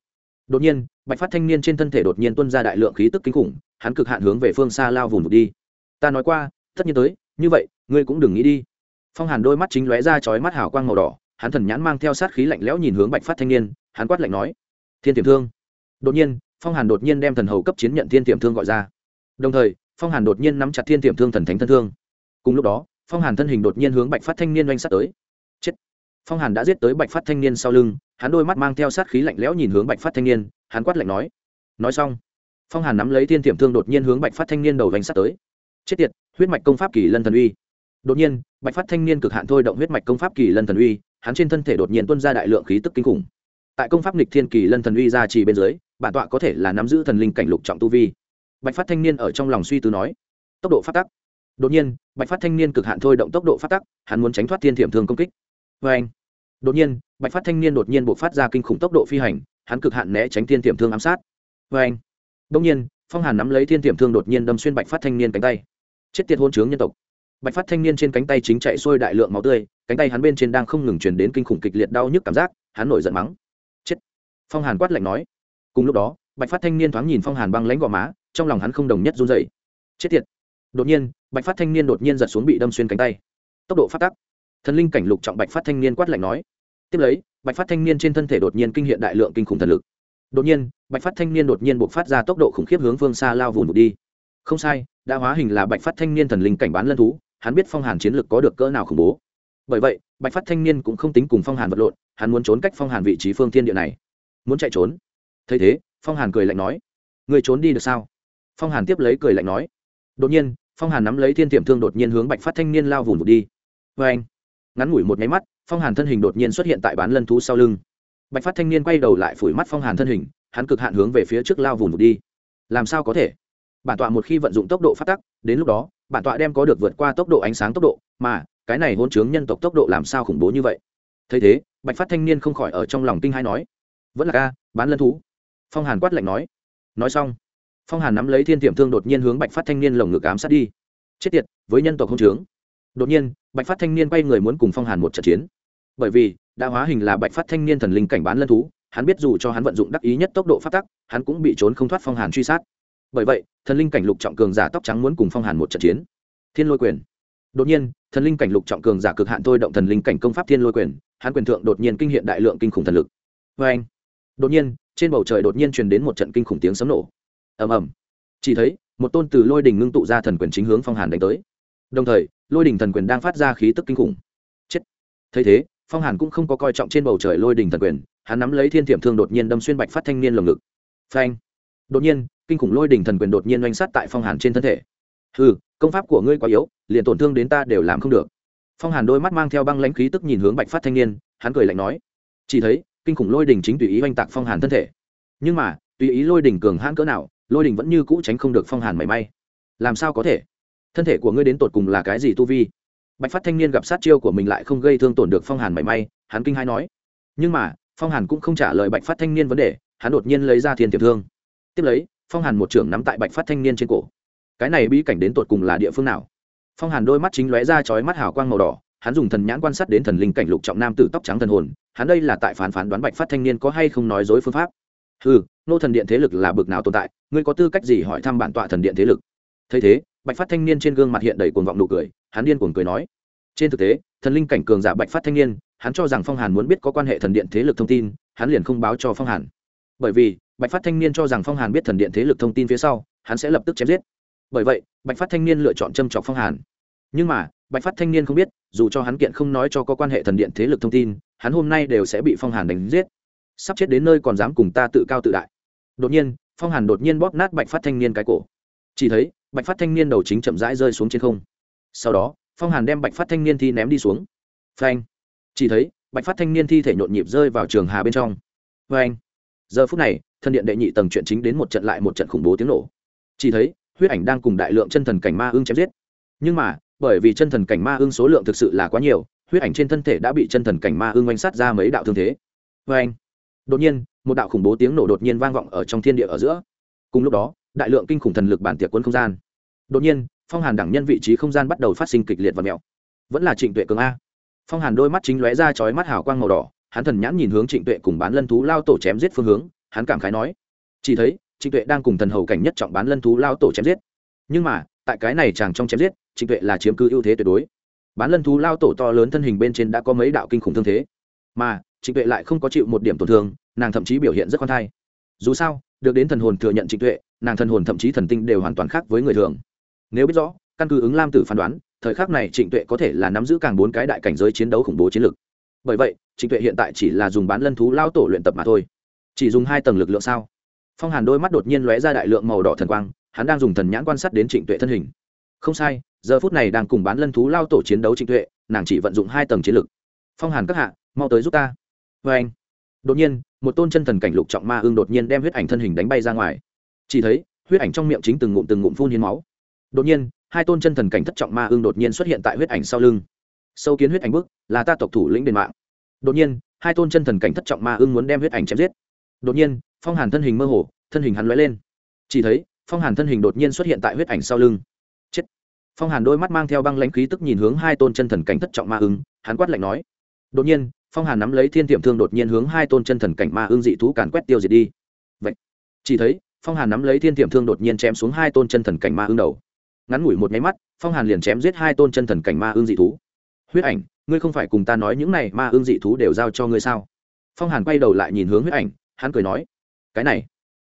Đột nhiên, bạch phát thanh niên trên thân thể đột nhiên tuân ra đại lượng khí tức kinh khủng, hắn cực hạn hướng về phương xa lao vùng vụt đi. Ta nói qua, tất nhiên tới, như vậy, ngươi cũng đừng nghĩ đi. Phong hàn đôi mắt chính lóe ra chói mắt hào quang màu đỏ hắn thần nhãn mang theo sát khí lạnh lẽo nhìn hướng bạch phát thanh niên, hắn quát lạnh nói, thiên tiềm thương. Đột nhiên, phong hàn đột nhiên đem thần hầu cấp chiến nhận thiên tiềm thương gọi ra. Đồng thời, phong hàn đột nhiên nắm chặt thiên tiềm thương thần thánh thân thương. Cùng lúc đó, phong hàn thân hình đột nhiên hướng bạch phát thanh niên oanh sát tới. Chết! Phong hàn đã giết tới bạch phát thanh niên sau lưng, hắn đôi mắt mang theo sát khí lạnh lẽo nhìn hướng bạch phát thanh niên, hắn quát lạnh nói nói xong. Phong hàn nắm lấy thiên tiềm thương đột nhiên hướng bạch phát thanh niên đầu oanh sát tới. Chết tiệt, huyết mạch công pháp kỳ lân thần uy. Đột nhiên, bạch phát thanh niên cực hạn thôi động huyết mạch công pháp kỳ lân thần uy hắn trên thân thể đột nhiên tuôn ra đại lượng khí tức kinh khủng. Tại công pháp nghịch thiên kỳ lân thần uy ra chỉ bên dưới, bản tọa có thể là nắm giữ thần linh cảnh lục trọng tu vi. Bạch phát thanh niên ở trong lòng suy tư nói, tốc độ phát tắc. Đột nhiên, bạch phát thanh niên cực hạn thôi động tốc độ phát tắc, hắn muốn tránh thoát thiên thiểm thương công kích. Vê anh, đột nhiên, bạch phát thanh niên đột nhiên buộc phát ra kinh khủng tốc độ phi hành, hắn cực hạn né tránh thiên thiểm thương ám sát. Vê anh, đột nhiên, phong hàn nắm lấy thiên thiểm thương đột nhiên đâm xuyên bạch phát thanh niên cánh tay. Chết tiệt hôn chướng nhân tộc. Bạch phát thanh niên trên cánh tay chính chạy xuôi đại lượng máu tươi cánh tay hắn bên trên đang không ngừng truyền đến kinh khủng kịch liệt đau nhức cảm giác, hắn nổi giận mắng. Chết. Phong hàn quát lạnh nói. Cùng lúc đó, bạch phát thanh niên thoáng nhìn phong hàn băng lãnh gò má, trong lòng hắn không đồng nhất run dày chết tiệt. Đột nhiên, bạch phát thanh niên đột nhiên giật xuống bị đâm xuyên cánh tay. Tốc độ phát tắc. Thần linh cảnh lục trọng bạch phát thanh niên quát lạnh nói. Tiếp lấy, bạch phát thanh niên trên thân thể đột nhiên kinh hiện đại lượng kinh khủng thần lực. Đột nhiên, bạch phát thanh niên đột nhiên buộc phát ra tốc độ khủng khiếp hướng phương xa lao vùn vụt đi. Không sai, đã hóa hình là bạch phát thanh niên thần linh cảnh bán lân thú, hắn biết phong hàn chiến lực có được cỡ nào khủng bố bởi vậy, bạch phát thanh niên cũng không tính cùng phong hàn vật lộn, hắn muốn trốn cách phong hàn vị trí phương thiên địa này. Muốn chạy trốn. Thấy thế, phong hàn cười lạnh nói, người trốn đi được sao? Phong hàn tiếp lấy cười lạnh nói, đột nhiên, phong hàn nắm lấy thiên tiệm thương đột nhiên hướng bạch phát thanh niên lao vùng vụt đi. Vê anh, ngắn ngủi một nháy mắt, phong hàn thân hình đột nhiên xuất hiện tại bán lân thú sau lưng. Bạch phát thanh niên quay đầu lại phủi mắt phong hàn thân hình, hắn cực hạn hướng về phía trước lao vùng vụt đi. Làm sao có thể? Bản tọa một khi vận dụng tốc độ phát tắc, đến lúc đó, bản tọa đem có được vượt qua tốc độ ánh sáng tốc độ, mà cái này hôn chướng nhân tộc tốc độ làm sao khủng bố như vậy? Thấy thế, bạch phát thanh niên không khỏi ở trong lòng kinh hai nói, vẫn là ca, bán lân thú. Phong hàn quát lạnh nói nói xong. Phong hàn nắm lấy thiên tiệm thương đột nhiên hướng bạch phát thanh niên lồng ngực ám sát đi. Chết tiệt, với nhân tộc hôn chướng. Đột nhiên, bạch phát thanh niên quay người muốn cùng phong hàn một trận chiến. Bởi vì, đã hóa hình là bạch phát thanh niên thần linh cảnh bán lân thú, hắn biết dù cho hắn vận dụng đắc ý nhất tốc độ phát tắc, hắn cũng bị trốn không thoát phong hàn truy sát. Bởi vậy, thần linh cảnh lục trọng cường giả tóc trắng muốn cùng phong hàn một trận chiến. Thiên lôi quyền đột nhiên, thần linh cảnh lục trọng cường giả cực hạn thôi động thần linh cảnh công pháp thiên lôi quyền, hắn quyền thượng đột nhiên kinh hiện đại lượng kinh khủng thần lực. Vê anh, đột nhiên, trên bầu trời đột nhiên truyền đến một trận kinh khủng tiếng sấm nổ. Ầm ầm. Chỉ thấy, một tôn từ lôi đình ngưng tụ ra thần quyền chính hướng phong hàn đánh tới. Đồng thời, lôi đình thần quyền đang phát ra khí tức kinh khủng. Chết. Thấy thế, phong hàn cũng không có coi trọng trên bầu trời lôi đình thần quyền, hắn nắm lấy thiên thiểm thương đột nhiên đâm xuyên bạch phát thanh niên lồng ngực. Phanh. Đột nhiên, kinh khủng lôi đình thần quyền đột nhiên oanh sát tại phong hàn trên thân thể ừ công pháp của ngươi quá yếu, liền tổn thương đến ta đều làm không được. Phong hàn đôi mắt mang theo băng lãnh khí tức nhìn hướng bạch phát thanh niên, hắn cười lạnh nói, chỉ thấy, kinh khủng lôi đình chính tùy ý oanh tạc phong hàn thân thể. Nhưng mà, tùy ý lôi đình cường hãn cỡ nào, lôi đình vẫn như cũ tránh không được phong hàn mảy may. Làm sao có thể? Thân thể của ngươi đến tột cùng là cái gì tu vi? Bạch phát thanh niên gặp sát chiêu của mình lại không gây thương tổn được phong hàn mảy may, hắn kinh hai nói. Nhưng mà, phong hàn cũng không trả lời bạch phát thanh niên vấn đề, hắn đột nhiên lấy ra thiên tiềm thương. Tiếp lấy, phong hàn một trưởng nắm tại bạch phát thanh niên trên cổ cái này bí cảnh đến tột cùng là địa phương nào? Phong hàn đôi mắt chính lóe ra chói mắt hào quang màu đỏ, hắn dùng thần nhãn quan sát đến thần linh cảnh lục trọng nam tử tóc trắng thần hồn, hắn đây là tại phán phán đoán bạch phát thanh niên có hay không nói dối phương pháp. Ừ nô thần điện thế lực là bực nào tồn tại, ngươi có tư cách gì hỏi thăm bản tọa thần điện thế lực? Thấy thế, bạch phát thanh niên trên gương mặt hiện đầy cuồng vọng nụ cười, hắn điên cuồng cười nói. Trên thực tế, thần linh cảnh cường giả bạch phát thanh niên, hắn cho rằng phong hàn muốn biết có quan hệ thần điện thế lực thông tin, hắn liền không báo cho phong hàn. Bởi vì, bạch phát thanh niên cho rằng phong hàn biết thần điện thế lực thông tin phía sau, hắn sẽ lập tức chém giết bởi vậy, bạch phát thanh niên lựa chọn châm trọc phong hàn. Nhưng mà, bạch phát thanh niên không biết, dù cho hắn kiện không nói cho có quan hệ thần điện thế lực thông tin, hắn hôm nay đều sẽ bị phong hàn đánh giết. Sắp chết đến nơi còn dám cùng ta tự cao tự đại. Đột nhiên, phong hàn đột nhiên bóp nát bạch phát thanh niên cái cổ. Chỉ thấy, bạch phát thanh niên đầu chính chậm rãi rơi xuống trên không. Sau đó, phong hàn đem bạch phát thanh niên thi ném đi xuống. Phanh. Chỉ thấy, bạch phát thanh niên thi thể nhộn nhịp rơi vào trường hà bên trong. Phanh. Giờ phút này thân điện đệ nhị tầng chuyện chính đến một trận lại một trận khủng bố tiếng nổ. Chỉ thấy huyết ảnh đang cùng đại lượng chân thần cảnh ma ưng chém giết. Nhưng mà, bởi vì chân thần cảnh ma ưng số lượng thực sự là quá nhiều, huyết ảnh trên thân thể đã bị chân thần cảnh ma ưng oanh sát ra mấy đạo thương thế. Vê anh đột nhiên, một đạo khủng bố tiếng nổ đột nhiên vang vọng ở trong thiên địa ở giữa. Cùng lúc đó, đại lượng kinh khủng thần lực bản tiệc quân không gian. Đột nhiên, phong hàn đẳng nhân vị trí không gian bắt đầu phát sinh kịch liệt và mèo. Vẫn là trịnh tuệ cường a. Phong hàn đôi mắt chính lóe ra chói mắt hào quang màu đỏ, hắn thần nhãn nhìn hướng trịnh tuệ cùng bán lân thú lao tổ chém giết phương hướng, hắn cảm khái nói, chỉ thấy trịnh tuệ đang cùng thần hầu cảnh nhất trọng bán lân thú lao tổ chém giết. Nhưng mà, tại cái này chàng trong chém giết, trịnh tuệ là chiếm cứ ưu thế tuyệt đối. Bán lân thú lao tổ to lớn thân hình bên trên đã có mấy đạo kinh khủng thương thế. Mà, trịnh tuệ lại không có chịu một điểm tổn thương, nàng thậm chí biểu hiện rất khoan thai. Dù sao, được đến thần hồn thừa nhận trịnh tuệ, nàng thần hồn thậm chí thần tinh đều hoàn toàn khác với người thường. Nếu biết rõ, căn cứ ứng lam tử phán đoán, thời khắc này trịnh tuệ có thể là nắm giữ càng bốn cái đại cảnh giới chiến đấu khủng bố chiến lược bởi vậy, trịnh tuệ hiện tại chỉ là dùng bán lân thú lao tổ luyện tập mà thôi. Chỉ dùng hai tầng lực lượng sao? Phong hàn đôi mắt đột nhiên lóe ra đại lượng màu đỏ thần quang, hắn đang dùng thần nhãn quan sát đến trịnh tuệ thân hình. Không sai, giờ phút này đang cùng bán lân thú lao tổ chiến đấu trịnh tuệ, nàng chỉ vận dụng hai tầng chiến lực. Phong hàn các hạ, mau tới giúp ta. Vê anh, đột nhiên, một tôn chân thần cảnh lục trọng ma ương đột nhiên đem huyết ảnh thân hình đánh bay ra ngoài. Chỉ thấy, huyết ảnh trong miệng chính từng ngụm từng ngụm phun hiến máu. Đột nhiên, hai tôn chân thần cảnh thất trọng ma ương đột nhiên xuất hiện tại huyết ảnh sau lưng. Sâu kiến huyết ảnh bước là ta tộc thủ lĩnh đền mạng. Đột nhiên, hai tôn chân thần cảnh thất trọng ma ương muốn đem huyết ảnh chém giết. Đột nhiên phong hàn thân hình mơ hồ, thân hình hắn lóe lên. Chỉ thấy, phong hàn thân hình đột nhiên xuất hiện tại huyết ảnh sau lưng. Chết! Phong hàn đôi mắt mang theo băng lãnh khí tức nhìn hướng hai tôn chân thần cảnh thất trọng ma ưng, hắn quát lạnh nói. Đột nhiên, phong hàn nắm lấy thiên tiệm thương đột nhiên hướng hai tôn chân thần cảnh ma ưng dị thú càn quét tiêu diệt đi. Vậy, chỉ thấy, phong hàn nắm lấy thiên tiệm thương đột nhiên chém xuống hai tôn chân thần cảnh ma ưng đầu. Ngắn ngủi một nháy mắt, phong hàn liền chém giết hai tôn chân thần cảnh ma ưng dị thú. Huyết ảnh, ngươi không phải cùng ta nói những này ma ưng dị thú đều giao cho ngươi sao? Phong hàn quay đầu lại nhìn hướng huyết ảnh, hắn cười nói cái này.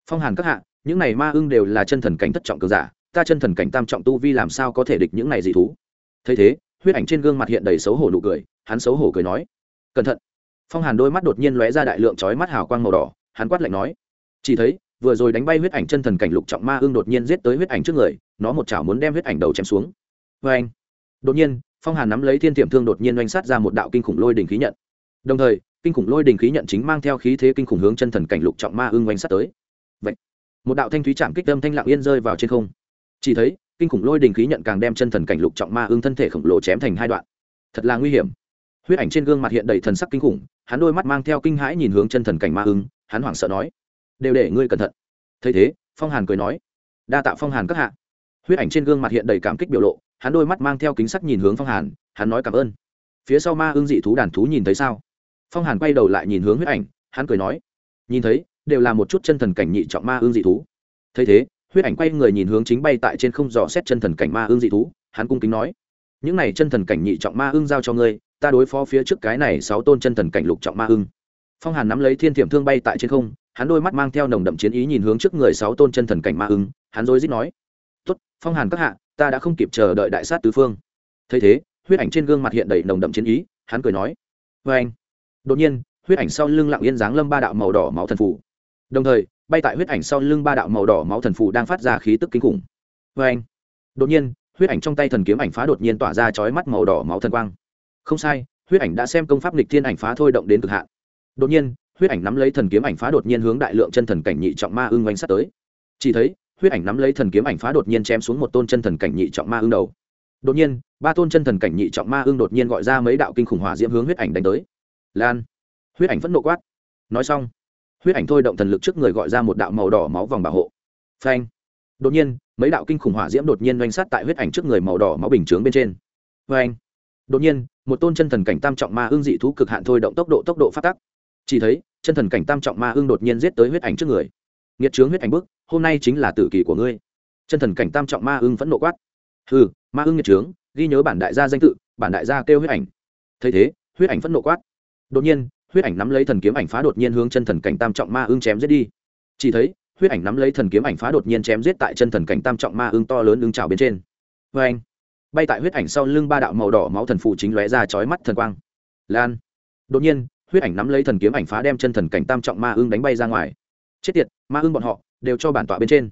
Phong hàn các hạ, những này ma ưng đều là chân thần cảnh thất trọng cường giả, ta chân thần cảnh tam trọng tu vi làm sao có thể địch những này dị thú? Thấy thế, huyết ảnh trên gương mặt hiện đầy xấu hổ nụ cười, hắn xấu hổ cười nói, cẩn thận. Phong hàn đôi mắt đột nhiên lóe ra đại lượng chói mắt hào quang màu đỏ, hắn quát lạnh nói, chỉ thấy, vừa rồi đánh bay huyết ảnh chân thần cảnh lục trọng ma ưng đột nhiên giết tới huyết ảnh trước người, nó một chảo muốn đem huyết ảnh đầu chém xuống. Vê anh, đột nhiên, phong hàn nắm lấy thiên tiệm thương đột nhiên oanh sát ra một đạo kinh khủng lôi đình khí nhận. Đồng thời kinh khủng lôi đình khí nhận chính mang theo khí thế kinh khủng hướng chân thần cảnh lục trọng ma ưng oanh sát tới. Vậy, một đạo thanh thúy chạm kích âm thanh lặng yên rơi vào trên không. Chỉ thấy, kinh khủng lôi đình khí nhận càng đem chân thần cảnh lục trọng ma ưng thân thể khổng lồ chém thành hai đoạn. Thật là nguy hiểm. Huyết ảnh trên gương mặt hiện đầy thần sắc kinh khủng, hắn đôi mắt mang theo kinh hãi nhìn hướng chân thần cảnh ma ưng, hắn hoảng sợ nói, đều để ngươi cẩn thận. Thấy thế, phong hàn cười nói, đa tạ phong hàn các hạ. Huyết ảnh trên gương mặt hiện đầy cảm kích biểu lộ, hắn đôi mắt mang theo kính sắc nhìn hướng phong hàn, hắn nói cảm ơn. Phía sau ma ưng dị thú đàn thú nhìn thấy sao? Phong hàn quay đầu lại nhìn hướng huyết ảnh, hắn cười nói, nhìn thấy, đều là một chút chân thần cảnh nhị trọng ma ương dị thú. Thấy thế, huyết ảnh quay người nhìn hướng chính bay tại trên không dò xét chân thần cảnh ma ương dị thú, hắn cung kính nói, những này chân thần cảnh nhị trọng ma ương giao cho ngươi, ta đối phó phía trước cái này sáu tôn chân thần cảnh lục trọng ma ưng phong hàn nắm lấy thiên thiểm thương bay tại trên không, hắn đôi mắt mang theo nồng đậm chiến ý nhìn hướng trước người sáu tôn chân thần cảnh ma ưng hắn dối dít nói, tốt, phong hàn các hạ, ta đã không kịp chờ đợi đại sát tứ phương. Thấy thế, huyết ảnh trên gương mặt hiện đầy nồng đậm chiến ý, hắn cười nói vê anh đột nhiên, huyết ảnh sau lưng lặng yên dáng lâm ba đạo màu đỏ máu thần phủ đồng thời, bay tại huyết ảnh sau lưng ba đạo màu đỏ máu thần phủ đang phát ra khí tức kinh khủng. Vê anh đột nhiên, huyết ảnh trong tay thần kiếm ảnh phá đột nhiên tỏa ra chói mắt màu đỏ máu thần quang. Không sai, huyết ảnh đã xem công pháp lịch thiên ảnh phá thôi động đến cực hạn. Đột nhiên, huyết ảnh nắm lấy thần kiếm ảnh phá đột nhiên hướng đại lượng chân thần cảnh nhị trọng ma ưng oanh sắt tới. Chỉ thấy, huyết ảnh nắm lấy thần kiếm ảnh phá đột nhiên chém xuống một tôn chân thần cảnh nhị trọng ma ưng đầu. Đột nhiên, ba tôn chân thần cảnh nhị trọng ma ưng đột nhiên gọi ra mấy đạo kinh khủng hỏa diễm hướng huyết ảnh đánh tới lan. Huyết ảnh vẫn nộ quát. Nói xong, huyết ảnh thôi động thần lực trước người gọi ra một đạo màu đỏ máu vòng bảo hộ. Phanh. Đột nhiên, mấy đạo kinh khủng hỏa diễm đột nhiên doanh sát tại huyết ảnh trước người màu đỏ máu bình chướng bên trên. Phanh. Đột nhiên, một tôn chân thần cảnh tam trọng ma ương dị thú cực hạn thôi động tốc độ tốc độ phát tắc. Chỉ thấy, chân thần cảnh tam trọng ma ương đột nhiên giết tới huyết ảnh trước người. Nghiệt trướng huyết ảnh bức, hôm nay chính là tử kỳ của ngươi. Chân thần cảnh tam trọng ma ưng vẫn nộ quát. Hừ, ma ưng nghiệt trướng ghi nhớ bản đại gia danh tự, bản đại gia kêu huyết ảnh. Thấy thế, huyết ảnh vẫn nộ quát đột nhiên, huyết ảnh nắm lấy thần kiếm ảnh phá đột nhiên hướng chân thần cảnh tam trọng ma ưng chém giết đi. Chỉ thấy, huyết ảnh nắm lấy thần kiếm ảnh phá đột nhiên chém giết tại chân thần cảnh tam trọng ma ưng to lớn ưng trào bên trên. Vê anh bay tại huyết ảnh sau lưng ba đạo màu đỏ máu thần phụ chính lóe ra chói mắt thần quang. Lan! Đột nhiên, huyết ảnh nắm lấy thần kiếm ảnh phá đem chân thần cảnh tam trọng ma ưng đánh bay ra ngoài. Chết tiệt, ma ưng bọn họ đều cho bản tọa bên trên.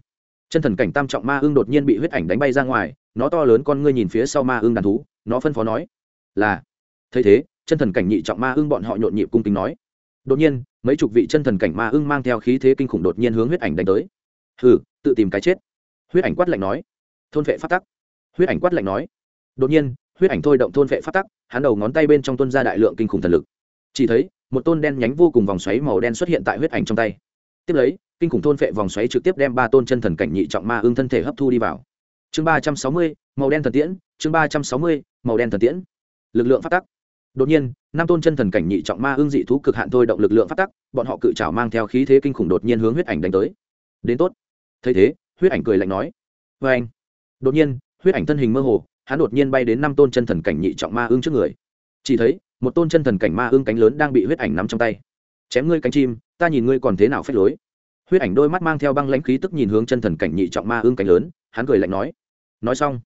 Chân thần cảnh tam trọng ma ưng đột nhiên bị huyết ảnh đánh bay ra ngoài, nó to lớn con ngươi nhìn phía sau ma ưng đàn thú, nó phân phó nói, là, thấy thế chân thần cảnh nhị trọng ma ưng bọn họ nhộn nhịp cung kính nói. Đột nhiên, mấy chục vị chân thần cảnh ma ưng mang theo khí thế kinh khủng đột nhiên hướng huyết ảnh đánh tới. Hừ, tự tìm cái chết. Huyết ảnh quát lạnh nói. Thôn vệ phát tắc. Huyết ảnh quát lạnh nói. Đột nhiên, huyết ảnh thôi động thôn vệ phát tắc, hắn đầu ngón tay bên trong tuân ra đại lượng kinh khủng thần lực. Chỉ thấy, một tôn đen nhánh vô cùng vòng xoáy màu đen xuất hiện tại huyết ảnh trong tay. Tiếp lấy, kinh khủng thôn vệ vòng xoáy trực tiếp đem ba tôn chân thần cảnh nhị trọng ma ưng thân thể hấp thu đi vào. Chương ba trăm sáu mươi, màu đen thần tiễn, chương ba trăm sáu mươi, màu đen thần tiễn. Lực lượng phát tắc đột nhiên, năm tôn chân thần cảnh nhị trọng ma ương dị thú cực hạn thôi động lực lượng phát tắc, bọn họ cự trào mang theo khí thế kinh khủng đột nhiên hướng huyết ảnh đánh tới. Đến tốt. Thấy thế, huyết ảnh cười lạnh nói vê anh. Đột nhiên, huyết ảnh thân hình mơ hồ, hắn đột nhiên bay đến năm tôn chân thần cảnh nhị trọng ma ương trước người. Chỉ thấy, một tôn chân thần cảnh ma ương cánh lớn đang bị huyết ảnh nắm trong tay. Chém ngươi cánh chim, ta nhìn ngươi còn thế nào phép lối. Huyết ảnh đôi mắt mang theo băng lãnh khí tức nhìn hướng chân thần cảnh nhị trọng ma ương cánh lớn, hắn cười lạnh nói nói xong.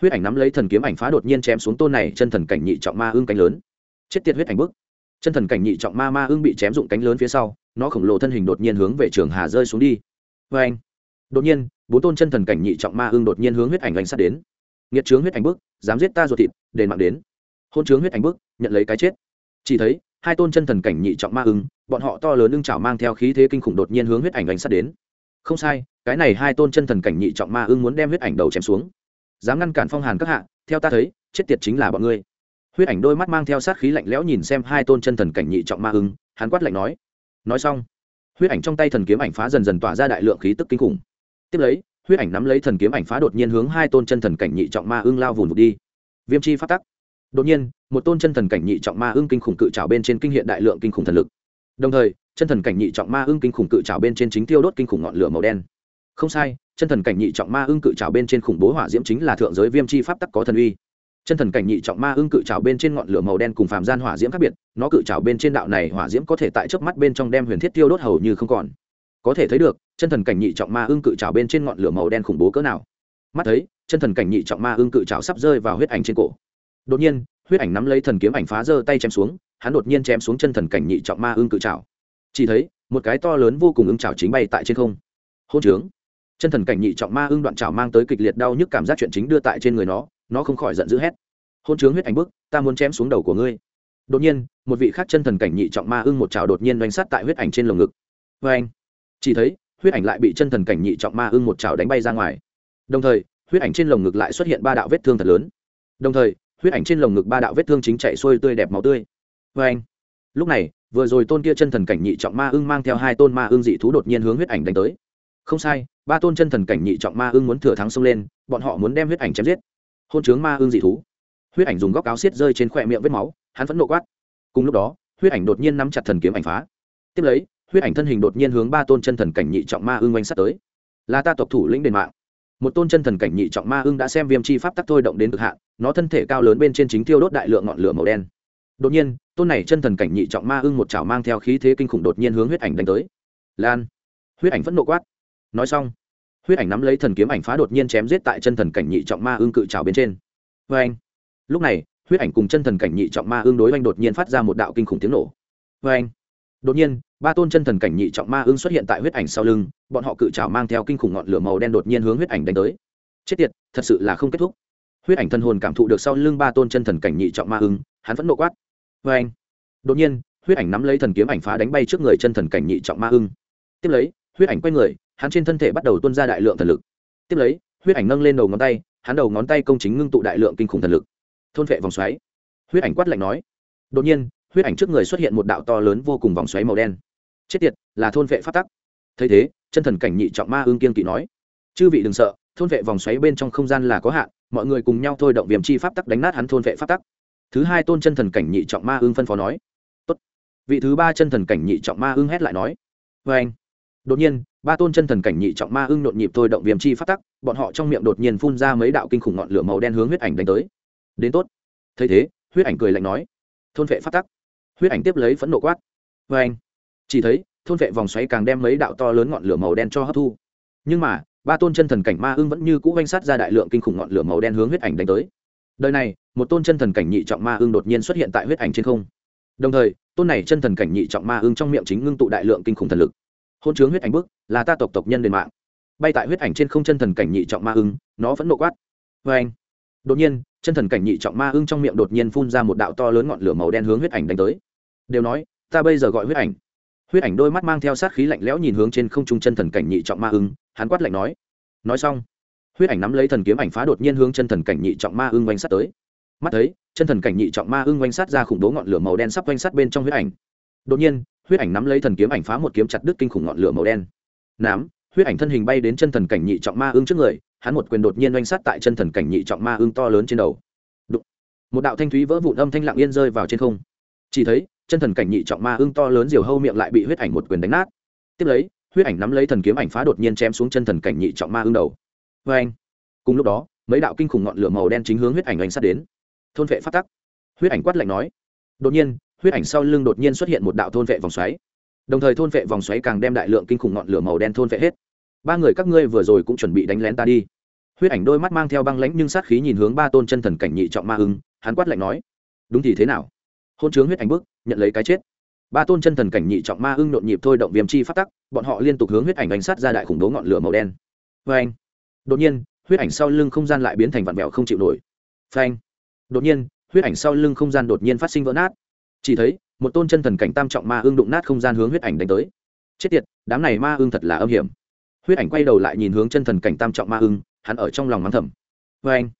Huyết ảnh nắm lấy thần kiếm ảnh phá đột nhiên chém xuống tôn này chân thần cảnh nhị trọng ma ương cánh lớn chết tiệt huyết ảnh bức. Chân thần cảnh nhị trọng ma ma ương bị chém dụng cánh lớn phía sau, nó khổng lồ thân hình đột nhiên hướng về trường hà rơi xuống đi. Vê anh. Đột nhiên, bốn tôn chân thần cảnh nhị trọng ma ương đột nhiên hướng huyết ảnh đánh sát đến. Nghiệt trướng huyết ảnh bức, dám giết ta ruột thịt, đền mạng đến. Hôn trướng huyết ảnh bức, nhận lấy cái chết. Chỉ thấy, hai tôn chân thần cảnh nhị trọng ma ưng, bọn họ to lớn ưng chảo mang theo khí thế kinh khủng đột nhiên hướng huyết ảnh đánh sát đến. Không sai, cái này hai tôn chân thần cảnh nhị trọng ma ưng muốn đem huyết ảnh đầu chém xuống. Dám ngăn cản phong hàn các hạ, theo ta thấy, chết tiệt chính là bọn ngươi huyết ảnh đôi mắt mang theo sát khí lạnh lẽo nhìn xem hai tôn chân thần cảnh nhị trọng ma ưng, hắn quát lạnh nói nói xong. Huyết ảnh trong tay thần kiếm ảnh phá dần dần tỏa ra đại lượng khí tức kinh khủng. Tiếp lấy, huyết ảnh nắm lấy thần kiếm ảnh phá đột nhiên hướng hai tôn chân thần cảnh nhị trọng ma ưng lao vùn vụt đi. Viêm chi phát tắc. Đột nhiên, một tôn chân thần cảnh nhị trọng ma ưng kinh khủng cự trào bên trên kinh hiện đại lượng kinh khủng thần lực. Đồng thời, chân thần cảnh nhị trọng ma ưng kinh khủng cự trào bên trên chính tiêu đốt kinh khủng ngọn lửa màu đen. Không sai, chân thần cảnh nhị trọng ma ưng cự trào bên trên khủng bố hỏa diễm chính là thượng giới viêm chi pháp tắc có thần uy chân thần cảnh nhị trọng ma ưng cự trào bên trên ngọn lửa màu đen cùng phàm gian hỏa diễm khác biệt, nó cự trào bên trên đạo này hỏa diễm có thể tại chớp mắt bên trong đem huyền thiết tiêu đốt hầu như không còn. Có thể thấy được, chân thần cảnh nhị trọng ma ưng cự trào bên trên ngọn lửa màu đen khủng bố cỡ nào. Mắt thấy, chân thần cảnh nhị trọng ma ưng cự trào sắp rơi vào huyết ảnh trên cổ. Đột nhiên, huyết ảnh nắm lấy thần kiếm ảnh phá giơ tay chém xuống, hắn đột nhiên chém xuống chân thần cảnh nhị trọng ma ưng cự trào chỉ thấy, một cái to lớn vô cùng ưng trào chính bay tại trên không. Hôn trướng. Chân thần cảnh nhị trọng ma ưng đoạn trào mang tới kịch liệt đau nhức cảm giác chuyện chính đưa tại trên người nó nó không khỏi giận dữ hét. Hôn trướng huyết ảnh bức, ta muốn chém xuống đầu của ngươi. Đột nhiên, một vị khác chân thần cảnh nhị trọng ma ưng một trào đột nhiên đánh sát tại huyết ảnh trên lồng ngực. Vê anh, chỉ thấy, huyết ảnh lại bị chân thần cảnh nhị trọng ma ưng một trào đánh bay ra ngoài. Đồng thời, huyết ảnh trên lồng ngực lại xuất hiện ba đạo vết thương thật lớn. Đồng thời, huyết ảnh trên lồng ngực ba đạo vết thương chính chạy xuôi tươi đẹp máu tươi. Vê anh, lúc này, vừa rồi tôn kia chân thần cảnh nhị trọng ma ưng mang theo hai tôn ma ưng dị thú đột nhiên hướng huyết ảnh đánh tới. Không sai, ba tôn chân thần cảnh nhị trọng ma ưng muốn thừa thắng xông lên, bọn họ muốn đem huyết ảnh chém giết hôn chướng ma ương dị thú. Huyết ảnh dùng góc áo xiết rơi trên khỏe miệng vết máu, hắn vẫn nộ quát. Cùng lúc đó, huyết ảnh đột nhiên nắm chặt thần kiếm ảnh phá. Tiếp lấy, huyết ảnh thân hình đột nhiên hướng ba tôn chân thần cảnh nhị trọng ma ương oanh sắt tới. Là ta tộc thủ lĩnh đền mạng. Một tôn chân thần cảnh nhị trọng ma ưng đã xem viêm chi pháp tắc thôi động đến cực hạn, nó thân thể cao lớn bên trên chính tiêu đốt đại lượng ngọn lửa màu đen. Đột nhiên, tôn này chân thần cảnh nhị trọng ma ưng một chảo mang theo khí thế kinh khủng đột nhiên hướng huyết ảnh đánh tới. Lan. Huyết ảnh vẫn nộ quát. Nói xong huyết ảnh nắm lấy thần kiếm ảnh phá đột nhiên chém giết tại chân thần cảnh nhị trọng ma ương cự trào bên trên. Vê anh, lúc này, huyết ảnh cùng chân thần cảnh nhị trọng ma ương đối oanh đột nhiên phát ra một đạo kinh khủng tiếng nổ. Vê anh, đột nhiên, ba tôn chân thần cảnh nhị trọng ma ương xuất hiện tại huyết ảnh sau lưng, bọn họ cự trào mang theo kinh khủng ngọn lửa màu đen đột nhiên hướng huyết ảnh đánh tới. Chết tiệt, thật sự là không kết thúc. Huyết ảnh thân hồn cảm thụ được sau lưng ba tôn chân thần cảnh nhị trọng ma ưng hắn vẫn nộ quát. Vê anh, đột nhiên, huyết ảnh nắm lấy thần kiếm ảnh phá đánh bay trước người chân thần cảnh nhị trọng ma ưng tiếp lấy, huyết ảnh quay người hắn trên thân thể bắt đầu tuôn ra đại lượng thần lực. Tiếp lấy, huyết ảnh nâng lên đầu ngón tay, hắn đầu ngón tay công chính ngưng tụ đại lượng kinh khủng thần lực. Thôn vệ vòng xoáy. Huyết ảnh quát lạnh nói. Đột nhiên, huyết ảnh trước người xuất hiện một đạo to lớn vô cùng vòng xoáy màu đen. Chết tiệt, là thôn vệ phát tắc. Thấy thế, chân thần cảnh nhị trọng ma ương kiên kỵ nói. Chư vị đừng sợ, thôn vệ vòng xoáy bên trong không gian là có hạn, mọi người cùng nhau thôi động viêm chi pháp tắc đánh nát hắn thôn vệ pháp tắc. Thứ hai tôn chân thần cảnh nhị trọng ma ương phân phó nói. Tốt. vị thứ ba chân thần cảnh nhị trọng ma ương hét lại nói. Vê anh đột nhiên ba tôn chân thần cảnh nhị trọng ma ưng nhộn nhịp thôi động viêm chi phát tắc, bọn họ trong miệng đột nhiên phun ra mấy đạo kinh khủng ngọn lửa màu đen hướng huyết ảnh đánh tới. Đến tốt. Thấy thế, huyết ảnh cười lạnh nói, thôn vệ phát tắc. Huyết ảnh tiếp lấy phẫn nộ quát vê anh. Chỉ thấy, thôn vệ vòng xoáy càng đem mấy đạo to lớn ngọn lửa màu đen cho hấp thu. Nhưng mà, ba tôn chân thần cảnh ma ưng vẫn như cũ oanh sát ra đại lượng kinh khủng ngọn lửa màu đen hướng huyết ảnh đánh tới. Đời này, một tôn chân thần cảnh nhị trọng ma ưng đột nhiên xuất hiện tại huyết ảnh trên không. Đồng thời, tôn này chân thần cảnh nhị trọng ma ưng trong miệng chính ngưng tụ đại lượng kinh khủng thần lực hôn chướng huyết ảnh bức, là ta tộc tộc nhân đền mạng. Bay tại huyết ảnh trên không chân thần cảnh nhị trọng ma ưng, nó vẫn nộ quát. Vê anh. Đột nhiên, chân thần cảnh nhị trọng ma ưng trong miệng đột nhiên phun ra một đạo to lớn ngọn lửa màu đen hướng huyết ảnh đánh tới. Đều nói, ta bây giờ gọi huyết ảnh. Huyết ảnh đôi mắt mang theo sát khí lạnh lẽo nhìn hướng trên không trung chân thần cảnh nhị trọng ma ưng, hắn quát lạnh nói. Nói xong, huyết ảnh nắm lấy thần kiếm ảnh phá đột nhiên hướng chân thần cảnh nhị trọng ma ưng quanh sát tới. Mắt thấy, chân thần cảnh nhị trọng ma ưng quanh sát ra khủng bố ngọn lửa màu đen sắp quanh sát bên trong huyết ảnh. Đột nhiên huyết ảnh nắm lấy thần kiếm ảnh phá một kiếm chặt đứt kinh khủng ngọn lửa màu đen. Nám, huyết ảnh thân hình bay đến chân thần cảnh nhị trọng ma ương trước người, hắn một quyền đột nhiên oanh sát tại chân thần cảnh nhị trọng ma ương to lớn trên đầu. Đụng. một đạo thanh thúy vỡ vụn âm thanh lặng yên rơi vào trên không. Chỉ thấy, chân thần cảnh nhị trọng ma ương to lớn diều hâu miệng lại bị huyết ảnh một quyền đánh nát. Tiếp lấy, huyết ảnh nắm lấy thần kiếm ảnh phá đột nhiên chém xuống chân thần cảnh nhị trọng ma ương đầu. Vê anh cùng lúc đó, mấy đạo kinh khủng ngọn lửa màu đen chính hướng huyết ảnh oanh sát đến. Thôn vệ phát tắc. Huyết ảnh quát lạnh nói. Đột nhiên huyết ảnh sau lưng đột nhiên xuất hiện một đạo thôn vệ vòng xoáy. Đồng thời thôn vệ vòng xoáy càng đem đại lượng kinh khủng ngọn lửa màu đen thôn vệ hết. Ba người các ngươi vừa rồi cũng chuẩn bị đánh lén ta đi. Huyết ảnh đôi mắt mang theo băng lãnh nhưng sát khí nhìn hướng ba tôn chân thần cảnh nhị trọng ma ưng hắn quát lạnh nói, đúng thì thế nào? Hôn chướng huyết ảnh bước, nhận lấy cái chết. Ba tôn chân thần cảnh nhị trọng ma ưng nhộn nhịp thôi động viêm chi phát tắc, bọn họ liên tục hướng huyết ảnh đánh sát ra đại khủng bố ngọn lửa màu đen. Vê anh đột nhiên, huyết ảnh sau lưng không gian lại biến thành vặn vẹo không chịu nổi. Phanh. Đột nhiên, huyết ảnh sau lưng không gian đột nhiên phát sinh vỡ nát chỉ thấy, một tôn chân thần cảnh tam trọng ma ương đụng nát không gian hướng huyết ảnh đánh tới. Chết tiệt, đám này ma ương thật là âm hiểm. Huyết ảnh quay đầu lại nhìn hướng chân thần cảnh tam trọng ma ương hắn ở trong lòng mắng thầm. Vê anh,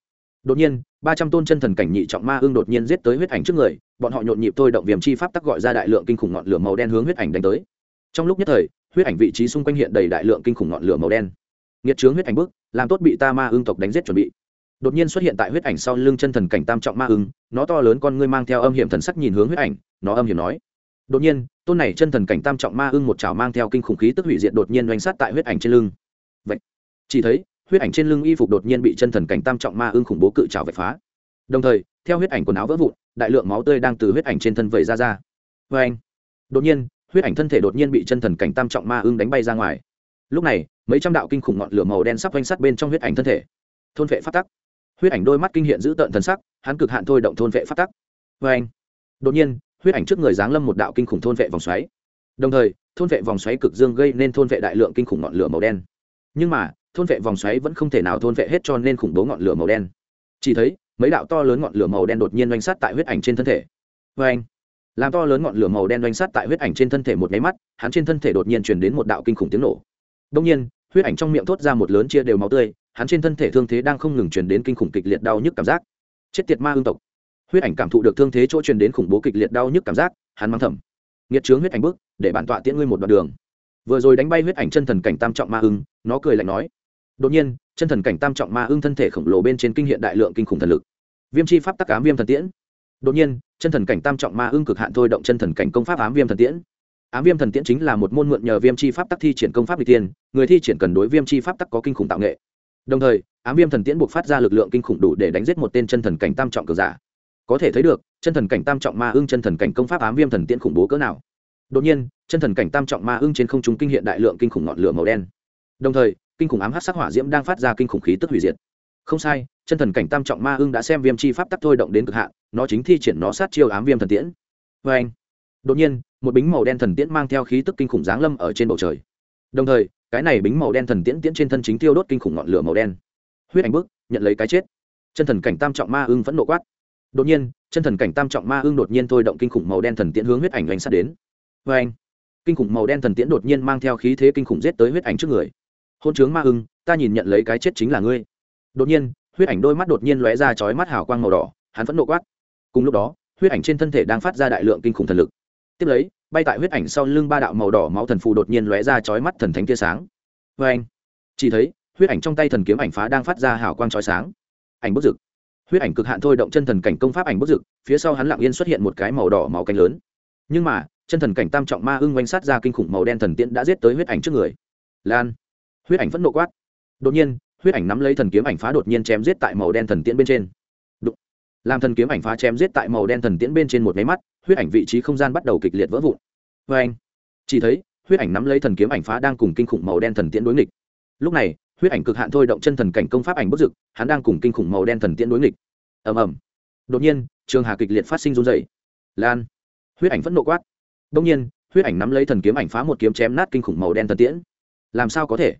đột nhiên, ba trăm tôn chân thần cảnh nhị trọng ma ương đột nhiên giết tới huyết ảnh trước người, bọn họ nhộn nhịp thôi động viêm chi pháp tắc gọi ra đại lượng kinh khủng ngọn lửa màu đen hướng huyết ảnh đánh tới. Trong lúc nhất thời, huyết ảnh vị trí xung quanh hiện đầy đại lượng kinh khủng ngọn lửa màu đen. Nghiệt trướng huyết ảnh bước làm tốt bị ta ma ương tộc đánh giết chuẩn bị đột nhiên xuất hiện tại huyết ảnh sau lưng chân thần cảnh tam trọng ma ưng, nó to lớn con ngươi mang theo âm hiểm thần sắc nhìn hướng huyết ảnh, nó âm hiểm nói. Đột nhiên, tôn này chân thần cảnh tam trọng ma ưng một chảo mang theo kinh khủng khí tức hủy diệt đột nhiên doanh sát tại huyết ảnh trên lưng. Vậy chỉ thấy, huyết ảnh trên lưng y phục đột nhiên bị chân thần cảnh tam trọng ma ưng khủng bố cự trào vạch phá. Đồng thời, theo huyết ảnh quần áo vỡ vụn, đại lượng máu tươi đang từ huyết ảnh trên thân vẩy ra ra. Vê anh đột nhiên, huyết ảnh thân thể đột nhiên bị chân thần cảnh tam trọng ma ưng đánh bay ra ngoài. Lúc này, mấy trăm đạo kinh khủng ngọn lửa màu đen sắp quanh sát bên trong huyết ảnh thân thể. Thôn vệ phát tắc huyết ảnh đôi mắt kinh hiện giữ tợn thần sắc, hắn cực hạn thôi động thôn vệ phát tắc. Vê anh, đột nhiên, huyết ảnh trước người giáng lâm một đạo kinh khủng thôn vệ vòng xoáy. Đồng thời, thôn vệ vòng xoáy cực dương gây nên thôn vệ đại lượng kinh khủng ngọn lửa màu đen. Nhưng mà, thôn vệ vòng xoáy vẫn không thể nào thôn vệ hết cho nên khủng bố ngọn lửa màu đen. Chỉ thấy, mấy đạo to lớn ngọn lửa màu đen đột nhiên oanh sát tại huyết ảnh trên thân thể. Vê anh, làm to lớn ngọn lửa màu đen oanh sát tại huyết ảnh trên thân thể một nháy mắt, hắn trên thân thể đột nhiên chuyển đến một đạo kinh khủng tiếng nổ. Đông nhiên, huyết ảnh trong miệng thốt ra một lớn chia đều máu tươi hắn trên thân thể thương thế đang không ngừng truyền đến kinh khủng kịch liệt đau nhức cảm giác. Chết tiệt ma ương tộc. Huyết ảnh cảm thụ được thương thế chỗ truyền đến khủng bố kịch liệt đau nhức cảm giác, hắn mang thầm. Nghiệt trướng huyết ảnh bước, để bản tọa tiễn ngươi một đoạn đường. Vừa rồi đánh bay huyết ảnh chân thần cảnh tam trọng ma ưng, nó cười lạnh nói. Đột nhiên, chân thần cảnh tam trọng ma ưng thân thể khổng lồ bên trên kinh hiện đại lượng kinh khủng thần lực. Viêm chi pháp tắc ám viêm thần tiễn. Đột nhiên, chân thần cảnh tam trọng ma ưng cực hạn thôi động chân thần cảnh công pháp ám viêm thần tiễn. Ám viêm thần tiễn chính là một môn mượn nhờ viêm chi pháp tắc thi triển công pháp bị tiên, người thi triển cần đối viêm chi pháp tắc có kinh khủng tạo nghệ đồng thời, ám viêm thần tiễn buộc phát ra lực lượng kinh khủng đủ để đánh giết một tên chân thần cảnh tam trọng cường giả. Có thể thấy được, chân thần cảnh tam trọng ma ưng chân thần cảnh công pháp ám viêm thần tiễn khủng bố cỡ nào. Đột nhiên, chân thần cảnh tam trọng ma ưng trên không trung kinh hiện đại lượng kinh khủng ngọn lửa màu đen. Đồng thời, kinh khủng ám hát sắc hỏa diễm đang phát ra kinh khủng khí tức hủy diệt. Không sai, chân thần cảnh tam trọng ma ưng đã xem viêm chi pháp tắc thôi động đến cực hạn, nó chính thi triển nó sát chiêu ám viêm thần tiễn. Vê anh đột nhiên, một bính màu đen thần tiễn mang theo khí tức kinh khủng giáng lâm ở trên bầu trời. Đồng thời cái này bính màu đen thần tiễn tiễn trên thân chính tiêu đốt kinh khủng ngọn lửa màu đen. Huyết ảnh bước nhận lấy cái chết. Chân thần cảnh tam trọng ma ưng vẫn nộ quát. Đột nhiên, chân thần cảnh tam trọng ma ưng đột nhiên thôi động kinh khủng màu đen thần tiễn hướng huyết ảnh đánh sát đến. Vê anh, kinh khủng màu đen thần tiễn đột nhiên mang theo khí thế kinh khủng giết tới huyết ảnh trước người. Hôn chướng ma ưng, ta nhìn nhận lấy cái chết chính là ngươi. Đột nhiên, huyết ảnh đôi mắt đột nhiên lóe ra chói mắt hào quang màu đỏ, hắn vẫn nộ quát. Cùng lúc đó, huyết ảnh trên thân thể đang phát ra đại lượng kinh khủng thần lực. Tiếp lấy bay tại huyết ảnh sau lưng ba đạo màu đỏ máu thần phù đột nhiên lóe ra chói mắt thần thánh tia sáng. Vê anh, chỉ thấy, huyết ảnh trong tay thần kiếm ảnh phá đang phát ra hào quang chói sáng. Ảnh bức rực huyết ảnh cực hạn thôi động chân thần cảnh công pháp ảnh bức rực phía sau hắn lặng yên xuất hiện một cái màu đỏ máu cánh lớn. Nhưng mà, chân thần cảnh tam trọng ma ưng oanh sát ra kinh khủng màu đen thần tiễn đã giết tới huyết ảnh trước người. Lan. Huyết ảnh vẫn nộ quát. Đột nhiên, huyết ảnh nắm lấy thần kiếm ảnh phá đột nhiên chém giết tại màu đen thần tiễn bên trên làm thần kiếm ảnh phá chém giết tại màu đen thần tiễn bên trên một máy mắt huyết ảnh vị trí không gian bắt đầu kịch liệt vỡ vụn. Vê anh chỉ thấy huyết ảnh nắm lấy thần kiếm ảnh phá đang cùng kinh khủng màu đen thần tiễn đối nghịch. Lúc này huyết ảnh cực hạn thôi động chân thần cảnh công pháp ảnh bất dực hắn đang cùng kinh khủng màu đen thần tiễn đối nghịch. Ầm ầm. Đột nhiên trường hà kịch liệt phát sinh run dày lan. Huyết ảnh vẫn nộ quát. Đông nhiên huyết ảnh nắm lấy thần kiếm ảnh phá một kiếm chém nát kinh khủng màu đen thần tiễn. Làm sao có thể?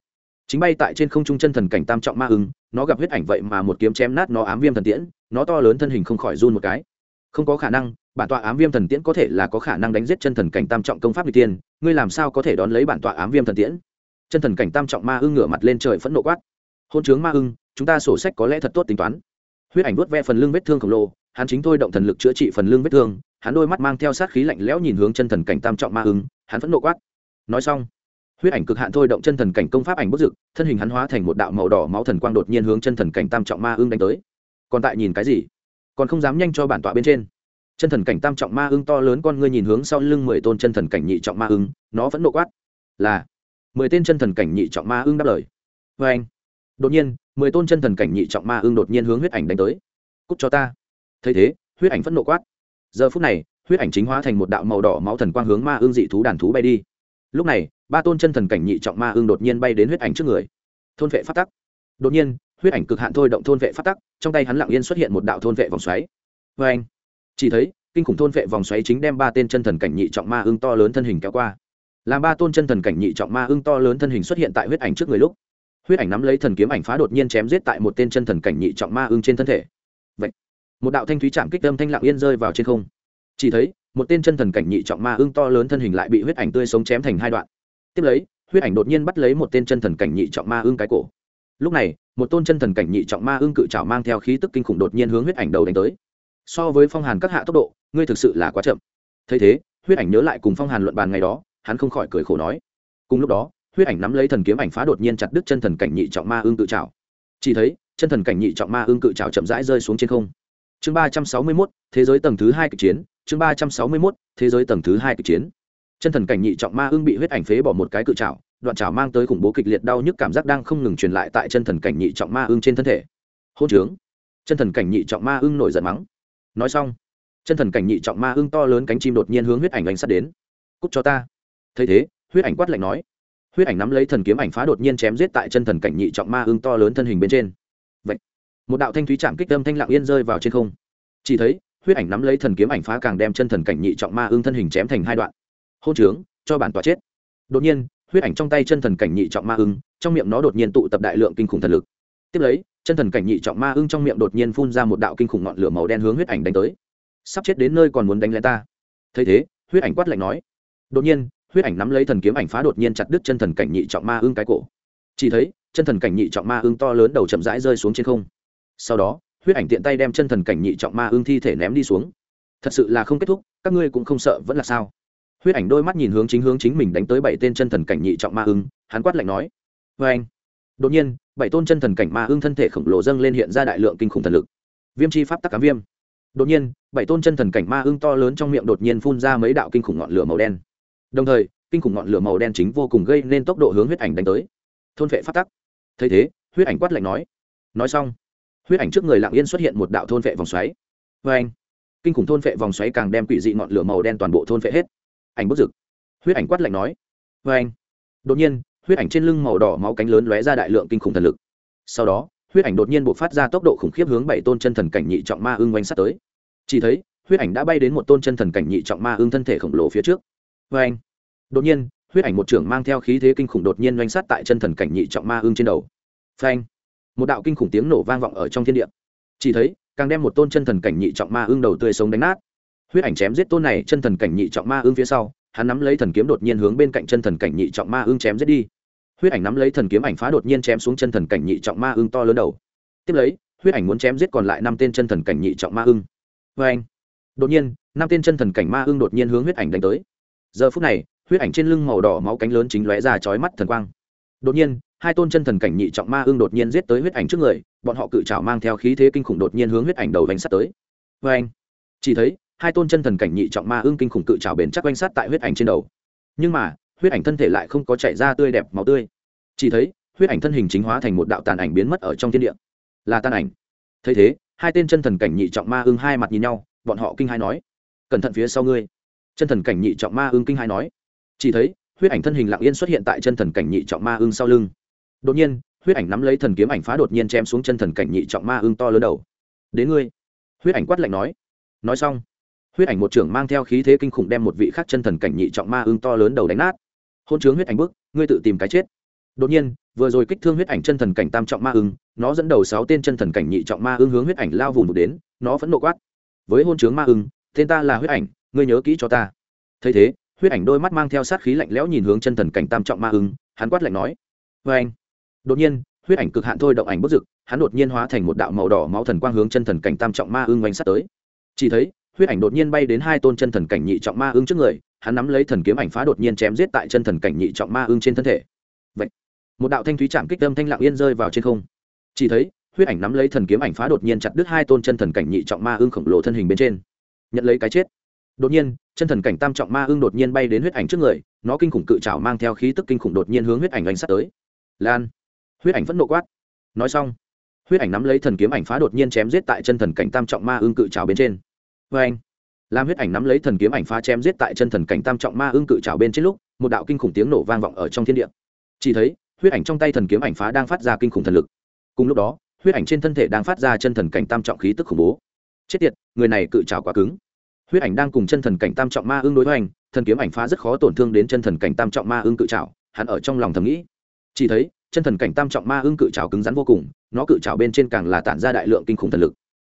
Chính bay tại trên không trung chân thần cảnh tam trọng ma hưng, nó gặp huyết ảnh vậy mà một kiếm chém nát nó ám viêm thần tiễn nó to lớn thân hình không khỏi run một cái. Không có khả năng, bản tọa ám viêm thần tiễn có thể là có khả năng đánh giết chân thần cảnh tam trọng công pháp n tiên, ngươi làm sao có thể đón lấy bản tọa ám viêm thần tiễn? Chân thần cảnh tam trọng ma ưng ngửa mặt lên trời phẫn nộ quát. Hôn chướng ma ưng, chúng ta sổ sách có lẽ thật tốt tính toán. Huyết ảnh đốt ve phần lưng vết thương khổng lồ, hắn chính thôi động thần lực chữa trị phần lưng vết thương, hắn đôi mắt mang theo sát khí lạnh lẽo nhìn hướng chân thần cảnh tam trọng ma ưng, hắn phẫn nộ quát. Nói xong, huyết ảnh cực hạn thôi động chân thần cảnh công pháp ảnh bất dực thân hình hắn hóa thành một đạo màu đỏ máu thần quang đột nhiên hướng chân thần cảnh tam trọng ma ưng đánh tới còn tại nhìn cái gì? Còn không dám nhanh cho bản tọa bên trên. Chân thần cảnh tam trọng ma ưng to lớn con ngươi nhìn hướng sau lưng mười tôn chân thần cảnh nhị trọng ma ưng, nó vẫn nộ quát. Là, mười tên chân thần cảnh nhị trọng ma ưng đáp lời. Vê anh, đột nhiên, mười tôn chân thần cảnh nhị trọng ma ưng đột nhiên hướng huyết ảnh đánh tới. Cúc cho ta. Thấy thế, huyết ảnh vẫn nộ quát. Giờ phút này, huyết ảnh chính hóa thành một đạo màu đỏ máu thần quang hướng ma ưng dị thú đàn thú bay đi. Lúc này, ba tôn chân thần cảnh nhị trọng ma ưng đột nhiên bay đến huyết ảnh trước người. Thôn vệ phát tắc. Đột nhiên huyết ảnh cực hạn thôi động thôn vệ phát tắc, trong tay hắn lặng yên xuất hiện một đạo thôn vệ vòng xoáy. Vê anh, chỉ thấy, kinh khủng thôn vệ vòng xoáy chính đem ba tên chân thần cảnh nhị trọng ma ưng to lớn thân hình kéo qua. Làm ba tôn chân thần cảnh nhị trọng ma ưng to lớn thân hình xuất hiện tại huyết ảnh trước người lúc. Huyết ảnh nắm lấy thần kiếm ảnh phá đột nhiên chém giết tại một tên chân thần cảnh nhị trọng ma ưng trên thân thể. Vậy một đạo thanh thúy chạm kích tâm thanh lặng yên rơi vào trên không. Chỉ thấy, một tên chân thần cảnh nhị trọng ma ưng to lớn thân hình lại bị huyết ảnh tươi sống chém thành hai đoạn. Tiếp lấy, huyết ảnh đột nhiên bắt lấy một tên chân thần cảnh nhị trọng ma ưng cái cổ lúc này, một tôn chân thần cảnh nhị trọng ma ưng cự trào mang theo khí tức kinh khủng đột nhiên hướng huyết ảnh đầu đánh tới. So với phong hàn các hạ tốc độ, ngươi thực sự là quá chậm. Thấy thế, huyết ảnh nhớ lại cùng phong hàn luận bàn ngày đó, hắn không khỏi cười khổ nói. Cùng lúc đó, huyết ảnh nắm lấy thần kiếm ảnh phá đột nhiên chặt đứt chân thần cảnh nhị trọng ma ưng cự trào chỉ thấy, chân thần cảnh nhị trọng ma ưng cự trào chậm rãi rơi xuống trên không. Chương ba trăm sáu mươi mốt, thế giới tầng thứ hai kịch chiến. Chương ba trăm sáu mươi mốt, thế giới tầng thứ hai kịch chiến. Chân thần cảnh nhị trọng ma ưng bị huyết ảnh phế bỏ một cái cự trào đoạn chảo mang tới khủng bố kịch liệt đau nhức cảm giác đang không ngừng truyền lại tại chân thần cảnh nhị trọng ma ưng trên thân thể. Hôn trướng. Chân thần cảnh nhị trọng ma ưng nổi giận mắng. Nói xong, chân thần cảnh nhị trọng ma ưng to lớn cánh chim đột nhiên hướng huyết ảnh đánh sát đến. Cúc cho ta. Thấy thế, huyết ảnh quát lạnh nói. Huyết ảnh nắm lấy thần kiếm ảnh phá đột nhiên chém giết tại chân thần cảnh nhị trọng ma ưng to lớn thân hình bên trên. Vậy một đạo thanh thúy chạm kích tâm thanh lặng yên rơi vào trên không. Chỉ thấy, huyết ảnh nắm lấy thần kiếm ảnh phá càng đem chân thần cảnh nhị trọng ma ưng thân hình chém thành hai đoạn. Hôn trướng, cho bản tỏa chết. Đột nhiên huyết ảnh trong tay chân thần cảnh nhị trọng ma ưng, trong miệng nó đột nhiên tụ tập đại lượng kinh khủng thần lực. Tiếp lấy, chân thần cảnh nhị trọng ma ưng trong miệng đột nhiên phun ra một đạo kinh khủng ngọn lửa màu đen hướng huyết ảnh đánh tới. Sắp chết đến nơi còn muốn đánh lên ta. Thấy thế, huyết ảnh quát lạnh nói. Đột nhiên, huyết ảnh nắm lấy thần kiếm ảnh phá đột nhiên chặt đứt chân thần cảnh nhị trọng ma ưng cái cổ. Chỉ thấy, chân thần cảnh nhị trọng ma ưng to lớn đầu chậm rãi rơi xuống trên không. Sau đó, huyết ảnh tiện tay đem chân thần cảnh nhị trọng ma ưng thi thể ném đi xuống. Thật sự là không kết thúc, các ngươi cũng không sợ vẫn là sao? Huyết ảnh đôi mắt nhìn hướng chính hướng chính mình đánh tới bảy tên chân thần cảnh nhị trọng ma ưng, hắn quát lạnh nói vê anh. Đột nhiên, bảy tôn chân thần cảnh ma ưng thân thể khổng lồ dâng lên hiện ra đại lượng kinh khủng thần lực. Viêm chi pháp tắc cám viêm. Đột nhiên, bảy tôn chân thần cảnh ma ưng to lớn trong miệng đột nhiên phun ra mấy đạo kinh khủng ngọn lửa màu đen. Đồng thời, kinh khủng ngọn lửa màu đen chính vô cùng gây nên tốc độ hướng huyết ảnh đánh tới. Thôn vệ pháp tắc. Thấy thế, huyết ảnh quát lạnh nói nói xong. Huyết ảnh trước người lặng yên xuất hiện một đạo thôn vệ vòng xoáy. Vê anh. Kinh khủng thôn vệ vòng xoáy càng đem quỷ dị ngọn lửa màu đen toàn bộ thôn vệ hết ảnh bức rực. Huyết ảnh quát lạnh nói vê anh. Đột nhiên, huyết ảnh trên lưng màu đỏ máu cánh lớn lóe ra đại lượng kinh khủng thần lực. Sau đó, huyết ảnh đột nhiên buộc phát ra tốc độ khủng khiếp hướng bảy tôn chân thần cảnh nhị trọng ma ưng oanh sắt tới. Chỉ thấy, huyết ảnh đã bay đến một tôn chân thần cảnh nhị trọng ma ưng thân thể khổng lồ phía trước. Vê anh. Đột nhiên, huyết ảnh một trưởng mang theo khí thế kinh khủng đột nhiên oanh sắt tại chân thần cảnh nhị trọng ma ưng trên đầu. Vâng Phanh một đạo kinh khủng tiếng nổ vang vọng ở trong thiên địa. Chỉ thấy, càng đem một tôn chân thần cảnh nhị trọng ma ưng đầu tươi sống đánh nát huyết ảnh chém giết tôn này, chân thần cảnh nhị trọng ma ương phía sau, hắn nắm lấy thần kiếm đột nhiên hướng bên cạnh chân thần cảnh nhị trọng ma ương chém giết đi. Huyết ảnh nắm lấy thần kiếm ảnh phá đột nhiên chém xuống chân thần cảnh nhị trọng ma ương to lớn đầu. Tiếp lấy, huyết ảnh muốn chém giết còn lại năm tên chân thần cảnh nhị trọng ma ương. vê anh, đột nhiên, năm tên chân thần cảnh ma ương đột nhiên hướng huyết ảnh đánh tới. Giờ phút này, huyết ảnh trên lưng màu đỏ máu cánh lớn chính lóe ra chói mắt thần quang. Đột nhiên, hai tôn chân thần cảnh nhị trọng ma ương đột nhiên giết tới huyết ảnh trước người, bọn họ cự trào mang theo khí thế kinh khủng đột nhiên hướng huyết ảnh đầu vánh sắt tới. Vê anh, chỉ thấy hai tôn chân thần cảnh nhị trọng ma ưng kinh khủng cự trào bền chắc quanh sát tại huyết ảnh trên đầu. Nhưng mà, huyết ảnh thân thể lại không có chạy ra tươi đẹp máu tươi. Chỉ thấy, huyết ảnh thân hình chính hóa thành một đạo tàn ảnh biến mất ở trong thiên địa. Là tàn ảnh. Thấy thế, hai tên chân thần cảnh nhị trọng ma ưng hai mặt nhìn nhau, bọn họ kinh hai nói, cẩn thận phía sau ngươi. Chân thần cảnh nhị trọng ma ưng kinh hai nói. Chỉ thấy, huyết ảnh thân hình lặng yên xuất hiện tại chân thần cảnh nhị trọng ma ưng sau lưng. Đột nhiên, huyết ảnh nắm lấy thần kiếm ảnh phá đột nhiên chém xuống chân thần cảnh nhị trọng ma ưng to lớn đầu. Đến ngươi. Huyết ảnh quát lạnh nói. Nói xong huyết ảnh một trưởng mang theo khí thế kinh khủng đem một vị khắc chân thần cảnh nhị trọng ma ưng to lớn đầu đánh nát. Hôn chướng huyết ảnh bức, ngươi tự tìm cái chết. Đột nhiên, vừa rồi kích thương huyết ảnh chân thần cảnh tam trọng ma ưng, nó dẫn đầu sáu tên chân thần cảnh nhị trọng ma ưng hướng huyết ảnh lao vùng một đến, nó vẫn nộ quát. Với hôn chướng ma ưng, tên ta là huyết ảnh, ngươi nhớ kỹ cho ta. Thấy thế, huyết ảnh đôi mắt mang theo sát khí lạnh lẽo nhìn hướng chân thần cảnh tam trọng ma ưng, hắn quát lạnh nói. Vê anh. Đột nhiên, huyết ảnh cực hạn thôi động ảnh bức rực, hắn đột nhiên hóa thành một đạo màu đỏ máu thần quang hướng chân thần cảnh tam trọng ma ưng oanh sát tới. Chỉ thấy huyết ảnh đột nhiên bay đến hai tôn chân thần cảnh nhị trọng ma ưng trước người, hắn nắm lấy thần kiếm ảnh phá đột nhiên chém giết tại chân thần cảnh nhị trọng ma ưng trên thân thể. Vậy một đạo thanh thúy chạm kích âm thanh lặng yên rơi vào trên không. Chỉ thấy, huyết ảnh nắm lấy thần kiếm ảnh phá đột nhiên chặt đứt hai tôn chân thần cảnh nhị trọng ma ưng khổng lồ thân hình bên trên. Nhận lấy cái chết. Đột nhiên, chân thần cảnh tam trọng ma ưng đột nhiên bay đến huyết ảnh trước người, nó kinh khủng cự trào mang theo khí tức kinh khủng đột nhiên hướng huyết ảnh đánh sát tới. Lan. Huyết ảnh phẫn nộ quát. Nói xong, huyết ảnh nắm lấy thần kiếm ảnh phá đột nhiên chém giết tại chân thần cảnh tam trọng ma ưng cự trào bên trên vê anh, lam huyết ảnh nắm lấy thần kiếm ảnh phá chém giết tại chân thần cảnh tam trọng ma ưng cự trào bên trên lúc, một đạo kinh khủng tiếng nổ vang vọng ở trong thiên địa. Chỉ thấy, huyết ảnh trong tay thần kiếm ảnh phá đang phát ra kinh khủng thần lực. Cùng lúc đó, huyết ảnh trên thân thể đang phát ra chân thần cảnh tam trọng khí tức khủng bố. Chết tiệt, người này cự trào quá cứng. Huyết ảnh đang cùng chân thần cảnh tam trọng ma ưng đối hoành, thần kiếm ảnh phá rất khó tổn thương đến chân thần cảnh tam trọng ma ưng cự trào hắn ở trong lòng thầm nghĩ. Chỉ thấy, chân thần cảnh tam trọng ma ưng cự trào cứng rắn vô cùng, nó cự trào bên trên càng là tản ra đại lượng kinh khủng thần lực.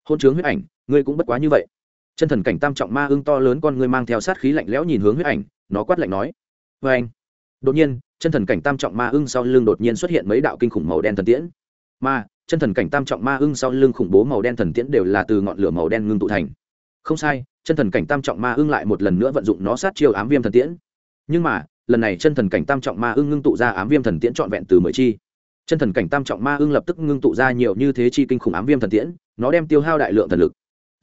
Hôn chướng huyết ảnh, ngươi cũng bất quá như vậy chân thần cảnh tam trọng ma ưng to lớn con ngươi mang theo sát khí lạnh lẽo nhìn hướng huyết ảnh, nó quát lạnh nói vê anh. Đột nhiên, chân thần cảnh tam trọng ma ưng sau lưng đột nhiên xuất hiện mấy đạo kinh khủng màu đen thần tiễn. Ma, chân thần cảnh tam trọng ma ưng sau lưng khủng bố màu đen thần tiễn đều là từ ngọn lửa màu đen ngưng tụ thành. Không sai, chân thần cảnh tam trọng ma ưng lại một lần nữa vận dụng nó sát chiêu ám viêm thần tiễn. Nhưng mà, lần này chân thần cảnh tam trọng ma ưng ngưng tụ ra ám viêm thần tiễn trọn vẹn từ mười chi. Chân thần cảnh tam trọng ma ưng lập tức ngưng tụ ra nhiều như thế chi kinh khủng ám viêm thần tiễn, nó đem tiêu hao đại lượng thần lực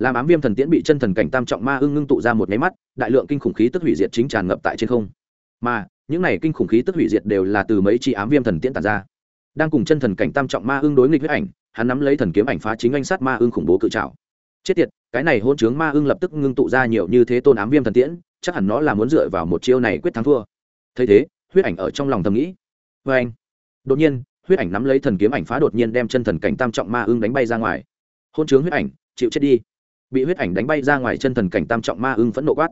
làm ám viêm thần tiễn bị chân thần cảnh tam trọng ma ưng ngưng tụ ra một nháy mắt, đại lượng kinh khủng khí tức hủy diệt chính tràn ngập tại trên không. Mà, những này kinh khủng khí tức hủy diệt đều là từ mấy chi ám viêm thần tiễn tàn ra. Đang cùng chân thần cảnh tam trọng ma ưng đối nghịch huyết ảnh, hắn nắm lấy thần kiếm ảnh phá chính anh sát ma ưng khủng bố cự trào chết tiệt, cái này hôn chướng ma ưng lập tức ngưng tụ ra nhiều như thế tôn ám viêm thần tiễn, chắc hẳn nó là muốn dựa vào một chiêu này quyết thắng thua. Thấy thế, huyết ảnh ở trong lòng thầm nghĩ. Vê anh, đột nhiên, huyết ảnh nắm lấy thần kiếm ảnh phá đột nhiên đem chân thần cảnh tam trọng ma ưng đánh bay ra ngoài. Hôn chướng huyết ảnh, chịu chết đi bị huyết ảnh đánh bay ra ngoài chân thần cảnh tam trọng ma ưng phẫn nộ quát.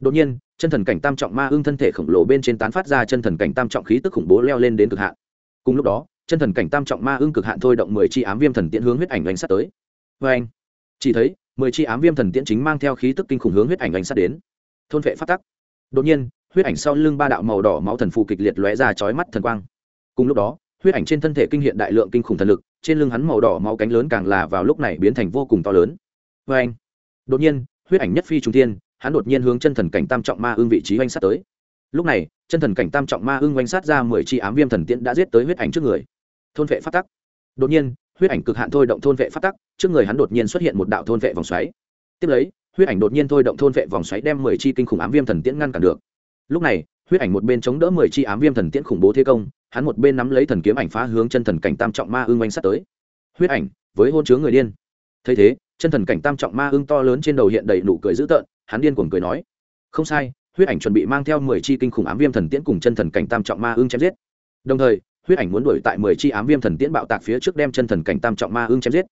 Đột nhiên, chân thần cảnh tam trọng ma ưng thân thể khổng lồ bên trên tán phát ra chân thần cảnh tam trọng khí tức khủng bố leo lên đến cực hạn. Cùng lúc đó, chân thần cảnh tam trọng ma ưng cực hạn thôi động mười chi ám viêm thần tiễn hướng huyết ảnh đánh sát tới. Vê anh chỉ thấy, mười chi ám viêm thần tiễn chính mang theo khí tức kinh khủng hướng huyết ảnh đánh sát đến. Thôn vệ phát tắc. Đột nhiên, huyết ảnh sau lưng ba đạo màu đỏ máu thần phù kịch liệt lóe ra chói mắt thần quang. Cùng lúc đó, huyết ảnh trên thân thể kinh hiện đại lượng kinh khủng thần lực, trên lưng hắn màu đỏ máu cánh lớn càng là vào lúc này biến thành vô cùng to lớn vê anh. Đột nhiên, huyết ảnh nhất phi trung thiên, hắn đột nhiên hướng chân thần cảnh tam trọng ma ưng vị trí oanh sát tới. Lúc này, chân thần cảnh tam trọng ma ưng oanh sát ra mười chi ám viêm thần tiễn đã giết tới huyết ảnh trước người. Thôn vệ phát tắc. Đột nhiên, huyết ảnh cực hạn thôi động thôn vệ phát tắc, trước người hắn đột nhiên xuất hiện một đạo thôn vệ vòng xoáy. Tiếp lấy, huyết ảnh đột nhiên thôi động thôn vệ vòng xoáy đem mười chi kinh khủng ám viêm thần tiễn ngăn cản được. Lúc này, huyết ảnh một bên chống đỡ mười chi ám viêm thần tiễn khủng bố thế công, hắn một bên nắm lấy thần kiếm ảnh phá hướng chân thần cảnh tam trọng ma ưng oanh sát tới. Huyết ảnh, với hôn chứa người điên. Thấy thế chân thần cảnh tam trọng ma ưng to lớn trên đầu hiện đầy nụ cười dữ tợn, hắn điên cuồng cười nói, không sai, huyết ảnh chuẩn bị mang theo mười chi kinh khủng ám viêm thần tiễn cùng chân thần cảnh tam trọng ma ưng chém giết. Đồng thời, huyết ảnh muốn đuổi tại mười chi ám viêm thần tiễn bạo tạc phía trước đem chân thần cảnh tam trọng ma ưng chém giết.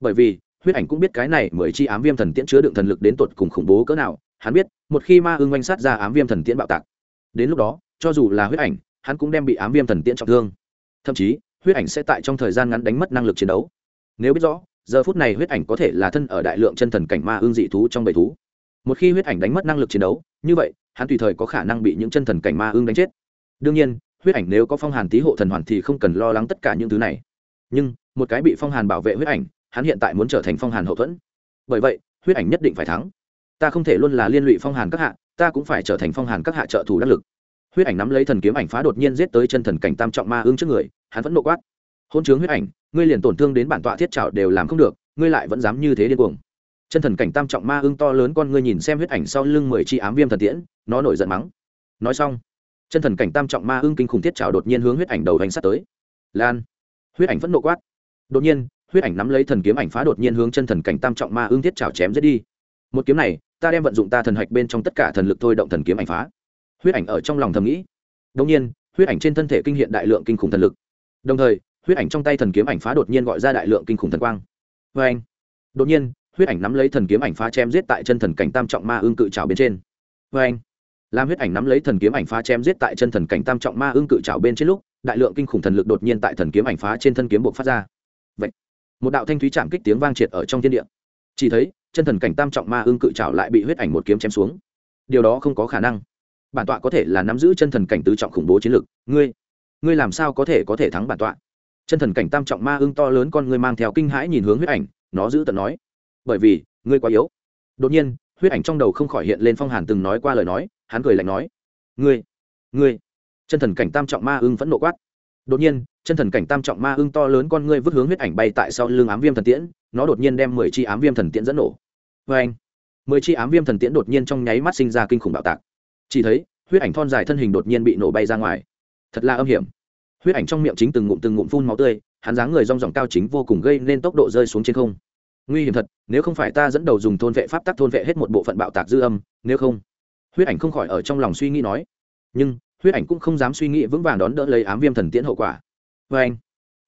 Bởi vì, huyết ảnh cũng biết cái này mười chi ám viêm thần tiễn chứa đựng thần lực đến tột cùng khủng bố cỡ nào, hắn biết, một khi ma ưng oanh sát ra ám viêm thần tiễn bạo tạc, đến lúc đó, cho dù là huyết ảnh, hắn cũng đem bị ám viêm thần tiễn trọng thương. Thậm chí, huyết ảnh sẽ tại trong thời gian ngắn đánh mất năng lực chiến đấu. Nếu biết rõ giờ phút này huyết ảnh có thể là thân ở đại lượng chân thần cảnh ma ương dị thú trong bầy thú. Một khi huyết ảnh đánh mất năng lực chiến đấu, như vậy, hắn tùy thời có khả năng bị những chân thần cảnh ma ương đánh chết. Đương nhiên, huyết ảnh nếu có phong hàn tý hộ thần hoàn thì không cần lo lắng tất cả những thứ này. Nhưng, một cái bị phong hàn bảo vệ huyết ảnh, hắn hiện tại muốn trở thành phong hàn hậu thuẫn. Bởi vậy, huyết ảnh nhất định phải thắng. Ta không thể luôn là liên lụy phong hàn các hạ, ta cũng phải trở thành phong hàn các hạ trợ thủ đắc lực. Huyết ảnh nắm lấy thần kiếm ảnh phá đột nhiên giết tới chân thần cảnh tam trọng ma ương trước người, hắn vẫn nộ quát hôn chướng huyết ảnh, ngươi liền tổn thương đến bản tọa thiết trào đều làm không được, ngươi lại vẫn dám như thế điên cuồng. Chân thần cảnh tam trọng ma ưng to lớn con ngươi nhìn xem huyết ảnh sau lưng mười chi ám viêm thần tiễn, nó nổi giận mắng. Nói xong, chân thần cảnh tam trọng ma ưng kinh khủng thiết trào đột nhiên hướng huyết ảnh đầu hành sát tới. Lan, huyết ảnh vẫn nộ quát. Đột nhiên, huyết ảnh nắm lấy thần kiếm ảnh phá đột nhiên hướng chân thần cảnh tam trọng ma ưng thiết trào chém giết đi. Một kiếm này, ta đem vận dụng ta thần hạch bên trong tất cả thần lực thôi động thần kiếm ảnh phá. Huyết ảnh ở trong lòng thầm nghĩ. Đột nhiên, huyết ảnh trên thân thể kinh hiện đại lượng kinh khủng thần lực. Đồng thời huyết ảnh trong tay thần kiếm ảnh phá đột nhiên gọi ra đại lượng kinh khủng thần quang. Vê anh, đột nhiên, huyết ảnh nắm lấy thần kiếm ảnh phá chém giết tại chân thần cảnh tam trọng ma ương cự trào bên trên. Vê anh, làm huyết ảnh nắm lấy thần kiếm ảnh phá chém giết tại chân thần cảnh tam trọng ma ương cự trào bên trên lúc, đại lượng kinh khủng thần lực đột nhiên tại thần kiếm ảnh phá trên thân kiếm buộc phát ra. Vậy, một đạo thanh thúy chạm kích tiếng vang triệt ở trong thiên địa. Chỉ thấy, chân thần cảnh tam trọng ma ương cự trào lại bị huyết ảnh một kiếm chém xuống. Điều đó không có khả năng. Bản tọa có thể là nắm giữ chân thần cảnh tứ trọng khủng bố chiến lực. Ngươi ngươi làm sao có thể có thể thắng bản tọa? Chân thần cảnh tam trọng ma ưng to lớn con ngươi mang theo kinh hãi nhìn hướng huyết ảnh, nó giữ tận nói, bởi vì, ngươi quá yếu. Đột nhiên, huyết ảnh trong đầu không khỏi hiện lên phong hàn từng nói qua lời nói, hắn cười lạnh nói, ngươi ngươi. Chân thần cảnh tam trọng ma ưng vẫn nộ quát. Đột nhiên, chân thần cảnh tam trọng ma ưng to lớn con ngươi vứt hướng huyết ảnh bay tại sau lưng ám viêm thần tiễn, nó đột nhiên đem mười chi ám viêm thần tiễn dẫn nổ. Vê anh, mười chi ám viêm thần tiễn đột nhiên trong nháy mắt sinh ra kinh khủng bạo tạc. Chỉ thấy, huyết ảnh thon dài thân hình đột nhiên bị nổ bay ra ngoài. Thật là âm hiểm huyết ảnh trong miệng chính từng ngụm từng ngụm phun máu tươi, hắn dáng người rong ròng cao chính vô cùng gây nên tốc độ rơi xuống trên không. Nguy hiểm thật, nếu không phải ta dẫn đầu dùng thôn vệ pháp tắc thôn vệ hết một bộ phận bạo tạc dư âm, nếu không. Huyết ảnh không khỏi ở trong lòng suy nghĩ nói. Nhưng, huyết ảnh cũng không dám suy nghĩ vững vàng đón đỡ lấy ám viêm thần tiễn hậu quả. Vê anh,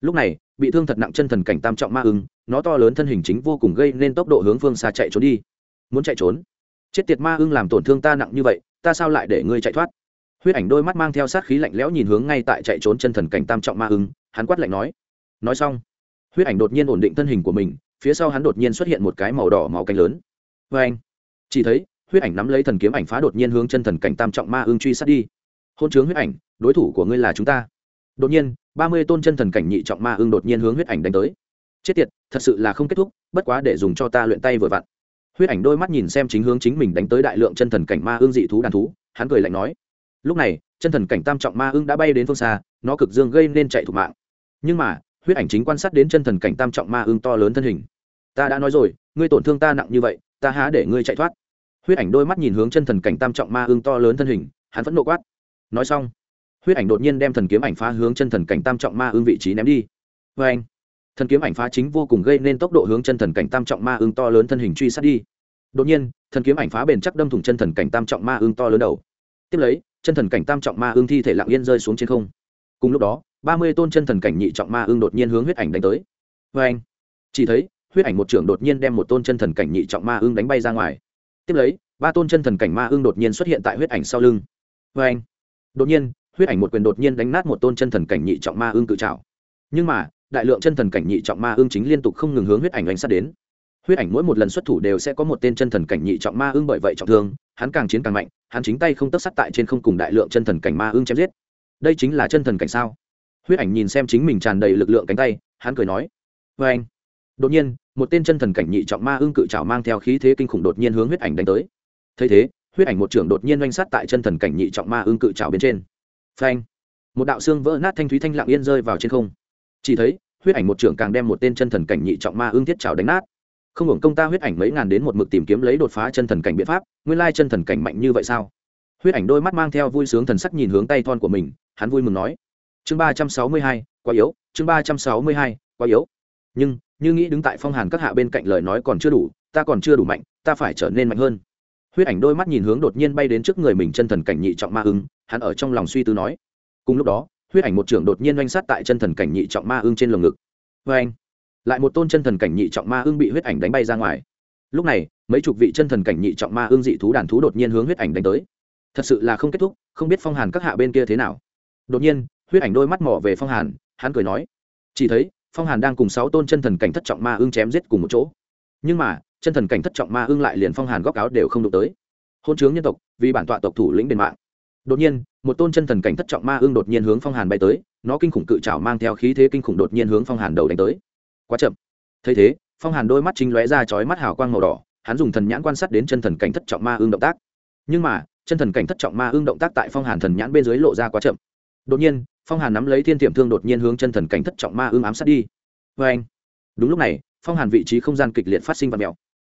lúc này, bị thương thật nặng chân thần cảnh tam trọng ma ưng, nó to lớn thân hình chính vô cùng gây nên tốc độ hướng phương xa chạy trốn đi. Muốn chạy trốn? Chết tiệt ma ưng làm tổn thương ta nặng như vậy, ta sao lại để ngươi chạy thoát? Huyết ảnh đôi mắt mang theo sát khí lạnh lẽo nhìn hướng ngay tại chạy trốn chân thần cảnh tam trọng ma ưng, hắn quát lạnh nói nói xong. Huyết ảnh đột nhiên ổn định thân hình của mình, phía sau hắn đột nhiên xuất hiện một cái màu đỏ màu cánh lớn. Vê anh chỉ thấy, huyết ảnh nắm lấy thần kiếm ảnh phá đột nhiên hướng chân thần cảnh tam trọng ma ưng truy sát đi. Hôn chướng huyết ảnh, đối thủ của ngươi là chúng ta. Đột nhiên, ba mươi tôn chân thần cảnh nhị trọng ma ưng đột nhiên hướng huyết ảnh đánh tới. Chết tiệt, thật sự là không kết thúc, bất quá để dùng cho ta luyện tay vừa vặn. Huyết ảnh đôi mắt nhìn xem chính hướng chính mình đánh tới đại lượng chân thần cảnh ma ưng dị thú đàn thú, hắn cười lạnh nói lúc này, chân thần cảnh tam trọng ma ưng đã bay đến phương xa, nó cực dương gây nên chạy thủ mạng. Nhưng mà, huyết ảnh chính quan sát đến chân thần cảnh tam trọng ma ưng to lớn thân hình. Ta đã nói rồi, ngươi tổn thương ta nặng như vậy, ta há để ngươi chạy thoát. Huyết ảnh đôi mắt nhìn hướng chân thần cảnh tam trọng ma ưng to lớn thân hình, hắn vẫn nộ quát. Nói xong, huyết ảnh đột nhiên đem thần kiếm ảnh phá hướng chân thần cảnh tam trọng ma ưng vị trí ném đi. Vê anh thần kiếm ảnh phá chính vô cùng gây nên tốc độ hướng chân thần cảnh tam trọng ma ưng to lớn thân hình truy sát đi. Đột nhiên, thần kiếm ảnh phá bền chắc đâm thủng chân thần cảnh tam trọng ma ưng to lớn đầu tiếp lấy, chân thần cảnh tam trọng ma ương thi thể lặng yên rơi xuống trên không. Cùng lúc đó, ba mươi tôn chân thần cảnh nhị trọng ma ương đột nhiên hướng huyết ảnh đánh tới. Vê anh, chỉ thấy, huyết ảnh một trưởng đột nhiên đem một tôn chân thần cảnh nhị trọng ma ương đánh bay ra ngoài. Tiếp lấy, ba tôn chân thần cảnh ma ương đột nhiên xuất hiện tại huyết ảnh sau lưng. Vê anh, đột nhiên, huyết ảnh một quyền đột nhiên đánh nát một tôn chân thần cảnh nhị trọng ma ương cự trào nhưng mà, đại lượng chân thần cảnh nhị trọng ma ương chính liên tục không ngừng hướng huyết ảnh đánh sát đến huyết ảnh mỗi một lần xuất thủ đều sẽ có một tên chân thần cảnh nhị trọng ma ưng bởi vậy trọng thương, hắn càng chiến càng mạnh, hắn chính tay không tất sắt tại trên không cùng đại lượng chân thần cảnh ma ưng chém giết. Đây chính là chân thần cảnh sao? Huyết ảnh nhìn xem chính mình tràn đầy lực lượng cánh tay, hắn cười nói vê anh. Đột nhiên, một tên chân thần cảnh nhị trọng ma ưng cự trào mang theo khí thế kinh khủng đột nhiên hướng huyết ảnh đánh tới. Thấy thế, huyết ảnh một trưởng đột nhiên oanh sát tại chân thần cảnh nhị trọng ma ưng cự trào bên trên. Phanh một đạo xương vỡ nát thanh thúy thanh lặng yên rơi vào trên không. Chỉ thấy, huyết ảnh một trưởng càng đem một tên chân thần cảnh nhị trọng ma ưng thiết trào đánh nát không hưởng công ta huyết ảnh mấy ngàn đến một mực tìm kiếm lấy đột phá chân thần cảnh biện pháp, nguyên lai chân thần cảnh mạnh như vậy sao? Huyết ảnh đôi mắt mang theo vui sướng thần sắc nhìn hướng tay thon của mình, hắn vui mừng nói. Chương ba trăm sáu mươi hai, quá yếu, chương ba trăm sáu mươi hai, quá yếu. Nhưng, như nghĩ đứng tại phong hàn các hạ bên cạnh lời nói còn chưa đủ, ta còn chưa đủ mạnh, ta phải trở nên mạnh hơn. Huyết ảnh đôi mắt nhìn hướng đột nhiên bay đến trước người mình chân thần cảnh nhị trọng ma ưng, hắn ở trong lòng suy tư nói. Cùng lúc đó, huyết ảnh một trưởng đột nhiên oanh sát tại chân thần cảnh nhị trọng ma ưng trên lồng ngực. Vê anh lại một tôn chân thần cảnh nhị trọng ma ưng bị huyết ảnh đánh bay ra ngoài. Lúc này, mấy chục vị chân thần cảnh nhị trọng ma ưng dị thú đàn thú đột nhiên hướng huyết ảnh đánh tới. Thật sự là không kết thúc, không biết phong hàn các hạ bên kia thế nào. Đột nhiên, huyết ảnh đôi mắt mỏ về phong hàn, hắn cười nói, chỉ thấy, phong hàn đang cùng sáu tôn chân thần cảnh thất trọng ma ưng chém giết cùng một chỗ. Nhưng mà, chân thần cảnh thất trọng ma ưng lại liền phong hàn góc áo đều không đụng tới. Hôn chướng nhân tộc, vì bản tọa tộc thủ lĩnh đền mạng. Đột nhiên, một tôn chân thần cảnh thất trọng ma ưng đột nhiên hướng phong hàn bay tới, nó kinh khủng cự trào mang theo khí thế kinh khủng đột nhiên hướng phong hàn đầu đánh tới quá chậm. Thấy thế, phong hàn đôi mắt chính lóe ra chói mắt hào quang màu đỏ, hắn dùng thần nhãn quan sát đến chân thần cảnh thất trọng ma ương động tác. Nhưng mà, chân thần cảnh thất trọng ma ương động tác tại phong hàn thần nhãn bên dưới lộ ra quá chậm. Đột nhiên, phong hàn nắm lấy thiên tiệm thương đột nhiên hướng chân thần cảnh thất trọng ma ương ám sát đi. Vê anh đúng lúc này, phong hàn vị trí không gian kịch liệt phát sinh và mèo.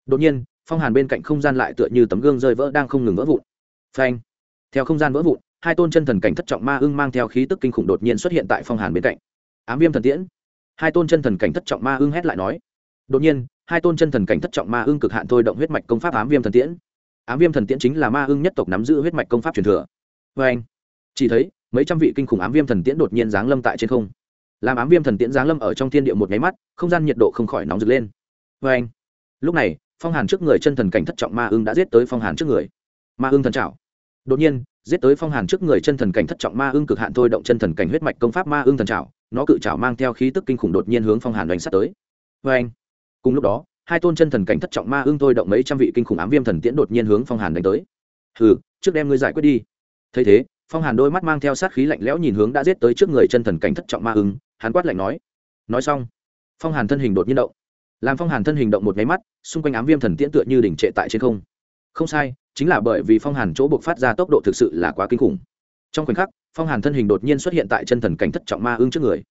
Đột nhiên, phong hàn bên cạnh không gian lại tựa như tấm gương rơi vỡ đang không ngừng vỡ vụn. Phanh! Theo không gian vỡ vụn, hai tôn chân thần cảnh thất trọng ma ưng mang theo khí tức kinh khủng đột nhiên xuất hiện tại phong hàn bên cạnh. Ám viêm thần tiễn hai tôn chân thần cảnh thất trọng ma ưng hét lại nói. Đột nhiên, hai tôn chân thần cảnh thất trọng ma ưng cực hạn thôi động huyết mạch công pháp ám viêm thần tiễn. Ám viêm thần tiễn chính là ma ưng nhất tộc nắm giữ huyết mạch công pháp truyền thừa. Vê anh, chỉ thấy, mấy trăm vị kinh khủng ám viêm thần tiễn đột nhiên giáng lâm tại trên không. Làm ám viêm thần tiễn giáng lâm ở trong thiên địa một nháy mắt, không gian nhiệt độ không khỏi nóng rực lên. Vê anh, lúc này, phong hàn trước người chân thần cảnh thất trọng ma ưng đã giết tới phong hàn trước người. Ma ưng thần trảo. Đột nhiên giết tới phong hàn trước người chân thần cảnh thất trọng ma ưng cực hạn thôi động chân thần cảnh huyết mạch công pháp ma ưng thần trào nó cự trào mang theo khí tức kinh khủng đột nhiên hướng phong hàn đánh sát tới. Vê anh, cùng lúc đó, hai tôn chân thần cảnh thất trọng ma ưng thôi động mấy trăm vị kinh khủng ám viêm thần tiễn đột nhiên hướng phong hàn đánh tới. Hừ, trước đem ngươi giải quyết đi. Thấy thế, phong hàn đôi mắt mang theo sát khí lạnh lẽo nhìn hướng đã giết tới trước người chân thần cảnh thất trọng ma ưng hắn quát lạnh nói. Nói xong, phong hàn thân hình đột nhiên động. Làm phong hàn thân hình động một nháy mắt, xung quanh ám viêm thần tiễn tựa như đỉnh trệ tại trên không. Không sai chính là bởi vì phong hàn chỗ buộc phát ra tốc độ thực sự là quá kinh khủng. Trong khoảnh khắc, phong hàn thân hình đột nhiên xuất hiện tại chân thần cảnh thất trọng ma ưng trước người.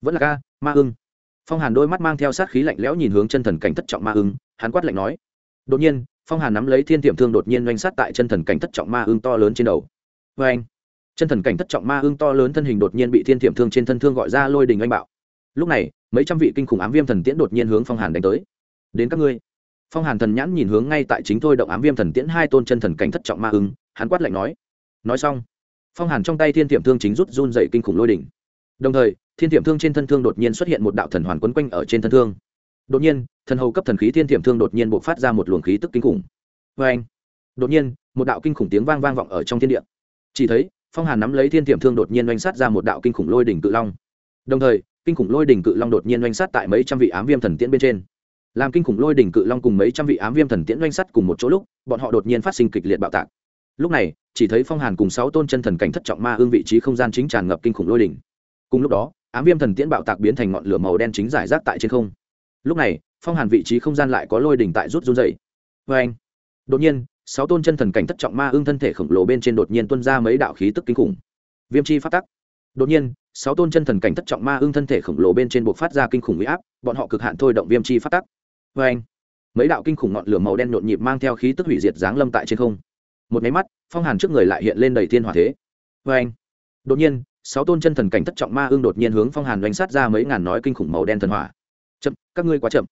Vẫn là ca, ma ưng. Phong hàn đôi mắt mang theo sát khí lạnh lẽo nhìn hướng chân thần cảnh thất trọng ma ưng, hắn quát lạnh nói. Đột nhiên, phong hàn nắm lấy thiên tiệm thương đột nhiên doanh sát tại chân thần cảnh thất trọng ma ưng to lớn trên đầu. Vê anh chân thần cảnh thất trọng ma ưng to lớn thân hình đột nhiên bị thiên tiệm thương trên thân thương gọi ra lôi đình oanh bạo. Lúc này, mấy trăm vị kinh khủng ám viêm thần tiễn đột nhiên hướng phong hàn đánh tới. Đến các ngươi phong hàn thần nhãn nhìn hướng ngay tại chính thôi động ám viêm thần tiễn hai tôn chân thần cảnh thất trọng ma ưng, hắn quát lạnh nói. Nói xong, phong hàn trong tay thiên tiệm thương chính rút run dậy kinh khủng lôi đỉnh. Đồng thời, thiên tiệm thương trên thân thương đột nhiên xuất hiện một đạo thần hoàn quấn quanh ở trên thân thương. Đột nhiên, thần hầu cấp thần khí thiên tiệm thương đột nhiên b ộ c phát ra một luồng khí tức kinh khủng. Vê anh đột nhiên, một đạo kinh khủng tiếng vang vang vọng ở trong thiên địa. Chỉ thấy, phong hàn nắm lấy thiên tiệm thương đột nhiên oanh sát ra một đạo kinh khủng lôi đỉnh cự long. Đồng thời, kinh khủng lôi đỉnh cự long đột nhiên oanh sát tại mấy trăm vị ám viêm thần tiễn bên trên làm kinh khủng lôi đỉnh cự long cùng mấy trăm vị ám viêm thần tiễn doanh sắt cùng một chỗ lúc, bọn họ đột nhiên phát sinh kịch liệt bạo tạc. Lúc này, chỉ thấy phong hàn cùng sáu tôn chân thần cảnh thất trọng ma ương vị trí không gian chính tràn ngập kinh khủng lôi đỉnh. Cùng lúc đó, ám viêm thần tiễn bạo tạc biến thành ngọn lửa màu đen chính giải rác tại trên không. Lúc này, phong hàn vị trí không gian lại có lôi đỉnh tại rút run dày vê anh, đột nhiên, sáu tôn chân thần cảnh thất trọng ma ương thân thể khổng lồ bên trên đột nhiên tuân ra mấy đạo khí tức kinh khủng. Viêm chi phát tắc. Đột nhiên, sáu tôn chân thần cảnh thất trọng ma ương thân thể khổng lồ bên trên buộc phát ra kinh khủng huy áp, bọn họ cực hạn thôi động viêm chi phát tắc vê anh. Mấy đạo kinh khủng ngọn lửa màu đen nhộn nhịp mang theo khí tức hủy diệt giáng lâm tại trên không. Một máy mắt, phong hàn trước người lại hiện lên đầy thiên hòa thế. Vê anh. Đột nhiên, sáu tôn chân thần cảnh thất trọng ma ương đột nhiên hướng phong hàn đánh sát ra mấy ngàn nói kinh khủng màu đen thần hỏa. Chậm, các ngươi quá chậm.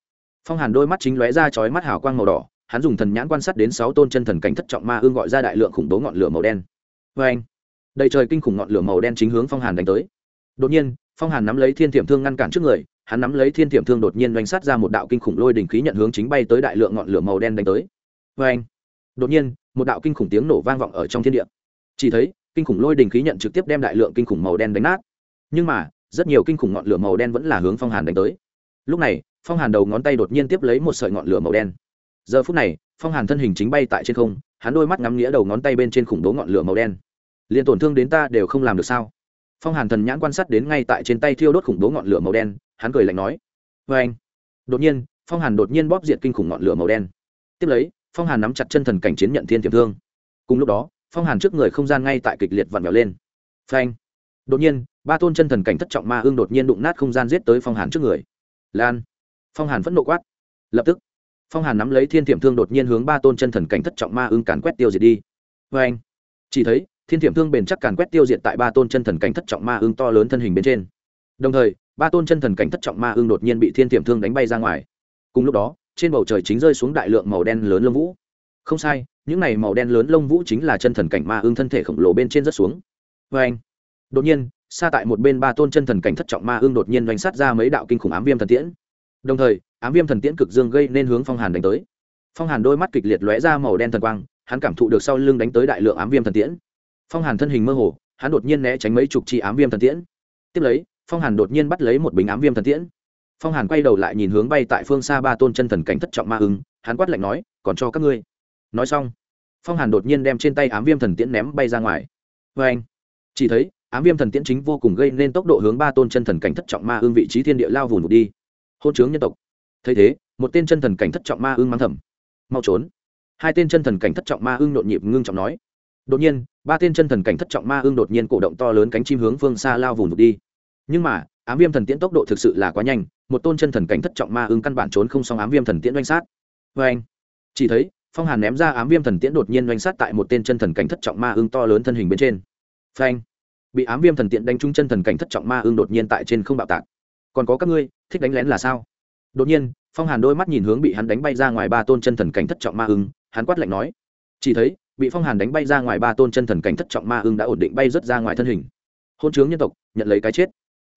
Phong hàn đôi mắt chính lóe ra chói mắt hào quang màu đỏ, hắn dùng thần nhãn quan sát đến sáu tôn chân thần cảnh thất trọng ma ương gọi ra đại lượng khủng bố ngọn lửa màu đen. Vê anh. Đầy trời kinh khủng ngọn lửa màu đen chính hướng phong hàn đánh tới. Đột nhiên, phong hàn nắm lấy thiên thiểm thương ngăn cản trước người hắn nắm lấy thiên thiểm thương đột nhiên đánh sát ra một đạo kinh khủng lôi đỉnh khí nhận hướng chính bay tới đại lượng ngọn lửa màu đen đánh tới. Vê anh, đột nhiên, một đạo kinh khủng tiếng nổ vang vọng ở trong thiên địa. Chỉ thấy, kinh khủng lôi đỉnh khí nhận trực tiếp đem đại lượng kinh khủng màu đen đánh nát. Nhưng mà, rất nhiều kinh khủng ngọn lửa màu đen vẫn là hướng phong hàn đánh tới. Lúc này, phong hàn đầu ngón tay đột nhiên tiếp lấy một sợi ngọn lửa màu đen. Giờ phút này, phong hàn thân hình chính bay tại trên không, hắn đôi mắt ngắm nghĩa đầu ngón tay bên trên khủng bố ngọn lửa màu đen. Liền tổn thương đến ta đều không làm được sao? Phong hàn thần nhãn quan sát đến ngay tại trên tay thiêu đốt khủng bố ngọn lửa màu đen hắn cười lạnh nói vê anh. Đột nhiên, phong hàn đột nhiên bóp diệt kinh khủng ngọn lửa màu đen. Tiếp lấy, phong hàn nắm chặt chân thần cảnh chiến nhận thiên tiềm thương. Cùng lúc đó, phong hàn trước người không gian ngay tại kịch liệt vặn vẹo lên. Phanh. Đột nhiên, ba tôn chân thần cảnh thất trọng ma ương đột nhiên đụng nát không gian giết tới phong hàn trước người. Lan. Phong hàn phẫn nộ quát. Lập tức, phong hàn nắm lấy thiên tiềm thương đột nhiên hướng ba tôn chân thần cảnh thất trọng ma ương càn quét tiêu diệt đi. Vê anh chỉ thấy, thiên tiềm thương bền chắc càn quét tiêu diệt tại ba tôn chân thần cảnh thất trọng ma ương to lớn thân hình bên trên. Đồng thời ba tôn chân thần cảnh thất trọng ma ương đột nhiên bị thiên tiềm thương đánh bay ra ngoài. Cùng lúc đó, trên bầu trời chính rơi xuống đại lượng màu đen lớn lông vũ. Không sai, những này màu đen lớn lông vũ chính là chân thần cảnh ma ương thân thể khổng lồ bên trên rất xuống. Vê anh, đột nhiên, xa tại một bên ba tôn chân thần cảnh thất trọng ma ương đột nhiên doanh sát ra mấy đạo kinh khủng ám viêm thần tiễn. Đồng thời, ám viêm thần tiễn cực dương gây nên hướng phong hàn đánh tới. Phong hàn đôi mắt kịch liệt lóe ra màu đen thần quang, hắn cảm thụ được sau lưng đánh tới đại lượng ám viêm thần tiễn. Phong hàn thân hình mơ hồ, hắn đột nhiên né tránh mấy chục chi ám viêm thần tiễn. Tiếp lấy phong hàn đột nhiên bắt lấy một bình ám viêm thần tiễn. Phong hàn quay đầu lại nhìn hướng bay tại phương xa ba tôn chân thần cảnh thất trọng ma ưng, hắn quát lạnh nói, còn cho các ngươi. Nói xong, phong hàn đột nhiên đem trên tay ám viêm thần tiễn ném bay ra ngoài. Vê anh, chỉ thấy, ám viêm thần tiễn chính vô cùng gây nên tốc độ hướng ba tôn chân thần cảnh thất trọng ma ưng vị trí thiên địa lao vùn đi. Hôn chướng nhân tộc. Thấy thế, một tên chân thần cảnh thất trọng ma ưng mang thầm, mau trốn. Hai tên chân thần cảnh thất trọng ma ưng nhộn nhịp ngưng trọng nói. Đột nhiên, ba tên chân thần cảnh thất trọng ma ưng đột nhiên cổ động to lớn cánh chim hướng phương xa lao vùn đi nhưng mà, ám viêm thần tiễn tốc độ thực sự là quá nhanh, một tôn chân thần cảnh thất trọng ma ưng căn bản trốn không xong ám viêm thần tiễn doanh sát. Vê anh, chỉ thấy, phong hàn ném ra ám viêm thần tiễn đột nhiên doanh sát tại một tên chân thần cảnh thất trọng ma ưng to lớn thân hình bên trên. Phanh bị ám viêm thần tiễn đánh trúng chân thần cảnh thất trọng ma ưng đột nhiên tại trên không bạo tạc. Còn có các ngươi, thích đánh lén là sao? Đột nhiên, phong hàn đôi mắt nhìn hướng bị hắn đánh bay ra ngoài ba tôn chân thần cảnh thất trọng ma ưng hắn quát lạnh nói. Chỉ thấy, bị phong hàn đánh bay ra ngoài ba tôn chân thần cảnh thất trọng ma ưng đã ổn định bay rớt ra ngoài thân hình. Hôn chướng nhân tộc, nhận lấy cái chết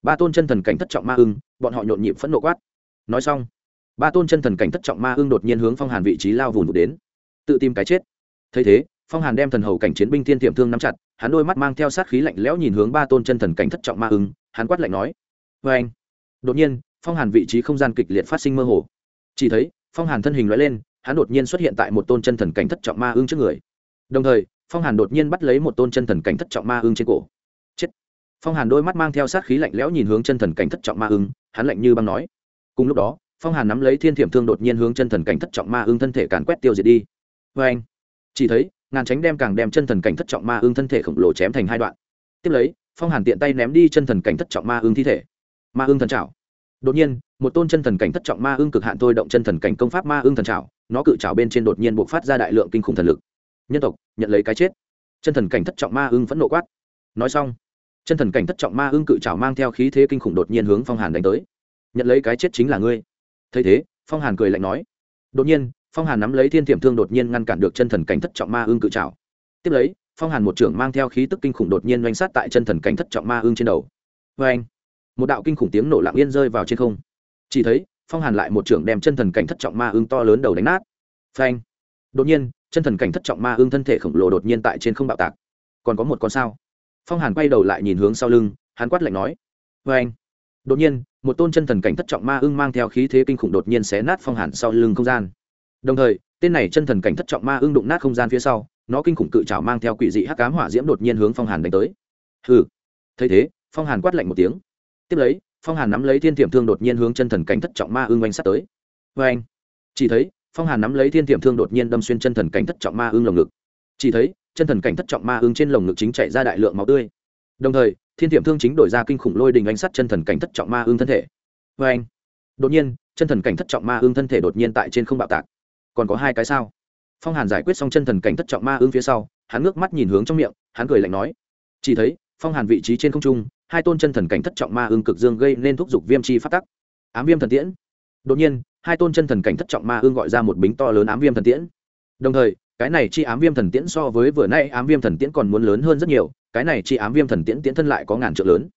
ba tôn chân thần cảnh thất trọng ma ưng, bọn họ nhộn nhịp phẫn nộ quát. Nói xong, ba tôn chân thần cảnh thất trọng ma ưng đột nhiên hướng phong hàn vị trí lao vùn vụt đến. Tự tìm cái chết. Thấy thế, phong hàn đem thần hầu cảnh chiến binh thiên tiệm thương nắm chặt, hắn đôi mắt mang theo sát khí lạnh lẽo nhìn hướng ba tôn chân thần cảnh thất trọng ma ưng, hắn quát lạnh nói vê anh. Đột nhiên, phong hàn vị trí không gian kịch liệt phát sinh mơ hồ. Chỉ thấy, phong hàn thân hình loại lên, hắn đột nhiên xuất hiện tại một tôn chân thần cảnh thất trọng ma ưng trước người. Đồng thời, phong hàn đột nhiên bắt lấy một tôn chân thần cảnh thất trọng ma ưng trên cổ phong hàn đôi mắt mang theo sát khí lạnh lẽo nhìn hướng chân thần cảnh thất trọng ma ưng, hắn lạnh như băng nói. Cùng lúc đó, phong hàn nắm lấy thiên thiểm thương đột nhiên hướng chân thần cảnh thất trọng ma ưng thân thể càn quét tiêu diệt đi. Vê anh, chỉ thấy, ngàn tránh đem càng đem chân thần cảnh thất trọng ma ưng thân thể khổng lồ chém thành hai đoạn. Tiếp lấy, phong hàn tiện tay ném đi chân thần cảnh thất trọng ma ưng thi thể. Ma ưng thần trảo. Đột nhiên, một tôn chân thần cảnh thất trọng ma ưng cực hạn thôi động chân thần cảnh công pháp ma ưng thần trảo, nó cự trảo bên trên đột nhiên buộc phát ra đại lượng kinh khủng thần lực. Nhân tộc, nhận lấy cái chết. Chân thần cảnh thất trọng ma ưng vẫn nộ quát. Nói xong chân thần cảnh thất trọng ma ương cự trào mang theo khí thế kinh khủng đột nhiên hướng phong hàn đánh tới. Nhận lấy cái chết chính là ngươi. Thấy thế, phong hàn cười lạnh nói. Đột nhiên, phong hàn nắm lấy thiên thiểm thương đột nhiên ngăn cản được chân thần cảnh thất trọng ma ương cự trào tiếp lấy, phong hàn một trưởng mang theo khí tức kinh khủng đột nhiên doanh sát tại chân thần cảnh thất trọng ma ương trên đầu. Vê anh một đạo kinh khủng tiếng nổ lặng yên rơi vào trên không. Chỉ thấy, phong hàn lại một trưởng đem chân thần cảnh thất trọng ma ương to lớn đầu đánh nát. Phanh! Đột nhiên, chân thần cảnh thất trọng ma ương thân thể khổng lồ đột nhiên tại trên không bạo tạc. Còn có một con sao? Phong hàn quay đầu lại nhìn hướng sau lưng, hắn quát lạnh nói vê anh đột nhiên, một tôn chân thần cảnh thất trọng ma ưng mang theo khí thế kinh khủng đột nhiên xé nát phong hàn sau lưng không gian. Đồng thời, tên này chân thần cảnh thất trọng ma ưng đụng nát không gian phía sau, nó kinh khủng cự trào mang theo quỷ dị hắc cám hỏa diễm đột nhiên hướng phong hàn đánh tới. Hừ. Thấy thế, phong hàn quát lạnh một tiếng. Tiếp lấy, phong hàn nắm lấy thiên tiệm thương đột nhiên hướng chân thần cảnh thất trọng ma ưng oanh sát tới. Vê anh chỉ thấy, phong hàn nắm lấy thiên tiệm thương đột nhiên đâm xuyên chân thần cảnh thất trọng ma ưng lồng ngực. Chỉ thấy chân thần cảnh thất trọng ma ưng trên lồng ngực chính chạy ra đại lượng máu tươi. Đồng thời, thiên tiệm thương chính đổi ra kinh khủng lôi đình ánh sắt chân thần cảnh thất trọng ma ưng thân thể. Vê anh, đột nhiên, chân thần cảnh thất trọng ma ưng thân thể đột nhiên tại trên không bạo tạc. Còn có hai cái sao? Phong hàn giải quyết xong chân thần cảnh thất trọng ma ưng phía sau, hắn ngước mắt nhìn hướng trong miệng, hắn cười lạnh nói, chỉ thấy, phong hàn vị trí trên không trung, hai tôn chân thần cảnh thất trọng ma ưng cực dương gây nên thúc giục viêm chi phát tắc. Ám viêm thần tiễn. Đột nhiên, hai tôn chân thần cảnh thất trọng ma ưng gọi ra một bính to lớn ám viêm thần tiễn. Đồng thời cái này chi ám viêm thần tiễn so với vừa nay ám viêm thần tiễn còn muốn lớn hơn rất nhiều, cái này chi ám viêm thần tiễn tiễn thân lại có ngàn trượng lớn.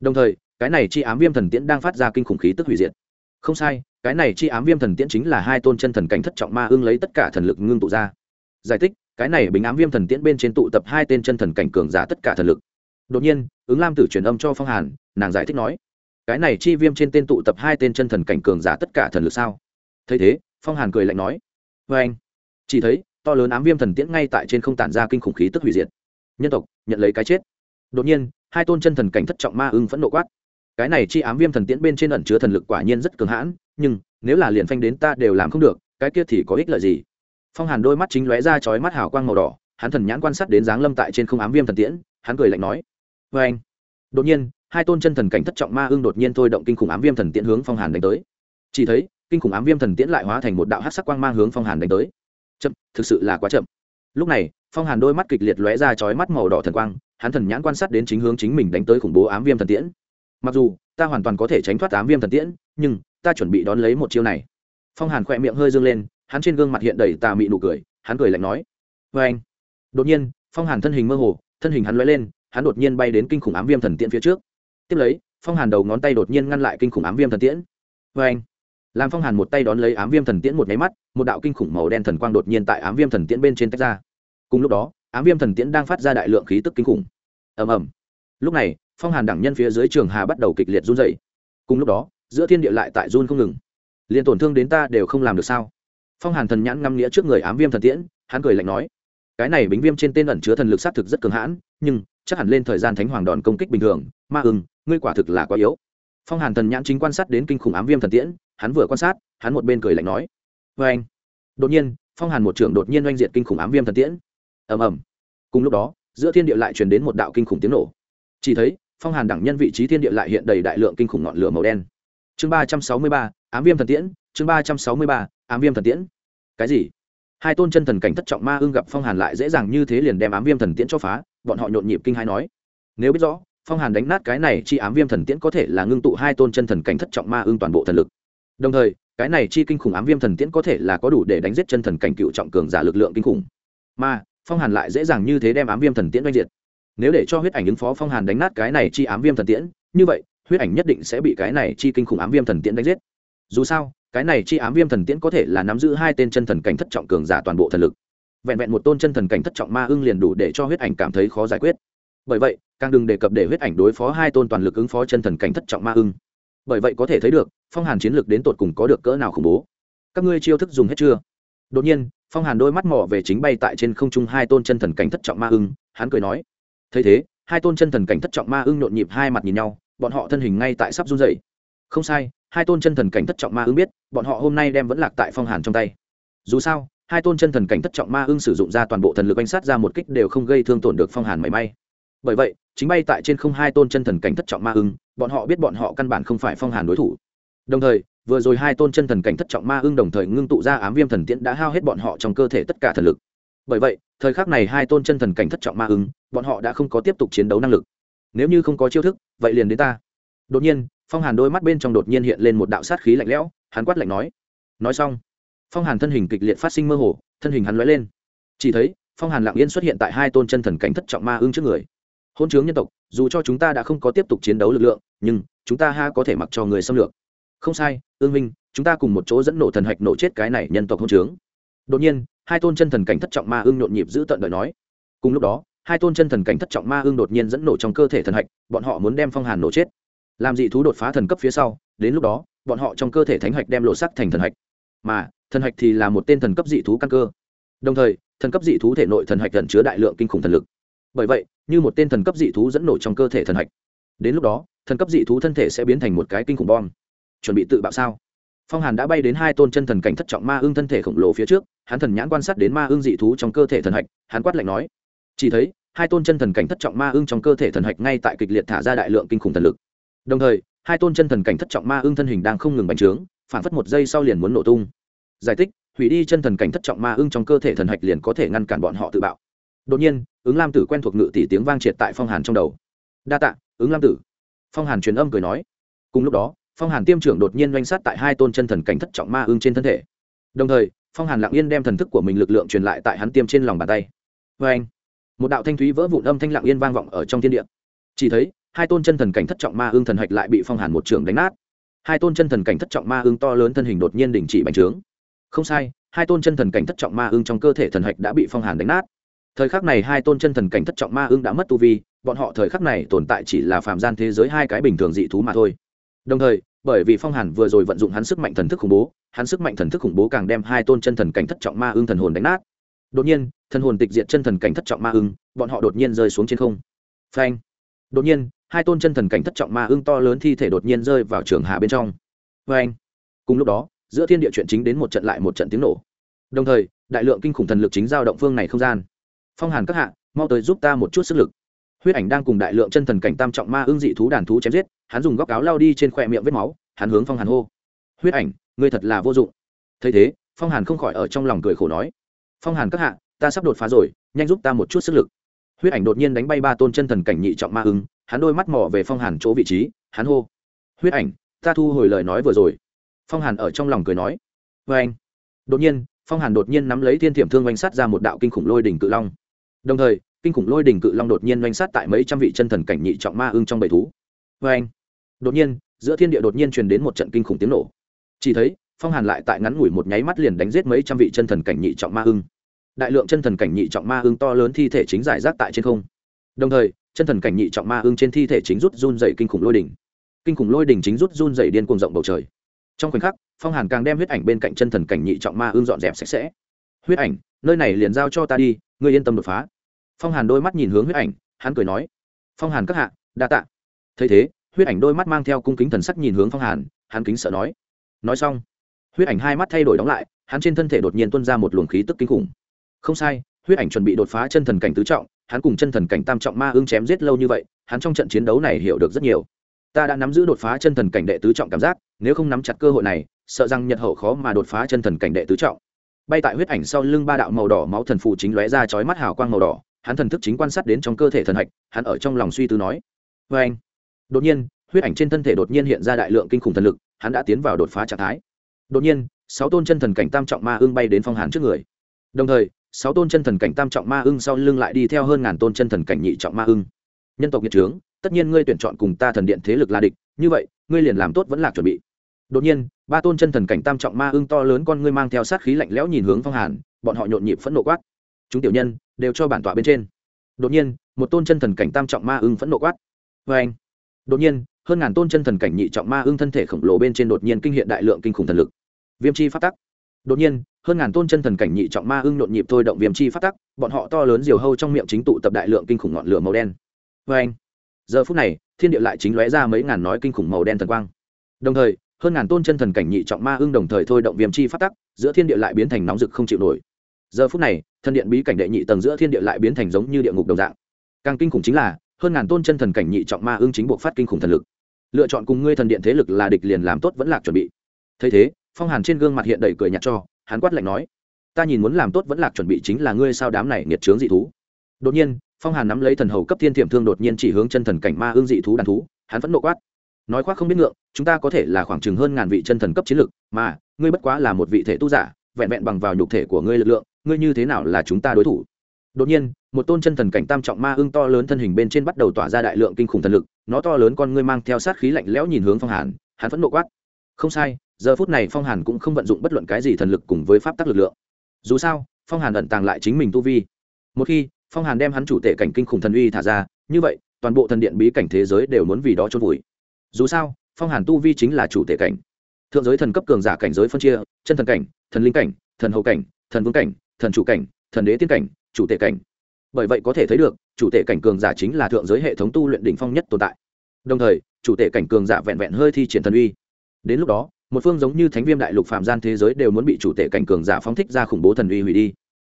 Đồng thời, cái này chi ám viêm thần tiễn đang phát ra kinh khủng khí tức hủy diệt. Không sai, cái này chi ám viêm thần tiễn chính là hai tôn chân thần cảnh thất trọng ma ưng lấy tất cả thần lực ngưng tụ ra. Giải thích, cái này bình ám viêm thần tiễn bên trên tụ tập hai tên chân thần cảnh cường giả tất cả thần lực. Đột nhiên, ứng lam tử truyền âm cho phong hàn, nàng giải thích nói, cái này chi viêm trên tên tụ tập hai tên chân thần cảnh cường giả tất cả thần lực sao? Thấy thế, phong hàn cười lạnh nói vê anh chỉ thấy to lớn ám viêm thần tiễn ngay tại trên không tản ra kinh khủng khí tức hủy diệt. Nhân tộc, nhận lấy cái chết. Đột nhiên, hai tôn chân thần cảnh thất trọng ma ưng phẫn nộ quát. Cái này chi ám viêm thần tiễn bên trên ẩn chứa thần lực quả nhiên rất cường hãn, nhưng nếu là liền phanh đến ta đều làm không được, cái kia thì có ích lợi gì? Phong hàn đôi mắt chính lóe ra chói mắt hào quang màu đỏ, hắn thần nhãn quan sát đến dáng lâm tại trên không ám viêm thần tiễn, hắn cười lạnh nói vê anh đột nhiên, hai tôn chân thần cảnh thất trọng ma ưng đột nhiên thôi động kinh khủng ám viêm thần tiễn hướng phong hàn đánh tới. Chỉ thấy, kinh khủng ám viêm thần tiễn lại hóa thành một đạo hát sắc quang mang hướng phong hàn đánh tới chậm, thực sự là quá chậm. Lúc này, phong hàn đôi mắt kịch liệt lóe ra chói mắt màu đỏ thần quang, hắn thần nhãn quan sát đến chính hướng chính mình đánh tới khủng bố ám viêm thần tiễn. Mặc dù, ta hoàn toàn có thể tránh thoát ám viêm thần tiễn, nhưng, ta chuẩn bị đón lấy một chiêu này. Phong hàn khỏe miệng hơi dương lên, hắn trên gương mặt hiện đầy tà mị nụ cười, hắn cười lạnh nói vê anh. Đột nhiên, phong hàn thân hình mơ hồ, thân hình hắn lóe lên, hắn đột nhiên bay đến kinh khủng ám viêm thần tiễn phía trước. Tiếp lấy, phong hàn đầu ngón tay đột nhiên ngăn lại kinh khủng ám viêm thần tiễn. Vê anh làm phong hàn một tay đón lấy ám viêm thần tiễn một nháy mắt, một đạo kinh khủng màu đen thần quang đột nhiên tại ám viêm thần tiễn bên trên tách ra. Cùng lúc đó, ám viêm thần tiễn đang phát ra đại lượng khí tức kinh khủng. Ầm ầm. Lúc này, phong hàn đẳng nhân phía dưới trường hà bắt đầu kịch liệt run dày cùng lúc đó, giữa thiên địa lại tại run không ngừng. Liền tổn thương đến ta đều không làm được sao? Phong hàn thần nhãn ngăm nghĩa trước người ám viêm thần tiễn, hắn cười lạnh nói, cái này bính viêm trên tên ẩn chứa thần lực s á t thực rất cường hãn, nhưng chắc hẳn lên thời gian thánh hoàng đòn công kích bình thường, ma ưng, ngươi quả thực là quá yếu. Phong hàn thần nhãn chính quan sát đến kinh khủng ám viêm thần tiễn hắn vừa quan sát, hắn một bên cười lạnh nói vê anh. Đột nhiên, phong hàn một trưởng đột nhiên oanh diệt kinh khủng ám viêm thần tiễn. Ầm ầm. Cùng lúc đó, giữa thiên địa lại truyền đến một đạo kinh khủng tiếng nổ. Chỉ thấy, phong hàn đẳng nhân vị trí thiên địa lại hiện đầy đại lượng kinh khủng ngọn lửa màu đen. Chương ba trăm sáu mươi ba, ám viêm thần tiễn, chương ba trăm sáu mươi ba, ám viêm thần tiễn. Cái gì? Hai tôn chân thần cảnh thất trọng ma ưng gặp phong hàn lại dễ dàng như thế liền đem ám viêm thần tiễn cho phá, bọn họ nhộn nhịp kinh hai nói. Nếu biết rõ, phong hàn đánh nát cái này chi ám viêm thần tiễn có thể là ngưng tụ hai tôn chân thần cảnh thất trọng ma ưng toàn bộ thần lực đồng thời, cái này chi kinh khủng ám viêm thần tiễn có thể là có đủ để đánh giết chân thần cảnh cựu trọng cường giả lực lượng kinh khủng. Mà, phong hàn lại dễ dàng như thế đem ám viêm thần tiễn oanh diệt. Nếu để cho huyết ảnh ứng phó phong hàn đánh nát cái này chi ám viêm thần tiễn, như vậy, huyết ảnh nhất định sẽ bị cái này chi kinh khủng ám viêm thần tiễn đánh giết. Dù sao, cái này chi ám viêm thần tiễn có thể là nắm giữ hai tên chân thần cảnh thất trọng cường giả toàn bộ thần lực. Vẹn vẹn một tôn chân thần cảnh thất trọng ma ưng liền đủ để cho huyết ảnh cảm thấy khó giải quyết. Bởi vậy, càng đừng đề cập để huyết ảnh đối phó hai tôn toàn lực ứng phó chân thần cảnh thất trọng ma ưng bởi vậy có thể thấy được, phong hàn chiến lược đến tột cùng có được cỡ nào khủng bố. Các ngươi chiêu thức dùng hết chưa? Đột nhiên, phong hàn đôi mắt mỏ về chính bay tại trên không trung hai tôn chân thần cảnh thất trọng ma ưng, hắn cười nói. Thấy thế, hai tôn chân thần cảnh thất trọng ma ưng nhộn nhịp hai mặt nhìn nhau, bọn họ thân hình ngay tại sắp run dậy không sai, hai tôn chân thần cảnh thất trọng ma ưng biết, bọn họ hôm nay đem vẫn lạc tại phong hàn trong tay. Dù sao, hai tôn chân thần cảnh thất trọng ma ưng sử dụng ra toàn bộ thần lực bánh sát ra một kích đều không gây thương tổn được phong hàn mảy may. Bởi vậy, chính bay tại trên không hai tôn chân thần cảnh thất trọng ma ưng bọn họ biết bọn họ căn bản không phải phong hàn đối thủ. Đồng thời, vừa rồi hai tôn chân thần cảnh thất trọng ma ưng đồng thời ngưng tụ ra ám viêm thần tiễn đã hao hết bọn họ trong cơ thể tất cả thần lực. Bởi vậy, thời khắc này hai tôn chân thần cảnh thất trọng ma ưng, bọn họ đã không có tiếp tục chiến đấu năng lực. Nếu như không có chiêu thức, vậy liền đến ta. Đột nhiên, phong hàn đôi mắt bên trong đột nhiên hiện lên một đạo sát khí lạnh lẽo, hắn quát lạnh nói. Nói xong, phong hàn thân hình kịch liệt phát sinh mơ hồ, thân hình hắn lóe lên. Chỉ thấy, phong hàn lặng yên xuất hiện tại hai tôn chân thần cảnh thất trọng ma ưng trước người hôn chướng nhân tộc, dù cho chúng ta đã không có tiếp tục chiến đấu lực lượng, nhưng chúng ta ha có thể mặc cho người xâm lược. Không sai, ương minh, chúng ta cùng một chỗ dẫn nổ thần hạch nổ chết cái này nhân tộc hôn chướng. Đột nhiên, hai tôn chân thần cảnh thất trọng ma ưng nhộn nhịp giữ tận đời nói. Cùng lúc đó, hai tôn chân thần cảnh thất trọng ma ưng đột nhiên dẫn nổ trong cơ thể thần hạch, bọn họ muốn đem phong hàn nổ chết. Làm dị thú đột phá thần cấp phía sau, đến lúc đó, bọn họ trong cơ thể thánh hạch đem lộ sắc thành thần hạch. Mà, thần hạch thì là một tên thần cấp dị thú căn cơ. Đồng thời, thần cấp dị thú thể nội thần hạch gần chứa đại lượng kinh khủng thần lực bởi vậy, như một tên thần cấp dị thú dẫn nổ trong cơ thể thần hạch. Đến lúc đó, thần cấp dị thú thân thể sẽ biến thành một cái kinh khủng bom. Chuẩn bị tự bạo sao? Phong hàn đã bay đến hai tôn chân thần cảnh thất trọng ma ưng thân thể khổng lồ phía trước, hắn thần nhãn quan sát đến ma ưng dị thú trong cơ thể thần hạch, hắn quát lạnh nói, chỉ thấy, hai tôn chân thần cảnh thất trọng ma ưng trong cơ thể thần hạch ngay tại kịch liệt thả ra đại lượng kinh khủng thần lực. Đồng thời, hai tôn chân thần cảnh thất trọng ma ưng thân hình đang không ngừng bành trướng, phản phất một giây sau liền muốn nổ tung. Giải thích, hủy đi chân thần cảnh thất trọng ma ưng trong cơ thể thần hạch liền có thể ngăn cản bọn họ tự bạo. Đột nhiên ứng lam tử quen thuộc ngự tỷ tiếng vang triệt tại phong hàn trong đầu. Đa tạ, ứng lam tử. Phong hàn truyền âm cười nói. Cùng lúc đó, phong hàn tiêm trưởng đột nhiên doanh sát tại hai tôn chân thần cảnh thất trọng ma ưng trên thân thể. Đồng thời, phong hàn lặng yên đem thần thức của mình lực lượng truyền lại tại hắn tiêm trên lòng bàn tay. Vê anh, một đạo thanh thúy vỡ vụn âm thanh lặng yên vang vọng ở trong thiên địa. Chỉ thấy, hai tôn chân thần cảnh thất trọng ma ưng thần hạch lại bị phong hàn một trưởng đánh nát. Hai tôn chân thần cảnh thất trọng ma ưng to lớn thân hình đột nhiên đình chỉ bành trướng. Không sai, hai tôn chân thần cảnh thất trọng ma ưng trong cơ thể thần hạch đã bị phong hàn đánh nát thời khắc này hai tôn chân thần cảnh thất trọng ma ưng đã mất tu vi, bọn họ thời khắc này tồn tại chỉ là phạm gian thế giới hai cái bình thường dị thú mà thôi. Đồng thời, bởi vì phong hàn vừa rồi vận dụng hắn sức mạnh thần thức khủng bố, hắn sức mạnh thần thức khủng bố càng đem hai tôn chân thần cảnh thất trọng ma ưng thần hồn đánh nát. Đột nhiên, thần hồn tịch diệt chân thần cảnh thất trọng ma ưng, bọn họ đột nhiên rơi xuống trên không. Phanh! Đột nhiên, hai tôn chân thần cảnh thất trọng ma ưng to lớn thi thể đột nhiên rơi vào trường hà bên trong. Phanh! Cùng lúc đó, giữa thiên địa chuyện chính đến một trận lại một trận tiếng nổ. Đồng thời, đại lượng kinh khủng thần lực chính giao động phương này không gian phong hàn các hạ, mau tới giúp ta một chút sức lực. Huyết ảnh đang cùng đại lượng chân thần cảnh tam trọng ma ưng dị thú đàn thú chém giết, hắn dùng góc áo lao đi trên khoe miệng vết máu, hắn hướng phong hàn hô. Huyết ảnh, ngươi thật là vô dụng. Thấy thế, phong hàn không khỏi ở trong lòng cười khổ nói. Phong hàn các hạ, ta sắp đột phá rồi, nhanh giúp ta một chút sức lực. Huyết ảnh đột nhiên đánh bay ba tôn chân thần cảnh nhị trọng ma ưng, hắn đôi mắt mò về phong hàn chỗ vị trí, hắn hô. Huyết ảnh, ta thu hồi lời nói vừa rồi. Phong hàn ở trong lòng cười nói. Vê anh đột nhiên, phong hàn đột nhiên nắm lấy thiên thiểm thương oanh sắt ra một đạo kinh khủng lôi đỉnh cự long đồng thời, kinh khủng lôi đỉnh cự long đột nhiên oanh sát tại mấy trăm vị chân thần cảnh nhị trọng ma ưng trong bầy thú. Vê anh, đột nhiên, giữa thiên địa đột nhiên truyền đến một trận kinh khủng tiếng nổ. Chỉ thấy, phong hàn lại tại ngắn ngủi một nháy mắt liền đánh giết mấy trăm vị chân thần cảnh nhị trọng ma ưng. Đại lượng chân thần cảnh nhị trọng ma ưng to lớn thi thể chính giải rác tại trên không. Đồng thời, chân thần cảnh nhị trọng ma ưng trên thi thể chính rút run dày kinh khủng lôi đỉnh. Kinh khủng lôi đỉnh chính rút run dày điên cuồng rộng bầu trời. Trong khoảnh khắc, phong hàn càng đem huyết ảnh bên cạnh chân thần cảnh nhị trọng ma ưng dọn dẹp sạch sẽ. Huyết ảnh, nơi này liền giao cho ta đi, ngươi yên tâm đột phá phong hàn đôi mắt nhìn hướng huyết ảnh, hắn cười nói, phong hàn các hạ, đa tạ. Thấy thế, huyết ảnh đôi mắt mang theo cung kính thần sắc nhìn hướng phong hàn, hắn kính sợ nói nói xong. Huyết ảnh hai mắt thay đổi đóng lại, hắn trên thân thể đột nhiên tuân ra một luồng khí tức kinh khủng. Không sai, huyết ảnh chuẩn bị đột phá chân thần cảnh tứ trọng, hắn cùng chân thần cảnh tam trọng ma ưng chém giết lâu như vậy, hắn trong trận chiến đấu này hiểu được rất nhiều. Ta đã nắm giữ đột phá chân thần cảnh đệ tứ trọng cảm giác, nếu không nắm chặt cơ hội này, sợ rằng nhật hậu khó mà đột phá chân thần cảnh đệ tứ trọng. Bay tại huyết ảnh sau lưng ba đạo màu đỏ máu thần phù chính lóe ra chói mắt hào quang màu đỏ hắn thần thức chính quan sát đến trong cơ thể thần hạch, hắn ở trong lòng suy tư nói vê anh. Đột nhiên, huyết ảnh trên thân thể đột nhiên hiện ra đại lượng kinh khủng thần lực, hắn đã tiến vào đột phá trạng thái. Đột nhiên, sáu tôn chân thần cảnh tam trọng ma ưng bay đến phong hàn trước người. Đồng thời, sáu tôn chân thần cảnh tam trọng ma ưng sau lưng lại đi theo hơn ngàn tôn chân thần cảnh nhị trọng ma ưng. Nhân tộc nhiệt trướng, tất nhiên ngươi tuyển chọn cùng ta thần điện thế lực là địch, như vậy, ngươi liền làm tốt vẫn là chuẩn bị. Đột nhiên, ba tôn chân thần cảnh tam trọng ma ưng to lớn con ngươi mang theo sát khí lạnh lẽo nhìn hướng phong hàn, bọn họ nhộn nhịp phẫn nộ quát chúng tiểu nhân đều cho bản tọa bên trên. Đột nhiên, một tôn chân thần cảnh tam trọng ma ưng phẫn nộ quát. Vê anh. Đột nhiên, hơn ngàn tôn chân thần cảnh nhị trọng ma ưng thân thể khổng lồ bên trên đột nhiên kinh hiện đại lượng kinh khủng thần lực. Viêm chi phát tắc. Đột nhiên, hơn ngàn tôn chân thần cảnh nhị trọng ma ưng nhộn nhịp thôi động viêm chi phát tắc, bọn họ to lớn diều hâu trong miệng chính tụ tập đại lượng kinh khủng ngọn lửa màu đen. Vê anh. Giờ phút này, thiên địa lại chính lóe ra mấy ngàn nói kinh khủng màu đen thần quang. Đồng thời, hơn ngàn tôn chân thần cảnh nhị trọng ma ưng đồng thời thôi động viêm chi phát tắc, giữa thiên địa lại biến thành nóng rực không chịu nổi. Giờ phút này thần điện bí cảnh đệ nhị tầng giữa thiên địa lại biến thành giống như địa ngục đồng dạng. Càng kinh khủng chính là, hơn ngàn tôn chân thần cảnh nhị trọng ma ương chính buộc phát kinh khủng thần lực. Lựa chọn cùng ngươi thần điện thế lực là địch liền làm tốt vẫn lạc chuẩn bị. Thấy thế, phong hàn trên gương mặt hiện đầy cười nhạt cho, hắn quát lạnh nói, ta nhìn muốn làm tốt vẫn lạc chuẩn bị chính là ngươi sao đám này nghiệt trướng dị thú. Đột nhiên, phong hàn nắm lấy thần hầu cấp thiên thiểm thương đột nhiên chỉ hướng chân thần cảnh ma ương dị thú đàn thú, hắn vẫn nộ quát, nói khoác không biết ngượng, chúng ta có thể là khoảng chừng hơn ngàn vị chân thần cấp chiến lực, mà, ngươi bất quá là một vị thể tu giả, vẹn vẹn bằng vào nhục thể của ngươi lực lượng ngươi như thế nào là chúng ta đối thủ? Đột nhiên, một tôn chân thần cảnh tam trọng ma ưng to lớn thân hình bên trên bắt đầu tỏa ra đại lượng kinh khủng thần lực, nó to lớn con ngươi mang theo sát khí lạnh lẽo nhìn hướng phong hàn, hắn vẫn nộ quát. Không sai, giờ phút này phong hàn cũng không vận dụng bất luận cái gì thần lực cùng với pháp tắc lực lượng. Dù sao, phong hàn ẩn tàng lại chính mình tu vi. Một khi, phong hàn đem hắn chủ tể cảnh kinh khủng thần uy thả ra, như vậy, toàn bộ thần điện bí cảnh thế giới đều muốn vì đó chôn vùi. Dù sao, phong hàn tu vi chính là chủ tể cảnh. Thượng giới thần cấp cường giả cảnh giới phân chia, chân thần cảnh, thần linh cảnh, thần hậu cảnh thần vương cảnh, thần chủ cảnh, thần đế tiên cảnh, chủ tể cảnh. Bởi vậy có thể thấy được, chủ tể cảnh cường giả chính là thượng giới hệ thống tu luyện đỉnh phong nhất tồn tại. Đồng thời, chủ tể cảnh cường giả vẹn vẹn hơi thi triển thần uy. Đến lúc đó, một phương giống như thánh viêm đại lục phạm gian thế giới đều muốn bị chủ tể cảnh cường giả phóng thích ra khủng bố thần uy hủy đi.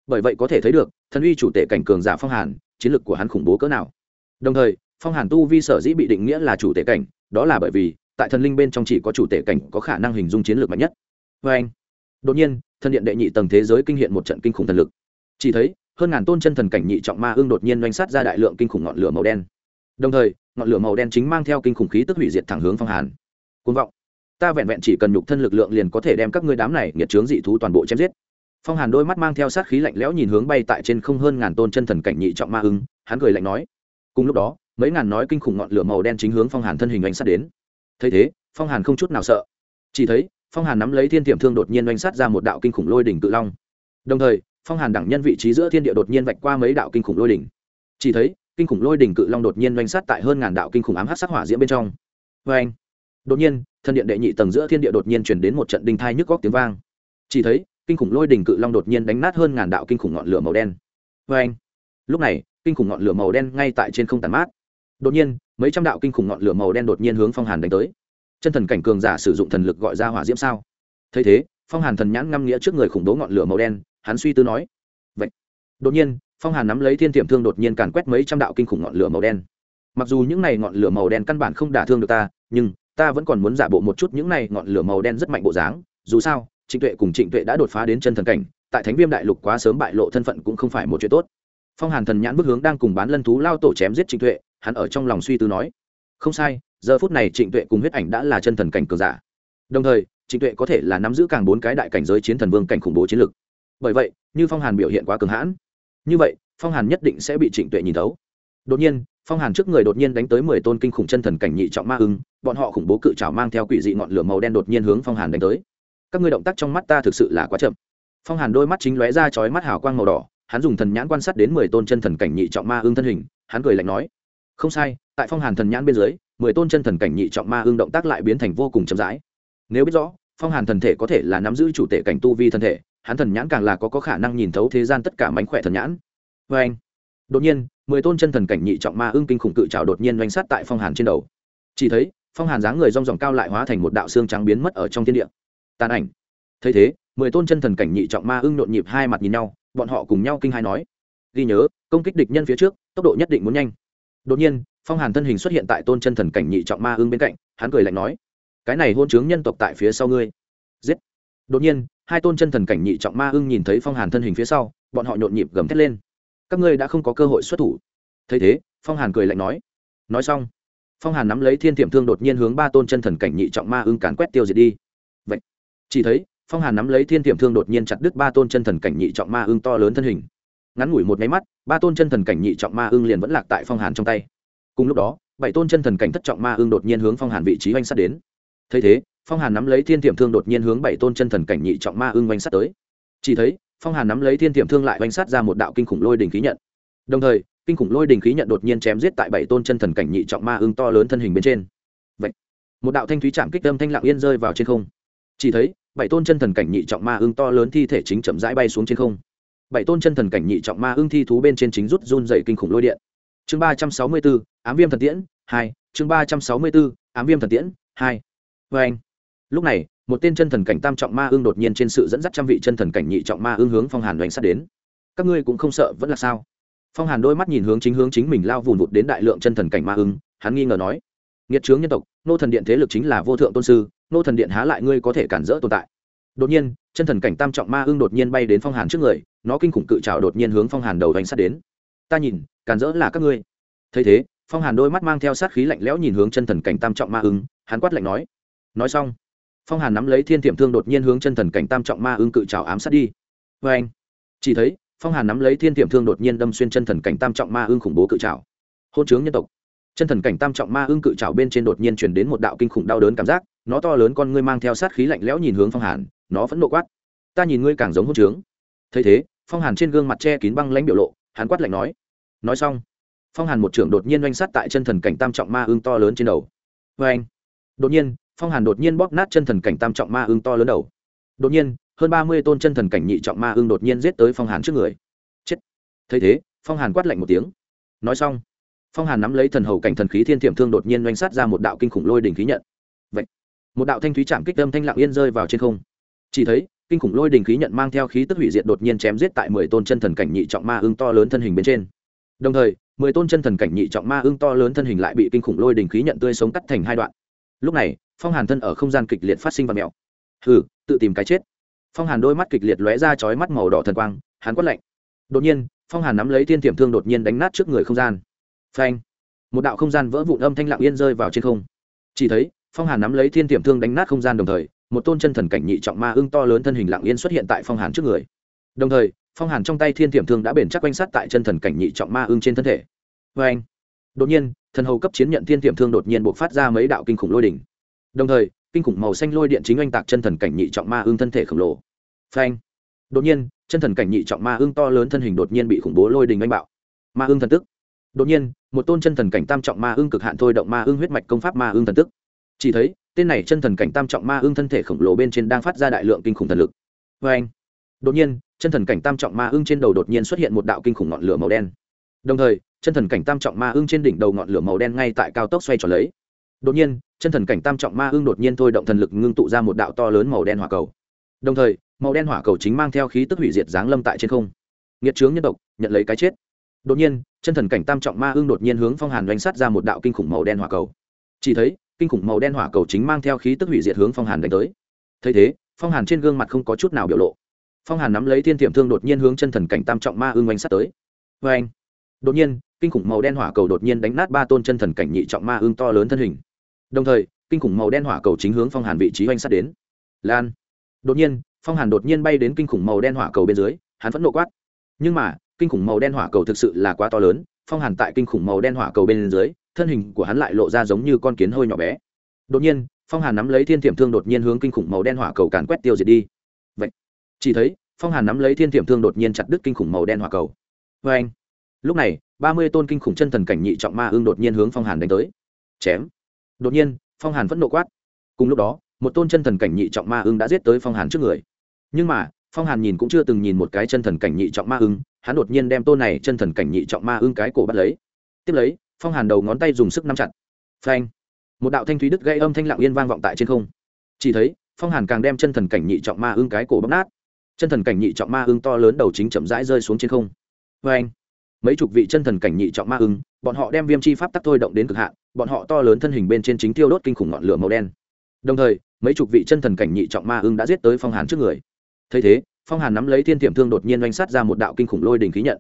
Bởi vậy có thể thấy được, thần uy chủ tể cảnh cường giả phong hàn, chiến lược của hắn khủng bố cỡ nào. Đồng thời, phong hàn tu vi sở dĩ bị định nghĩa là chủ tể cảnh, đó là bởi vì, tại thần linh bên trong chỉ có chủ tể cảnh có khả năng hình dung chiến lược mạnh nhất. Vê anh đột nhiên thần điện đệ nhị tầng thế giới kinh hiện một trận kinh khủng thần lực. Chỉ thấy, hơn ngàn tôn chân thần cảnh nhị trọng ma ương đột nhiên doanh sát ra đại lượng kinh khủng ngọn lửa màu đen. Đồng thời, ngọn lửa màu đen chính mang theo kinh khủng khí tức hủy diệt thẳng hướng phong hàn. Côn vọng. Ta vẹn vẹn chỉ cần nhục thân lực lượng liền có thể đem các ngươi đám này nghiệt trướng dị thú toàn bộ chém giết. Phong hàn đôi mắt mang theo sát khí lạnh lẽo nhìn hướng bay tại trên không hơn ngàn tôn chân thần cảnh nhị trọng ma ưng hắn cười lạnh nói. Cùng lúc đó, mấy ngàn nói kinh khủng ngọn lửa màu đen chính hướng phong hàn thân hình oanh sát đến. Thấy thế, phong hàn không chút nào sợ. Chỉ thấy phong hàn nắm lấy thiên tiệm thương đột nhiên oanh sát ra một đạo kinh khủng lôi đỉnh cự long đồng thời phong hàn đẳng nhân vị trí giữa thiên địa đột nhiên vạch qua mấy đạo kinh khủng lôi đỉnh chỉ thấy kinh khủng lôi đỉnh cự long đột nhiên oanh sát tại hơn ngàn đạo kinh khủng ám hát sắc hỏa diễm bên trong vê anh đột nhiên thân điện đệ nhị tầng giữa thiên địa đột nhiên chuyển đến một trận đinh thai nhức góc tiếng vang chỉ thấy kinh khủng lôi đỉnh cự long đột nhiên đánh nát hơn ngàn đạo kinh khủng ngọn lửa màu đen vê anh lúc này kinh khủng ngọn lửa màu đen ngay tại trên không tàn mát đột nhiên mấy trăm đạo kinh khủng ngọn lửa màu đen đột nhiên hướng phong hàn đánh tới chân thần cảnh cường giả sử dụng thần lực gọi ra hỏa diễm sao? Thấy thế, phong hàn thần nhãn ngăm nghĩa trước người khủng bố ngọn lửa màu đen, hắn suy tư nói, vậy. Đột nhiên, phong hàn nắm lấy thiên tiệm thương đột nhiên càn quét mấy trăm đạo kinh khủng ngọn lửa màu đen. Mặc dù những này ngọn lửa màu đen căn bản không đả thương được ta, nhưng ta vẫn còn muốn giả bộ một chút những này ngọn lửa màu đen rất mạnh bộ dáng. Dù sao, trịnh tuệ cùng trịnh tuệ đã đột phá đến chân thần cảnh, tại thánh viêm đại lục quá sớm bại lộ thân phận cũng không phải một chuyện tốt. Phong hàn thần nhãn bước hướng đang cùng bán lân thú lao tổ chém giết trịnh tuệ, hắn ở trong lòng suy tư nói không sai, giờ phút này trịnh tuệ cùng huyết ảnh đã là chân thần cảnh cường giả. Đồng thời, trịnh tuệ có thể là nắm giữ càng bốn cái đại cảnh giới chiến thần vương cảnh khủng bố chiến lực. Bởi vậy, như phong hàn biểu hiện quá cường hãn, như vậy, phong hàn nhất định sẽ bị trịnh tuệ nhìn thấu. Đột nhiên, phong hàn trước người đột nhiên đánh tới mười tôn kinh khủng chân thần cảnh nhị trọng ma ưng, bọn họ khủng bố cự trào mang theo quỷ dị ngọn lửa màu đen đột nhiên hướng phong hàn đánh tới. Các ngươi động tác trong mắt ta thực sự là quá chậm. Phong hàn đôi mắt chính lóe ra chói mắt hào quang màu đỏ, hắn dùng thần nhãn quan sát đến mười tôn chân thần cảnh nhị trọng ma ưng thân hình, hắn cười lạnh nói không sai tại phong hàn thần nhãn bên dưới mười tôn chân thần cảnh nhị trọng ma ương động tác lại biến thành vô cùng chậm rãi. Nếu biết rõ phong hàn thần thể có thể là nắm giữ chủ tể cảnh tu vi thân thể hắn thần nhãn càng là có, có khả năng nhìn thấu thế gian tất cả mánh khỏe thần nhãn. Vê anh đột nhiên mười tôn chân thần cảnh nhị trọng ma ưng kinh khủng cự trào đột nhiên doanh sát tại phong hàn trên đầu. Chỉ thấy phong hàn dáng người rong ròng cao lại hóa thành một đạo xương trắng biến mất ở trong thiên địa. Tàn ảnh. Thấy thế mười tôn chân thần cảnh nhị trọng ma ưng nhộn nhịp hai mặt nhìn nhau bọn họ cùng nhau kinh hai nói ghi nhớ công kích địch nhân phía trước tốc độ nhất định muốn nhanh đột nhiên, phong hàn thân hình xuất hiện tại tôn chân thần cảnh nhị trọng ma ưng bên cạnh, hắn cười lạnh nói, cái này hôn chướng nhân tộc tại phía sau ngươi. Giết. Đột nhiên, hai tôn chân thần cảnh nhị trọng ma ưng nhìn thấy phong hàn thân hình phía sau, bọn họ nhộn nhịp gầm thét lên. Các ngươi đã không có cơ hội xuất thủ. Thấy thế, phong hàn cười lạnh nói nói xong. Phong hàn nắm lấy thiên tiệm thương đột nhiên hướng ba tôn chân thần cảnh nhị trọng ma ưng càn quét tiêu diệt đi. Vậy, chỉ thấy, phong hàn nắm lấy thiên tiệm thương đột nhiên chặt đứt ba tôn chân thần cảnh nhị trọng ma ưng to lớn thân hình ngắn ngủi một nháy mắt, ba tôn chân thần cảnh nhị trọng ma ưng liền vẫn lạc tại phong hàn trong tay. Cùng lúc đó, bảy tôn chân thần cảnh thất trọng ma ưng đột nhiên hướng phong hàn vị trí oanh sát đến. Thấy thế, phong hàn nắm lấy thiên tiệm thương đột nhiên hướng bảy tôn chân thần cảnh nhị trọng ma ưng oanh sát tới. Chỉ thấy, phong hàn nắm lấy thiên tiệm thương lại oanh sát ra một đạo kinh khủng lôi đình khí nhận. Đồng thời, kinh khủng lôi đình khí nhận đột nhiên chém giết tại bảy tôn chân thần cảnh nhị trọng ma ưng to lớn thân hình bên trên. Vậy một đạo thanh thúy chạm kích âm thanh lặng yên rơi vào trên không. Chỉ thấy, bảy tôn chân thần cảnh nhị trọng ma ưng to lớn thi thể chính chậm rãi bay xuống trên không bảy tôn chân thần cảnh nhị trọng ma ưng thi thú bên trên chính rút run dày kinh khủng lôi điện. Chương ba trăm sáu mươi bốn, ám viêm thần tiễn, hai. Chương ba trăm sáu mươi bốn, ám viêm thần tiễn, hai. Vê anh. Lúc này, một tên chân thần cảnh tam trọng ma ương đột nhiên trên sự dẫn dắt trăm vị chân thần cảnh nhị trọng ma ương hướng phong hàn đoành sát đến. Các ngươi cũng không sợ, vẫn là sao? Phong hàn đôi mắt nhìn hướng chính hướng chính mình lao vùn vụt đến đại lượng chân thần cảnh ma ưng, hắn nghi ngờ nói, nghiệt trướng nhân tộc, nô thần điện thế lực chính là vô thượng tôn sư, nô thần điện há lại ngươi có thể cản rỡ tồn tại? Đột nhiên, chân thần cảnh tam trọng ma ưng đột nhiên bay đến phong hàn trước người, nó kinh khủng cự trào đột nhiên hướng phong hàn đầu đánh sát đến. Ta nhìn, càn rỡ là các ngươi. Thấy thế, phong hàn đôi mắt mang theo sát khí lạnh lẽo nhìn hướng chân thần cảnh tam trọng ma ưng, hắn quát lạnh nói. Nói xong, phong hàn nắm lấy thiên tiệm thương đột nhiên hướng chân thần cảnh tam trọng ma ưng cự trào ám sát đi. Vê anh, chỉ thấy, phong hàn nắm lấy thiên tiệm thương đột nhiên đâm xuyên chân thần cảnh tam trọng ma ưng khủng bố cự trào hôn chướng nhân tộc. Chân thần cảnh tam trọng ma ưng cự trào bên trên đột nhiên chuyển đến một đạo kinh khủng đau đớn cảm giác, nó to lớn con ngươi mang theo sát khí lạnh lẽo nhìn hướng phong hàn nó vẫn nộ quát. Ta nhìn ngươi càng giống hôn trướng. Thấy thế, phong hàn trên gương mặt che kín băng lãnh biểu lộ, hắn quát lạnh nói. Nói xong, phong hàn một trưởng đột nhiên oanh sát tại chân thần cảnh tam trọng ma ương to lớn trên đầu. Vê anh đột nhiên, phong hàn đột nhiên bóp nát chân thần cảnh tam trọng ma ương to lớn đầu. Đột nhiên, hơn ba mươi tôn chân thần cảnh nhị trọng ma ương đột nhiên giết tới phong hàn trước người. Chết! Thấy thế, phong hàn quát lạnh một tiếng. Nói xong, phong hàn nắm lấy thần hầu cảnh thần khí thiên thiểm thương đột nhiên oanh sát ra một đạo kinh khủng lôi đình khí nhận. Vậy một đạo thanh thúy chạm kích âm thanh lặng yên rơi vào trên không chỉ thấy, kinh khủng lôi đình khí nhận mang theo khí tức hủy diệt đột nhiên chém giết tại mười tôn chân thần cảnh nhị trọng ma ưng to lớn thân hình bên trên. Đồng thời, mười tôn chân thần cảnh nhị trọng ma ưng to lớn thân hình lại bị kinh khủng lôi đình khí nhận tươi sống cắt thành hai đoạn. Lúc này, phong hàn thân ở không gian kịch liệt phát sinh và mèo hừ, tự tìm cái chết. Phong hàn đôi mắt kịch liệt lóe ra chói mắt màu đỏ thần quang, hắn quát lạnh. Đột nhiên, phong hàn nắm lấy thiên tiềm thương đột nhiên đánh nát trước người không gian. Phanh! Một đạo không gian vỡ vụn âm thanh lặng yên rơi vào trên không. Chỉ thấy, phong hàn nắm lấy thiên tiềm thương đánh nát không gian đồng thời một tôn chân thần cảnh nhị trọng ma ưng to lớn thân hình lặng yên xuất hiện tại phong hàn trước người. Đồng thời, phong hàn trong tay thiên tiềm thương đã bền chắc quanh sát tại chân thần cảnh nhị trọng ma ưng trên thân thể. Vê anh, đột nhiên, thần hầu cấp chiến nhận thiên tiềm thương đột nhiên buộc phát ra mấy đạo kinh khủng lôi đỉnh. Đồng thời, kinh khủng màu xanh lôi điện chính oanh tạc chân thần cảnh nhị trọng ma ưng thân thể khổng lồ. Phanh đột nhiên, chân thần cảnh nhị trọng ma ưng to lớn thân hình đột nhiên bị khủng bố lôi đình oanh bạo. Ma ưng thần tức. Đột nhiên, một tôn chân thần cảnh tam trọng ma ưng cực hạn thôi động ma ưng huyết mạch công pháp ma ưng thần tức. Chỉ thấy tên này chân thần cảnh tam trọng ma ưng thân thể khổng lồ bên trên đang phát ra đại lượng kinh khủng thần lực. Vê anh, đột nhiên, chân thần cảnh tam trọng ma ưng trên đầu đột nhiên xuất hiện một đạo kinh khủng ngọn lửa màu đen. Đồng thời, chân thần cảnh tam trọng ma ưng trên đỉnh đầu ngọn lửa màu đen ngay tại cao tốc xoay tròn lấy. Đột nhiên, chân thần cảnh tam trọng ma ưng đột nhiên thôi động thần lực ngưng tụ ra một đạo to lớn màu đen hỏa cầu. Đồng thời, màu đen hỏa cầu chính mang theo khí tức hủy diệt giáng lâm tại trên không. Nghiệt trướng nhân tộc, nhận lấy cái chết. Đột nhiên, chân thần cảnh tam trọng ma ưng đột nhiên hướng phong hàn doanh sát ra một đạo kinh khủng màu đen hỏa cầu. Chỉ thấy kinh khủng màu đen hỏa cầu chính mang theo khí tức hủy diệt hướng phong hàn đánh tới. Thấy thế, phong hàn trên gương mặt không có chút nào biểu lộ. Phong hàn nắm lấy thiên tiệm thương đột nhiên hướng chân thần cảnh tam trọng ma ưng oanh sát tới. Vê anh đột nhiên, kinh khủng màu đen hỏa cầu đột nhiên đánh nát ba tôn chân thần cảnh nhị trọng ma ưng to lớn thân hình. Đồng thời, kinh khủng màu đen hỏa cầu chính hướng phong hàn vị trí oanh sát đến. Lan! Đột nhiên, phong hàn đột nhiên bay đến kinh khủng màu đen hỏa cầu bên dưới, hắn vẫn nộ quát. Nhưng mà, kinh khủng màu đen hỏa cầu thực sự là quá to lớn, phong hàn tại kinh khủng màu đen hỏa cầu bên dưới thân hình của hắn lại lộ ra giống như con kiến hơi nhỏ bé. Đột nhiên, phong hàn nắm lấy thiên tiệm thương đột nhiên hướng kinh khủng màu đen hỏa cầu càn quét tiêu diệt đi. Vậy, chỉ thấy, phong hàn nắm lấy thiên tiệm thương đột nhiên chặt đứt kinh khủng màu đen hỏa cầu. Vê anh, lúc này, ba mươi tôn kinh khủng chân thần cảnh nhị trọng ma ương đột nhiên hướng phong hàn đánh tới. Chém. Đột nhiên, phong hàn vẫn nộ quát. Cùng lúc đó, một tôn chân thần cảnh nhị trọng ma ương đã giết tới phong hàn trước người. Nhưng mà, phong hàn nhìn cũng chưa từng nhìn một cái chân thần cảnh nhị trọng ma ưng, hắn đột nhiên đem tôn này chân thần cảnh nhị trọng ma ưng cái cổ bắt lấy. Tiếp lấy phong hàn đầu ngón tay dùng sức nắm chặt phanh một đạo thanh thúy đứt gây âm thanh lặng yên vang vọng tại trên không chỉ thấy phong hàn càng đem chân thần cảnh nhị trọng ma ưng cái cổ bóc nát chân thần cảnh nhị trọng ma ưng to lớn đầu chính chậm rãi rơi xuống trên không phanh mấy chục vị chân thần cảnh nhị trọng ma ưng bọn họ đem viêm chi pháp tắc thôi động đến cực hạn bọn họ to lớn thân hình bên trên chính tiêu đốt kinh khủng ngọn lửa màu đen đồng thời mấy chục vị chân thần cảnh nhị trọng ma ưng đã giết tới phong hàn trước người thấy thế phong hàn nắm lấy thiên tiệm thương đột nhiên oanh sát ra một đạo kinh khủng lôi đình khí nhận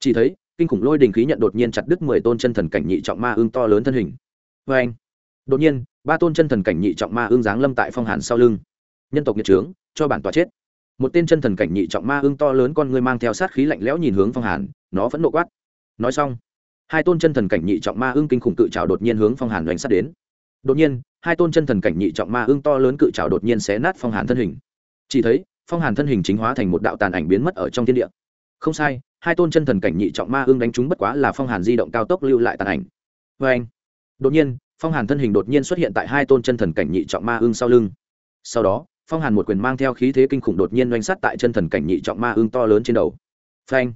chỉ thấy kinh khủng lôi đình khí nhận đột nhiên chặt đứt mười tôn chân thần cảnh nhị trọng ma ương to lớn thân hình. Vê anh, đột nhiên, ba tôn chân thần cảnh nhị trọng ma ương giáng lâm tại phong hàn sau lưng. Nhân tộc nhật trướng cho bản tòa chết. Một tên chân thần cảnh nhị trọng ma ương to lớn con ngươi mang theo sát khí lạnh lẽo nhìn hướng phong hàn, nó vẫn nộ quát. Nói xong, hai tôn chân thần cảnh nhị trọng ma ương kinh khủng cự trào đột nhiên hướng phong hàn đánh sát đến. Đột nhiên, hai tôn chân thần cảnh nhị trọng ma ương to lớn cự trào đột nhiên xé nát phong hàn thân hình. Chỉ thấy, phong hàn thân hình chính hóa thành một đạo tàn ảnh biến mất ở trong thiên địa. Không sai hai tôn chân thần cảnh nhị trọng ma ưng đánh trúng bất quá là phong hàn di động cao tốc lưu lại tàn ảnh. Vê anh, đột nhiên, phong hàn thân hình đột nhiên xuất hiện tại hai tôn chân thần cảnh nhị trọng ma ưng sau lưng. Sau đó, phong hàn một quyền mang theo khí thế kinh khủng đột nhiên oanh sắt tại chân thần cảnh nhị trọng ma ưng to lớn trên đầu. Phanh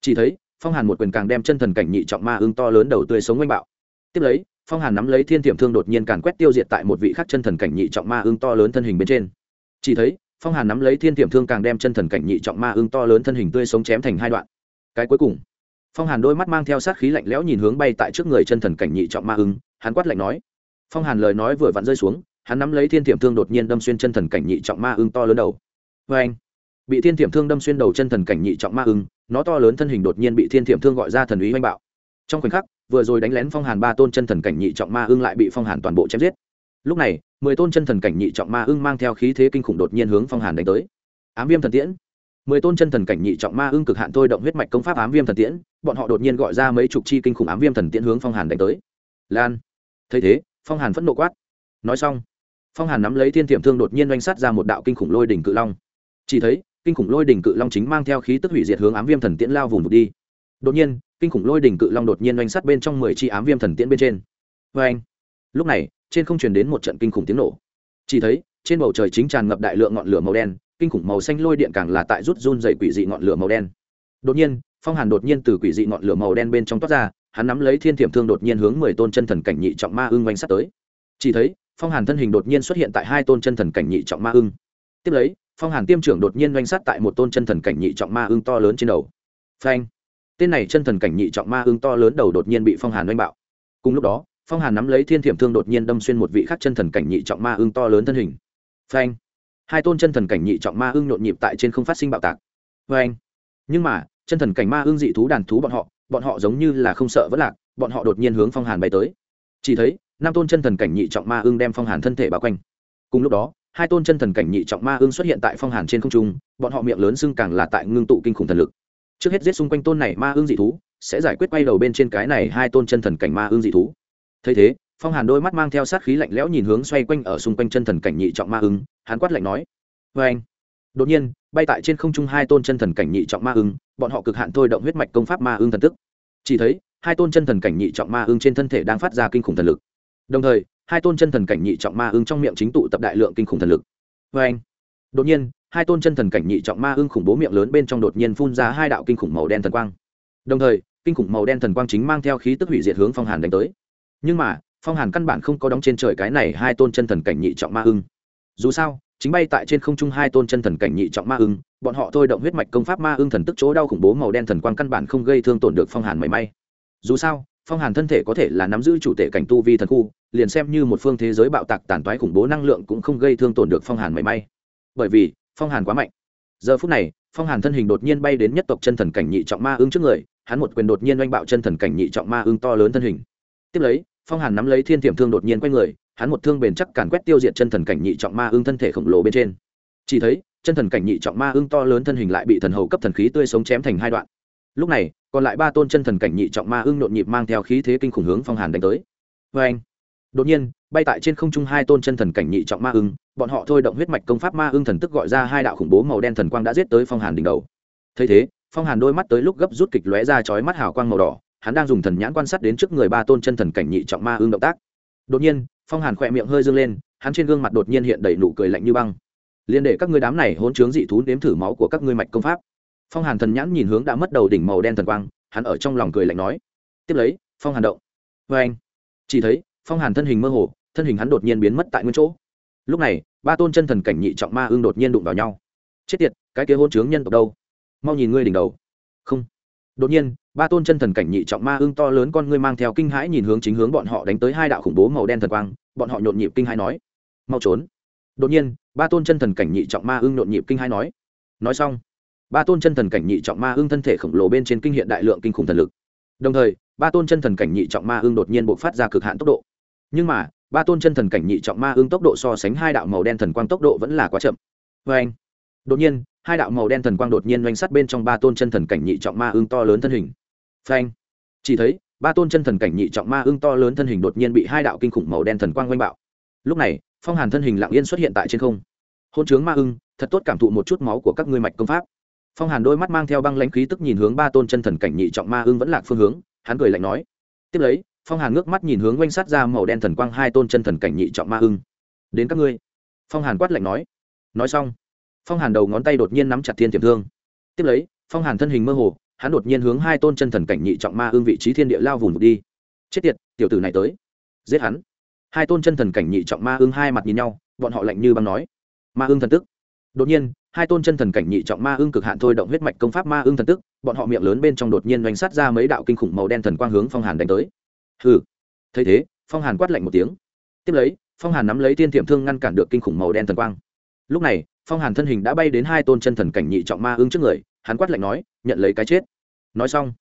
chỉ thấy, phong hàn một quyền càng đem chân thần cảnh nhị trọng ma ưng to lớn đầu tươi sống oanh bạo. Tiếp lấy, phong hàn nắm lấy thiên tiệm thương đột nhiên càn quét tiêu diệt tại một vị khắc chân thần cảnh nhị trọng ma ưng to lớn thân hình bên trên. Chỉ thấy, phong hàn nắm lấy thiên tiềm thương càng đem chân thần cảnh nhị trọng ma ưng to lớn thân hình tươi sống chém thành hai đoạn cái cuối cùng. Phong hàn đôi mắt mang theo sát khí lạnh lẽo nhìn hướng bay tại trước người chân thần cảnh nhị trọng ma ưng, hắn quát lạnh nói. Phong hàn lời nói vừa vặn rơi xuống, hắn nắm lấy thiên tiềm thương đột nhiên đâm xuyên chân thần cảnh nhị trọng ma ưng to lớn đầu. Vê anh, bị thiên tiềm thương đâm xuyên đầu chân thần cảnh nhị trọng ma ưng, nó to lớn thân hình đột nhiên bị thiên tiềm thương gọi ra thần ý oanh bạo. Trong khoảnh khắc, vừa rồi đánh lén phong hàn ba tôn chân thần cảnh nhị trọng ma ưng lại bị phong hàn toàn bộ chém giết. Lúc này, mười tôn chân thần cảnh nhị trọng ma ưng mang theo khí thế kinh khủng đột nhiên hướng phong hàn đánh tới. Ám viêm thần tiễn mười tôn chân thần cảnh nhị trọng ma ưng cực hạn thôi động huyết mạch công pháp ám viêm thần tiễn, bọn họ đột nhiên gọi ra mấy chục chi kinh khủng ám viêm thần tiễn hướng phong hàn đánh tới. Lan. Thấy thế, phong hàn phẫn nộ quát. Nói xong, phong hàn nắm lấy thiên tiệm thương đột nhiên oanh sát ra một đạo kinh khủng lôi đỉnh cự long. Chỉ thấy, kinh khủng lôi đỉnh cự long chính mang theo khí tức hủy diệt hướng ám viêm thần tiễn lao vùng vụt đi. Đột nhiên, kinh khủng lôi đỉnh cự long đột nhiên oanh sát bên trong mười chi ám viêm thần tiễn bên trên. Vê anh lúc này, trên không truyền đến một trận kinh khủng tiếng nổ. Chỉ thấy, trên bầu trời chính tràn ngập đại lượng ngọn lửa màu đen kinh khủng màu xanh lôi điện càng là tại rút run dày quỷ dị ngọn lửa màu đen. Đột nhiên, phong hàn đột nhiên từ quỷ dị ngọn lửa màu đen bên trong toát ra, hắn nắm lấy thiên thiểm thương đột nhiên hướng mười tôn chân thần cảnh nhị trọng ma ưng oanh sắt tới. Chỉ thấy, phong hàn thân hình đột nhiên xuất hiện tại hai tôn chân thần cảnh nhị trọng ma ưng. Tiếp lấy, phong hàn tiêm trưởng đột nhiên oanh sắt tại một tôn chân thần cảnh nhị trọng ma ưng to lớn trên đầu. Phanh! Tên này chân thần cảnh nhị trọng ma ưng to lớn đầu đột nhiên bị phong hàn oanh bạo. Cùng lúc đó, phong hàn nắm lấy thiên thiểm thương đột nhiên đâm xuyên một vị khắc chân thần cảnh nhị trọng ma ưng to lớn thân hình. Phanh! Hai tôn chân thần cảnh nhị trọng ma ưng nhộn nhịp tại trên không phát sinh bạo tạc. Phanh nhưng mà, chân thần cảnh ma ưng dị thú đàn thú bọn họ bọn họ giống như là không sợ vất lạc, bọn họ đột nhiên hướng phong hàn bay tới. Chỉ thấy, năm tôn chân thần cảnh nhị trọng ma ưng đem phong hàn thân thể bao quanh. Cùng lúc đó, hai tôn chân thần cảnh nhị trọng ma ưng xuất hiện tại phong hàn trên không trung, bọn họ miệng lớn xưng càng là tại ngưng tụ kinh khủng thần lực. Trước hết giết xung quanh tôn này ma ưng dị thú, sẽ giải quyết quay đầu bên trên cái này hai tôn chân thần cảnh ma ưng dị thú. Thấy thế, phong hàn đôi mắt mang theo sát khí lạnh lẽo nhìn hướng xoay quanh ở xung quanh chân thần cảnh nhị trọng ma ưng hắn quát lạnh nói vê anh. Đột nhiên, bay tại trên không trung hai tôn chân thần cảnh nhị trọng ma ưng, bọn họ cực hạn thôi động huyết mạch công pháp ma ưng thần tức. Chỉ thấy, hai tôn chân thần cảnh nhị trọng ma ưng trên thân thể đang phát ra kinh khủng thần lực. Đồng thời, hai tôn chân thần cảnh nhị trọng ma ưng trong miệng chính tụ tập đại lượng kinh khủng thần lực. Vê anh. Đột nhiên, hai tôn chân thần cảnh nhị trọng ma ưng khủng bố miệng lớn bên trong đột nhiên phun ra hai đạo kinh khủng màu đen thần quang. Đồng thời, kinh khủng màu đen thần quang chính mang theo khí tức hủy diệt hướng phong hàn đánh tới. Nhưng mà, phong hàn căn bản không có đóng trên trời cái này hai tôn chân thần cảnh nhị trọng ma ưng dù sao, chính bay tại trên không trung hai tôn chân thần cảnh nhị trọng ma ưng, bọn họ thôi động huyết mạch công pháp ma ưng thần tức chỗ đau khủng bố màu đen thần quang căn bản không gây thương tổn được phong hàn mảy may. Dù sao, phong hàn thân thể có thể là nắm giữ chủ tể cảnh tu vi thần khu, liền xem như một phương thế giới bạo tạc tàn toái khủng bố năng lượng cũng không gây thương tổn được phong hàn mảy may. Bởi vì, phong hàn quá mạnh. Giờ phút này, phong hàn thân hình đột nhiên bay đến nhất tộc chân thần cảnh nhị trọng ma ưng trước người, hắn một quyền đột nhiên oanh bạo chân thần cảnh nhị trọng ma ưng to lớn thân hình. Tiếp lấy, phong hàn nắm lấy thiên tiềm thương đột nhiên quay người hắn một thương bền chắc càn quét tiêu diệt chân thần cảnh nhị trọng ma ưng thân thể khổng lồ bên trên. Chỉ thấy, chân thần cảnh nhị trọng ma ưng to lớn thân hình lại bị thần hầu cấp thần khí tươi sống chém thành hai đoạn. Lúc này, còn lại ba tôn chân thần cảnh nhị trọng ma ưng nhộn nhịp mang theo khí thế kinh khủng hướng phong hàn đánh tới. Vê anh, đột nhiên, bay tại trên không trung hai tôn chân thần cảnh nhị trọng ma ưng, bọn họ thôi động huyết mạch công pháp ma ưng thần tức gọi ra hai đạo khủng bố màu đen thần quang đã giết tới phong hàn đỉnh đầu. Thấy thế, phong hàn đôi mắt tới lúc gấp rút kịch lóe ra chói mắt hào quang màu đỏ, hắn đang dùng thần nhãn quan sát đến trước người ba tôn chân thần cảnh nhị trọng ma ưng động tác. Đột nhiên phong hàn khỏe miệng hơi dương lên, hắn trên gương mặt đột nhiên hiện đầy nụ cười lạnh như băng. Liền để các ngươi đám này hỗn trướng dị thú nếm thử máu của các ngươi mạch công pháp. Phong hàn thần nhãn nhìn hướng đã mất đầu đỉnh màu đen thần quang, hắn ở trong lòng cười lạnh nói. Tiếp lấy, phong hàn động. Vê anh, chỉ thấy, phong hàn thân hình mơ hồ, thân hình hắn đột nhiên biến mất tại nguyên chỗ. Lúc này, ba tôn chân thần cảnh nhị trọng ma ương đột nhiên đụng vào nhau. Chết tiệt, cái kia hôn trướng nhân tộc đâu? Mau nhìn ngươi đỉnh đầu. Không. Đột nhiên ba tôn chân thần cảnh nhị trọng ma ưng to lớn con ngươi mang theo kinh hãi nhìn hướng chính hướng bọn họ đánh tới hai đạo khủng bố màu đen thần quang, bọn họ nhộn nhịp kinh hãi nói, mau trốn. Đột nhiên, ba tôn chân thần cảnh nhị trọng ma ưng nhộn nhịp kinh hãi nói nói xong. Ba tôn chân thần cảnh nhị trọng ma ưng thân thể khổng lồ bên trên kinh hiện đại lượng kinh khủng thần lực. Đồng thời, ba tôn chân thần cảnh nhị trọng ma ưng đột nhiên bộc phát ra cực hạn tốc độ. Nhưng mà, ba tôn chân thần cảnh nhị trọng ma ưng tốc độ so sánh hai đạo màu đen thần quang tốc độ vẫn là quá chậm. Vê anh, đột nhiên, hai đạo màu đen thần quang đột nhiên oanh sắt bên trong ba tôn chân thần cảnh nhị trọng ma ưng to lớn thân hình phanh. Chỉ thấy, ba tôn chân thần cảnh nhị trọng ma ưng to lớn thân hình đột nhiên bị hai đạo kinh khủng màu đen thần quang oanh bạo. Lúc này, phong hàn thân hình lặng yên xuất hiện tại trên không. Hôn chướng ma ưng, thật tốt cảm thụ một chút máu của các ngươi mạch công pháp. Phong hàn đôi mắt mang theo băng lãnh khí tức nhìn hướng ba tôn chân thần cảnh nhị trọng ma ưng vẫn lạc phương hướng, hắn cười lạnh nói. Tiếp lấy, phong hàn ngước mắt nhìn hướng oanh sát ra màu đen thần quang hai tôn chân thần cảnh nhị trọng ma ưng. Đến các ngươi. Phong hàn quát lạnh nói. Nói xong, phong hàn đầu ngón tay đột nhiên nắm chặt thiên tiềm thương. Tiếp lấy, phong hàn thân hình mơ hồ hắn đột nhiên hướng hai tôn chân thần cảnh nhị trọng ma ương vị trí thiên địa lao vùng một đi. Chết tiệt, tiểu tử này tới. Giết hắn. Hai tôn chân thần cảnh nhị trọng ma ương hai mặt nhìn nhau, bọn họ lạnh như băng nói. Ma ương thần tức. Đột nhiên, hai tôn chân thần cảnh nhị trọng ma ương cực hạn thôi động huyết mạch công pháp ma ương thần tức, bọn họ miệng lớn bên trong đột nhiên đánh sát ra mấy đạo kinh khủng màu đen thần quang hướng phong hàn đánh tới. Hừ. Thấy thế, phong hàn quát lạnh một tiếng. Tiếp lấy, phong hàn nắm lấy tiên tiệm thương ngăn cản được kinh khủng màu đen thần quang. Lúc này, phong hàn thân hình đã bay đến hai tôn chân thần cảnh nhị trọng ma ương trước người hắn quát lạnh nói, nhận lấy cái chết. Nói xong,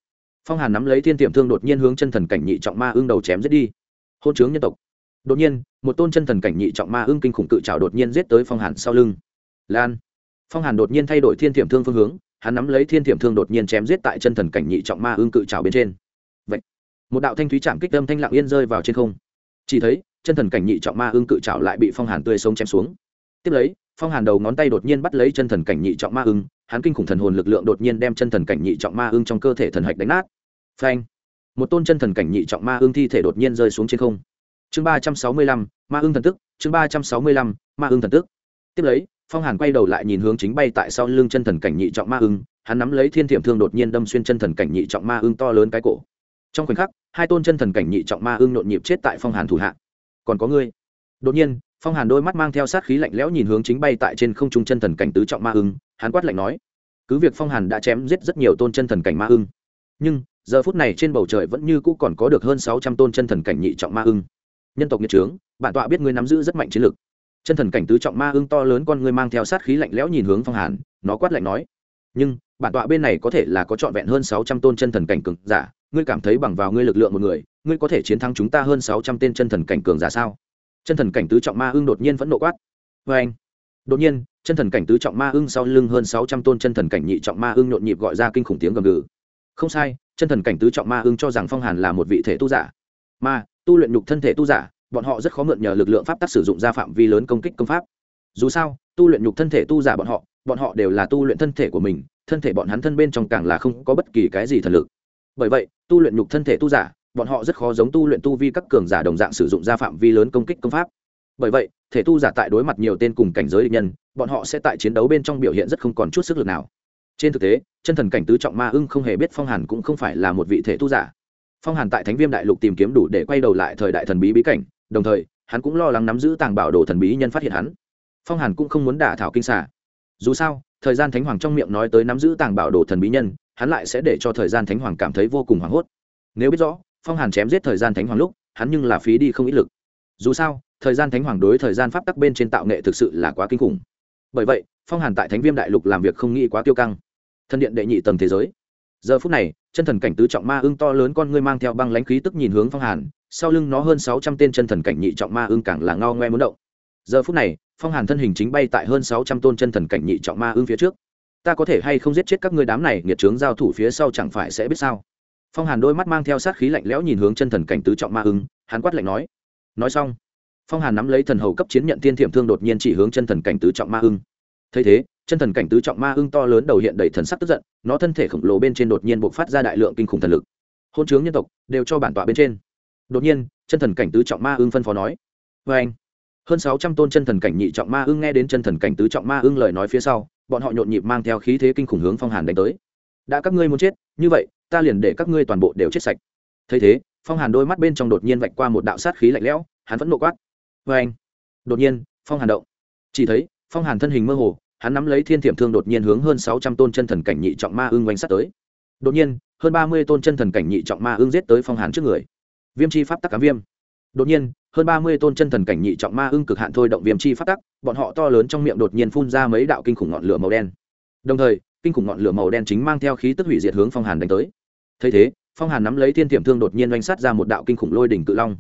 phong hàn nắm lấy thiên tiệm thương đột nhiên hướng chân thần cảnh nhị trọng ma ương đầu chém giết đi. Hôn chướng nhân tộc. Đột nhiên, một tôn chân thần cảnh nhị trọng ma ương kinh khủng tự trào đột nhiên giết tới phong hàn sau lưng. Lan. Phong hàn đột nhiên thay đổi thiên tiệm thương phương hướng, hắn nắm lấy thiên tiệm thương đột nhiên chém giết tại chân thần cảnh nhị trọng ma ương cự trào bên trên. Vậy, một đạo thanh thúy chạm kích tâm thanh lặng yên rơi vào trên không. Chỉ thấy, chân thần cảnh nhị trọng ma ương cự trào lại bị phong hàn tươi sống chém xuống. Tiếp lấy, phong hàn đầu ngón tay đột nhiên bắt lấy chân thần cảnh nhị trọng ma ưng hắn kinh khủng thần hồn lực lượng đột nhiên đem chân thần cảnh nhị trọng ma ương trong cơ thể thần hạch đánh nát. Phanh! Một tôn chân thần cảnh nhị trọng ma ương thi thể đột nhiên rơi xuống trên không. Chương ba trăm sáu mươi lăm, ma ương thần tức. Chương ba trăm sáu mươi lăm, ma ương thần tức. Tiếp lấy, phong hàn quay đầu lại nhìn hướng chính bay tại sau lưng chân thần cảnh nhị trọng ma ưng hắn nắm lấy thiên thiểm thương đột nhiên đâm xuyên chân thần cảnh nhị trọng ma ưng to lớn cái cổ. Trong khoảnh khắc, hai tôn chân thần cảnh nhị trọng ma ưng nhộn nhịp chết tại phong hàn thủ hạ. Còn có ngươi? Đột nhiên phong hàn đôi mắt mang theo sát khí lạnh lẽo nhìn hướng chính bay tại trên không trung chân thần cảnh tứ trọng ma ưng, hắn quát lạnh nói, cứ việc phong hàn đã chém giết rất nhiều tôn chân thần cảnh ma ưng, nhưng giờ phút này trên bầu trời vẫn như cũ còn có được hơn sáu trăm tôn chân thần cảnh nhị trọng ma ưng. Nhân tộc nhật trướng, bản tọa biết ngươi nắm giữ rất mạnh chiến lực. Chân thần cảnh tứ trọng ma ưng to lớn con ngươi mang theo sát khí lạnh lẽo nhìn hướng phong hàn, nó quát lạnh nói, nhưng, bản tọa bên này có thể là có trọn vẹn hơn sáu trăm tôn chân thần cảnh cường giả, ngươi cảm thấy bằng vào ngươi lực lượng một người, ngươi có thể chiến thắng chúng ta hơn sáu trăm tên chân thần cảnh cường giả sao? Chân thần cảnh tứ trọng ma ưng đột nhiên vẫn nộ quát. Vê anh, đột nhiên, chân thần cảnh tứ trọng ma ưng sau lưng hơn sáu trăm tôn chân thần cảnh nhị trọng ma ưng nhộn nhịp gọi ra kinh khủng tiếng gầm gừ. Không sai, chân thần cảnh tứ trọng ma ưng cho rằng phong hàn là một vị thể tu giả. Ma, tu luyện nhục thân thể tu giả, bọn họ rất khó mượn nhờ lực lượng pháp tắc sử dụng ra phạm vi lớn công kích công pháp. Dù sao, tu luyện nhục thân thể tu giả bọn họ bọn họ đều là tu luyện thân thể của mình, thân thể bọn hắn thân bên trong càng là không có bất kỳ cái gì thần lực. Bởi vậy, tu luyện nhục thân thể tu giả bọn họ rất khó giống tu luyện tu vi các cường giả đồng dạng sử dụng ra phạm vi lớn công kích công pháp. Bởi vậy, thể tu giả tại đối mặt nhiều tên cùng cảnh giới địch nhân, bọn họ sẽ tại chiến đấu bên trong biểu hiện rất không còn chút sức lực nào. Trên thực tế, chân thần cảnh tứ trọng ma ưng không hề biết phong hàn cũng không phải là một vị thể tu giả. Phong hàn tại thánh viêm đại lục tìm kiếm đủ để quay đầu lại thời đại thần bí bí cảnh, đồng thời, hắn cũng lo lắng nắm giữ tàng bảo đồ thần bí nhân phát hiện hắn. Phong hàn cũng không muốn đả thảo kinh xả dù sao, thời gian thánh hoàng trong miệng nói tới nắm giữ tàng bảo đồ thần bí nhân, hắn lại sẽ để cho thời gian thánh hoàng cảm thấy vô cùng hoảng hốt. Nếu biết rõ phong hàn chém giết thời gian thánh hoàng lúc, hắn nhưng là phí đi không ít lực. Dù sao, thời gian thánh hoàng đối thời gian pháp tắc bên trên tạo nghệ thực sự là quá kinh khủng. Bởi vậy, phong hàn tại thánh viêm đại lục làm việc không nghĩ quá tiêu căng. Thân điện đệ nhị tầng thế giới. Giờ phút này, chân thần cảnh tứ trọng ma ưng to lớn con ngươi mang theo băng lãnh khí tức nhìn hướng phong hàn, sau lưng nó hơn sáu trăm tên chân thần cảnh nhị trọng ma ưng càng là ngao ngoe muốn động. Giờ phút này, phong hàn thân hình chính bay tại hơn sáu trăm tôn chân thần cảnh nhị trọng ma ưng phía trước. Ta có thể hay không giết chết các ngươi đám này nghiệt trướng giao thủ phía sau chẳng phải sẽ biết sao? Phong hàn đôi mắt mang theo sát khí lạnh lẽo nhìn hướng chân thần cảnh tứ trọng ma ưng, hắn quát lạnh nói. Nói xong, phong hàn nắm lấy thần hầu cấp chiến nhận tiên thiểm thương đột nhiên chỉ hướng chân thần cảnh tứ trọng ma ưng. Thấy thế, chân thần cảnh tứ trọng ma ưng to lớn đầu hiện đầy thần sắc tức giận, nó thân thể khổng lồ bên trên đột nhiên bộc phát ra đại lượng kinh khủng thần lực. Hôn chướng nhân tộc đều cho bản tọa bên trên. Đột nhiên, chân thần cảnh tứ trọng ma ưng phân phó nói. Vê anh hơn sáu trăm tôn chân thần cảnh nhị trọng ma ưng nghe đến chân thần cảnh tứ trọng ma ưng lời nói phía sau, bọn họ nhộn nhịp mang theo khí thế kinh khủng hướng phong hàn đánh tới. Đã các ngươi muốn chết, như vậy ta liền để các ngươi toàn bộ đều chết sạch. Thấy thế, phong hàn đôi mắt bên trong đột nhiên vạch qua một đạo sát khí lạnh lẽo, hắn vẫn nộ quát. Vê anh, đột nhiên, phong hàn động. Chỉ thấy, phong hàn thân hình mơ hồ, hắn nắm lấy thiên thiểm thương đột nhiên hướng hơn sáu trăm tôn chân thần cảnh nhị trọng ma ưng oanh sát tới. Đột nhiên, hơn ba mươi tôn chân thần cảnh nhị trọng ma ưng giết tới phong hàn trước người. Viêm chi pháp tắc cám viêm. Đột nhiên, hơn ba mươi tôn chân thần cảnh nhị trọng ma ưng cực hạn thôi động viêm chi pháp tắc, bọn họ to lớn trong miệng đột nhiên phun ra mấy đạo kinh khủng ngọn lửa màu đen. Đồng thời, kinh khủng ngọn lửa màu đen chính mang theo khí tức hủy diệt hướng phong hàn đánh tới thấy thế, phong hàn nắm lấy thiên tiệm thương đột nhiên oanh sát ra một đạo kinh khủng lôi đỉnh cự long.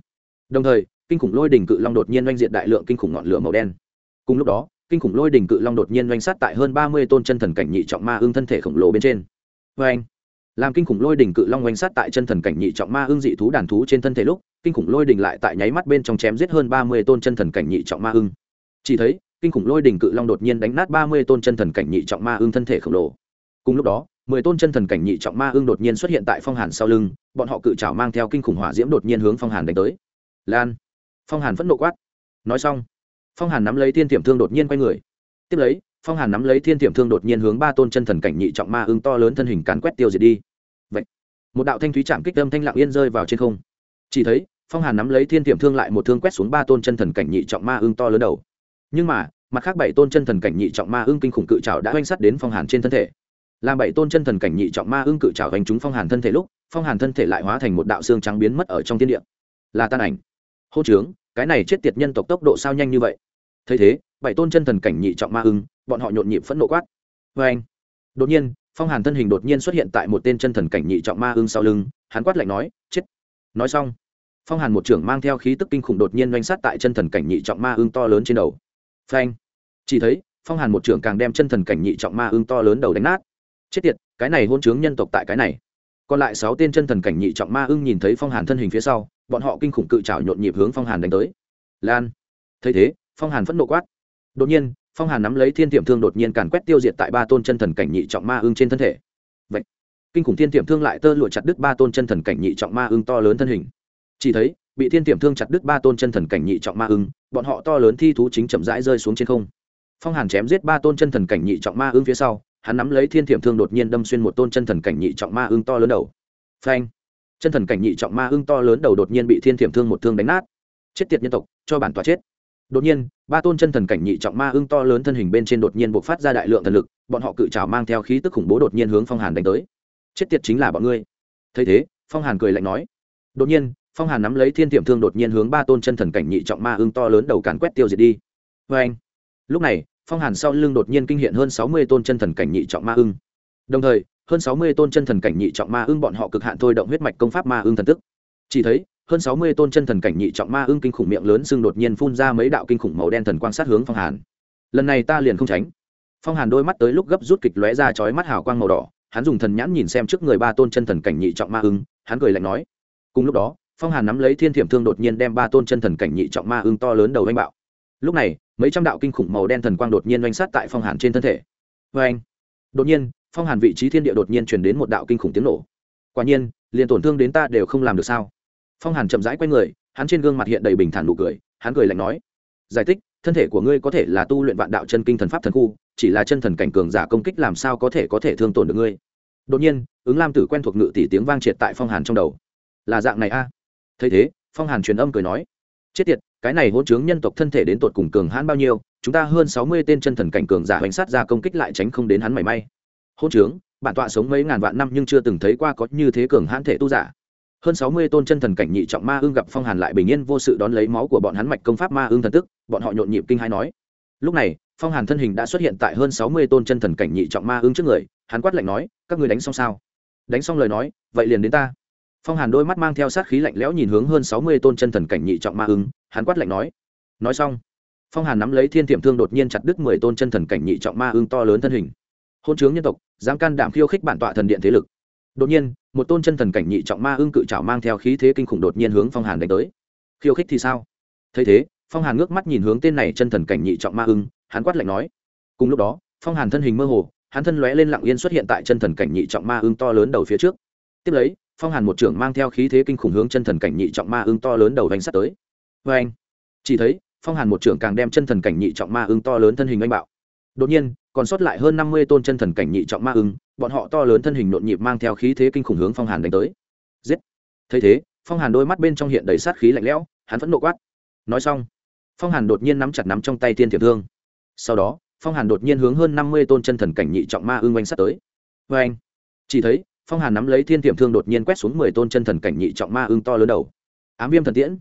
Đồng thời, kinh khủng lôi đỉnh cự long đột nhiên oanh diện đại lượng kinh khủng ngọn lửa màu đen. Cùng lúc đó, kinh khủng lôi đỉnh cự long đột nhiên oanh sát tại hơn ba mươi tôn chân thần cảnh nhị trọng ma ưng thân thể khổng lồ bên trên. Vê anh làm kinh khủng lôi đỉnh cự long oanh sát tại chân thần cảnh nhị trọng ma ưng dị thú đàn thú trên thân thể lúc, kinh khủng lôi đỉnh lại tại nháy mắt bên trong chém giết hơn ba mươi tôn chân thần cảnh nhị trọng ma ưng. Chỉ thấy, kinh khủng lôi đỉnh cự long đột nhiên đánh nát ba mươi tôn chân thần cảnh nhị trọng ma ưng thân thể khổng lồ. Cùng lúc đó mười tôn chân thần cảnh nhị trọng ma ưng đột nhiên xuất hiện tại phong hàn sau lưng, bọn họ cự trào mang theo kinh khủng hỏa diễm đột nhiên hướng phong hàn đánh tới. Lan. Phong hàn phẫn nộ quát. Nói xong, phong hàn nắm lấy thiên tiệm thương đột nhiên quay người. Tiếp lấy, phong hàn nắm lấy thiên tiệm thương đột nhiên hướng ba tôn chân thần cảnh nhị trọng ma ưng to lớn thân hình cán quét tiêu diệt đi. Vậy, một đạo thanh thúy chạm kích âm thanh lặng yên rơi vào trên không. Chỉ thấy, phong hàn nắm lấy thiên tiệm thương lại một thương quét xuống ba tôn chân thần cảnh nhị trọng ma ưng to lớn đầu. Nhưng mà, mặt khác bảy tôn chân thần cảnh nhị trọng ma ưng kinh khủng cự trào đã oanh sắt đến phong hàn trên thân thể làm bảy tôn chân thần cảnh nhị trọng ma ưng cự trào hành chúng phong hàn thân thể lúc, phong hàn thân thể lại hóa thành một đạo xương trắng biến mất ở trong thiên địa. Là tan ảnh. Hô trướng, cái này chết tiệt nhân tộc tốc độ sao nhanh như vậy? Thấy thế, bảy tôn chân thần cảnh nhị trọng ma ưng, bọn họ nhộn nhịp phẫn nộ quát. Vê anh đột nhiên, phong hàn thân hình đột nhiên xuất hiện tại một tên chân thần cảnh nhị trọng ma ưng sau lưng, hắn quát lạnh nói, chết. Nói xong, phong hàn một trưởng mang theo khí tức kinh khủng đột nhiên doanh sát tại chân thần cảnh nhị trọng ma ưng to lớn trên đầu. Phanh. Chỉ thấy, phong hàn một trưởng càng đem chân thần cảnh nhị trọng ma ưng to lớn đầu đánh nát chết tiệt, cái này hôn chướng nhân tộc tại cái này. Còn lại sáu tên chân thần cảnh nhị trọng ma ưng nhìn thấy phong hàn thân hình phía sau, bọn họ kinh khủng cự trào nhộn nhịp hướng phong hàn đánh tới. Lan. Thấy thế, phong hàn phẫn nộ quát. Đột nhiên, phong hàn nắm lấy thiên tiệm thương đột nhiên càn quét tiêu diệt tại ba tôn chân thần cảnh nhị trọng ma ưng trên thân thể. Vậy, kinh khủng thiên tiệm thương lại tơ lụa chặt đứt ba tôn chân thần cảnh nhị trọng ma ưng to lớn thân hình. Chỉ thấy, bị thiên tiệm thương chặt đứt ba tôn chân thần cảnh nhị trọng ma ưng, bọn họ to lớn thi thú chính chậm rãi rơi xuống trên không. Phong hàn chém giết ba tôn chân thần cảnh nhị trọng ma ưng phía sau hắn nắm lấy thiên thiểm thương đột nhiên đâm xuyên một tôn chân thần cảnh nhị trọng ma ưng to lớn đầu. Phanh. Chân thần cảnh nhị trọng ma ưng to lớn đầu đột nhiên bị thiên thiểm thương một thương đánh nát. Chết tiệt nhân tộc, cho bản tòa chết. Đột nhiên, ba tôn chân thần cảnh nhị trọng ma ưng to lớn thân hình bên trên đột nhiên bộc phát ra đại lượng thần lực, bọn họ cự trào mang theo khí tức khủng bố đột nhiên hướng phong hàn đánh tới. Chết tiệt chính là bọn ngươi. Thấy thế, phong hàn cười lạnh nói. Đột nhiên, phong hàn nắm lấy thiên tiệm thương đột nhiên hướng ba tôn chân thần cảnh nhị trọng ma ưng to lớn đầu càn quét tiêu diệt đi. Vê anh lúc này phong hàn sau lưng đột nhiên kinh hiện hơn sáu mươi tôn chân thần cảnh nhị trọng ma ưng. Đồng thời, hơn sáu mươi tôn chân thần cảnh nhị trọng ma ưng bọn họ cực hạn thôi động huyết mạch công pháp ma ưng thần tức. Chỉ thấy, hơn sáu mươi tôn chân thần cảnh nhị trọng ma ưng kinh khủng miệng lớn xương đột nhiên phun ra mấy đạo kinh khủng màu đen thần quan sát hướng phong hàn. Lần này ta liền không tránh. Phong hàn đôi mắt tới lúc gấp rút kịch lóe ra chói mắt hào quang màu đỏ, hắn dùng thần nhãn nhìn xem trước người ba tôn chân thần cảnh nhị trọng ma ưng, hắn cười lạnh nói. Cùng lúc đó, phong hàn nắm lấy thiên thiểm thương đột nhiên đem ba tôn chân thần cảnh nhị trọng ma ưng to lớn đầu đánh bạo lúc này, mấy trăm đạo kinh khủng màu đen thần quang đột nhiên oanh sát tại phong hàn trên thân thể. Vê anh, đột nhiên, phong hàn vị trí thiên địa đột nhiên chuyển đến một đạo kinh khủng tiếng nổ. Quả nhiên, liền tổn thương đến ta đều không làm được sao? Phong hàn chậm rãi q u a y người, hắn trên gương mặt hiện đầy bình thản nụ cười, hắn cười lạnh nói, giải thích, thân thể của ngươi có thể là tu luyện vạn đạo chân kinh thần pháp thần khu, chỉ là chân thần cảnh cường giả công kích làm sao có thể có thể thương tổn được ngươi? Đột nhiên, ứng lam tử quen thuộc ngự tỷ tiếng vang triệt tại phong hàn trong đầu. Là dạng này a. Thấy thế, phong hàn truyền âm cười nói, chết tiệt cái này hỗn trướng nhân tộc thân thể đến tột cùng cường hãn bao nhiêu, chúng ta hơn sáu mươi tên chân thần cảnh cường giả hoành sát ra công kích lại tránh không đến hắn mảy may. Hỗn trướng, bản tọa sống mấy ngàn vạn năm nhưng chưa từng thấy qua có như thế cường hãn thể tu giả. Hơn sáu mươi tôn chân thần cảnh nhị trọng ma ương gặp phong hàn lại bình yên vô sự đón lấy máu của bọn hắn mạch công pháp ma ương thần tức, bọn họ nhộn nhịp kinh hai nói. Lúc này, phong hàn thân hình đã xuất hiện tại hơn sáu mươi tôn chân thần cảnh nhị trọng ma ương trước người, hắn quát lạnh nói, các người đánh xong sao? Đánh xong lời nói, vậy liền đến ta phong hàn đôi mắt mang theo sát khí lạnh lẽo nhìn hướng hơn sáu mươi tôn chân thần cảnh nhị trọng ma ưng, hắn quát lạnh nói. Nói xong, phong hàn nắm lấy thiên tiệm thương đột nhiên chặt đứt mười tôn chân thần cảnh nhị trọng ma ưng to lớn thân hình. Hôn chướng nhân tộc, dám can đảm khiêu khích bản tọa thần điện thế lực. Đột nhiên, một tôn chân thần cảnh nhị trọng ma ưng cự trảo mang theo khí thế kinh khủng đột nhiên hướng phong hàn đánh tới. Khiêu khích thì sao? Thấy thế, phong hàn ngước mắt nhìn hướng tên này chân thần cảnh nhị trọng ma ưng, hắn quát lạnh nói. Cùng lúc đó, phong hàn thân hình mơ hồ, hắn thân lóe lên lặng yên xuất hiện tại chân thần cảnh nhị trọng ma ưng to lớn đầu phía trước. Tiếp lấy phong hàn một trưởng mang theo khí thế kinh khủng hướng chân thần cảnh nhị trọng ma ưng to lớn đầu vành sắt tới. Vê anh, chỉ thấy, phong hàn một trưởng càng đem chân thần cảnh nhị trọng ma ưng to lớn thân hình anh bạo. Đột nhiên, còn sót lại hơn năm mươi tôn chân thần cảnh nhị trọng ma ưng, bọn họ to lớn thân hình nhộn nhịp mang theo khí thế kinh khủng hướng phong hàn đánh tới. Giết! Thấy thế, phong hàn đôi mắt bên trong hiện đầy sát khí lạnh lẽo, hắn vẫn nộ quát. Nói xong, phong hàn đột nhiên nắm chặt nắm trong tay tiên thiểm thương. Sau đó, phong hàn đột nhiên hướng hơn năm mươi tôn chân thần cảnh nhị trọng ma ưng oanh sắt tới. Vê anh, chỉ thấy phong hàn nắm lấy thiên tiềm thương đột nhiên quét xuống mười tôn chân thần cảnh nhị trọng ma ưng to lớn đầu. Ám viêm thần tiễn.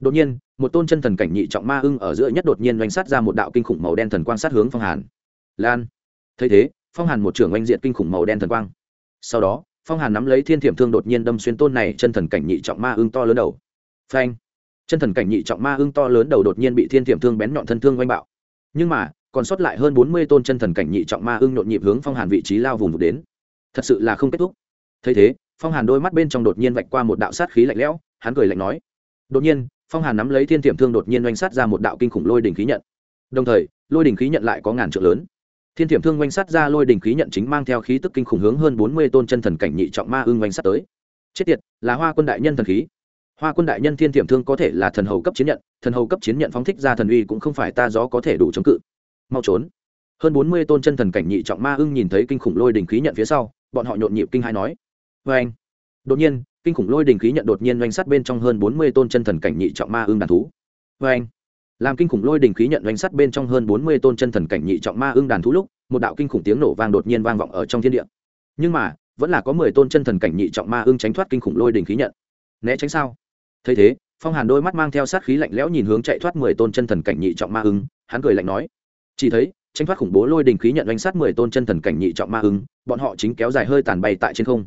Đột nhiên, một tôn chân thần cảnh nhị trọng ma ưng ở giữa nhất đột nhiên oanh sát ra một đạo kinh khủng màu đen thần quang sát hướng phong hàn. Lan. Thấy thế, phong hàn một trưởng oanh diện kinh khủng màu đen thần quang. Sau đó, phong hàn nắm lấy thiên tiệm thương đột nhiên đâm xuyên tôn này chân thần cảnh nhị trọng ma ưng to lớn đầu. Phanh. Chân thần cảnh nhị trọng ma ưng to lớn đầu đột nhiên bị thiên tiệm thương bén nhọn thân thương oanh bạo. Nhưng mà, còn sót lại hơn bốn mươi tôn chân thần cảnh nhị trọng ma ưng nhộn nhịp hướng phong hàn vị trí lao vùng vụt đến. Thật sự là không kết thúc thấy thế, phong hàn đôi mắt bên trong đột nhiên vạch qua một đạo sát khí lạnh lẽo, hắn cười lạnh nói. Đột nhiên, phong hàn nắm lấy thiên tiệm thương đột nhiên oanh sát ra một đạo kinh khủng lôi đỉnh khí nhận. Đồng thời, lôi đỉnh khí nhận lại có ngàn trượng lớn. Thiên tiệm thương oanh sát ra lôi đỉnh khí nhận chính mang theo khí tức kinh khủng hướng hơn bốn mươi tôn chân thần cảnh nhị trọng ma ưng oanh sát tới. Chết tiệt, là hoa quân đại nhân thần khí. Hoa quân đại nhân thiên tiệm thương có thể là thần hầu cấp chiến nhận, thần hầu cấp chiến nhận phóng thích ra thần uy cũng không phải ta gió có thể đủ chống cự. Mau trốn. Hơn bốn mươi tôn chân thần cảnh nhị trọng ma ưng nhìn thấy kinh khủng lôi đỉnh khí nhận phía sau, bọn họ nhộn nhịp kinh hai nói vê anh. Đột nhiên, kinh khủng lôi đình khí nhận đột nhiên oanh sát bên trong hơn bốn mươi tôn chân thần cảnh nhị trọng ma ương đàn thú. Vê anh. Làm kinh khủng lôi đình khí nhận doanh sắt bên trong hơn bốn mươi tôn chân thần cảnh nhị trọng ma ưng đàn thú lúc, một đạo kinh khủng tiếng nổ vang đột nhiên vang vọng ở trong thiên địa. Nhưng mà, vẫn là có mười tôn chân thần cảnh nhị trọng ma ưng tránh thoát kinh khủng lôi đình khí nhận. Né tránh sao? Thấy thế, phong hàn đôi mắt mang theo sát khí lạnh lẽo nhìn hướng chạy thoát mười tôn chân thần cảnh nhị trọng ma ưng, hắn cười lạnh nói. Chỉ thấy tranh thoát khủng bố lôi đình khí nhận oanh sát mười tôn chân thần cảnh nhị trọng ma ưng, bọn họ chính kéo dài hơi tàn bay tại trên không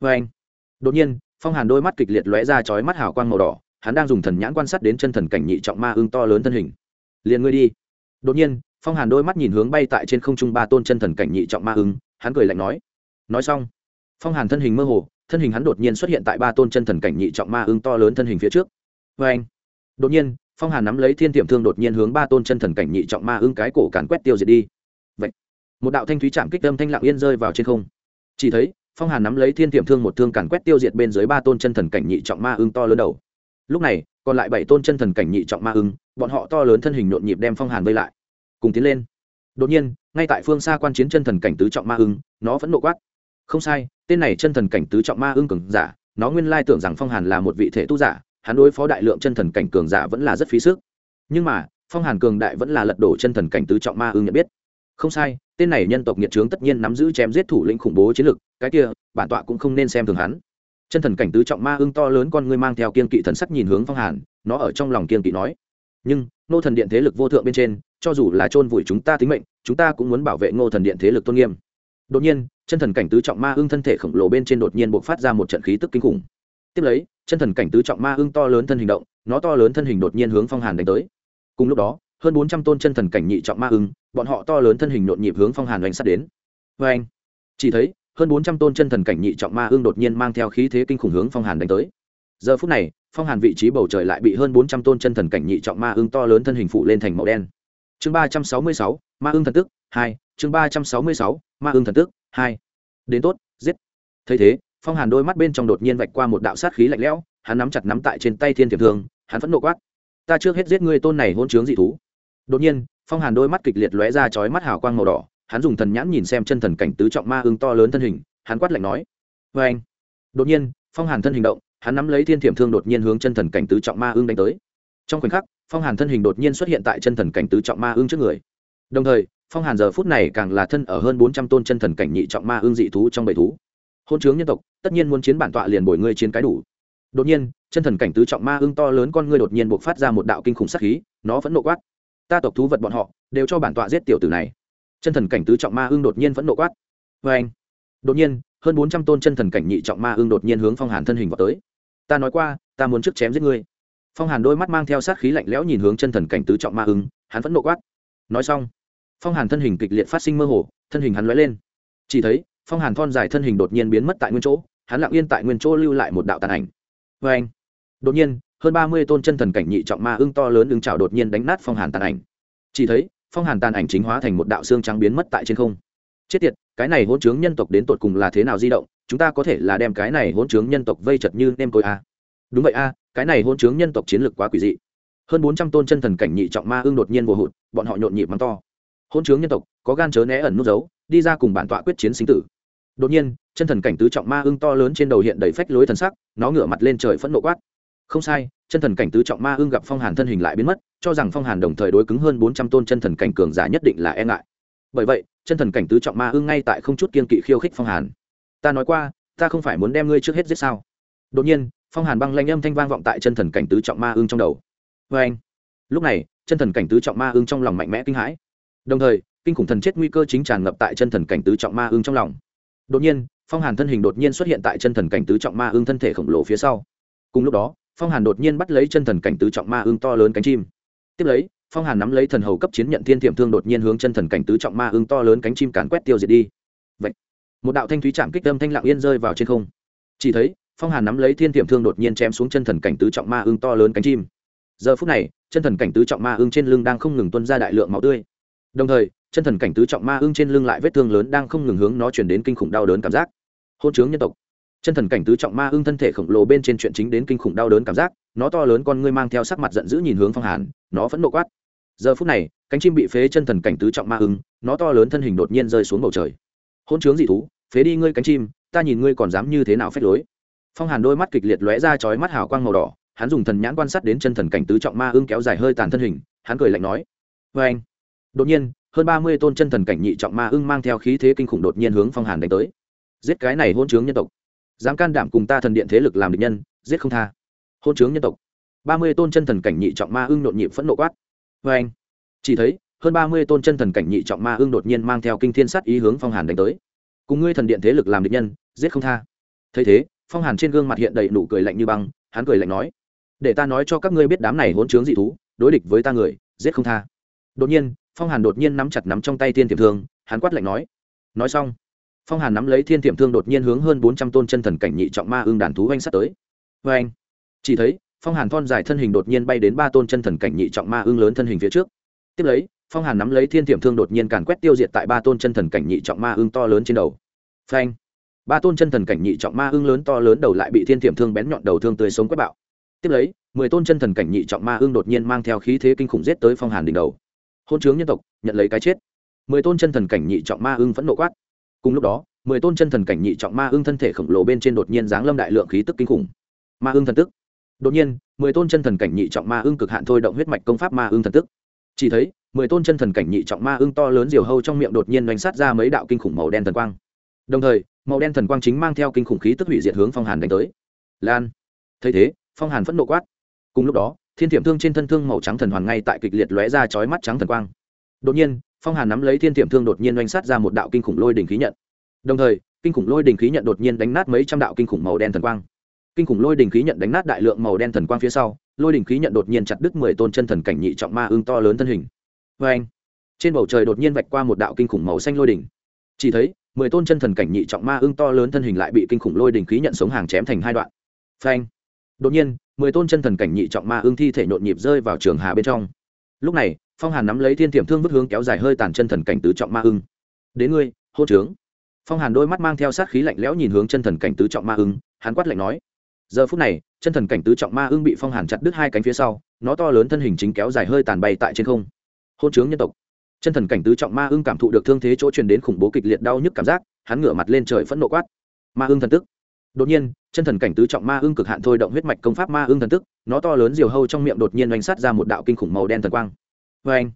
vê anh. Đột nhiên, phong hàn đôi mắt kịch liệt lóe ra chói mắt hào quang màu đỏ, hắn đang dùng thần nhãn quan sát đến chân thần cảnh nhị trọng ma ưng to lớn thân hình. Liền ngươi đi. Đột nhiên, phong hàn đôi mắt nhìn hướng bay tại trên không trung ba tôn chân thần cảnh nhị trọng ma ưng hắn cười lạnh nói. Nói xong, phong hàn thân hình mơ hồ, thân hình hắn đột nhiên xuất hiện tại ba tôn chân thần cảnh nhị trọng ma ưng to lớn thân hình phía trước. Vê anh. Đột nhiên, phong hàn nắm lấy thiên tiệm thương đột nhiên hướng ba tôn chân thần cảnh nhị trọng ma ưng cái cổ càn quét tiêu diệt đi. Vậy, một đạo thanh thúy chạm kích âm thanh lặng yên rơi vào trên không. Chỉ thấy phong hàn nắm lấy thiên tiệm thương một thương càn quét tiêu diệt bên dưới ba tôn chân thần cảnh nhị trọng ma ưng to lớn đầu. Lúc này, còn lại bảy tôn chân thần cảnh nhị trọng ma ưng, bọn họ to lớn thân hình nhộn nhịp đem phong hàn vây lại. Cùng tiến lên. Đột nhiên, ngay tại phương xa quan chiến chân thần cảnh tứ trọng ma ưng, nó vẫn nộ quát. Không sai, tên này chân thần cảnh tứ trọng ma ưng cường giả, nó nguyên lai tưởng rằng phong hàn là một vị thể tu giả, hắn đối phó đại lượng chân thần cảnh cường giả vẫn là rất phí sức. Nhưng mà, phong hàn cường đại vẫn là lật đổ chân thần cảnh tứ trọng ma ưng nhận biết. Không sai, tên này nhân tộc nghiệt trướng tất nhiên nắm giữ chém giết thủ lĩnh khủng bố chiến lực cái kia, bản tọa cũng không nên xem thường hắn. Chân thần cảnh tứ trọng ma ưng to lớn con ngươi mang theo kiên kỵ thần sắc nhìn hướng phong hàn, nó ở trong lòng kiên kỵ nói, nhưng, ngô thần điện thế lực vô thượng bên trên, cho dù là chôn vùi chúng ta tính mệnh, chúng ta cũng muốn bảo vệ ngô thần điện thế lực tôn nghiêm. Đột nhiên, chân thần cảnh tứ trọng ma ưng thân thể khổng lồ bên trên đột nhiên bộc phát ra một trận khí tức kinh khủng. Tiếp lấy, chân thần cảnh tứ trọng ma ưng to lớn thân hình động, nó to lớn thân hình đột nhiên hướng phong hàn đánh tới. Cùng lúc đó, hơn bốn trăm tôn chân thần cảnh nhị trọng ma ưng, bọn họ to lớn thân hình nhộn nhịp hướng phong hàn đánh sát đến. Vê anh chỉ thấy hơn bốn trăm tôn chân thần cảnh nhị trọng ma ương đột nhiên mang theo khí thế kinh khủng hướng phong hàn đánh tới. Giờ phút này, phong hàn vị trí bầu trời lại bị hơn bốn trăm tôn chân thần cảnh nhị trọng ma ương to lớn thân hình phụ lên thành màu đen. Chương ba trăm sáu mươi sáu, ma ương thần tức, hai. Chương ba trăm sáu mươi sáu, ma ương thần tức, hai. Đến tốt, giết. Thấy thế, phong hàn đôi mắt bên trong đột nhiên vạch qua một đạo sát khí lạnh lẽo, hắn nắm chặt nắm tại trên tay thiên tiềm thương, hắn phẫn nộ quát. Ta trước hết giết ngươi tôn này hôn chướng dị thú. Đột nhiên, phong hàn đôi mắt kịch liệt lóe ra chói mắt hào quang màu đỏ hắn dùng thần nhãn nhìn xem chân thần cảnh tứ trọng ma ưng to lớn thân hình, hắn quát lạnh nói vê anh. Đột nhiên, phong hàn thân hình động, hắn nắm lấy thiên thiểm thương đột nhiên hướng chân thần cảnh tứ trọng ma ưng đánh tới. Trong khoảnh khắc, phong hàn thân hình đột nhiên xuất hiện tại chân thần cảnh tứ trọng ma ưng trước người. Đồng thời, phong hàn giờ phút này càng là thân ở hơn bốn trăm tôn chân thần cảnh nhị trọng ma ưng dị thú trong bầy thú. Hôn chướng nhân tộc, tất nhiên muốn chiến bản tọa liền bồi ngươi chiến cái đủ. Đột nhiên, chân thần cảnh tứ trọng ma ưng to lớn con ngươi đột nhiên buộc phát ra một đạo kinh khủng sắc khí, nó vẫn nộ quát. Ta tộc thú vật bọn họ, đều cho bản tọa giết tiểu tử này chân thần cảnh tứ trọng ma ưng đột nhiên vẫn nộ quát. Vê anh, đột nhiên, hơn bốn trăm tôn chân thần cảnh nhị trọng ma ưng đột nhiên hướng phong hàn thân hình vào tới. Ta nói qua, ta muốn trước chém giết ngươi. Phong hàn đôi mắt mang theo sát khí lạnh lẽo nhìn hướng chân thần cảnh tứ trọng ma ưng, hắn vẫn nộ quát. Nói xong, phong hàn thân hình kịch liệt phát sinh mơ hồ, thân hình hắn lóe lên. Chỉ thấy, phong hàn thon dài thân hình đột nhiên biến mất tại nguyên chỗ, hắn lặng yên tại nguyên chỗ lưu lại một đạo tàn ảnh. Vê anh, đột nhiên, hơn ba mươi tôn chân thần cảnh nhị trọng ma ưng to lớn ứng trào đột nhiên đánh nát phong hàn tàn ảnh. Chỉ thấy phong hàn tàn ảnh chính hóa thành một đạo xương trắng biến mất tại trên không. Chết tiệt, cái này hỗn trướng nhân tộc đến tột cùng là thế nào di động? Chúng ta có thể là đem cái này hỗn trướng nhân tộc vây chật như nem côi a à? đúng vậy a cái này hỗn trướng nhân tộc chiến lược quá quỷ dị. Hơn bốn trăm tôn chân thần cảnh nhị trọng ma ương đột nhiên vô hụt, bọn họ nhộn nhịp mắng to. Hỗn trướng nhân tộc, có gan chớ né ẩn nút giấu đi ra cùng bản tọa quyết chiến sinh tử. Đột nhiên, chân thần cảnh tứ trọng ma ưng to lớn trên đầu hiện đầy phách lối thần sắc, nó ngửa mặt lên trời phẫn nộ quát. Không sai chân thần cảnh tứ trọng ma ưng gặp phong hàn thân hình lại biến mất, cho rằng phong hàn đồng thời đối cứng hơn bốn trăm tôn chân thần cảnh cường giả nhất định là e ngại. Bởi vậy, chân thần cảnh tứ trọng ma ưng ngay tại không chút kiên kỵ khiêu khích phong hàn. Ta nói qua, ta không phải muốn đem ngươi trước hết giết sao? Đột nhiên, phong hàn băng lanh âm thanh vang vọng tại chân thần cảnh tứ trọng ma ưng trong đầu. Vê anh, lúc này, chân thần cảnh tứ trọng ma ưng trong lòng mạnh mẽ kinh hãi. Đồng thời, kinh khủng thần chết nguy cơ chính tràn ngập tại chân thần cảnh tứ trọng ma ưng trong lòng. Đột nhiên, phong hàn thân hình đột nhiên xuất hiện tại chân thần cảnh tứ trọng ma ưng thân thể khổng lồ phía sau. Cùng lúc đó phong hàn đột nhiên bắt lấy chân thần cảnh tứ trọng ma ưng to lớn cánh chim. Tiếp lấy, phong hàn nắm lấy thần hầu cấp chiến nhận thiên thiểm thương đột nhiên hướng chân thần cảnh tứ trọng ma ưng to lớn cánh chim càn quét tiêu diệt đi. Vậy, một đạo thanh thúy chạm kích tâm thanh lặng yên rơi vào trên không. Chỉ thấy, phong hàn nắm lấy thiên thiểm thương đột nhiên chém xuống chân thần cảnh tứ trọng ma ưng to lớn cánh chim. Giờ phút này, chân thần cảnh tứ trọng ma ưng trên lưng đang không ngừng tuân ra đại lượng máu tươi. Đồng thời, chân thần cảnh tứ trọng ma ưng trên lưng lại vết thương lớn đang không ngừng hướng nó chuyển đến kinh khủng đau đớn cảm giác. Hôn chướng nhân tộc chân thần cảnh tứ trọng ma ưng thân thể khổng lồ bên trên chuyện chính đến kinh khủng đau đớn cảm giác, nó to lớn con ngươi mang theo sắc mặt giận dữ nhìn hướng phong hàn, nó vẫn nộ quát. Giờ phút này, cánh chim bị phế chân thần cảnh tứ trọng ma ưng, nó to lớn thân hình đột nhiên rơi xuống bầu trời. Hôn chướng dị thú, phế đi ngươi cánh chim, ta nhìn ngươi còn dám như thế nào phép lối. Phong hàn đôi mắt kịch liệt lóe ra chói mắt hào quang màu đỏ, hắn dùng thần nhãn quan sát đến chân thần cảnh tứ trọng ma ưng kéo dài hơi tàn thân hình, hắn cười lạnh nói. Vê anh. Đột nhiên, hơn ba mươi tôn chân thần cảnh nhị trọng ma ưng mang theo khí thế kinh khủng đột nhiên hướng phong hàn đánh tới. Giết cái này hôn chướng nhân tộc dám can đảm cùng ta thần điện thế lực làm địch nhân, giết không tha. Hôn chướng nhân tộc. Ba mươi tôn chân thần cảnh nhị trọng ma ưng nhộn nhịp phẫn nộ quát. Vê anh, chỉ thấy, hơn ba mươi tôn chân thần cảnh nhị trọng ma ưng đột nhiên mang theo kinh thiên sát ý hướng phong hàn đánh tới. Cùng ngươi thần điện thế lực làm địch nhân, giết không tha. Thấy thế, phong hàn trên gương mặt hiện đầy nụ cười lạnh như băng, hắn cười lạnh nói, để ta nói cho các ngươi biết đám này hỗn trướng dị thú, đối địch với ta người, giết không tha. Đột nhiên, phong hàn đột nhiên nắm chặt nắm trong tay thiên tiệm thương, hắn quát lạnh nói nói xong phong hàn nắm lấy thiên tiệm thương đột nhiên hướng hơn bốn trăm tôn chân thần cảnh nhị trọng ma ương đàn thú oanh sắt tới. Vê anh chỉ thấy, phong hàn thon dài thân hình đột nhiên bay đến ba tôn chân thần cảnh nhị trọng ma ương lớn thân hình phía trước. Tiếp lấy, phong hàn nắm lấy thiên tiệm thương đột nhiên càn quét tiêu diệt tại ba tôn chân thần cảnh nhị trọng ma ương to lớn trên đầu. Phanh! Ba tôn chân thần cảnh nhị trọng ma ương lớn to lớn đầu lại bị thiên tiệm thương bén nhọn đầu thương tươi sống quét bạo. Tiếp lấy, mười tôn chân thần cảnh nhị trọng ma ương đột nhiên mang theo khí thế kinh khủng giết tới phong hàn đỉnh đầu. Hôn chướng nhân tộc, nhận lấy cái chết. Mười tôn chân thần cảnh nhị trọng ma ưng vẫn nộ quát cùng lúc đó, mười tôn chân thần cảnh nhị trọng ma ưng thân thể khổng lồ bên trên đột nhiên giáng lâm đại lượng khí tức kinh khủng. Ma ưng thần tức. Đột nhiên, mười tôn chân thần cảnh nhị trọng ma ưng cực hạn thôi động huyết mạch công pháp ma ưng thần tức. Chỉ thấy, mười tôn chân thần cảnh nhị trọng ma ưng to lớn diều hâu trong miệng đột nhiên đánh sát ra mấy đạo kinh khủng màu đen thần quang. Đồng thời, màu đen thần quang chính mang theo kinh khủng khí tức hủy diệt hướng phong hàn đánh tới. Lan. Thấy thế, phong hàn phẫn nộ quát. Cùng lúc đó, thiên thiểm thương trên thân thương màu trắng thần hoàn ngay tại kịch liệt lóe ra chói mắt trắng thần quang. Đột nhiên phong hàn nắm lấy thiên tiệm thương đột nhiên oanh sát ra một đạo kinh khủng lôi đỉnh khí nhận. Đồng thời, kinh khủng lôi đỉnh khí nhận đột nhiên đánh nát mấy trăm đạo kinh khủng màu đen thần quang. Kinh khủng lôi đỉnh khí nhận đánh nát đại lượng màu đen thần quang phía sau, lôi đỉnh khí nhận đột nhiên chặt đứt mười tôn chân thần cảnh nhị trọng ma ương to lớn thân hình. Vê anh trên bầu trời đột nhiên vạch qua một đạo kinh khủng màu xanh lôi đỉnh. Chỉ thấy, mười tôn chân thần cảnh nhị trọng ma ương to lớn thân hình lại bị kinh khủng lôi đỉnh khí nhận sống hàng chém thành hai đoạn. Phanh! Đột nhiên, mười tôn chân thần cảnh nhị trọng ma ương thi thể nhộn nhịp rơi vào trường hà bên trong lúc này, phong hàn nắm lấy thiên tiềm thương vứt hướng kéo dài hơi tàn chân thần cảnh tứ trọng ma ưng. Đến ngươi hô trướng. Phong hàn đôi mắt mang theo sát khí lạnh lẽo nhìn hướng chân thần cảnh tứ trọng ma ưng, hắn quát lạnh nói. Giờ phút này, chân thần cảnh tứ trọng ma ưng bị phong hàn chặt đứt hai cánh phía sau, nó to lớn thân hình chính kéo dài hơi tàn bay tại trên không. Hôn trướng nhân tộc. Chân thần cảnh tứ trọng ma ưng cảm thụ được thương thế chỗ truyền đến khủng bố kịch liệt đau nhức cảm giác, hắn ngửa mặt lên trời phẫn nộ quát. Ma ưng thần tức. Đột nhiên chân thần cảnh tứ trọng ma ưng cực hạn thôi động huyết mạch công pháp ma ưng thần tức, nó to lớn diều hâu trong miệng đột nhiên oanh sát ra một đạo kinh khủng màu đen thần quang. Vê anh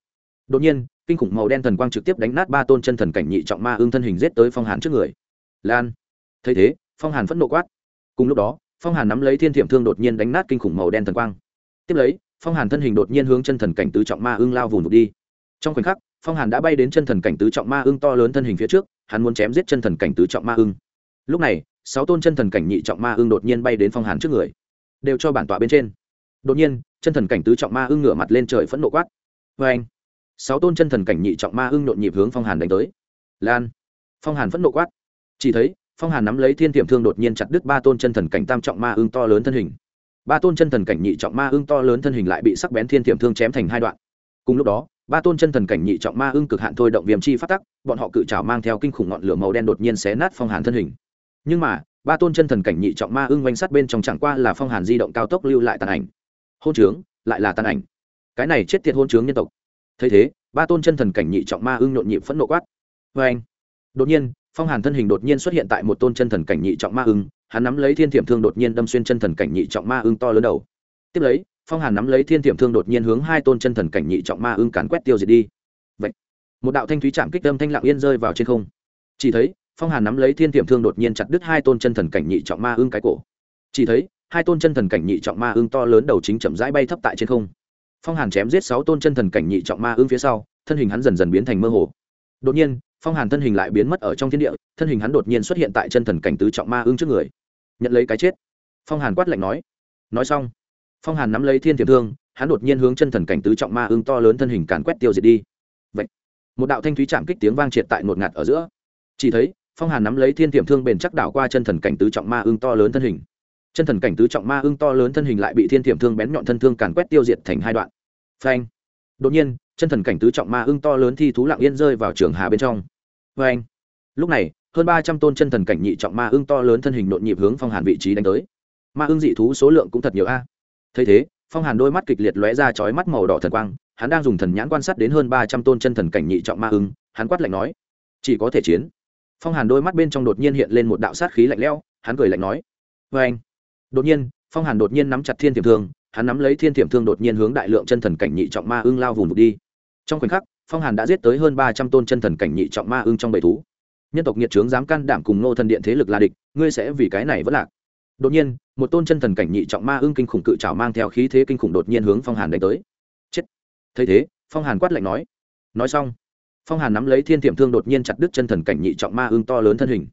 đột nhiên, kinh khủng màu đen thần quang trực tiếp đánh nát ba tôn chân thần cảnh nhị trọng ma ưng thân hình giết tới phong hàn trước người. Lan! Thấy thế, phong hàn phẫn nộ quát. Cùng lúc đó, phong hàn nắm lấy thiên thiểm thương đột nhiên đánh nát kinh khủng màu đen thần quang. Tiếp lấy, phong hàn thân hình đột nhiên hướng chân thần cảnh tứ trọng ma ưng lao vùng đi. Trong khoảnh khắc, phong hàn đã bay đến chân thần cảnh tứ trọng ma ưng to lớn thân hình phía trước, hắn muốn chém giết chân thần cảnh tứ trọng ma ưng lúc này, sáu tôn chân thần cảnh nhị trọng ma ưng đột nhiên bay đến phong hàn trước người, đều cho bản tọa bên trên. Đột nhiên, chân thần cảnh tứ trọng ma ưng ngửa mặt lên trời phẫn nộ quát. Vê anh, sáu tôn chân thần cảnh nhị trọng ma ưng nhộn nhịp hướng phong hàn đánh tới. Lan, phong hàn phẫn nộ quát. Chỉ thấy, phong hàn nắm lấy thiên tiềm thương đột nhiên chặt đứt ba tôn chân thần cảnh tam trọng ma ưng to lớn thân hình. Ba tôn chân thần cảnh nhị trọng ma ưng to lớn thân hình lại bị sắc bén thiên tiềm thương chém thành hai đoạn. Cùng lúc đó, ba tôn chân thần cảnh nhị trọng ma ưng cực hạn thôi động viêm chi phát tắc, bọn họ cự trào mang theo kinh khủng ngọn lửa màu đen đột nhiên xé nát phong hàn thân hình nhưng mà, ba tôn chân thần cảnh nhị trọng ma ưng oanh sắt bên trong chẳng qua là phong hàn di động cao tốc lưu lại tàn ảnh. Hôn trướng, lại là tàn ảnh. Cái này chết tiệt hôn trướng nhân tộc. Thấy thế, ba tôn chân thần cảnh nhị trọng ma ưng nhộn nhịp phẫn nộ quát. Vê anh đột nhiên, phong hàn thân hình đột nhiên xuất hiện tại một tôn chân thần cảnh nhị trọng ma ưng, hắn nắm lấy thiên thiểm thương đột nhiên đâm xuyên chân thần cảnh nhị trọng ma ưng to lớn đầu. Tiếp lấy, phong hàn nắm lấy thiên thiểm thương đột nhiên hướng hai tôn chân thần cảnh nhị trọng ma ưng càn quét tiêu diệt đi. Vậy, một đạo thanh thúy chạm kích âm thanh lặng yên rơi vào trên không. Chỉ thấy phong hàn nắm lấy thiên tiệm thương đột nhiên chặt đứt hai tôn chân thần cảnh nhị trọng ma ưng cái cổ. Chỉ thấy, hai tôn chân thần cảnh nhị trọng ma ưng to lớn đầu chính chậm rãi bay thấp tại trên không. Phong hàn chém giết sáu tôn chân thần cảnh nhị trọng ma ưng phía sau, thân hình hắn dần dần biến thành mơ hồ. Đột nhiên, phong hàn thân hình lại biến mất ở trong thiên địa, thân hình hắn đột nhiên xuất hiện tại chân thần cảnh tứ trọng ma ưng trước người. Nhận lấy cái chết. Phong hàn quát lạnh nói. Nói xong, phong hàn nắm lấy thiên tiệm thương, hắn đột nhiên hướng chân thần cảnh tứ trọng ma ưng to lớn thân hình càn quét tiêu diệt đi. Vậy, một đạo thanh thúy chạm kích tiếng vang triệt tại ngột ngạt ở giữa. Chỉ thấy phong hàn nắm lấy thiên tiệm thương bền chắc đảo qua chân thần cảnh tứ trọng ma ưng to lớn thân hình. Chân thần cảnh tứ trọng ma ưng to lớn thân hình lại bị thiên tiệm thương bén nhọn thân thương càn quét tiêu diệt thành hai đoạn. Phanh. Đột nhiên, chân thần cảnh tứ trọng ma ưng to lớn thi thú lặng yên rơi vào trường hà bên trong. Phanh. Lúc này, hơn ba trăm tôn chân thần cảnh nhị trọng ma ưng to lớn thân hình nộn nhịp hướng phong hàn vị trí đánh tới. Ma ưng dị thú số lượng cũng thật nhiều a. Thấy thế, phong hàn đôi mắt kịch liệt lóe ra chói mắt màu đỏ thần quang, hắn đang dùng thần nhãn quan sát đến hơn ba trăm tôn chân thần cảnh nhị trọng ma ưng, hắn quát lạnh nói, chỉ có thể chiến phong hàn đôi mắt bên trong đột nhiên hiện lên một đạo sát khí lạnh lẽo, hắn cười lạnh nói vê anh. Đột nhiên, phong hàn đột nhiên nắm chặt thiên tiềm thương, hắn nắm lấy thiên thiểm thương đột nhiên hướng đại lượng chân thần cảnh nhị trọng ma ưng lao vùng vụt đi. Trong khoảnh khắc, phong hàn đã giết tới hơn ba trăm tôn chân thần cảnh nhị trọng ma ưng trong bầy thú. Nhân tộc nhiệt trướng dám can đảm cùng nô thần điện thế lực là địch, ngươi sẽ vì cái này vẫn lạc. Đột nhiên, một tôn chân thần cảnh nhị trọng ma ưng kinh khủng cự trào mang theo khí thế kinh khủng đột nhiên hướng phong hàn đánh tới. Chết. Thấy thế, phong hàn quát lạnh nói nói xong phong hàn nắm lấy thiên tiệm thương đột nhiên chặt đứt chân thần cảnh nhị trọng ma ương to lớn thân hình.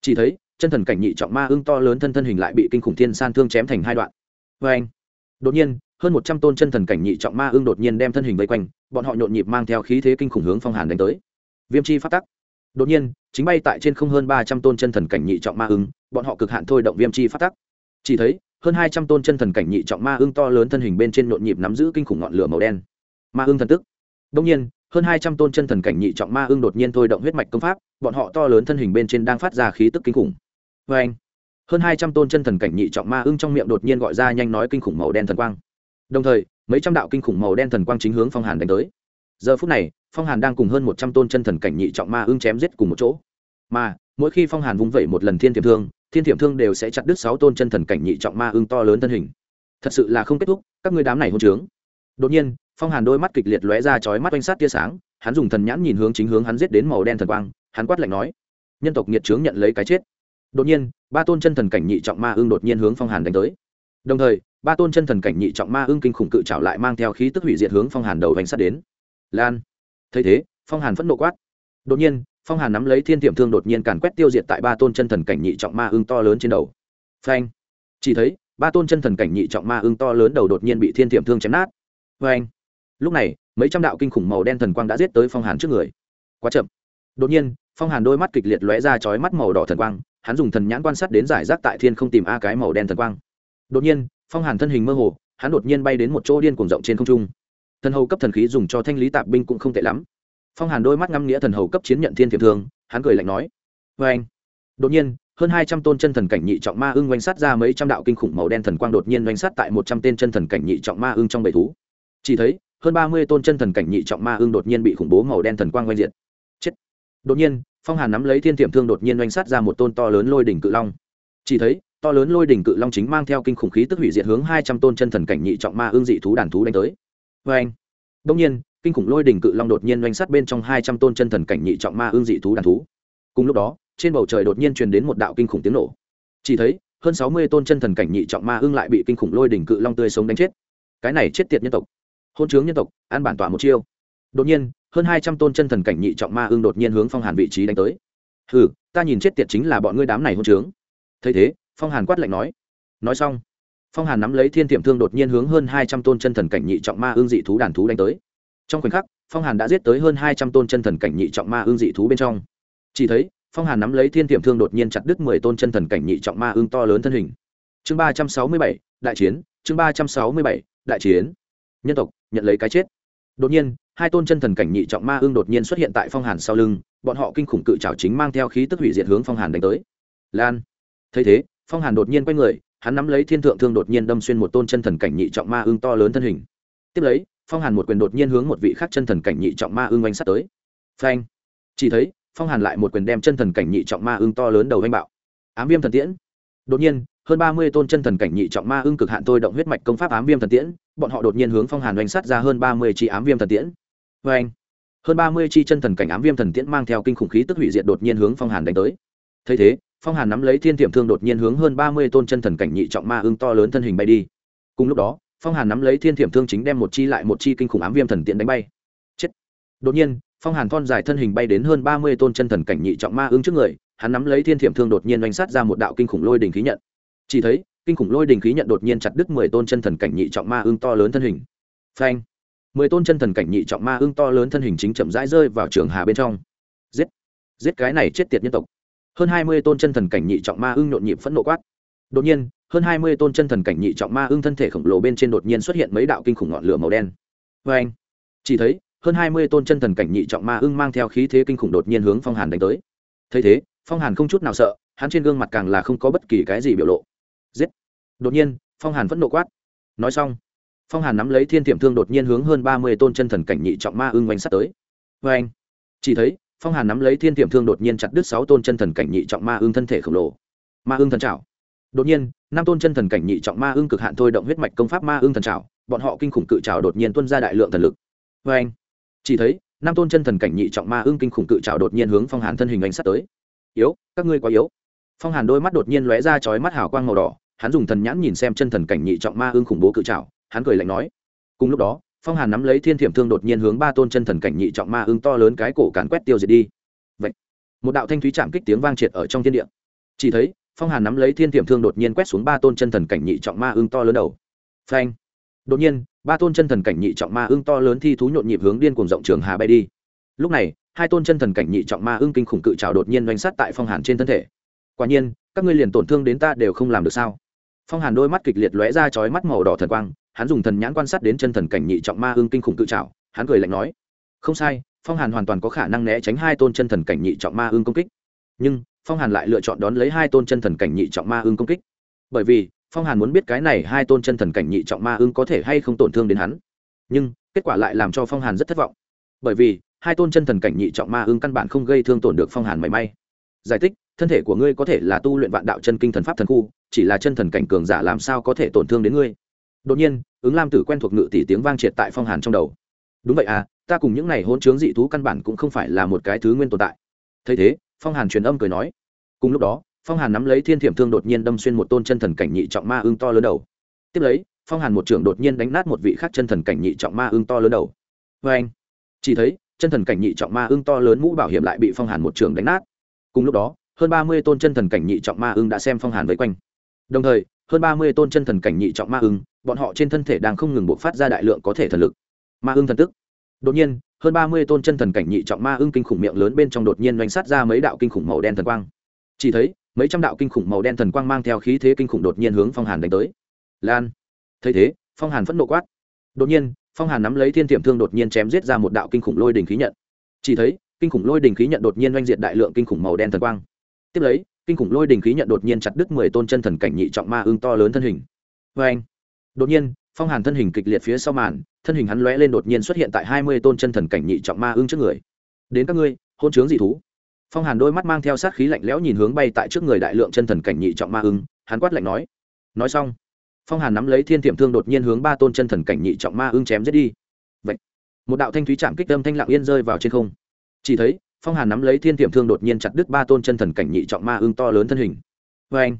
Chỉ thấy, chân thần cảnh nhị trọng ma ương to lớn thân thân hình lại bị kinh khủng thiên san thương chém thành hai đoạn. Vê anh, đột nhiên, hơn một trăm tôn chân thần cảnh nhị trọng ma ương đột nhiên đem thân hình vây quanh, bọn họ nhộn nhịp mang theo khí thế kinh khủng hướng phong hàn đánh tới. Viêm chi phát tắc. Đột nhiên, chính bay tại trên không hơn ba trăm tôn chân thần cảnh nhị trọng ma ưng bọn họ cực hạn thôi động viêm chi phát tắc. Chỉ thấy, hơn hai trăm tôn chân thần cảnh nhị trọng ma ưng to lớn thân hình bên trên nhộn nhịp nắm giữ kinh khủng ngọn lửa màu đen. Ma ưng thần tức. Đông nhiên hơn hai trăm tôn chân thần cảnh nhị trọng ma ưng đột nhiên thôi động huyết mạch công pháp, bọn họ to lớn thân hình bên trên đang phát ra khí tức kinh khủng. Vê anh, hơn hai trăm tôn chân thần cảnh nhị trọng ma ưng trong miệng đột nhiên gọi ra nhanh nói kinh khủng màu đen thần quang. Đồng thời, mấy trăm đạo kinh khủng màu đen thần quang chính hướng phong hàn đánh tới. Giờ phút này, phong hàn đang cùng hơn một trăm tôn chân thần cảnh nhị trọng ma ưng chém giết cùng một chỗ. Mà, mỗi khi phong hàn vung vẩy một lần thiên thiểm thương, thiên thiểm thương đều sẽ chặt đứt sáu tôn chân thần cảnh nhị trọng ma ưng to lớn thân hình. Thật sự là không kết thúc, các ngươi đám này hôn trướng. Đột nhiên phong hàn đôi mắt kịch liệt lóe ra chói mắt oanh sát tia sáng, hắn dùng thần nhãn nhìn hướng chính hướng hắn giết đến màu đen thần quang, hắn quát lạnh nói, nhân tộc nhiệt trướng nhận lấy cái chết. Đột nhiên, ba tôn chân thần cảnh nhị trọng ma ưng đột nhiên hướng phong hàn đánh tới. Đồng thời, ba tôn chân thần cảnh nhị trọng ma ưng kinh khủng cự trảo lại mang theo khí tức hủy diệt hướng phong hàn đầu vành sắt đến. Lan. Thấy thế, phong hàn phẫn nộ quát. Đột nhiên, phong hàn nắm lấy thiên tiệm thương đột nhiên càn quét tiêu diệt tại ba tôn chân thần cảnh nhị trọng ma ưng to lớn trên đầu. Phanh. Chỉ thấy, ba tôn chân thần cảnh nhị trọng ma ưng to lớn đầu đột nhiên bị thiên tiệm thương chém nát. Phanh lúc này, mấy trăm đạo kinh khủng màu đen thần quang đã giết tới phong hàn trước người. Quá chậm. Đột nhiên, phong hàn đôi mắt kịch liệt lóe ra chói mắt màu đỏ thần quang, hắn dùng thần nhãn quan sát đến giải rác tại thiên không tìm a cái màu đen thần quang. Đột nhiên, phong hàn thân hình mơ hồ, hắn đột nhiên bay đến một chỗ điên cuồng rộng trên không trung. Thần hầu cấp thần khí dùng cho thanh lý tạp binh cũng không tệ lắm. Phong hàn đôi mắt ngắm nghĩa thần hầu cấp chiến nhận thiên thiệp thương, hắn cười lạnh nói vê anh. Đột nhiên, hơn hai trăm tôn chân thần cảnh nhị trọng ma ưng oanh sát ra mấy trăm đạo kinh khủng màu đen thần quang đột nhiên oanh sát tại một trăm tên chân thần cảnh nhị trọng ma ưng trong bầy thú. Chỉ thấy hơn ba mươi tôn chân thần cảnh nhị trọng ma ưng đột nhiên bị khủng bố màu đen thần quang oanh diệt. Chết. Đột nhiên, phong hàn nắm lấy thiên tiệm thương đột nhiên oanh sát ra một tôn to lớn lôi đỉnh cự long. Chỉ thấy, to lớn lôi đỉnh cự long chính mang theo kinh khủng khí tức hủy diệt hướng hai trăm tôn chân thần cảnh nhị trọng ma ương dị thú đàn thú đánh tới. Vê anh đông nhiên, kinh khủng lôi đỉnh cự long đột nhiên oanh sát bên trong hai trăm tôn chân thần cảnh nhị trọng ma ương dị thú đàn thú. Cùng lúc đó, trên bầu trời đột nhiên truyền đến một đạo kinh khủng tiếng nổ. Chỉ thấy, hơn sáu mươi tôn chân thần cảnh nhị trọng ma ương lại bị kinh khủng lôi đỉnh cự long tươi sống đánh chết. Cái này chết tiệt nhân tộc hôn chướng nhân tộc ăn bản tỏa một chiêu. Đột nhiên, hơn hai trăm tôn chân thần cảnh nhị trọng ma ương đột nhiên hướng phong hàn vị trí đánh tới. Hừ, ta nhìn chết tiệt chính là bọn ngươi đám này hôn chướng. Thấy thế, phong hàn quát lạnh nói. Nói xong, phong hàn nắm lấy thiên tiệm thương đột nhiên hướng hơn hai trăm tôn chân thần cảnh nhị trọng ma ương dị thú đàn thú đánh tới. Trong khoảnh khắc, phong hàn đã giết tới hơn hai trăm tôn chân thần cảnh nhị trọng ma ương dị thú bên trong. Chỉ thấy, phong hàn nắm lấy thiên tiệm thương đột nhiên chặt đứt mười tôn chân thần cảnh nhị trọng ma ương to lớn thân hình. Chương ba trăm sáu mươi bảy, đại chiến, chương ba trăm sáu mươi bảy, đại chiến. Nhân tộc nhận lấy cái chết. Đột nhiên, hai tôn chân thần cảnh nhị trọng ma ương đột nhiên xuất hiện tại phong hàn sau lưng, bọn họ kinh khủng cự trào chính mang theo khí tức hủy diệt hướng phong hàn đánh tới. Lan. Thấy thế, phong hàn đột nhiên quay người, hắn nắm lấy thiên thượng thương đột nhiên đâm xuyên một tôn chân thần cảnh nhị trọng ma ương to lớn thân hình. Tiếp lấy, phong hàn một quyền đột nhiên hướng một vị khác chân thần cảnh nhị trọng ma ương oanh sát tới. Phanh. Chỉ thấy, phong hàn lại một quyền đem chân thần cảnh nhị trọng ma ương to lớn đầu oanh bạo. Ám viêm thần tiễn. Đột nhiên hơn ba mươi tôn chân thần cảnh nhị trọng ma ưng cực hạn tôi động huyết mạch công pháp ám viêm thần tiễn, bọn họ đột nhiên hướng phong hàn oanh sát ra hơn ba mươi chi ám viêm thần tiễn. Oanh! hơn ba mươi chi chân thần cảnh ám viêm thần tiễn mang theo kinh khủng khí tức hủy diệt đột nhiên hướng phong hàn đánh tới. Thấy thế, phong hàn nắm lấy thiên tiệm thương đột nhiên hướng hơn ba mươi tôn chân thần cảnh nhị trọng ma ưng to lớn thân hình bay đi. Cùng lúc đó, phong hàn nắm lấy thiên tiệm thương chính đem một chi lại một chi kinh khủng ám viêm thần tiễn đánh bay. Chết! Đột nhiên, phong hàn thon dài thân hình bay đến hơn ba mươi tôn chân thần cảnh nhị trọng ma ưng trước người, hắn nắm lấy thiên tiệm thương đột nhiên oanh sát ra một đạo kinh khủng lôi đình khí nhận chỉ thấy, kinh khủng lôi đình khí nhận đột nhiên chặt đứt mười tôn chân thần cảnh nhị trọng ma ương to lớn thân hình. Phanh! Mười tôn chân thần cảnh nhị trọng ma ương to lớn thân hình chính chậm rãi rơi vào trường hà bên trong. Giết! Giết cái này chết tiệt nhân tộc. Hơn hai mươi tôn chân thần cảnh nhị trọng ma ương nhộn nhịp phẫn nộ quát. Đột nhiên, hơn hai mươi tôn chân thần cảnh nhị trọng ma ương thân thể khổng lồ bên trên đột nhiên xuất hiện mấy đạo kinh khủng ngọn lửa màu đen. Vê anh chỉ thấy, hơn hai mươi tôn chân thần cảnh nhị trọng ma ưng mang theo khí thế kinh khủng đột nhiên hướng phong hàn đánh tới. Thấy thế, phong hàn không chút nào sợ, hắn trên gương mặt càng là không có bất kỳ cái gì biểu lộ giết. Đột nhiên, phong hàn vẫn nộ quát. Nói xong, phong hàn nắm lấy thiên thiểm thương đột nhiên hướng hơn ba mươi tôn chân thần cảnh nhị trọng ma ưng oanh sắt tới. Vê anh, chỉ thấy, phong hàn nắm lấy thiên thiểm thương đột nhiên chặt đứt sáu tôn chân thần cảnh nhị trọng ma ưng thân thể khổng lồ. Ma ưng thần trào đột nhiên, năm tôn chân thần cảnh nhị trọng ma ưng cực hạn thôi động huyết mạch công pháp ma ưng thần trào bọn họ kinh khủng cự trào đột nhiên tuân ra đại lượng thần lực. Vê anh, chỉ thấy, năm tôn chân thần cảnh nhị trọng ma ưng kinh khủng cự trào đột nhiên hướng phong hàn thân hình oanh sắt tới. Yếu, các ngươi quá yếu. Phong hàn đôi mắt đột nhiên lóe ra chói mắt hào quang màu đỏ hắn dùng thần nhãn nhìn xem chân thần cảnh nhị trọng ma ương khủng bố cự trảo, hắn cười lạnh nói, cùng lúc đó, phong hàn nắm lấy thiên thiểm thương đột nhiên hướng ba tôn chân thần cảnh nhị trọng ma ương to lớn cái cổ càn quét tiêu diệt đi. Vậy, một đạo thanh thúy chạm kích tiếng vang triệt ở trong thiên địa. Chỉ thấy, phong hàn nắm lấy thiên thiểm thương đột nhiên quét xuống ba tôn chân thần cảnh nhị trọng ma ương to lớn đầu. Phanh! Đột nhiên, ba tôn chân thần cảnh nhị trọng ma ương to lớn thi thú nhộn nhịp hướng điên cuồng rộng trường hà bay đi. Lúc này, hai tôn chân thần cảnh nhị trọng ma ương kinh khủng cự trào đột nhiên doanh sát tại phong hàn trên thân thể. Quả nhiên, các ngươi liền tổn thương đến ta đều không làm được sao? Phong hàn đôi mắt kịch liệt lóe ra chói mắt màu đỏ thần quang, hắn dùng thần nhãn quan sát đến chân thần cảnh nhị trọng ma ưng kinh khủng cự trào hắn cười lạnh nói, không sai, phong hàn hoàn toàn có khả năng né tránh hai tôn chân thần cảnh nhị trọng ma ưng công kích. Nhưng, phong hàn lại lựa chọn đón lấy hai tôn chân thần cảnh nhị trọng ma ưng công kích. Bởi vì, phong hàn muốn biết cái này hai tôn chân thần cảnh nhị trọng ma ưng có thể hay không tổn thương đến hắn. Nhưng, kết quả lại làm cho phong hàn rất thất vọng. Bởi vì, hai tôn chân thần cảnh nhị trọng ma ưng căn bản không gây thương tổn được phong hàn mảy may. Giải thích, thân thể của ngươi có thể là tu luyện vạn đạo chân kinh thần pháp thần khu chỉ là chân thần cảnh cường giả làm sao có thể tổn thương đến ngươi? Đột nhiên, ứng lam tử quen thuộc ngự tỷ tiếng vang triệt tại phong hàn trong đầu. Đúng vậy à ta cùng những này hôn chướng dị thú căn bản cũng không phải là một cái thứ nguyên tồn tại. Thấy thế, phong hàn truyền âm cười nói. Cùng lúc đó, phong hàn nắm lấy thiên thiểm thương đột nhiên đâm xuyên một tôn chân thần cảnh nhị trọng ma ưng to lớn đầu. Tiếp lấy, phong hàn một trưởng đột nhiên đánh nát một vị khác chân thần cảnh nhị trọng ma ưng to lớn đầu. Vê anh, chỉ thấy, chân thần cảnh nhị trọng ma ưng to lớn mũ bảo hiểm lại bị phong hàn một trưởng đánh nát. Cùng lúc đó, hơn ba mươi tôn chân thần cảnh nhị trọng ma ưng đã xem phong hàn vây quanh đồng thời, hơn ba mươi tôn chân thần cảnh nhị trọng ma ưng, bọn họ trên thân thể đang không ngừng bộc phát ra đại lượng có thể thần lực. Ma ưng thần tức. Đột nhiên, hơn ba mươi tôn chân thần cảnh nhị trọng ma ưng kinh khủng miệng lớn bên trong đột nhiên doanh sát ra mấy đạo kinh khủng màu đen thần quang. Chỉ thấy, mấy trăm đạo kinh khủng màu đen thần quang mang theo khí thế kinh khủng đột nhiên hướng phong hàn đánh tới. Lan. Thấy thế, phong hàn phẫn nộ quát. Đột nhiên, phong hàn nắm lấy thiên tiệm thương đột nhiên chém giết ra một đạo kinh khủng lôi đình khí nhận. Chỉ thấy, kinh khủng lôi đình khí nhận đột nhiên oanh diệt đại lượng kinh khủng màu đen thần quang. Tiếp lấy kinh khủng lôi đình khí nhận đột nhiên chặt đứt mười tôn chân thần cảnh nhị trọng ma ưng to lớn thân hình. Vê anh, đột nhiên, phong hàn thân hình kịch liệt phía sau màn, thân hình hắn lóe lên đột nhiên xuất hiện tại hai mươi tôn chân thần cảnh nhị trọng ma ưng trước người. Đến các ngươi, hôn chướng dị thú. Phong hàn đôi mắt mang theo sát khí lạnh lẽo nhìn hướng bay tại trước người đại lượng chân thần cảnh nhị trọng ma ưng, hắn quát lạnh nói. Nói xong, phong hàn nắm lấy thiên tiệm thương đột nhiên hướng ba tôn chân thần cảnh nhị trọng ma ưng chém giết đi. Vậy, một đạo thanh thúy chạm kích tâm thanh lặng yên rơi vào trên không. Chỉ thấy phong hàn nắm lấy thiên tiệm thương đột nhiên chặt đứt ba tôn chân thần cảnh nhị trọng ma ưng to lớn thân hình. Vê anh,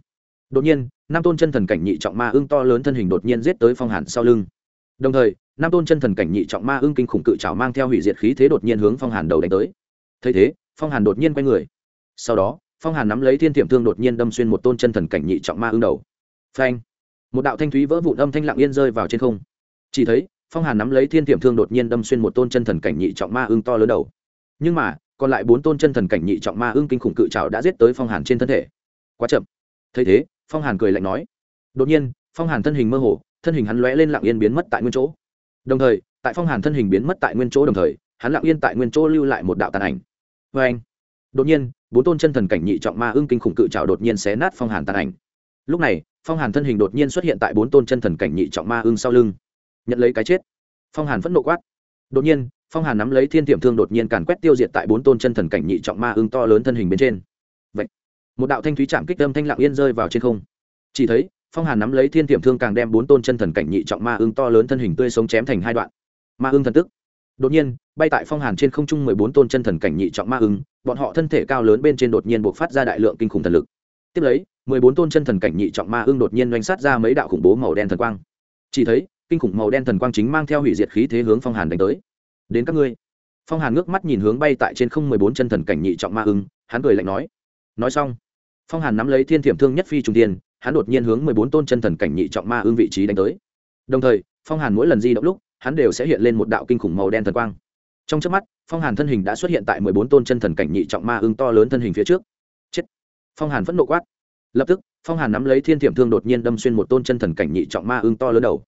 đột nhiên, năm tôn chân thần cảnh nhị trọng ma ưng to lớn thân hình đột nhiên giết tới phong hàn sau lưng. Đồng thời, năm tôn chân thần cảnh nhị trọng ma ưng kinh khủng cự trào mang theo hủy diệt khí thế đột nhiên hướng phong hàn đầu đánh tới. Thấy thế, phong hàn đột nhiên quay người. Sau đó, phong hàn nắm lấy thiên tiệm thương đột nhiên đâm xuyên một tôn chân thần cảnh nhị trọng ma ưng đầu. Phanh một đạo thanh thúy vỡ vụn âm thanh lặng yên rơi vào trên không. Chỉ thấy, phong hàn nắm lấy thiên tiệm thương đột nhiên đâm xuyên một tôn chân thần cảnh nhị trọng ma ưng to lớn đầu. Nhưng mà còn lại bốn tôn chân thần cảnh nhị trọng ma ưng kinh khủng cự trào đã giết tới phong hàn trên thân thể. Quá chậm. Thấy thế, phong hàn cười lạnh nói. Đột nhiên, phong hàn thân hình mơ hồ, thân hình hắn lóe lên lặng yên biến mất tại nguyên chỗ. Đồng thời, tại phong hàn thân hình biến mất tại nguyên chỗ đồng thời, hắn lặng yên tại nguyên chỗ lưu lại một đạo tàn ảnh. Vê anh. Đột nhiên, bốn tôn chân thần cảnh nhị trọng ma ưng kinh khủng cự trào đột nhiên xé nát phong hàn tàn ảnh. Lúc này, phong hàn thân hình đột nhiên xuất hiện tại bốn tôn chân thần cảnh nhị trọng ma ưng sau lưng. Nhận lấy cái chết. Phong hàn phẫn nộ quát. Đột nhiên phong hàn nắm lấy thiên tiệm thương đột nhiên càn quét tiêu diệt tại bốn tôn chân thần cảnh nhị trọng ma ưng to lớn thân hình bên trên. Vậy, một đạo thanh thúy chạm kích âm thanh lặng yên rơi vào trên không. Chỉ thấy, phong hàn nắm lấy thiên tiệm thương càng đem bốn tôn chân thần cảnh nhị trọng ma ưng to lớn thân hình tươi sống chém thành hai đoạn. Ma ưng thần tức. Đột nhiên, bay tại phong hàn trên không trung mười bốn tôn chân thần cảnh nhị trọng ma ưng, bọn họ thân thể cao lớn bên trên đột nhiên buộc phát ra đại lượng kinh khủng thần lực. Tiếp lấy, mười bốn tôn chân thần cảnh nhị trọng ma ưng đột nhiên doanh sát ra mấy đạo khủng bố màu đen thần quang. Chỉ thấy, kinh khủng màu đen thần quang chính mang theo hủy diệt khí thế hướng phong hàn đánh tới đến các ngươi. Phong hàn ngước mắt nhìn hướng bay tại trên không mười bốn chân thần cảnh nhị trọng ma ưng, hắn cười lạnh nói. Nói xong, phong hàn nắm lấy thiên thiểm thương nhất phi trung tiên, hắn đột nhiên hướng mười bốn tôn chân thần cảnh nhị trọng ma ưng vị trí đánh tới. Đồng thời, phong hàn mỗi lần di động lúc, hắn đều sẽ hiện lên một đạo kinh khủng màu đen thần quang. Trong trước mắt, phong hàn thân hình đã xuất hiện tại mười bốn tôn chân thần cảnh nhị trọng ma ưng to lớn thân hình phía trước. Chết! Phong hàn phẫn nộ quát. Lập tức, phong hàn nắm lấy thiên thiểm thương đột nhiên đâm xuyên một tôn chân thần cảnh nhị trọng ma ưng to lớn đầu.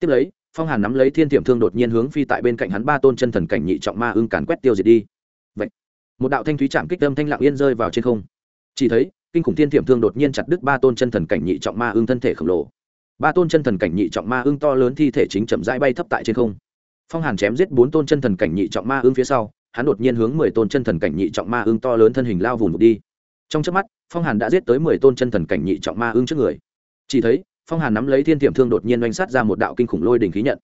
Tiếp lấy phong hàn nắm lấy thiên thiểm thương đột nhiên hướng phi tại bên cạnh hắn ba tôn chân thần cảnh nhị trọng ma ưng càn quét tiêu diệt đi. Vậy, một đạo thanh thúy chạm kích âm thanh lặng yên rơi vào trên không. Chỉ thấy, kinh khủng thiên thiểm thương đột nhiên chặt đứt ba tôn chân thần cảnh nhị trọng ma ưng thân thể khổng lồ. Ba tôn chân thần cảnh nhị trọng ma ưng to lớn thi thể chính chậm rãi bay thấp tại trên không. Phong hàn chém giết bốn tôn chân thần cảnh nhị trọng ma ưng phía sau, hắn đột nhiên hướng mười tôn chân thần cảnh nhị trọng ma ưng to lớn thân hình lao vùng đi. Trong trước mắt, phong hàn đã giết tới mười tôn chân thần cảnh nhị trọng ma ưng trước người. Chỉ thấy phong hàn nắm lấy thiên tiệm thương đột nhiên oanh sát ra một đạo kinh khủng lôi đình khí nhận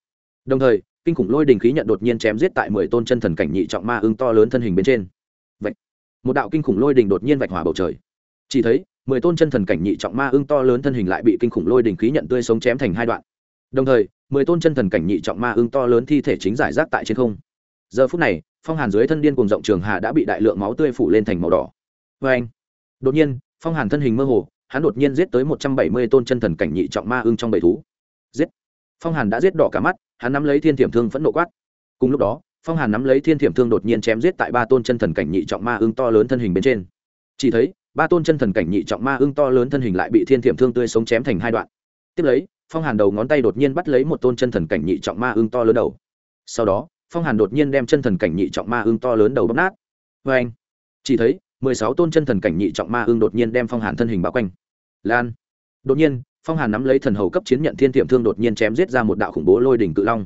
đồng thời kinh khủng lôi đình khí nhận đột nhiên chém giết tại mười tôn chân thần cảnh nhị trọng ma ưng to lớn thân hình bên trên vạch. một đạo kinh khủng lôi đình đột nhiên vạch hỏa bầu trời chỉ thấy mười tôn chân thần cảnh nhị trọng ma ưng to lớn thân hình lại bị kinh khủng lôi đình khí nhận tươi sống chém thành hai đoạn đồng thời mười tôn chân thần cảnh nhị trọng ma ưng to lớn thi thể chính giải rác tại trên không giờ phút này phong hàn dưới thân điên cùng rộng trường hà đã bị đại lượng máu tươi phủ lên thành màu đỏ vê anh đột nhiên phong hàn thân hình mơ hồ hắn đột nhiên giết tới một trăm bảy mươi tôn chân thần cảnh nhị trọng ma ưng trong bầy thú. Giết! Phong hàn đã giết đỏ cả mắt, hắn nắm lấy thiên thiểm thương phẫn nộ quát. Cùng lúc đó, phong hàn nắm lấy thiên thiểm thương đột nhiên chém giết tại ba tôn chân thần cảnh nhị trọng ma ưng to lớn thân hình bên trên. Chỉ thấy, ba tôn chân thần cảnh nhị trọng ma ưng to lớn thân hình lại bị thiên thiểm thương tươi sống chém thành hai đoạn. Tiếp lấy, phong hàn đầu ngón tay đột nhiên bắt lấy một tôn chân thần cảnh nhị trọng ma ưng to lớn đầu. Sau đó, phong hàn đột nhiên đem chân thần cảnh nhị trọng ma ưng to lớn đầu bóp nát. Vê anh chỉ thấy mười sáu tôn chân thần cảnh nhị trọng ma ưng đột nhiên đem phong hàn thân hình bao quanh. Lan. Đột nhiên, phong hàn nắm lấy thần hầu cấp chiến nhận thiên tiệm thương đột nhiên chém giết ra một đạo khủng bố lôi đỉnh cự long.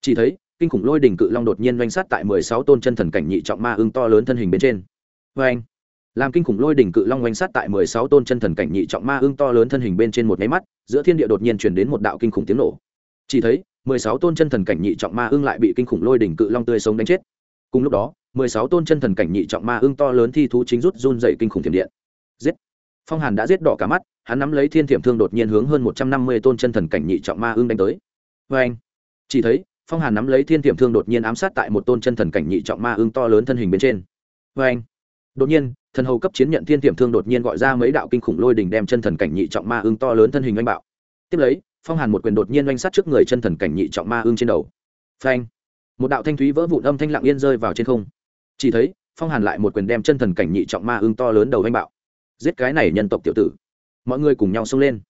Chỉ thấy, kinh khủng lôi đỉnh cự long đột nhiên doanh sát tại mười sáu tôn chân thần cảnh nhị trọng ma ưng to lớn thân hình bên trên. Vê anh làm kinh khủng lôi đỉnh cự long doanh sát tại mười sáu tôn chân thần cảnh nhị trọng ma ưng to lớn thân hình bên trên một máy mắt, giữa thiên địa đột nhiên chuyển đến một đạo kinh khủng tiếng nổ. Chỉ thấy, mười sáu tôn chân thần cảnh nhị trọng ma ưng lại bị kinh khủng lôi đỉnh cự long tươi sống đánh chết cùng lúc đó, mười sáu tôn chân thần cảnh nhị trọng ma ưng to lớn thi thú chính rút run dày kinh khủng thiểm điện. Giết! Phong hàn đã giết đỏ cả mắt, hắn nắm lấy thiên thiểm thương đột nhiên hướng hơn một trăm năm mươi tôn chân thần cảnh nhị trọng ma ưng đánh tới. Vê anh, chỉ thấy, phong hàn nắm lấy thiên thiểm thương đột nhiên ám sát tại một tôn chân thần cảnh nhị trọng ma ưng to lớn thân hình bên trên. Vê anh, đột nhiên, thần hầu cấp chiến nhận thiên thiểm thương đột nhiên gọi ra mấy đạo kinh khủng lôi đình đem chân thần cảnh nhị trọng ma ưng to lớn thân hình oanh bạo. Tiếp lấy, phong hàn một quyền đột nhiên oanh sát trước người chân thần cảnh nhị trọng ma ưng trên đầu. Phanh! Một đạo thanh thúy vỡ vụn âm thanh lặng yên rơi vào trên không. Chỉ thấy, phong hàn lại một quyền đem chân thần cảnh nhị trọng ma ưng to lớn đầu anh bạo. Giết cái này nhân tộc tiểu tử. Mọi người cùng nhau xông lên.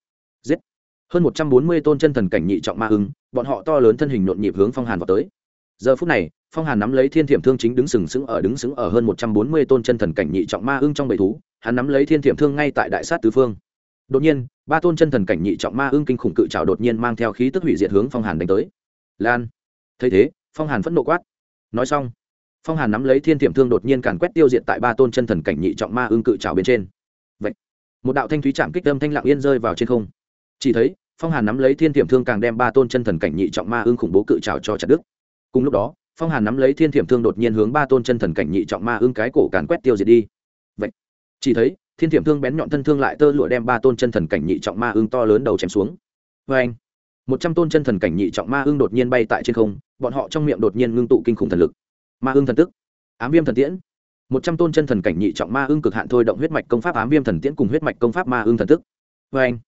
Giết. Hơn một trăm bốn mươi tôn chân thần cảnh nhị trọng ma ưng, bọn họ to lớn thân hình nhộn nhịp hướng phong hàn vào tới. Giờ phút này, phong hàn nắm lấy thiên thiểm thương chính đứng sừng sững ở đứng sững ở hơn một trăm bốn mươi tôn chân thần cảnh nhị trọng ma ưng trong bầy thú, hắn nắm lấy thiên thiểm thương ngay tại đại sát tứ phương. Đột nhiên, ba tôn chân thần cảnh nhị trọng ma ưng kinh khủng cự trào đột nhiên mang theo khí tức hủy diệt hướng phong hàn đánh tới. Lan. Thấy thế phong hàn phẫn nộ quát. Nói xong, phong hàn nắm lấy thiên thiểm thương đột nhiên càn quét tiêu diệt tại ba tôn chân thần cảnh nhị trọng ma ưng cự trào bên trên. Vậy một đạo thanh thúy chạm kích âm thanh lặng yên rơi vào trên không. Chỉ thấy, phong hàn nắm lấy thiên thiểm thương càng đem ba tôn chân thần cảnh nhị trọng ma ưng khủng bố cự trào cho chặt đức cùng lúc đó, phong hàn nắm lấy thiên thiểm thương đột nhiên hướng ba tôn chân thần cảnh nhị trọng ma ưng cái cổ càn quét tiêu diệt đi. Vậy chỉ thấy, thiên thiểm thương bén nhọn thân thương lại tơ lụa đem ba tôn chân thần cảnh nhị trọng ma ưng to lớn đầu chém xuống. Vê anh một trăm tôn chân thần cảnh nhị trọng ma ưng đột nhiên bay tại trên không, bọn họ trong miệng đột nhiên ngưng tụ kinh khủng thần lực. Ma ưng thần tức, ám viêm thần tiễn. Một trăm tôn chân thần cảnh nhị trọng ma ưng cực hạn thôi động huyết mạch công pháp ám viêm thần tiễn cùng huyết mạch công pháp ma ưng thần tức. Vê anh,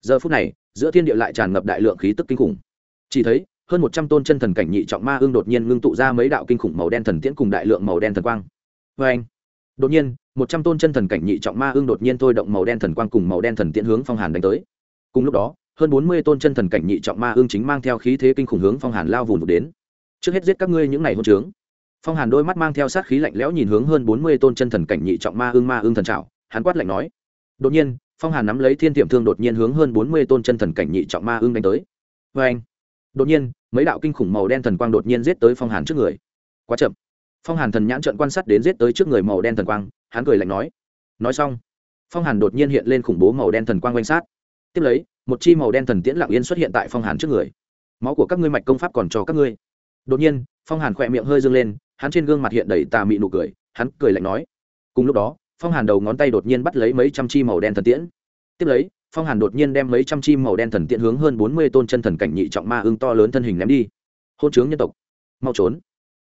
giờ phút này, giữa thiên địa lại tràn ngập đại lượng khí tức kinh khủng. Chỉ thấy, hơn một trăm tôn chân thần cảnh nhị trọng ma ưng đột nhiên ngưng tụ ra mấy đạo kinh khủng màu đen thần tiễn cùng đại lượng màu đen thần quang. Vê anh, đột nhiên, một trăm tôn chân thần cảnh nhị trọng ma ưng đột nhiên thôi động màu đen thần quang cùng màu đen thần tiễn hướng phong hàn đánh tới. Cùng lúc đó hơn bốn mươi tôn chân thần cảnh nhị trọng ma ương chính mang theo khí thế kinh khủng hướng phong hàn lao vùn vụt đến. Trước hết giết các ngươi những này hôn trướng. Phong hàn đôi mắt mang theo sát khí lạnh lẽo nhìn hướng hơn bốn mươi tôn chân thần cảnh nhị trọng ma ương ma ương thần trào hắn quát lạnh nói. Đột nhiên, phong hàn nắm lấy thiên tiệm thương đột nhiên hướng hơn bốn mươi tôn chân thần cảnh nhị trọng ma ương đánh tới. Vê anh đột nhiên, mấy đạo kinh khủng màu đen thần quang đột nhiên giết tới phong hàn trước người. Quá chậm. Phong hàn thần nhãn trận quan sát đến giết tới trước người màu đen thần quang, hắn cười lạnh nói. Nói xong, phong hàn đột nhiên hiện lên khủng bố màu đen thần quang quanh sát. Tiếp lấy một chi màu đen thần tiễn lặng yên xuất hiện tại phong hàn trước người. Máu của các ngươi mạch công pháp còn cho các ngươi. Đột nhiên, phong hàn khỏe miệng hơi dâng lên, hắn trên gương mặt hiện đầy tà mị nụ cười, hắn cười lạnh nói. Cùng lúc đó, phong hàn đầu ngón tay đột nhiên bắt lấy mấy trăm chi màu đen thần tiễn. Tiếp lấy, phong hàn đột nhiên đem mấy trăm chi màu đen thần tiễn hướng hơn bốn mươi tôn chân thần cảnh nhị trọng ma ưng to lớn thân hình ném đi. Hôn chướng nhân tộc. Mau trốn.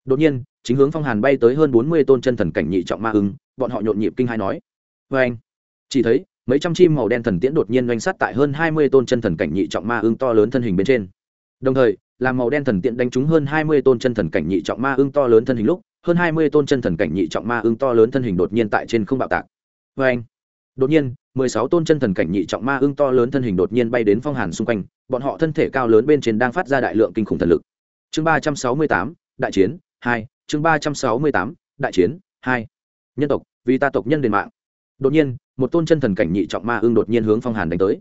Đột nhiên, chính hướng phong hàn bay tới hơn bốn mươi tôn chân thần cảnh nhị trọng ma ưng, bọn họ nhộn nhịp kinh hai nói. Vê anh chỉ thấy mấy trăm chim màu đen thần tiễn đột nhiên doanh sắt tại hơn hai mươi tôn chân thần cảnh nhị trọng ma ưng to lớn thân hình bên trên. Đồng thời, làm màu đen thần tiễn đánh trúng hơn hai mươi tôn chân thần cảnh nhị trọng ma ưng to lớn thân hình lúc, hơn hai mươi tôn chân thần cảnh nhị trọng ma ưng to lớn thân hình đột nhiên tại trên không bạo tạc. Vê anh đột nhiên, mười sáu tôn chân thần cảnh nhị trọng ma ưng to lớn thân hình đột nhiên bay đến phong hàn xung quanh, bọn họ thân thể cao lớn bên trên đang phát ra đại lượng kinh khủng thần lực. Chương ba trăm sáu mươi tám, đại chiến hai, chương ba trăm sáu mươi tám, đại chiến hai. Nhân tộc, vì ta tộc nhân đền mạng đột nhiên, một tôn chân thần cảnh nhị trọng ma ưng đột nhiên hướng phong hàn đánh tới.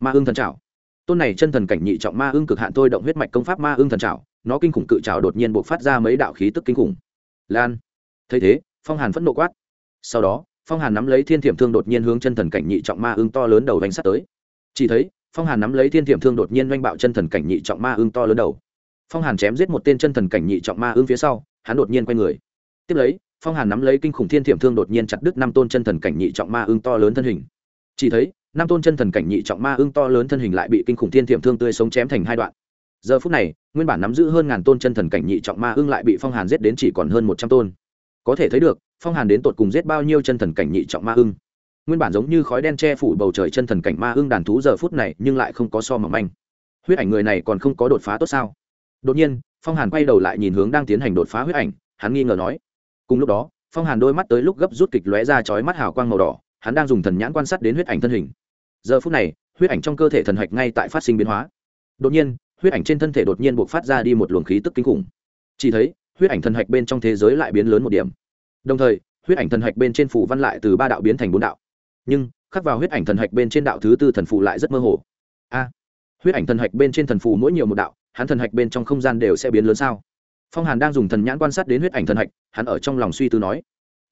Ma ưng thần trào tôn này chân thần cảnh nhị trọng ma ưng cực hạn thôi động huyết mạch công pháp ma ưng thần trào nó kinh khủng cự trào đột nhiên buộc phát ra mấy đạo khí tức kinh khủng. Lan. Thấy thế, phong hàn phẫn nộ quát. Sau đó, phong hàn nắm lấy thiên thiểm thương đột nhiên hướng chân thần cảnh nhị trọng ma ưng to lớn đầu vành sắt tới. Chỉ thấy, phong hàn nắm lấy thiên thiểm thương đột nhiên oanh bạo chân thần cảnh nhị trọng ma ưng to lớn đầu. Phong hàn chém giết một tên chân thần cảnh nhị trọng ma ưng phía sau, hắn đột nhiên quay người. Tiếp lấy phong hàn nắm lấy kinh khủng thiên thiểm thương đột nhiên chặt đứt năm tôn chân thần cảnh nhị trọng ma ưng to lớn thân hình. Chỉ thấy, năm tôn chân thần cảnh nhị trọng ma ưng to lớn thân hình lại bị kinh khủng thiên thiểm thương tươi sống chém thành hai đoạn. Giờ phút này, nguyên bản nắm giữ hơn ngàn tôn chân thần cảnh nhị trọng ma ưng lại bị phong hàn giết đến chỉ còn hơn một trăm tôn. Có thể thấy được, phong hàn đến tột cùng giết bao nhiêu chân thần cảnh nhị trọng ma ưng nguyên bản giống như khói đen che phủ bầu trời chân thần cảnh ma ưng đàn thú giờ phút này nhưng lại không có so mỏng manh. Huyết ảnh người này còn không có đột phá tốt sao? Đột nhiên, phong hàn quay đầu lại nhìn hướng đang tiến hành đột phá huyết ảnh, hắn nghi ngờ nói cùng lúc đó, phong hàn đôi mắt tới lúc gấp rút kịch lóe ra chói mắt hào quang màu đỏ, hắn đang dùng thần nhãn quan sát đến huyết ảnh thân hình. Giờ phút này, huyết ảnh trong cơ thể thần hạch ngay tại phát sinh biến hóa. Đột nhiên, huyết ảnh trên thân thể đột nhiên buộc phát ra đi một luồng khí tức kinh khủng. Chỉ thấy, huyết ảnh thần hạch bên trong thế giới lại biến lớn một điểm. Đồng thời, huyết ảnh thần hạch bên trên phủ văn lại từ ba đạo biến thành bốn đạo. Nhưng, khắc vào huyết ảnh thần hạch bên trên đạo thứ tư thần phụ lại rất mơ hồ. A! Huyết ảnh thần hạch bên trên thần phụ mỗi nhiều một đạo, hắn thần hạch bên trong không gian đều sẽ biến lớn sao? Phong hàn đang dùng thần nhãn quan sát đến huyết ảnh thần hạch, hắn ở trong lòng suy tư nói,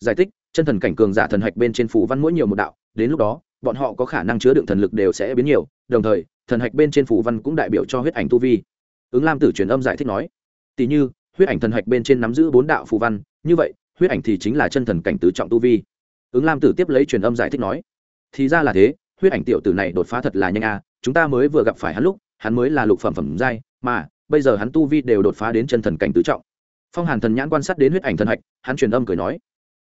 giải thích, chân thần cảnh cường giả thần hạch bên trên phủ văn mỗi nhiều một đạo, đến lúc đó, bọn họ có khả năng chứa đựng thần lực đều sẽ biến nhiều, đồng thời, thần hạch bên trên phủ văn cũng đại biểu cho huyết ảnh tu vi. Ứng lam tử truyền âm giải thích nói tỷ như, huyết ảnh thần hạch bên trên nắm giữ bốn đạo phù văn, như vậy, huyết ảnh thì chính là chân thần cảnh tứ trọng tu vi. Ứng lam tử tiếp lấy truyền âm giải thích nói, thì ra là thế, huyết ảnh tiểu tử này đột phá thật là nhanh a, chúng ta mới vừa gặp phải hắn lúc, hắn mới là lục phẩm phẩm giai, mà bây giờ hắn tu vi đều đột phá đến chân thần cảnh tứ trọng. Phong hàn thần nhãn quan sát đến huyết ảnh thần hạch, hắn truyền âm cười nói,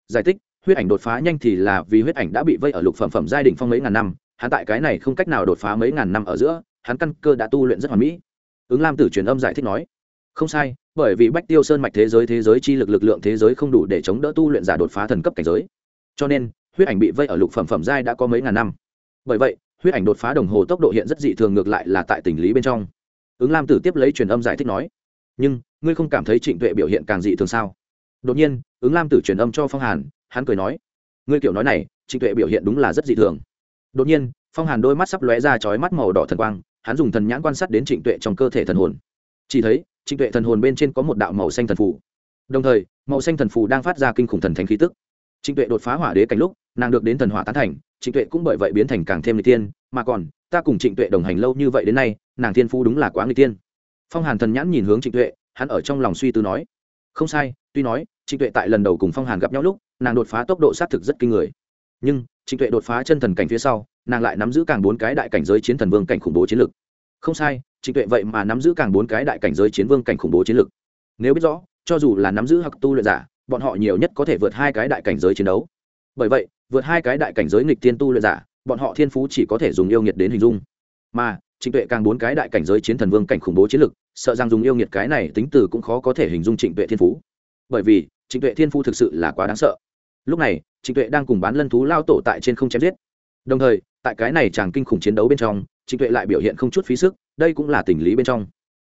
giải thích, huyết ảnh đột phá nhanh thì là vì huyết ảnh đã bị vây ở lục phẩm phẩm giai đỉnh phong mấy ngàn năm, hắn tại cái này không cách nào đột phá mấy ngàn năm ở giữa, hắn căn cơ đã tu luyện rất hoàn mỹ. Ứng lam tử truyền âm giải thích nói, không sai, bởi vì bách tiêu sơn mạch thế giới thế giới chi lực lực lượng thế giới không đủ để chống đỡ tu luyện giả đột phá thần cấp cảnh giới. Cho nên, huyết ảnh bị vây ở lục phẩm phẩm giai đã có mấy ngàn năm. Bởi vậy, huyết ảnh đột phá đồng hồ tốc độ hiện rất dị thường ngược lại là tại tình lý bên trong ứng lam tử tiếp lấy truyền âm giải thích nói nhưng ngươi không cảm thấy trịnh tuệ biểu hiện càng dị thường sao đột nhiên ứng lam tử truyền âm cho phong hàn hắn cười nói ngươi kiểu nói này trịnh tuệ biểu hiện đúng là rất dị thường đột nhiên phong hàn đôi mắt sắp lóe ra chói mắt màu đỏ thần quang hắn dùng thần nhãn quan sát đến trịnh tuệ trong cơ thể thần hồn chỉ thấy trịnh tuệ thần hồn bên trên có một đạo màu xanh thần phù đồng thời màu xanh thần phù đang phát ra kinh khủng thần thánh khí tức trịnh tuệ đột phá hỏa đế cảnh lúc, nàng được đến thần hỏa tán thành, trịnh tuệ cũng bởi vậy biến thành càng thêm người tiên mà còn, ta cùng trịnh tuệ đồng hành lâu như vậy đến nay, nàng thiên phú đúng là quá người tiên phong hàn thần nhãn nhìn hướng trịnh tuệ, hắn ở trong lòng suy tư nói, không sai, tuy nói, trịnh tuệ tại lần đầu cùng phong hàn gặp nhau lúc, nàng đột phá tốc độ xác thực rất kinh người. Nhưng, trịnh tuệ đột phá chân thần cảnh phía sau, nàng lại nắm giữ càng bốn cái đại cảnh giới chiến thần vương cảnh khủng bố chiến lực. Không sai, trịnh tuệ vậy mà nắm giữ càng bốn cái đại cảnh giới chiến vương cảnh khủng bố chiến lực. Nếu biết rõ, cho dù là nắm giữ học tu luyện giả bọn họ nhiều nhất có thể vượt hai cái đại cảnh giới chiến đấu. Bởi vậy, vượt hai cái đại cảnh giới nghịch tiên tu luyện giả, bọn họ thiên phú chỉ có thể dùng yêu nghiệt đến hình dung. Mà, trịnh tuệ càng bốn cái đại cảnh giới chiến thần vương cảnh khủng bố chiến lực, sợ rằng dùng yêu nghiệt cái này tính từ cũng khó có thể hình dung trịnh tuệ thiên phú. Bởi vì, trịnh tuệ thiên phú thực sự là quá đáng sợ. Lúc này, trịnh tuệ đang cùng bán lân thú lao tổ tại trên không chém giết. Đồng thời, tại cái này chàng kinh khủng chiến đấu bên trong, trịnh tuệ lại biểu hiện không chút phí sức, đây cũng là tình lý bên trong.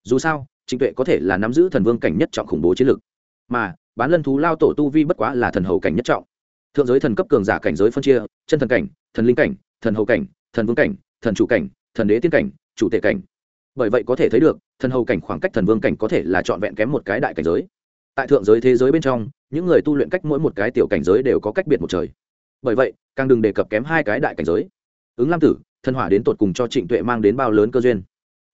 Dù sao, trịnh tuệ có thể là nắm giữ thần vương cảnh nhất trọng khủng bố chiến lực. Mà bán lân thú lao tổ tu vi bất quá là thần hầu cảnh nhất trọng. Thượng giới thần cấp cường giả cảnh giới phân chia, chân thần cảnh, thần linh cảnh, thần hầu cảnh, thần vương cảnh, thần chủ cảnh, thần đế tiên cảnh, chủ tể cảnh. Bởi vậy có thể thấy được, thần hầu cảnh khoảng cách thần vương cảnh có thể là trọn vẹn kém một cái đại cảnh giới. Tại thượng giới thế giới bên trong, những người tu luyện cách mỗi một cái tiểu cảnh giới đều có cách biệt một trời. Bởi vậy, càng đừng đề cập kém hai cái đại cảnh giới. Ứng lam tử thần hỏa đến tột cùng cho trịnh tuệ mang đến bao lớn cơ duyên?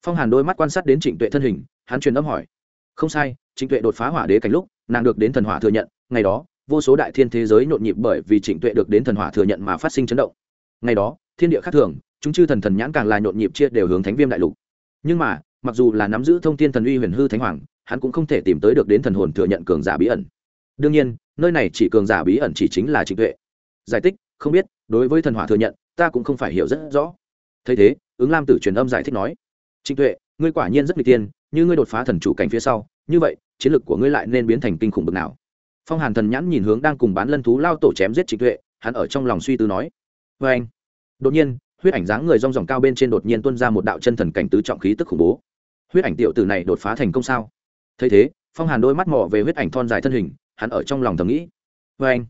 Phong hàn đôi mắt quan sát đến trịnh tuệ thân hình, hắn truyền âm hỏi không sai, trịnh tuệ đột phá hỏa đế cảnh lúc, nàng được đến thần hỏa thừa nhận, ngày đó, vô số đại thiên thế giới nhộn nhịp bởi vì trịnh tuệ được đến thần hỏa thừa nhận mà phát sinh chấn động. Ngày đó, thiên địa khác thường, chúng chư thần thần nhãn càng là nhộn nhịp chia đều hướng thánh viêm đại lục. Nhưng mà, mặc dù là nắm giữ thông tin thần uy huyền hư thánh hoàng, hắn cũng không thể tìm tới được đến thần hồn thừa nhận cường giả bí ẩn. Đương nhiên, nơi này chỉ cường giả bí ẩn chỉ chính là trịnh tuệ. Giải thích, không biết, đối với thần hỏa thừa nhận, ta cũng không phải hiểu rất rõ. Thấy thế, ứng lam tử truyền âm giải thích nói, trịnh tuệ, ngươi quả nhiên rất n g tiên như ngươi đột phá thần chủ cảnh phía sau, như vậy, chiến lược của ngươi lại nên biến thành kinh khủng bực nào. Phong hàn thần nhãn nhìn hướng đang cùng bán lân thú lao tổ chém giết trịnh tuệ, hắn ở trong lòng suy tư nói vê anh. Đột nhiên, huyết ảnh dáng người rong ròng cao bên trên đột nhiên tuân ra một đạo chân thần cảnh tứ trọng khí tức khủng bố. Huyết ảnh tiểu tử này đột phá thành công sao? Thấy thế, phong hàn đôi mắt mò về huyết ảnh thon dài thân hình, hắn ở trong lòng thầm nghĩ vê anh.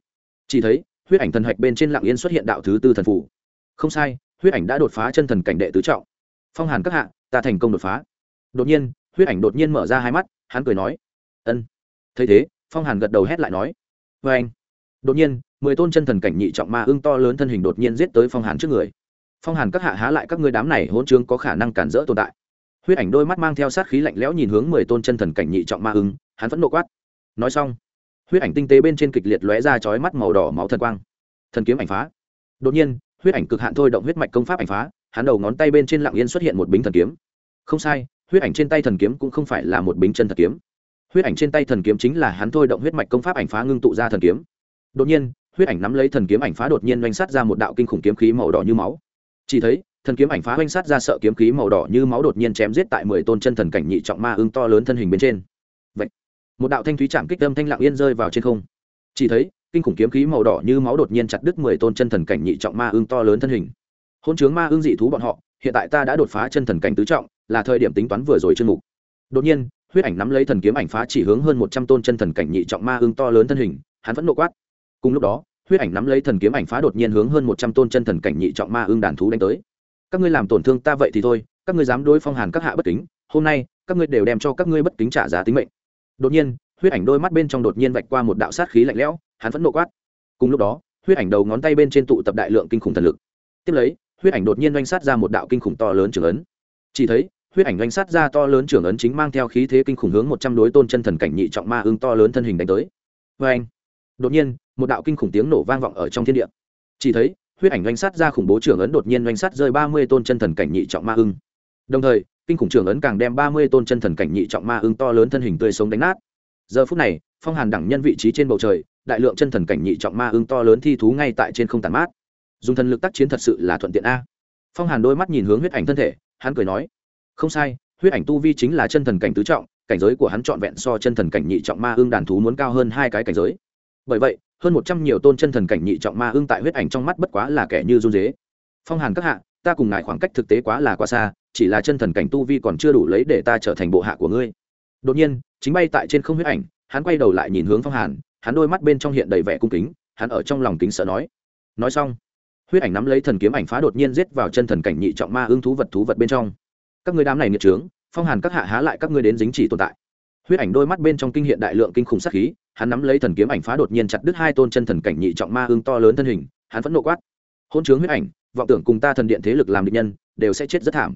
Chỉ thấy, huyết ảnh thần hạch bên trên lạng yên xuất hiện đạo thứ tư thần phủ không sai, huyết ảnh đã đột phá chân thần cảnh đệ tứ trọng. Phong hàn các hạ, ta thành công đột phá. Đột nhiên huyết ảnh đột nhiên mở ra hai mắt, hắn cười nói, ân. Thấy thế, phong hàn gật đầu hét lại nói vê anh. Đột nhiên, mười tôn chân thần cảnh nhị trọng ma ưng to lớn thân hình đột nhiên giết tới phong hàn trước người. Phong hàn các hạ há lại các ngươi đám này hỗn trương có khả năng cản rỡ tồn tại. Huyết ảnh đôi mắt mang theo sát khí lạnh lẽo nhìn hướng mười tôn chân thần cảnh nhị trọng ma ưng, hắn vẫn nộ quát. Nói xong, huyết ảnh tinh tế bên trên kịch liệt lóe ra chói mắt màu đỏ máu thần quang. Thần kiếm ảnh phá. Đột nhiên, huyết ảnh cực hạn thôi động huyết mạch công pháp ảnh phá, hắn đầu ngón tay bên trên lặng yên xuất hiện một bính thần kiếm. Không sai huyết ảnh trên tay thần kiếm cũng không phải là một bính chân thật kiếm. Huyết ảnh trên tay thần kiếm chính là hắn thôi động huyết mạch công pháp ảnh phá ngưng tụ ra thần kiếm. Đột nhiên, huyết ảnh nắm lấy thần kiếm ảnh phá đột nhiên oanh sát ra một đạo kinh khủng kiếm khí màu đỏ như máu. Chỉ thấy, thần kiếm ảnh phá oanh sát ra sợ kiếm khí màu đỏ như máu đột nhiên chém giết tại mười tôn chân thần cảnh nhị trọng ma ưng to lớn thân hình bên trên. Vậy một đạo thanh thúy chạm kích âm thanh lặng yên rơi vào trên không. Chỉ thấy, kinh khủng kiếm khí màu đỏ như máu đột nhiên chặt đứt mười tôn chân thần cảnh nhị trọng ma ưng to lớn thân hình. Hôn chướng ma ưng dị thú bọn họ, hiện tại ta đã đột phá chân thần cảnh tứ trọng là thời điểm tính toán vừa rồi chương mục. Đột nhiên, huyết ảnh nắm lấy thần kiếm ảnh phá chỉ hướng hơn một trăm tôn chân thần cảnh nhị trọng ma ưng to lớn thân hình, hắn vẫn nộ quát. Cùng lúc đó, huyết ảnh nắm lấy thần kiếm ảnh phá đột nhiên hướng hơn một trăm tôn chân thần cảnh nhị trọng ma ưng đàn thú đánh tới. Các ngươi làm tổn thương ta vậy thì thôi, các ngươi dám đối phong hàn các hạ bất kính, hôm nay, các ngươi đều đem cho các ngươi bất kính trả giá tính mệnh. Đột nhiên, huyết ảnh đôi mắt bên trong đột nhiên vạch qua một đạo sát khí lạnh lẽo, hắn vẫn nộ quát. Cùng lúc đó, huyết ảnh đầu ngón tay bên trên tụ tập đại lượng kinh khủng thần lực. Tiếp lấy, huyết ảnh đột nhiên oanh sát ra một đạo kinh khủng to lớn trưởng ấn. Chỉ thấy huyết ảnh oanh sát ra to lớn trưởng ấn chính mang theo khí thế kinh khủng hướng một trăm đối tôn chân thần cảnh nhị trọng ma ưng to lớn thân hình đánh tới. Vê anh, đột nhiên, một đạo kinh khủng tiếng nổ vang vọng ở trong thiên địa. Chỉ thấy, huyết ảnh oanh sát ra khủng bố trưởng ấn đột nhiên oanh sát rơi ba mươi tôn chân thần cảnh nhị trọng ma ưng đồng thời, kinh khủng trưởng ấn càng đem ba mươi tôn chân thần cảnh nhị trọng ma ưng to lớn thân hình tươi sống đánh nát. Giờ phút này, phong hàn đẳng nhân vị trí trên bầu trời, đại lượng chân thần cảnh nhị trọng ma ưng to lớn thi thú ngay tại trên không tàn mát. Dùng thần lực tác chiến thật sự là thuận tiện a. Phong hàn đôi mắt nhìn hướng huyết ảnh thân thể, hắn cười nói không sai, huyết ảnh tu vi chính là chân thần cảnh tứ trọng, cảnh giới của hắn trọn vẹn so chân thần cảnh nhị trọng ma ương đàn thú muốn cao hơn hai cái cảnh giới. Bởi vậy, hơn một trăm nhiều tôn chân thần cảnh nhị trọng ma ương tại huyết ảnh trong mắt bất quá là kẻ như run dế. Phong hàn các hạ, ta cùng ngài khoảng cách thực tế quá là quá xa, chỉ là chân thần cảnh tu vi còn chưa đủ lấy để ta trở thành bộ hạ của ngươi. Đột nhiên, chính bay tại trên không huyết ảnh, hắn quay đầu lại nhìn hướng phong hàn, hắn đôi mắt bên trong hiện đầy vẻ cung kính, hắn ở trong lòng kính sợ nói. Nói xong, huyết ảnh nắm lấy thần kiếm ảnh phá đột nhiên giết vào chân thần cảnh nhị trọng ma ương thú vật thú vật bên trong các người đám này nghiệt trướng, phong hàn các hạ há lại các ngươi đến dính chỉ tồn tại. Huyết ảnh đôi mắt bên trong kinh hiện đại lượng kinh khủng sát khí, hắn nắm lấy thần kiếm ảnh phá đột nhiên chặt đứt hai tôn chân thần cảnh nhị trọng ma hương to lớn thân hình, hắn vẫn nộ quát. Hôn chướng huyết ảnh, vọng tưởng cùng ta thần điện thế lực làm địch nhân, đều sẽ chết rất thảm.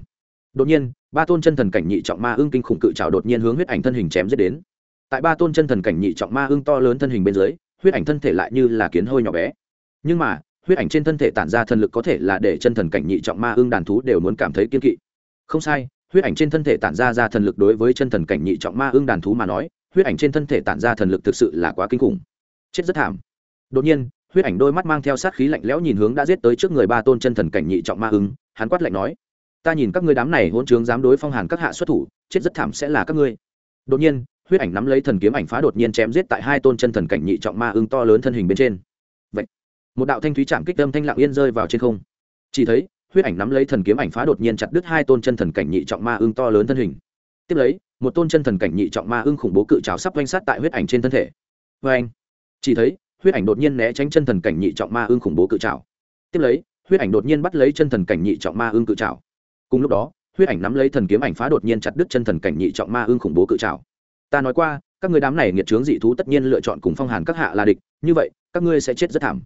Đột nhiên, ba tôn chân thần cảnh nhị trọng ma hương kinh khủng cự trào đột nhiên hướng huyết ảnh thân hình chém giết đến. Tại ba tôn chân thần cảnh nhị trọng ma hương to lớn thân hình bên dưới, huyết ảnh thân thể lại như là kiến hôi nhỏ bé. Nhưng mà, huyết ảnh trên thân thể tản ra thần lực có thể là để chân thần cảnh nhị trọng ma hương đàn thú đều muốn cảm thấy kiên kỵ không sai, huyết ảnh trên thân thể tản ra ra thần lực đối với chân thần cảnh nhị trọng ma ương đàn thú mà nói, huyết ảnh trên thân thể tản ra thần lực thực sự là quá kinh khủng. Chết rất thảm. Đột nhiên, huyết ảnh đôi mắt mang theo sát khí lạnh lẽo nhìn hướng đã giết tới trước người ba tôn chân thần cảnh nhị trọng ma ưng, hắn quát lạnh nói, ta nhìn các ngươi đám này hỗn trướng dám đối phong hàn các hạ xuất thủ, chết rất thảm sẽ là các ngươi. Đột nhiên, huyết ảnh nắm lấy thần kiếm ảnh phá đột nhiên chém giết tại hai tôn chân thần cảnh nhị trọng ma ưng to lớn thân hình bên trên. Vậy, một đạo thanh thúy chạm kích âm thanh lặng yên rơi vào trên không. Chỉ thấy huyết ảnh nắm lấy thần kiếm ảnh phá đột nhiên chặt đứt hai tôn chân thần cảnh nhị trọng ma ưng to lớn thân hình. Tiếp lấy, một tôn chân thần cảnh nhị trọng ma ưng khủng bố cự trào sắp quanh sát tại huyết ảnh trên thân thể. Vê anh chỉ thấy, huyết ảnh đột nhiên né tránh chân thần cảnh nhị trọng ma ưng khủng bố cự trào. Tiếp lấy, huyết ảnh đột nhiên bắt lấy chân thần cảnh nhị trọng ma ưng cự trào. Cùng lúc đó, huyết ảnh nắm lấy thần kiếm ảnh phá đột nhiên chặt đứt chân thần cảnh nhị trọng ma ưng khủng bố cự trào. Ta nói qua, các người đám này nghiệt trướng dị thú tất nhiên lựa chọn cùng phong hàn các hạ là địch, như vậy, các ngươi sẽ chết rất thảm.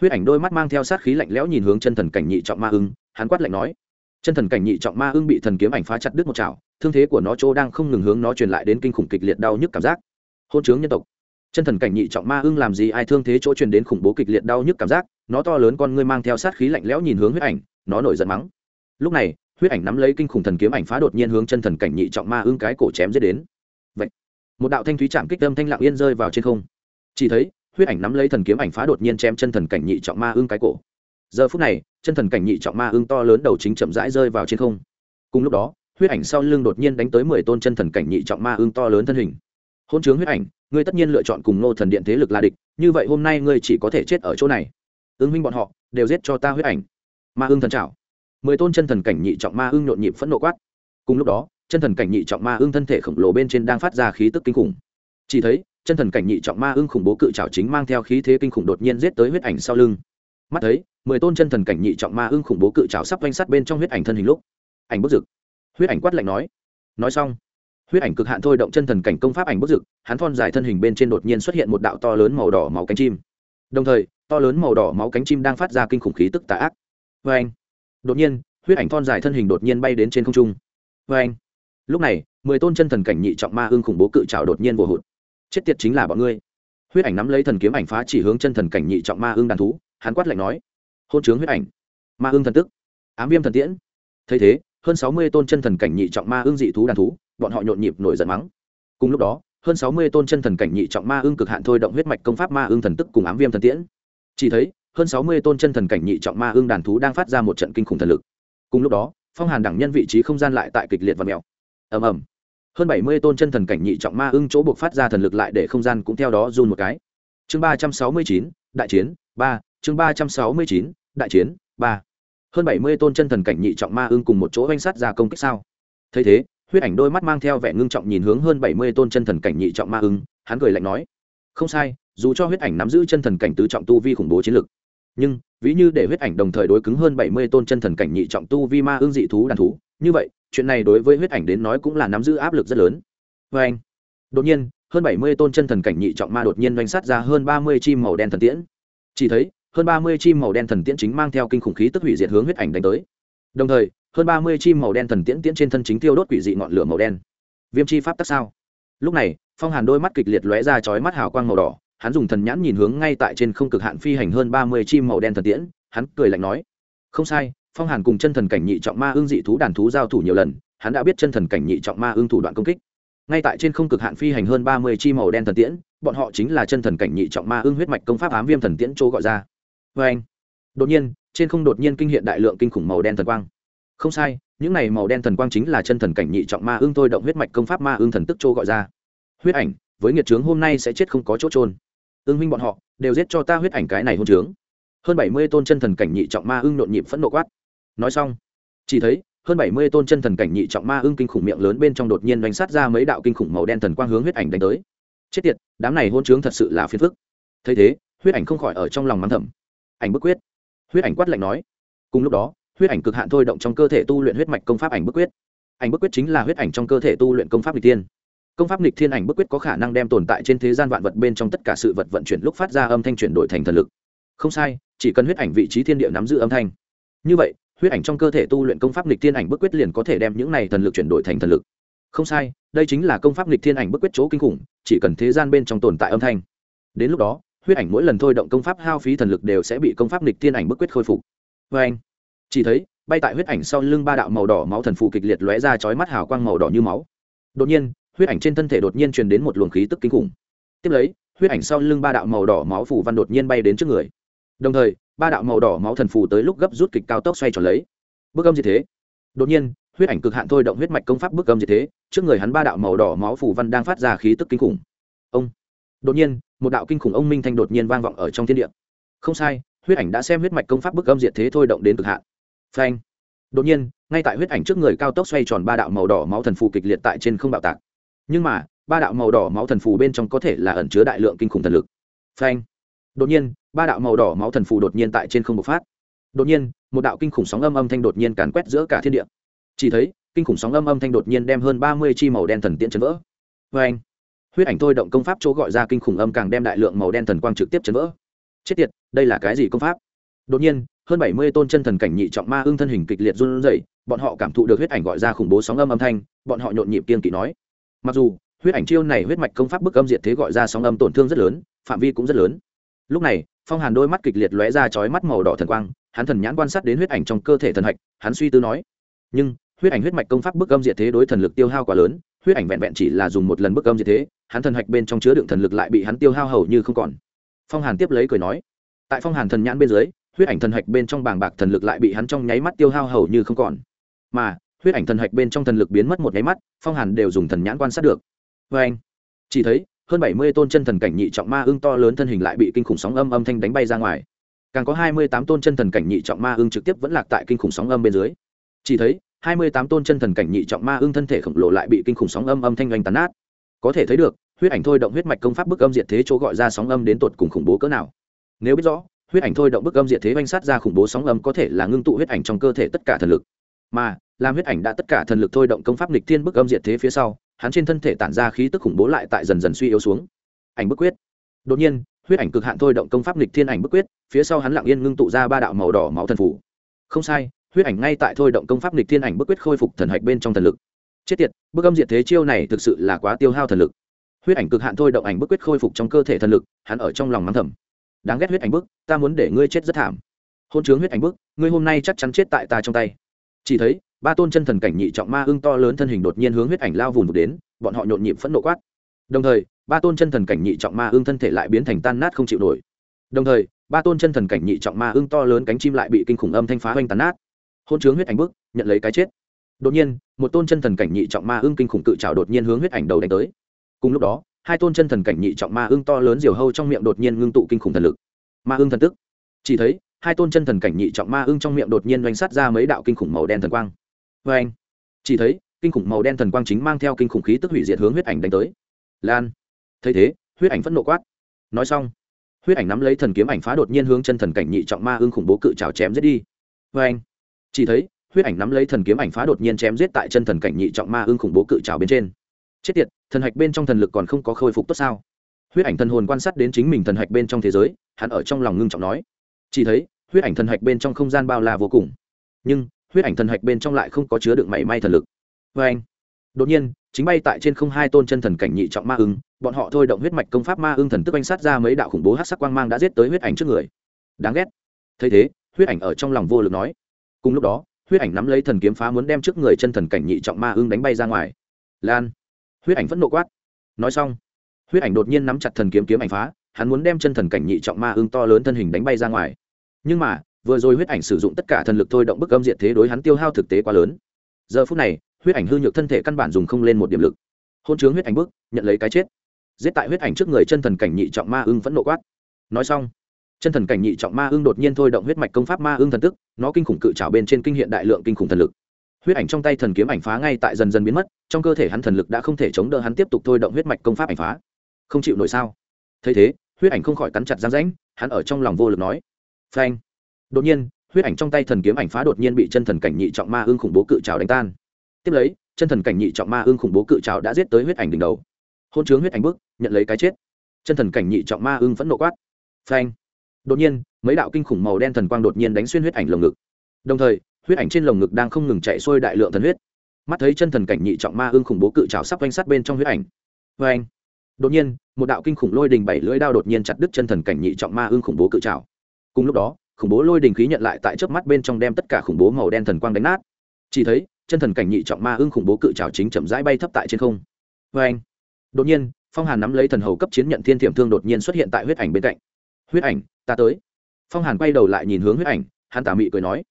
Huyết ảnh đôi mắt mang theo sát khí lạnh lẽo nhìn hướng chân thần cảnh nhị trọng ma ưng hắn quát lạnh nói, chân thần cảnh nhị trọng ma ưng bị thần kiếm ảnh phá chặt đứt một chảo, thương thế của nó chỗ đang không ngừng hướng nó truyền lại đến kinh khủng kịch liệt đau nhức cảm giác. Hôn chướng nhân tộc. Chân thần cảnh nhị trọng ma ưng làm gì ai thương thế chỗ truyền đến khủng bố kịch liệt đau nhức cảm giác, nó to lớn con ngươi mang theo sát khí lạnh lẽo nhìn hướng huyết ảnh, nó nổi giận mắng. Lúc này, huyết ảnh nắm lấy kinh khủng thần kiếm ảnh phá đột nhiên hướng chân thần cảnh nhị trọng ma ưng cái cổ chém dứt đến. Vậy, một đạo thanh thúy chạm kích âm thanh lặng yên rơi vào trên không. Chỉ thấy, huyết ảnh nắm lấy thần kiếm ảnh phá đột nhiên chém chân thần cảnh nhị trọng ma ưng cái cổ. Giờ phút này chân thần cảnh nhị trọng ma ưng to lớn đầu chính chậm rãi rơi vào trên không. Cùng lúc đó, huyết ảnh sau lưng đột nhiên đánh tới mười tôn chân thần cảnh nhị trọng ma ưng to lớn thân hình. Hôn chướng huyết ảnh, ngươi tất nhiên lựa chọn cùng nô thần điện thế lực là địch, như vậy hôm nay ngươi chỉ có thể chết ở chỗ này. Ứng minh bọn họ, đều giết cho ta huyết ảnh. Ma ưng thần trảo. Mười tôn chân thần cảnh nhị trọng ma ưng nhộn nhịp phẫn nộ quát. Cùng lúc đó, chân thần cảnh nhị trọng ma ưng thân thể khổng lồ bên trên đang phát ra khí tức kinh khủng. Chỉ thấy, chân thần cảnh nhị trọng ma ưng khủng bố cự trảo chính mang theo khí thế kinh khủng đột nhiên giết tới huyết ảnh sau lưng mắt thấy, mười tôn chân thần cảnh nhị trọng ma ưng khủng bố cự trào sắp quanh sát bên trong huyết ảnh thân hình lúc, ảnh bức rực huyết ảnh quát lạnh nói. Nói xong, huyết ảnh cực hạn thôi động chân thần cảnh công pháp ảnh bức rực hắn thon dài thân hình bên trên đột nhiên xuất hiện một đạo to lớn màu đỏ máu cánh chim. Đồng thời, to lớn màu đỏ máu cánh chim đang phát ra kinh khủng khí tức tà ác. Vê anh đột nhiên, huyết ảnh thon dài thân hình đột nhiên bay đến trên không trung. Vê anh lúc này, mười tôn chân thần cảnh nhị trọng ma ưng khủng bố cự trào đột nhiên vồ hụt. Chết tiệt chính là bọn ngươi. Huyết ảnh nắm lấy thần kiếm ảnh phá chỉ hướng chân thần cảnh nhị trọng ma ưng đàn thú hắn quát lạnh nói, hôn chướng huyết ảnh, ma ương thần tức, ám viêm thần tiễn. Thấy thế, hơn sáu mươi tôn chân thần cảnh nhị trọng ma ương dị thú đàn thú, bọn họ nhộn nhịp nổi giận mắng. Cùng lúc đó, hơn sáu mươi tôn chân thần cảnh nhị trọng ma ương cực hạn thôi động huyết mạch công pháp ma ương thần tức cùng ám viêm thần tiễn. Chỉ thấy, hơn sáu mươi tôn chân thần cảnh nhị trọng ma ương đàn thú đang phát ra một trận kinh khủng thần lực. Cùng lúc đó, phong hàn đẳng nhân vị trí không gian lại tại kịch liệt và mèo. Ầm ầm. Hơn bảy mươi tôn chân thần cảnh nhị trọng ma ưng chỗ buộc phát ra thần lực lại để không gian cũng theo đó run một cái. Chương ba trăm sáu mươi chín, đại chiến, ba chương ba trăm sáu mươi chín, đại chiến, ba. Hơn bảy mươi tôn chân thần cảnh nhị trọng ma ưng cùng một chỗ oanh sát ra công kích sao. Thấy thế, huyết ảnh đôi mắt mang theo vẻ ngưng trọng nhìn hướng hơn bảy mươi tôn chân thần cảnh nhị trọng ma ưng, hắn cười lạnh nói. Không sai, dù cho huyết ảnh nắm giữ chân thần cảnh tứ trọng tu vi khủng bố chiến lực, nhưng, ví như để huyết ảnh đồng thời đối cứng hơn bảy mươi tôn chân thần cảnh nhị trọng tu vi ma ưng dị thú đàn thú, như vậy, chuyện này đối với huyết ảnh đến nói cũng là nắm giữ áp lực rất lớn. Vê anh, đột nhiên, hơn bảy mươi tôn chân thần cảnh nhị trọng ma đột nhiên doanh sát ra hơn ba mươi chim màu đen thần tiễn. Chỉ thấy hơn ba mươi chim màu đen thần tiễn chính mang theo kinh khủng khí tức hủy diệt hướng huyết ảnh đánh tới. Đồng thời, hơn ba mươi chim màu đen thần tiễn tiễn trên thân chính tiêu đốt quỷ dị ngọn lửa màu đen. Viêm chi pháp tắc sao? Lúc này, phong hàn đôi mắt kịch liệt lóe ra chói mắt hào quang màu đỏ, hắn dùng thần nhãn nhìn hướng ngay tại trên không cực hạn phi hành hơn ba mươi chim màu đen thần tiễn, hắn cười lạnh nói, không sai, phong hàn cùng chân thần cảnh nhị trọng ma ương dị thú đàn thú giao thủ nhiều lần, hắn đã biết chân thần cảnh nhị trọng ma ương thủ đoạn công kích. Ngay tại trên không cực hạn phi hành hơn ba mươi chi màu đen thần tiễn, bọn họ chính là chân thần cảnh nhị trọng ma ương huyết mạch công pháp ám viêm thần tiễn chỗ gọi ra vê anh. Đột nhiên, trên không đột nhiên kinh hiện đại lượng kinh khủng màu đen thần quang. Không sai, những này màu đen thần quang chính là chân thần cảnh nhị trọng ma ương thôi động huyết mạch công pháp ma ương thần tức châu gọi ra. Huyết ảnh, với nghiệt trướng hôm nay sẽ chết không có chỗ trôn ương huynh bọn họ, đều giết cho ta huyết ảnh cái này hôn trướng. Hơn bảy mươi tôn chân thần cảnh nhị trọng ma ương nhộn nhịp phẫn nộ quát. Nói xong, chỉ thấy, hơn bảy mươi tôn chân thần cảnh nhị trọng ma ưng kinh khủng miệng lớn bên trong đột nhiên đánh sát ra mấy đạo kinh khủng màu đen thần quang hướng huyết ảnh đánh tới. Chết tiệt, đám này hôn trướng thật sự là phiền phức. Thấy thế, huyết ảnh không khỏi ở trong lòng mắng thầm ảnh bức quyết. Huyết ảnh quát lạnh nói. Cùng lúc đó, huyết ảnh cực hạn thôi động trong cơ thể tu luyện huyết mạch công pháp ảnh bức quyết. Ảnh bức quyết chính là huyết ảnh trong cơ thể tu luyện công pháp n tiên công pháp lịch thiên ảnh bức quyết có khả năng đem tồn tại trên thế gian vạn vật bên trong tất cả sự vật vận chuyển lúc phát ra âm thanh chuyển đổi thành thần lực. Không sai, chỉ cần huyết ảnh vị trí thiên địa nắm giữ âm thanh. Như vậy, huyết ảnh trong cơ thể tu luyện công pháp lịch thiên ảnh bức quyết liền có thể đem những này thần lực chuyển đổi thành thần lực. Không sai, đây chính là công pháp lịch thiên ảnh bức quyết chỗ kinh khủng, chỉ cần thế gian bên trong tồn tại âm thanh. Đến lúc đó huyết ảnh mỗi lần thôi động công pháp hao phí thần lực đều sẽ bị công pháp nghịch thiên ảnh bức quyết khôi phục. Vê anh, chỉ thấy, bay tại huyết ảnh sau lưng ba đạo màu đỏ máu thần phù kịch liệt lóe ra chói mắt hào quang màu đỏ như máu. Đột nhiên, huyết ảnh trên thân thể đột nhiên truyền đến một luồng khí tức kinh khủng. Tiếp lấy, huyết ảnh sau lưng ba đạo màu đỏ máu phủ văn đột nhiên bay đến trước người. Đồng thời, ba đạo màu đỏ máu thần phù tới lúc gấp rút kịch cao tốc xoay tròn lấy. Bước âm gì thế. Đột nhiên, huyết ảnh cực hạn thôi động huyết mạch công pháp bước âm gì thế, trước người hắn ba đạo màu đỏ máu phủ văn đang phát ra khí tức kinh khủng. Ông đột nhiên, một đạo kinh khủng ông minh thanh đột nhiên vang vọng ở trong thiên địa. Không sai, huyết ảnh đã xem huyết mạch công pháp bức âm diệt thế thôi động đến cực hạn. Phanh. Đột nhiên, ngay tại huyết ảnh trước người cao tốc xoay tròn ba đạo màu đỏ máu thần phù kịch liệt tại trên không bạo tạc. Nhưng mà, ba đạo màu đỏ máu thần phù bên trong có thể là ẩn chứa đại lượng kinh khủng thần lực. Phanh. Đột nhiên, ba đạo màu đỏ máu thần phù đột nhiên tại trên không bộc phát. Đột nhiên, một đạo kinh khủng sóng âm âm thanh đột nhiên càn quét giữa cả thiên địa. Chỉ thấy, kinh khủng sóng âm âm thanh đột nhiên đem hơn ba mươi chi màu đen thần tiện chấn vỡ. Phanh huyết ảnh thôi động công pháp chỗ gọi ra kinh khủng âm càng đem đại lượng màu đen thần quang trực tiếp chấn vỡ. Chết tiệt, đây là cái gì công pháp? Đột nhiên, hơn bảy mươi tôn chân thần cảnh nhị trọng ma ưng thân hình kịch liệt run rẩy, bọn họ cảm thụ được huyết ảnh gọi ra khủng bố sóng âm âm thanh, bọn họ nhộn nhịp kiên kỵ nói. Mặc dù, huyết ảnh chiêu này huyết mạch công pháp bức âm diệt thế gọi ra sóng âm tổn thương rất lớn, phạm vi cũng rất lớn. Lúc này, phong hàn đôi mắt kịch liệt lóe ra chói mắt màu đỏ thần quang, hắn thần nhãn quan sát đến huyết ảnh trong cơ thể thần hạch, hắn suy tư nói. Nhưng, huyết ảnh huyết mạch công pháp bức âm diệt thế đối thần lực tiêu hao quá lớn huyết ảnh vẹn vẹn chỉ là dùng một lần bức âm như thế, hắn thần hạch bên trong chứa đựng thần lực lại bị hắn tiêu hao hầu như không còn. Phong hàn tiếp lấy cười nói, tại phong hàn thần nhãn bên dưới, huyết ảnh thần hạch bên trong bàng bạc thần lực lại bị hắn trong nháy mắt tiêu hao hầu như không còn. Mà, huyết ảnh thần hạch bên trong thần lực biến mất một nháy mắt, phong hàn đều dùng thần nhãn quan sát được. Vê anh, chỉ thấy, hơn bảy mươi tôn chân thần cảnh nhị trọng ma ưng to lớn thân hình lại bị kinh khủng sóng âm âm thanh đánh bay ra ngoài. Càng có hai mươi tám tôn chân thần cảnh nhị trọng ma ưng trực tiếp vẫn lạc tại kinh khủng sóng âm bên dưới. Chỉ thấy hai mươi tám tôn chân thần cảnh nhị trọng ma ưng thân thể khổng lồ lại bị kinh khủng sóng âm âm thanh oanh tàn nát. Có thể thấy được, huyết ảnh thôi động huyết mạch công pháp bức âm diệt thế chỗ gọi ra sóng âm đến tột cùng khủng bố cỡ nào. Nếu biết rõ, huyết ảnh thôi động bức âm diệt thế oanh sát ra khủng bố sóng âm có thể là ngưng tụ huyết ảnh trong cơ thể tất cả thần lực. Mà, làm huyết ảnh đã tất cả thần lực thôi động công pháp lịch thiên bức âm diệt thế phía sau, hắn trên thân thể tản ra khí tức khủng bố lại tại dần dần suy yếu xuống. Ảnh bức quyết. Đột nhiên, huyết ảnh cực hạn thôi động công pháp lịch thiên ảnh bức quyết, phía sau hắn lặng yên ngưng tụ ra ba đạo màu đỏ máu thần phủ không sai huyết ảnh ngay tại thôi động công pháp nghịch thiên ảnh bức quyết khôi phục thần hạch bên trong thần lực. Chết tiệt, bức âm diệt thế chiêu này thực sự là quá tiêu hao thần lực. Huyết ảnh cực hạn thôi động ảnh bức quyết khôi phục trong cơ thể thần lực, hắn ở trong lòng mắng thầm. Đáng ghét huyết ảnh bức, ta muốn để ngươi chết rất thảm. Hôn chướng huyết ảnh bức, ngươi hôm nay chắc chắn chết tại ta trong tay. Chỉ thấy, ba tôn chân thần cảnh nhị trọng ma ưng to lớn thân hình đột nhiên hướng huyết ảnh lao vùng vụt đến, bọn họ nhộn nhịp phẫn nộ quát. Đồng thời, ba tôn chân thần cảnh nhị trọng ma ưng thân thể lại biến thành tan nát không chịu nổi. Đồng thời, ba tôn chân thần cảnh nhị trọng ma ưng to lớn cánh chim lại bị kinh khủng âm thanh phá hoành tàn nát hôn chướng huyết ảnh bức, nhận lấy cái chết. Đột nhiên, một tôn chân thần cảnh nhị trọng ma ưng kinh khủng cự trào đột nhiên hướng huyết ảnh đầu đánh tới. Cùng lúc đó, hai tôn chân thần cảnh nhị trọng ma ưng to lớn diều hâu trong miệng đột nhiên ngưng tụ kinh khủng thần lực. Ma ưng thần tức. Chỉ thấy, hai tôn chân thần cảnh nhị trọng ma ưng trong miệng đột nhiên doanh sát ra mấy đạo kinh khủng màu đen thần quang. Vê anh chỉ thấy, kinh khủng màu đen thần quang chính mang theo kinh khủng khí tức hủy diệt hướng huyết ảnh đánh tới. Lan! Thấy thế, huyết ảnh phẫn nộ quát. Nói xong, huyết ảnh nắm lấy thần kiếm ảnh phá đột nhiên hướng chân thần cảnh nhị trọng ma ưng khủng bố cự trào chém giết đi. Vê anh chỉ thấy, huyết ảnh nắm lấy thần kiếm ảnh phá đột nhiên chém giết tại chân thần cảnh nhị trọng ma ưng khủng bố cự trào bên trên. Chết tiệt, thần hạch bên trong thần lực còn không có khôi phục tốt sao? Huyết ảnh thần hồn quan sát đến chính mình thần hạch bên trong thế giới, hắn ở trong lòng ngưng trọng nói. Chỉ thấy, huyết ảnh thần hạch bên trong không gian bao la vô cùng. Nhưng, huyết ảnh thần hạch bên trong lại không có chứa đựng mảy may thần lực. Vê anh, đột nhiên, chính bay tại trên không hai tôn chân thần cảnh nhị trọng ma ưng, bọn họ thôi động huyết mạch công pháp ma ưng thần tức anh sát ra mấy đạo khủng bố hát sắc quang mang đã giết tới huyết ảnh trước người. Đáng ghét. Thấy thế, huyết ảnh ở trong lòng vô lực nói cùng lúc đó, huyết ảnh nắm lấy thần kiếm phá muốn đem trước người chân thần cảnh nhị trọng ma ưng đánh bay ra ngoài. Lan. Huyết ảnh vẫn nộ quát. Nói xong, huyết ảnh đột nhiên nắm chặt thần kiếm kiếm ảnh phá, hắn muốn đem chân thần cảnh nhị trọng ma ưng to lớn thân hình đánh bay ra ngoài. Nhưng mà, vừa rồi huyết ảnh sử dụng tất cả thần lực thôi động bức âm diện thế đối hắn tiêu hao thực tế quá lớn. Giờ phút này, huyết ảnh hư nhược thân thể căn bản dùng không lên một điểm lực. Hôn chướng huyết ảnh bức, nhận lấy cái chết. Giết tại huyết ảnh trước người chân thần cảnh nhị trọng ma ưng vẫn nộ quát. Nói xong chân thần cảnh nhị trọng ma ưng đột nhiên thôi động huyết mạch công pháp ma ưng thần tức, nó kinh khủng cự trào bên trên kinh hiện đại lượng kinh khủng thần lực. Huyết ảnh trong tay thần kiếm ảnh phá ngay tại dần dần biến mất, trong cơ thể hắn thần lực đã không thể chống đỡ hắn tiếp tục thôi động huyết mạch công pháp ảnh phá. Không chịu nổi sao? Thấy thế, huyết ảnh không khỏi cắn chặt răng rãnh, hắn ở trong lòng vô lực nói. Phanh. Đột nhiên, huyết ảnh trong tay thần kiếm ảnh phá đột nhiên bị chân thần cảnh nhị trọng ma ưng khủng bố cự trào đánh tan. Tiếp lấy, chân thần cảnh nhị trọng ma ưng khủng bố cự trào đã giết tới huyết ảnh đỉnh đầu. Hôn chướng huyết ảnh bước nhận lấy cái chết. Chân thần cảnh nhị trọng ma ưng vẫn nộ quát. Phanh đột nhiên, mấy đạo kinh khủng màu đen thần quang đột nhiên đánh xuyên huyết ảnh lồng ngực. Đồng thời, huyết ảnh trên lồng ngực đang không ngừng chạy xuôi đại lượng thần huyết. Mắt thấy chân thần cảnh nhị trọng ma ưng khủng bố cự trào sắp oanh sát bên trong huyết ảnh. Vê anh, đột nhiên, một đạo kinh khủng lôi đình bảy lưỡi đao đột nhiên chặt đứt chân thần cảnh nhị trọng ma ưng khủng bố cự trào cùng lúc đó, khủng bố lôi đình khí nhận lại tại trước mắt bên trong đem tất cả khủng bố màu đen thần quang đánh nát. Chỉ thấy, chân thần cảnh nhị trọng ma ưng khủng bố cự trào chính chậm rãi bay thấp tại trên không. Vê anh, đột nhiên, phong hàn nắm lấy thần hầu cấp chiến nhận thiên thiểm thương đột nhiên xuất hiện tại huyết ảnh bên cạnh huyết ảnh, ta tới. Phong hàn quay đầu lại nhìn hướng huyết ảnh, hắn tà mị cười nói.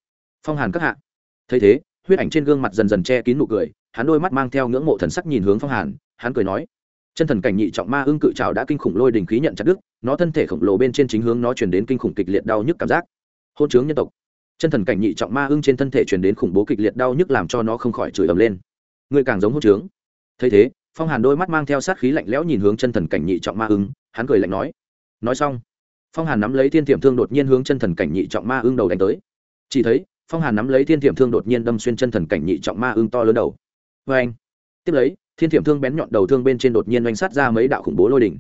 Phong hàn các hạ. Thấy thế, huyết ảnh trên gương mặt dần dần che kín nụ cười, hắn đôi mắt mang theo ngưỡng mộ thần sắc nhìn hướng phong hàn, hắn cười nói. Chân thần cảnh nhị trọng ma ưng cự trào đã kinh khủng lôi đình khí nhận chặt đức nó thân thể khổng lồ bên trên chính hướng nó chuyển đến kinh khủng kịch liệt đau nhức cảm giác. Hôn chướng nhân tộc. Chân thần cảnh nhị trọng ma ưng trên thân thể chuyển đến khủng bố kịch liệt đau nhức làm cho nó không khỏi chửi ầm lên. Người càng giống hôn chướng thấy thế, phong hàn đôi mắt mang theo sát khí lạnh lẽo nhìn hướng chân thần cảnh nhị trọng ma ưng, hắn cười lạnh nói. Nói xong phong hàn nắm lấy thiên tiệm thương đột nhiên hướng chân thần cảnh nhị trọng ma ưng đầu đánh tới. Chỉ thấy, phong hàn nắm lấy thiên tiệm thương đột nhiên đâm xuyên chân thần cảnh nhị trọng ma ưng to lớn đầu. Vê anh tiếp lấy, thiên tiệm thương bén nhọn đầu thương bên trên đột nhiên oanh sát ra mấy đạo khủng bố lôi đỉnh.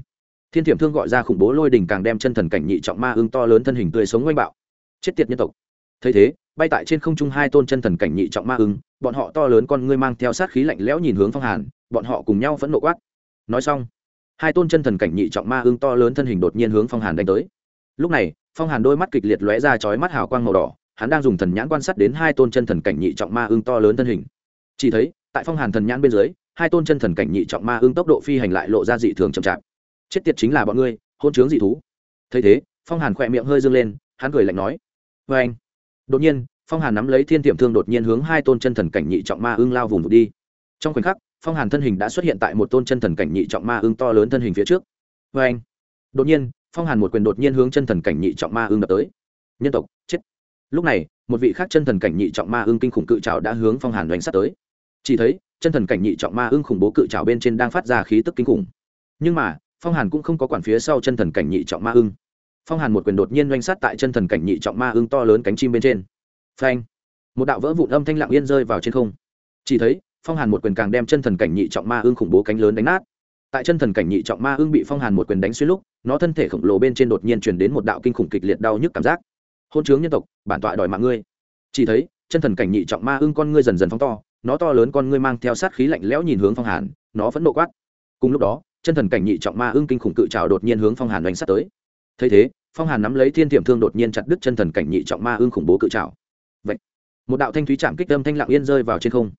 Thiên tiệm thương gọi ra khủng bố lôi đỉnh càng đem chân thần cảnh nhị trọng ma ưng to lớn thân hình tươi sống oanh bạo. Chết tiệt nhân tộc! Thấy thế, bay tại trên không trung hai tôn chân thần cảnh nhị trọng ma ưng, bọn họ to lớn con ngươi mang theo sát khí lạnh lẽo nhìn hướng phong hàn, bọn họ cùng nhau vẫn nộ quát. Nói xong, hai tôn chân thần cảnh nhị trọng ma ưng to lớn thân hình đột nhiên hướng phong hàn đánh tới lúc này, phong hàn đôi mắt kịch liệt lóe ra chói mắt hào quang màu đỏ, hắn đang dùng thần nhãn quan sát đến hai tôn chân thần cảnh nhị trọng ma ưng to lớn thân hình. Chỉ thấy, tại phong hàn thần nhãn bên dưới, hai tôn chân thần cảnh nhị trọng ma ưng tốc độ phi hành lại lộ ra dị thường chậm chạp. Chết tiệt chính là bọn ngươi, hôn chướng dị thú. Thấy thế, phong hàn khỏe miệng hơi dâng lên, hắn cười lạnh nói vê anh. Đột nhiên, phong hàn nắm lấy thiên tiệm thương đột nhiên hướng hai tôn chân thần cảnh nhị trọng ma ưng lao vùng đi. Trong khoảnh khắc, phong hàn thân hình đã xuất hiện tại một tôn chân thần cảnh nhị trọng ma ưng to lớn thân hình phía trước. Vê anh. Đột nhiên phong hàn một quyền đột nhiên hướng chân thần cảnh nhị trọng ma ưng đập tới. Nhân tộc, chết. Lúc này, một vị khác chân thần cảnh nhị trọng ma ưng kinh khủng cự trào đã hướng phong hàn đánh sát tới. Chỉ thấy, chân thần cảnh nhị trọng ma ưng khủng bố cự trào bên trên đang phát ra khí tức kinh khủng. Nhưng mà, phong hàn cũng không có quản phía sau chân thần cảnh nhị trọng ma ưng phong hàn một quyền đột nhiên doanh sát tại chân thần cảnh nhị trọng ma ưng to lớn cánh chim bên trên. Phanh! Một đạo vỡ vụn âm thanh lặng yên rơi vào trên không. Chỉ thấy, phong hàn một quyền càng đem chân thần cảnh nhị trọng ma ưng khủng bố cánh lớn đánh nát tại chân thần cảnh nhị trọng ma ưng bị phong hàn một quyền đánh xuyên lúc, nó thân thể khổng lồ bên trên đột nhiên chuyển đến một đạo kinh khủng kịch liệt đau nhức cảm giác. Hôn chướng nhân tộc, bản tọa đòi mạng ngươi. Chỉ thấy, chân thần cảnh nhị trọng ma ưng con ngươi dần dần phóng to, nó to lớn con ngươi mang theo sát khí lạnh lẽo nhìn hướng phong hàn, nó vẫn nộ quát. Cùng lúc đó, chân thần cảnh nhị trọng ma ưng kinh khủng cự trào đột nhiên hướng phong hàn đánh sát tới. Thấy thế, phong hàn nắm lấy thiên tiệm thương đột nhiên chặt đứt chân thần cảnh nhị trọng ma ưng khủng bố cự trào vậy, một đạo thanh thúy chạm kích âm thanh lặng yên rơi vào trên không.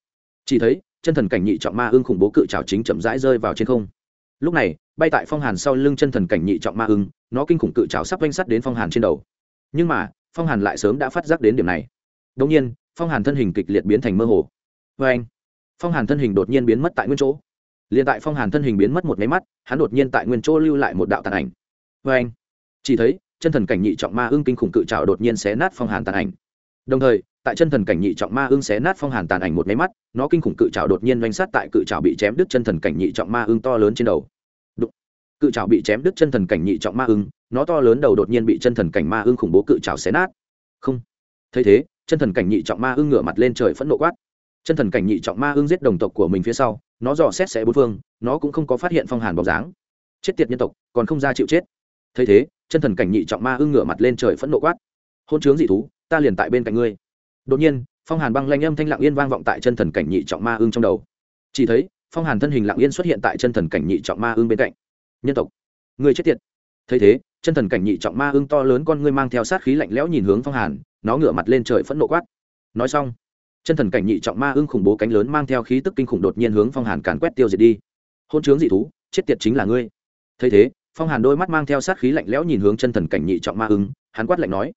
Chỉ thấy, chân thần cảnh nhị trọng ma ưng khủng bố cự trào chính chậm rãi rơi vào trên không lúc này, bay tại phong hàn sau lưng chân thần cảnh nhị trọng ma ưng, nó kinh khủng cự trào sắp vanh sắt đến phong hàn trên đầu. Nhưng mà, phong hàn lại sớm đã phát giác đến điểm này. Đông nhiên, phong hàn thân hình kịch liệt biến thành mơ hồ. Vê anh, phong hàn thân hình đột nhiên biến mất tại nguyên chỗ. Liền tại phong hàn thân hình biến mất một máy mắt, hắn đột nhiên tại nguyên chỗ lưu lại một đạo tàn ảnh. Vê anh, chỉ thấy, chân thần cảnh nhị trọng ma ưng kinh khủng cự trào đột nhiên xé nát phong hàn tàn ảnh đồng thời, tại chân thần cảnh nhị trọng ma ưng xé nát phong hàn tàn ảnh một máy mắt, nó kinh khủng cự trào đột nhiên doanh sát tại cự trào bị chém đứt chân thần cảnh nhị trọng ma ưng to lớn trên đầu. Đụng. cự trào bị chém đứt chân thần cảnh nhị trọng ma ưng nó to lớn đầu đột nhiên bị chân thần cảnh ma ưng khủng bố cự trào xé nát. Không. Thấy thế, chân thần cảnh nhị trọng ma ưng ngửa mặt lên trời phẫn nộ quát. Chân thần cảnh nhị trọng ma ưng giết đồng tộc của mình phía sau, nó dò xét xé bốn phương, nó cũng không có phát hiện phong hàn bóng dáng. Chết tiệt nhân tộc, còn không ra chịu chết. Thấy thế, chân thần cảnh nhị trọng ma ưng ngửa mặt lên trời phẫn nộ quát. Hôn chướng dị thú ta liền tại bên cạnh ngươi. Đột nhiên, phong hàn băng lanh âm thanh lặng yên vang vọng tại chân thần cảnh nhị trọng ma ưng trong đầu. Chỉ thấy, phong hàn thân hình lặng yên xuất hiện tại chân thần cảnh nhị trọng ma ưng bên cạnh. Nhân tộc người chết tiệt. Thấy thế, chân thần cảnh nhị trọng ma ưng to lớn con ngươi mang theo sát khí lạnh lẽo nhìn hướng phong hàn, nó ngửa mặt lên trời phẫn nộ quát. Nói xong, chân thần cảnh nhị trọng ma ưng khủng bố cánh lớn mang theo khí tức kinh khủng đột nhiên hướng phong hàn càn quét tiêu diệt đi. Hôn chướng dị thú, chết tiệt chính là ngươi. Thấy thế, phong hàn đôi mắt mang theo sát khí lạnh lẽo nhìn hướng chân thần cảnh nhị trọng ma ưng hắn quát lạnh nói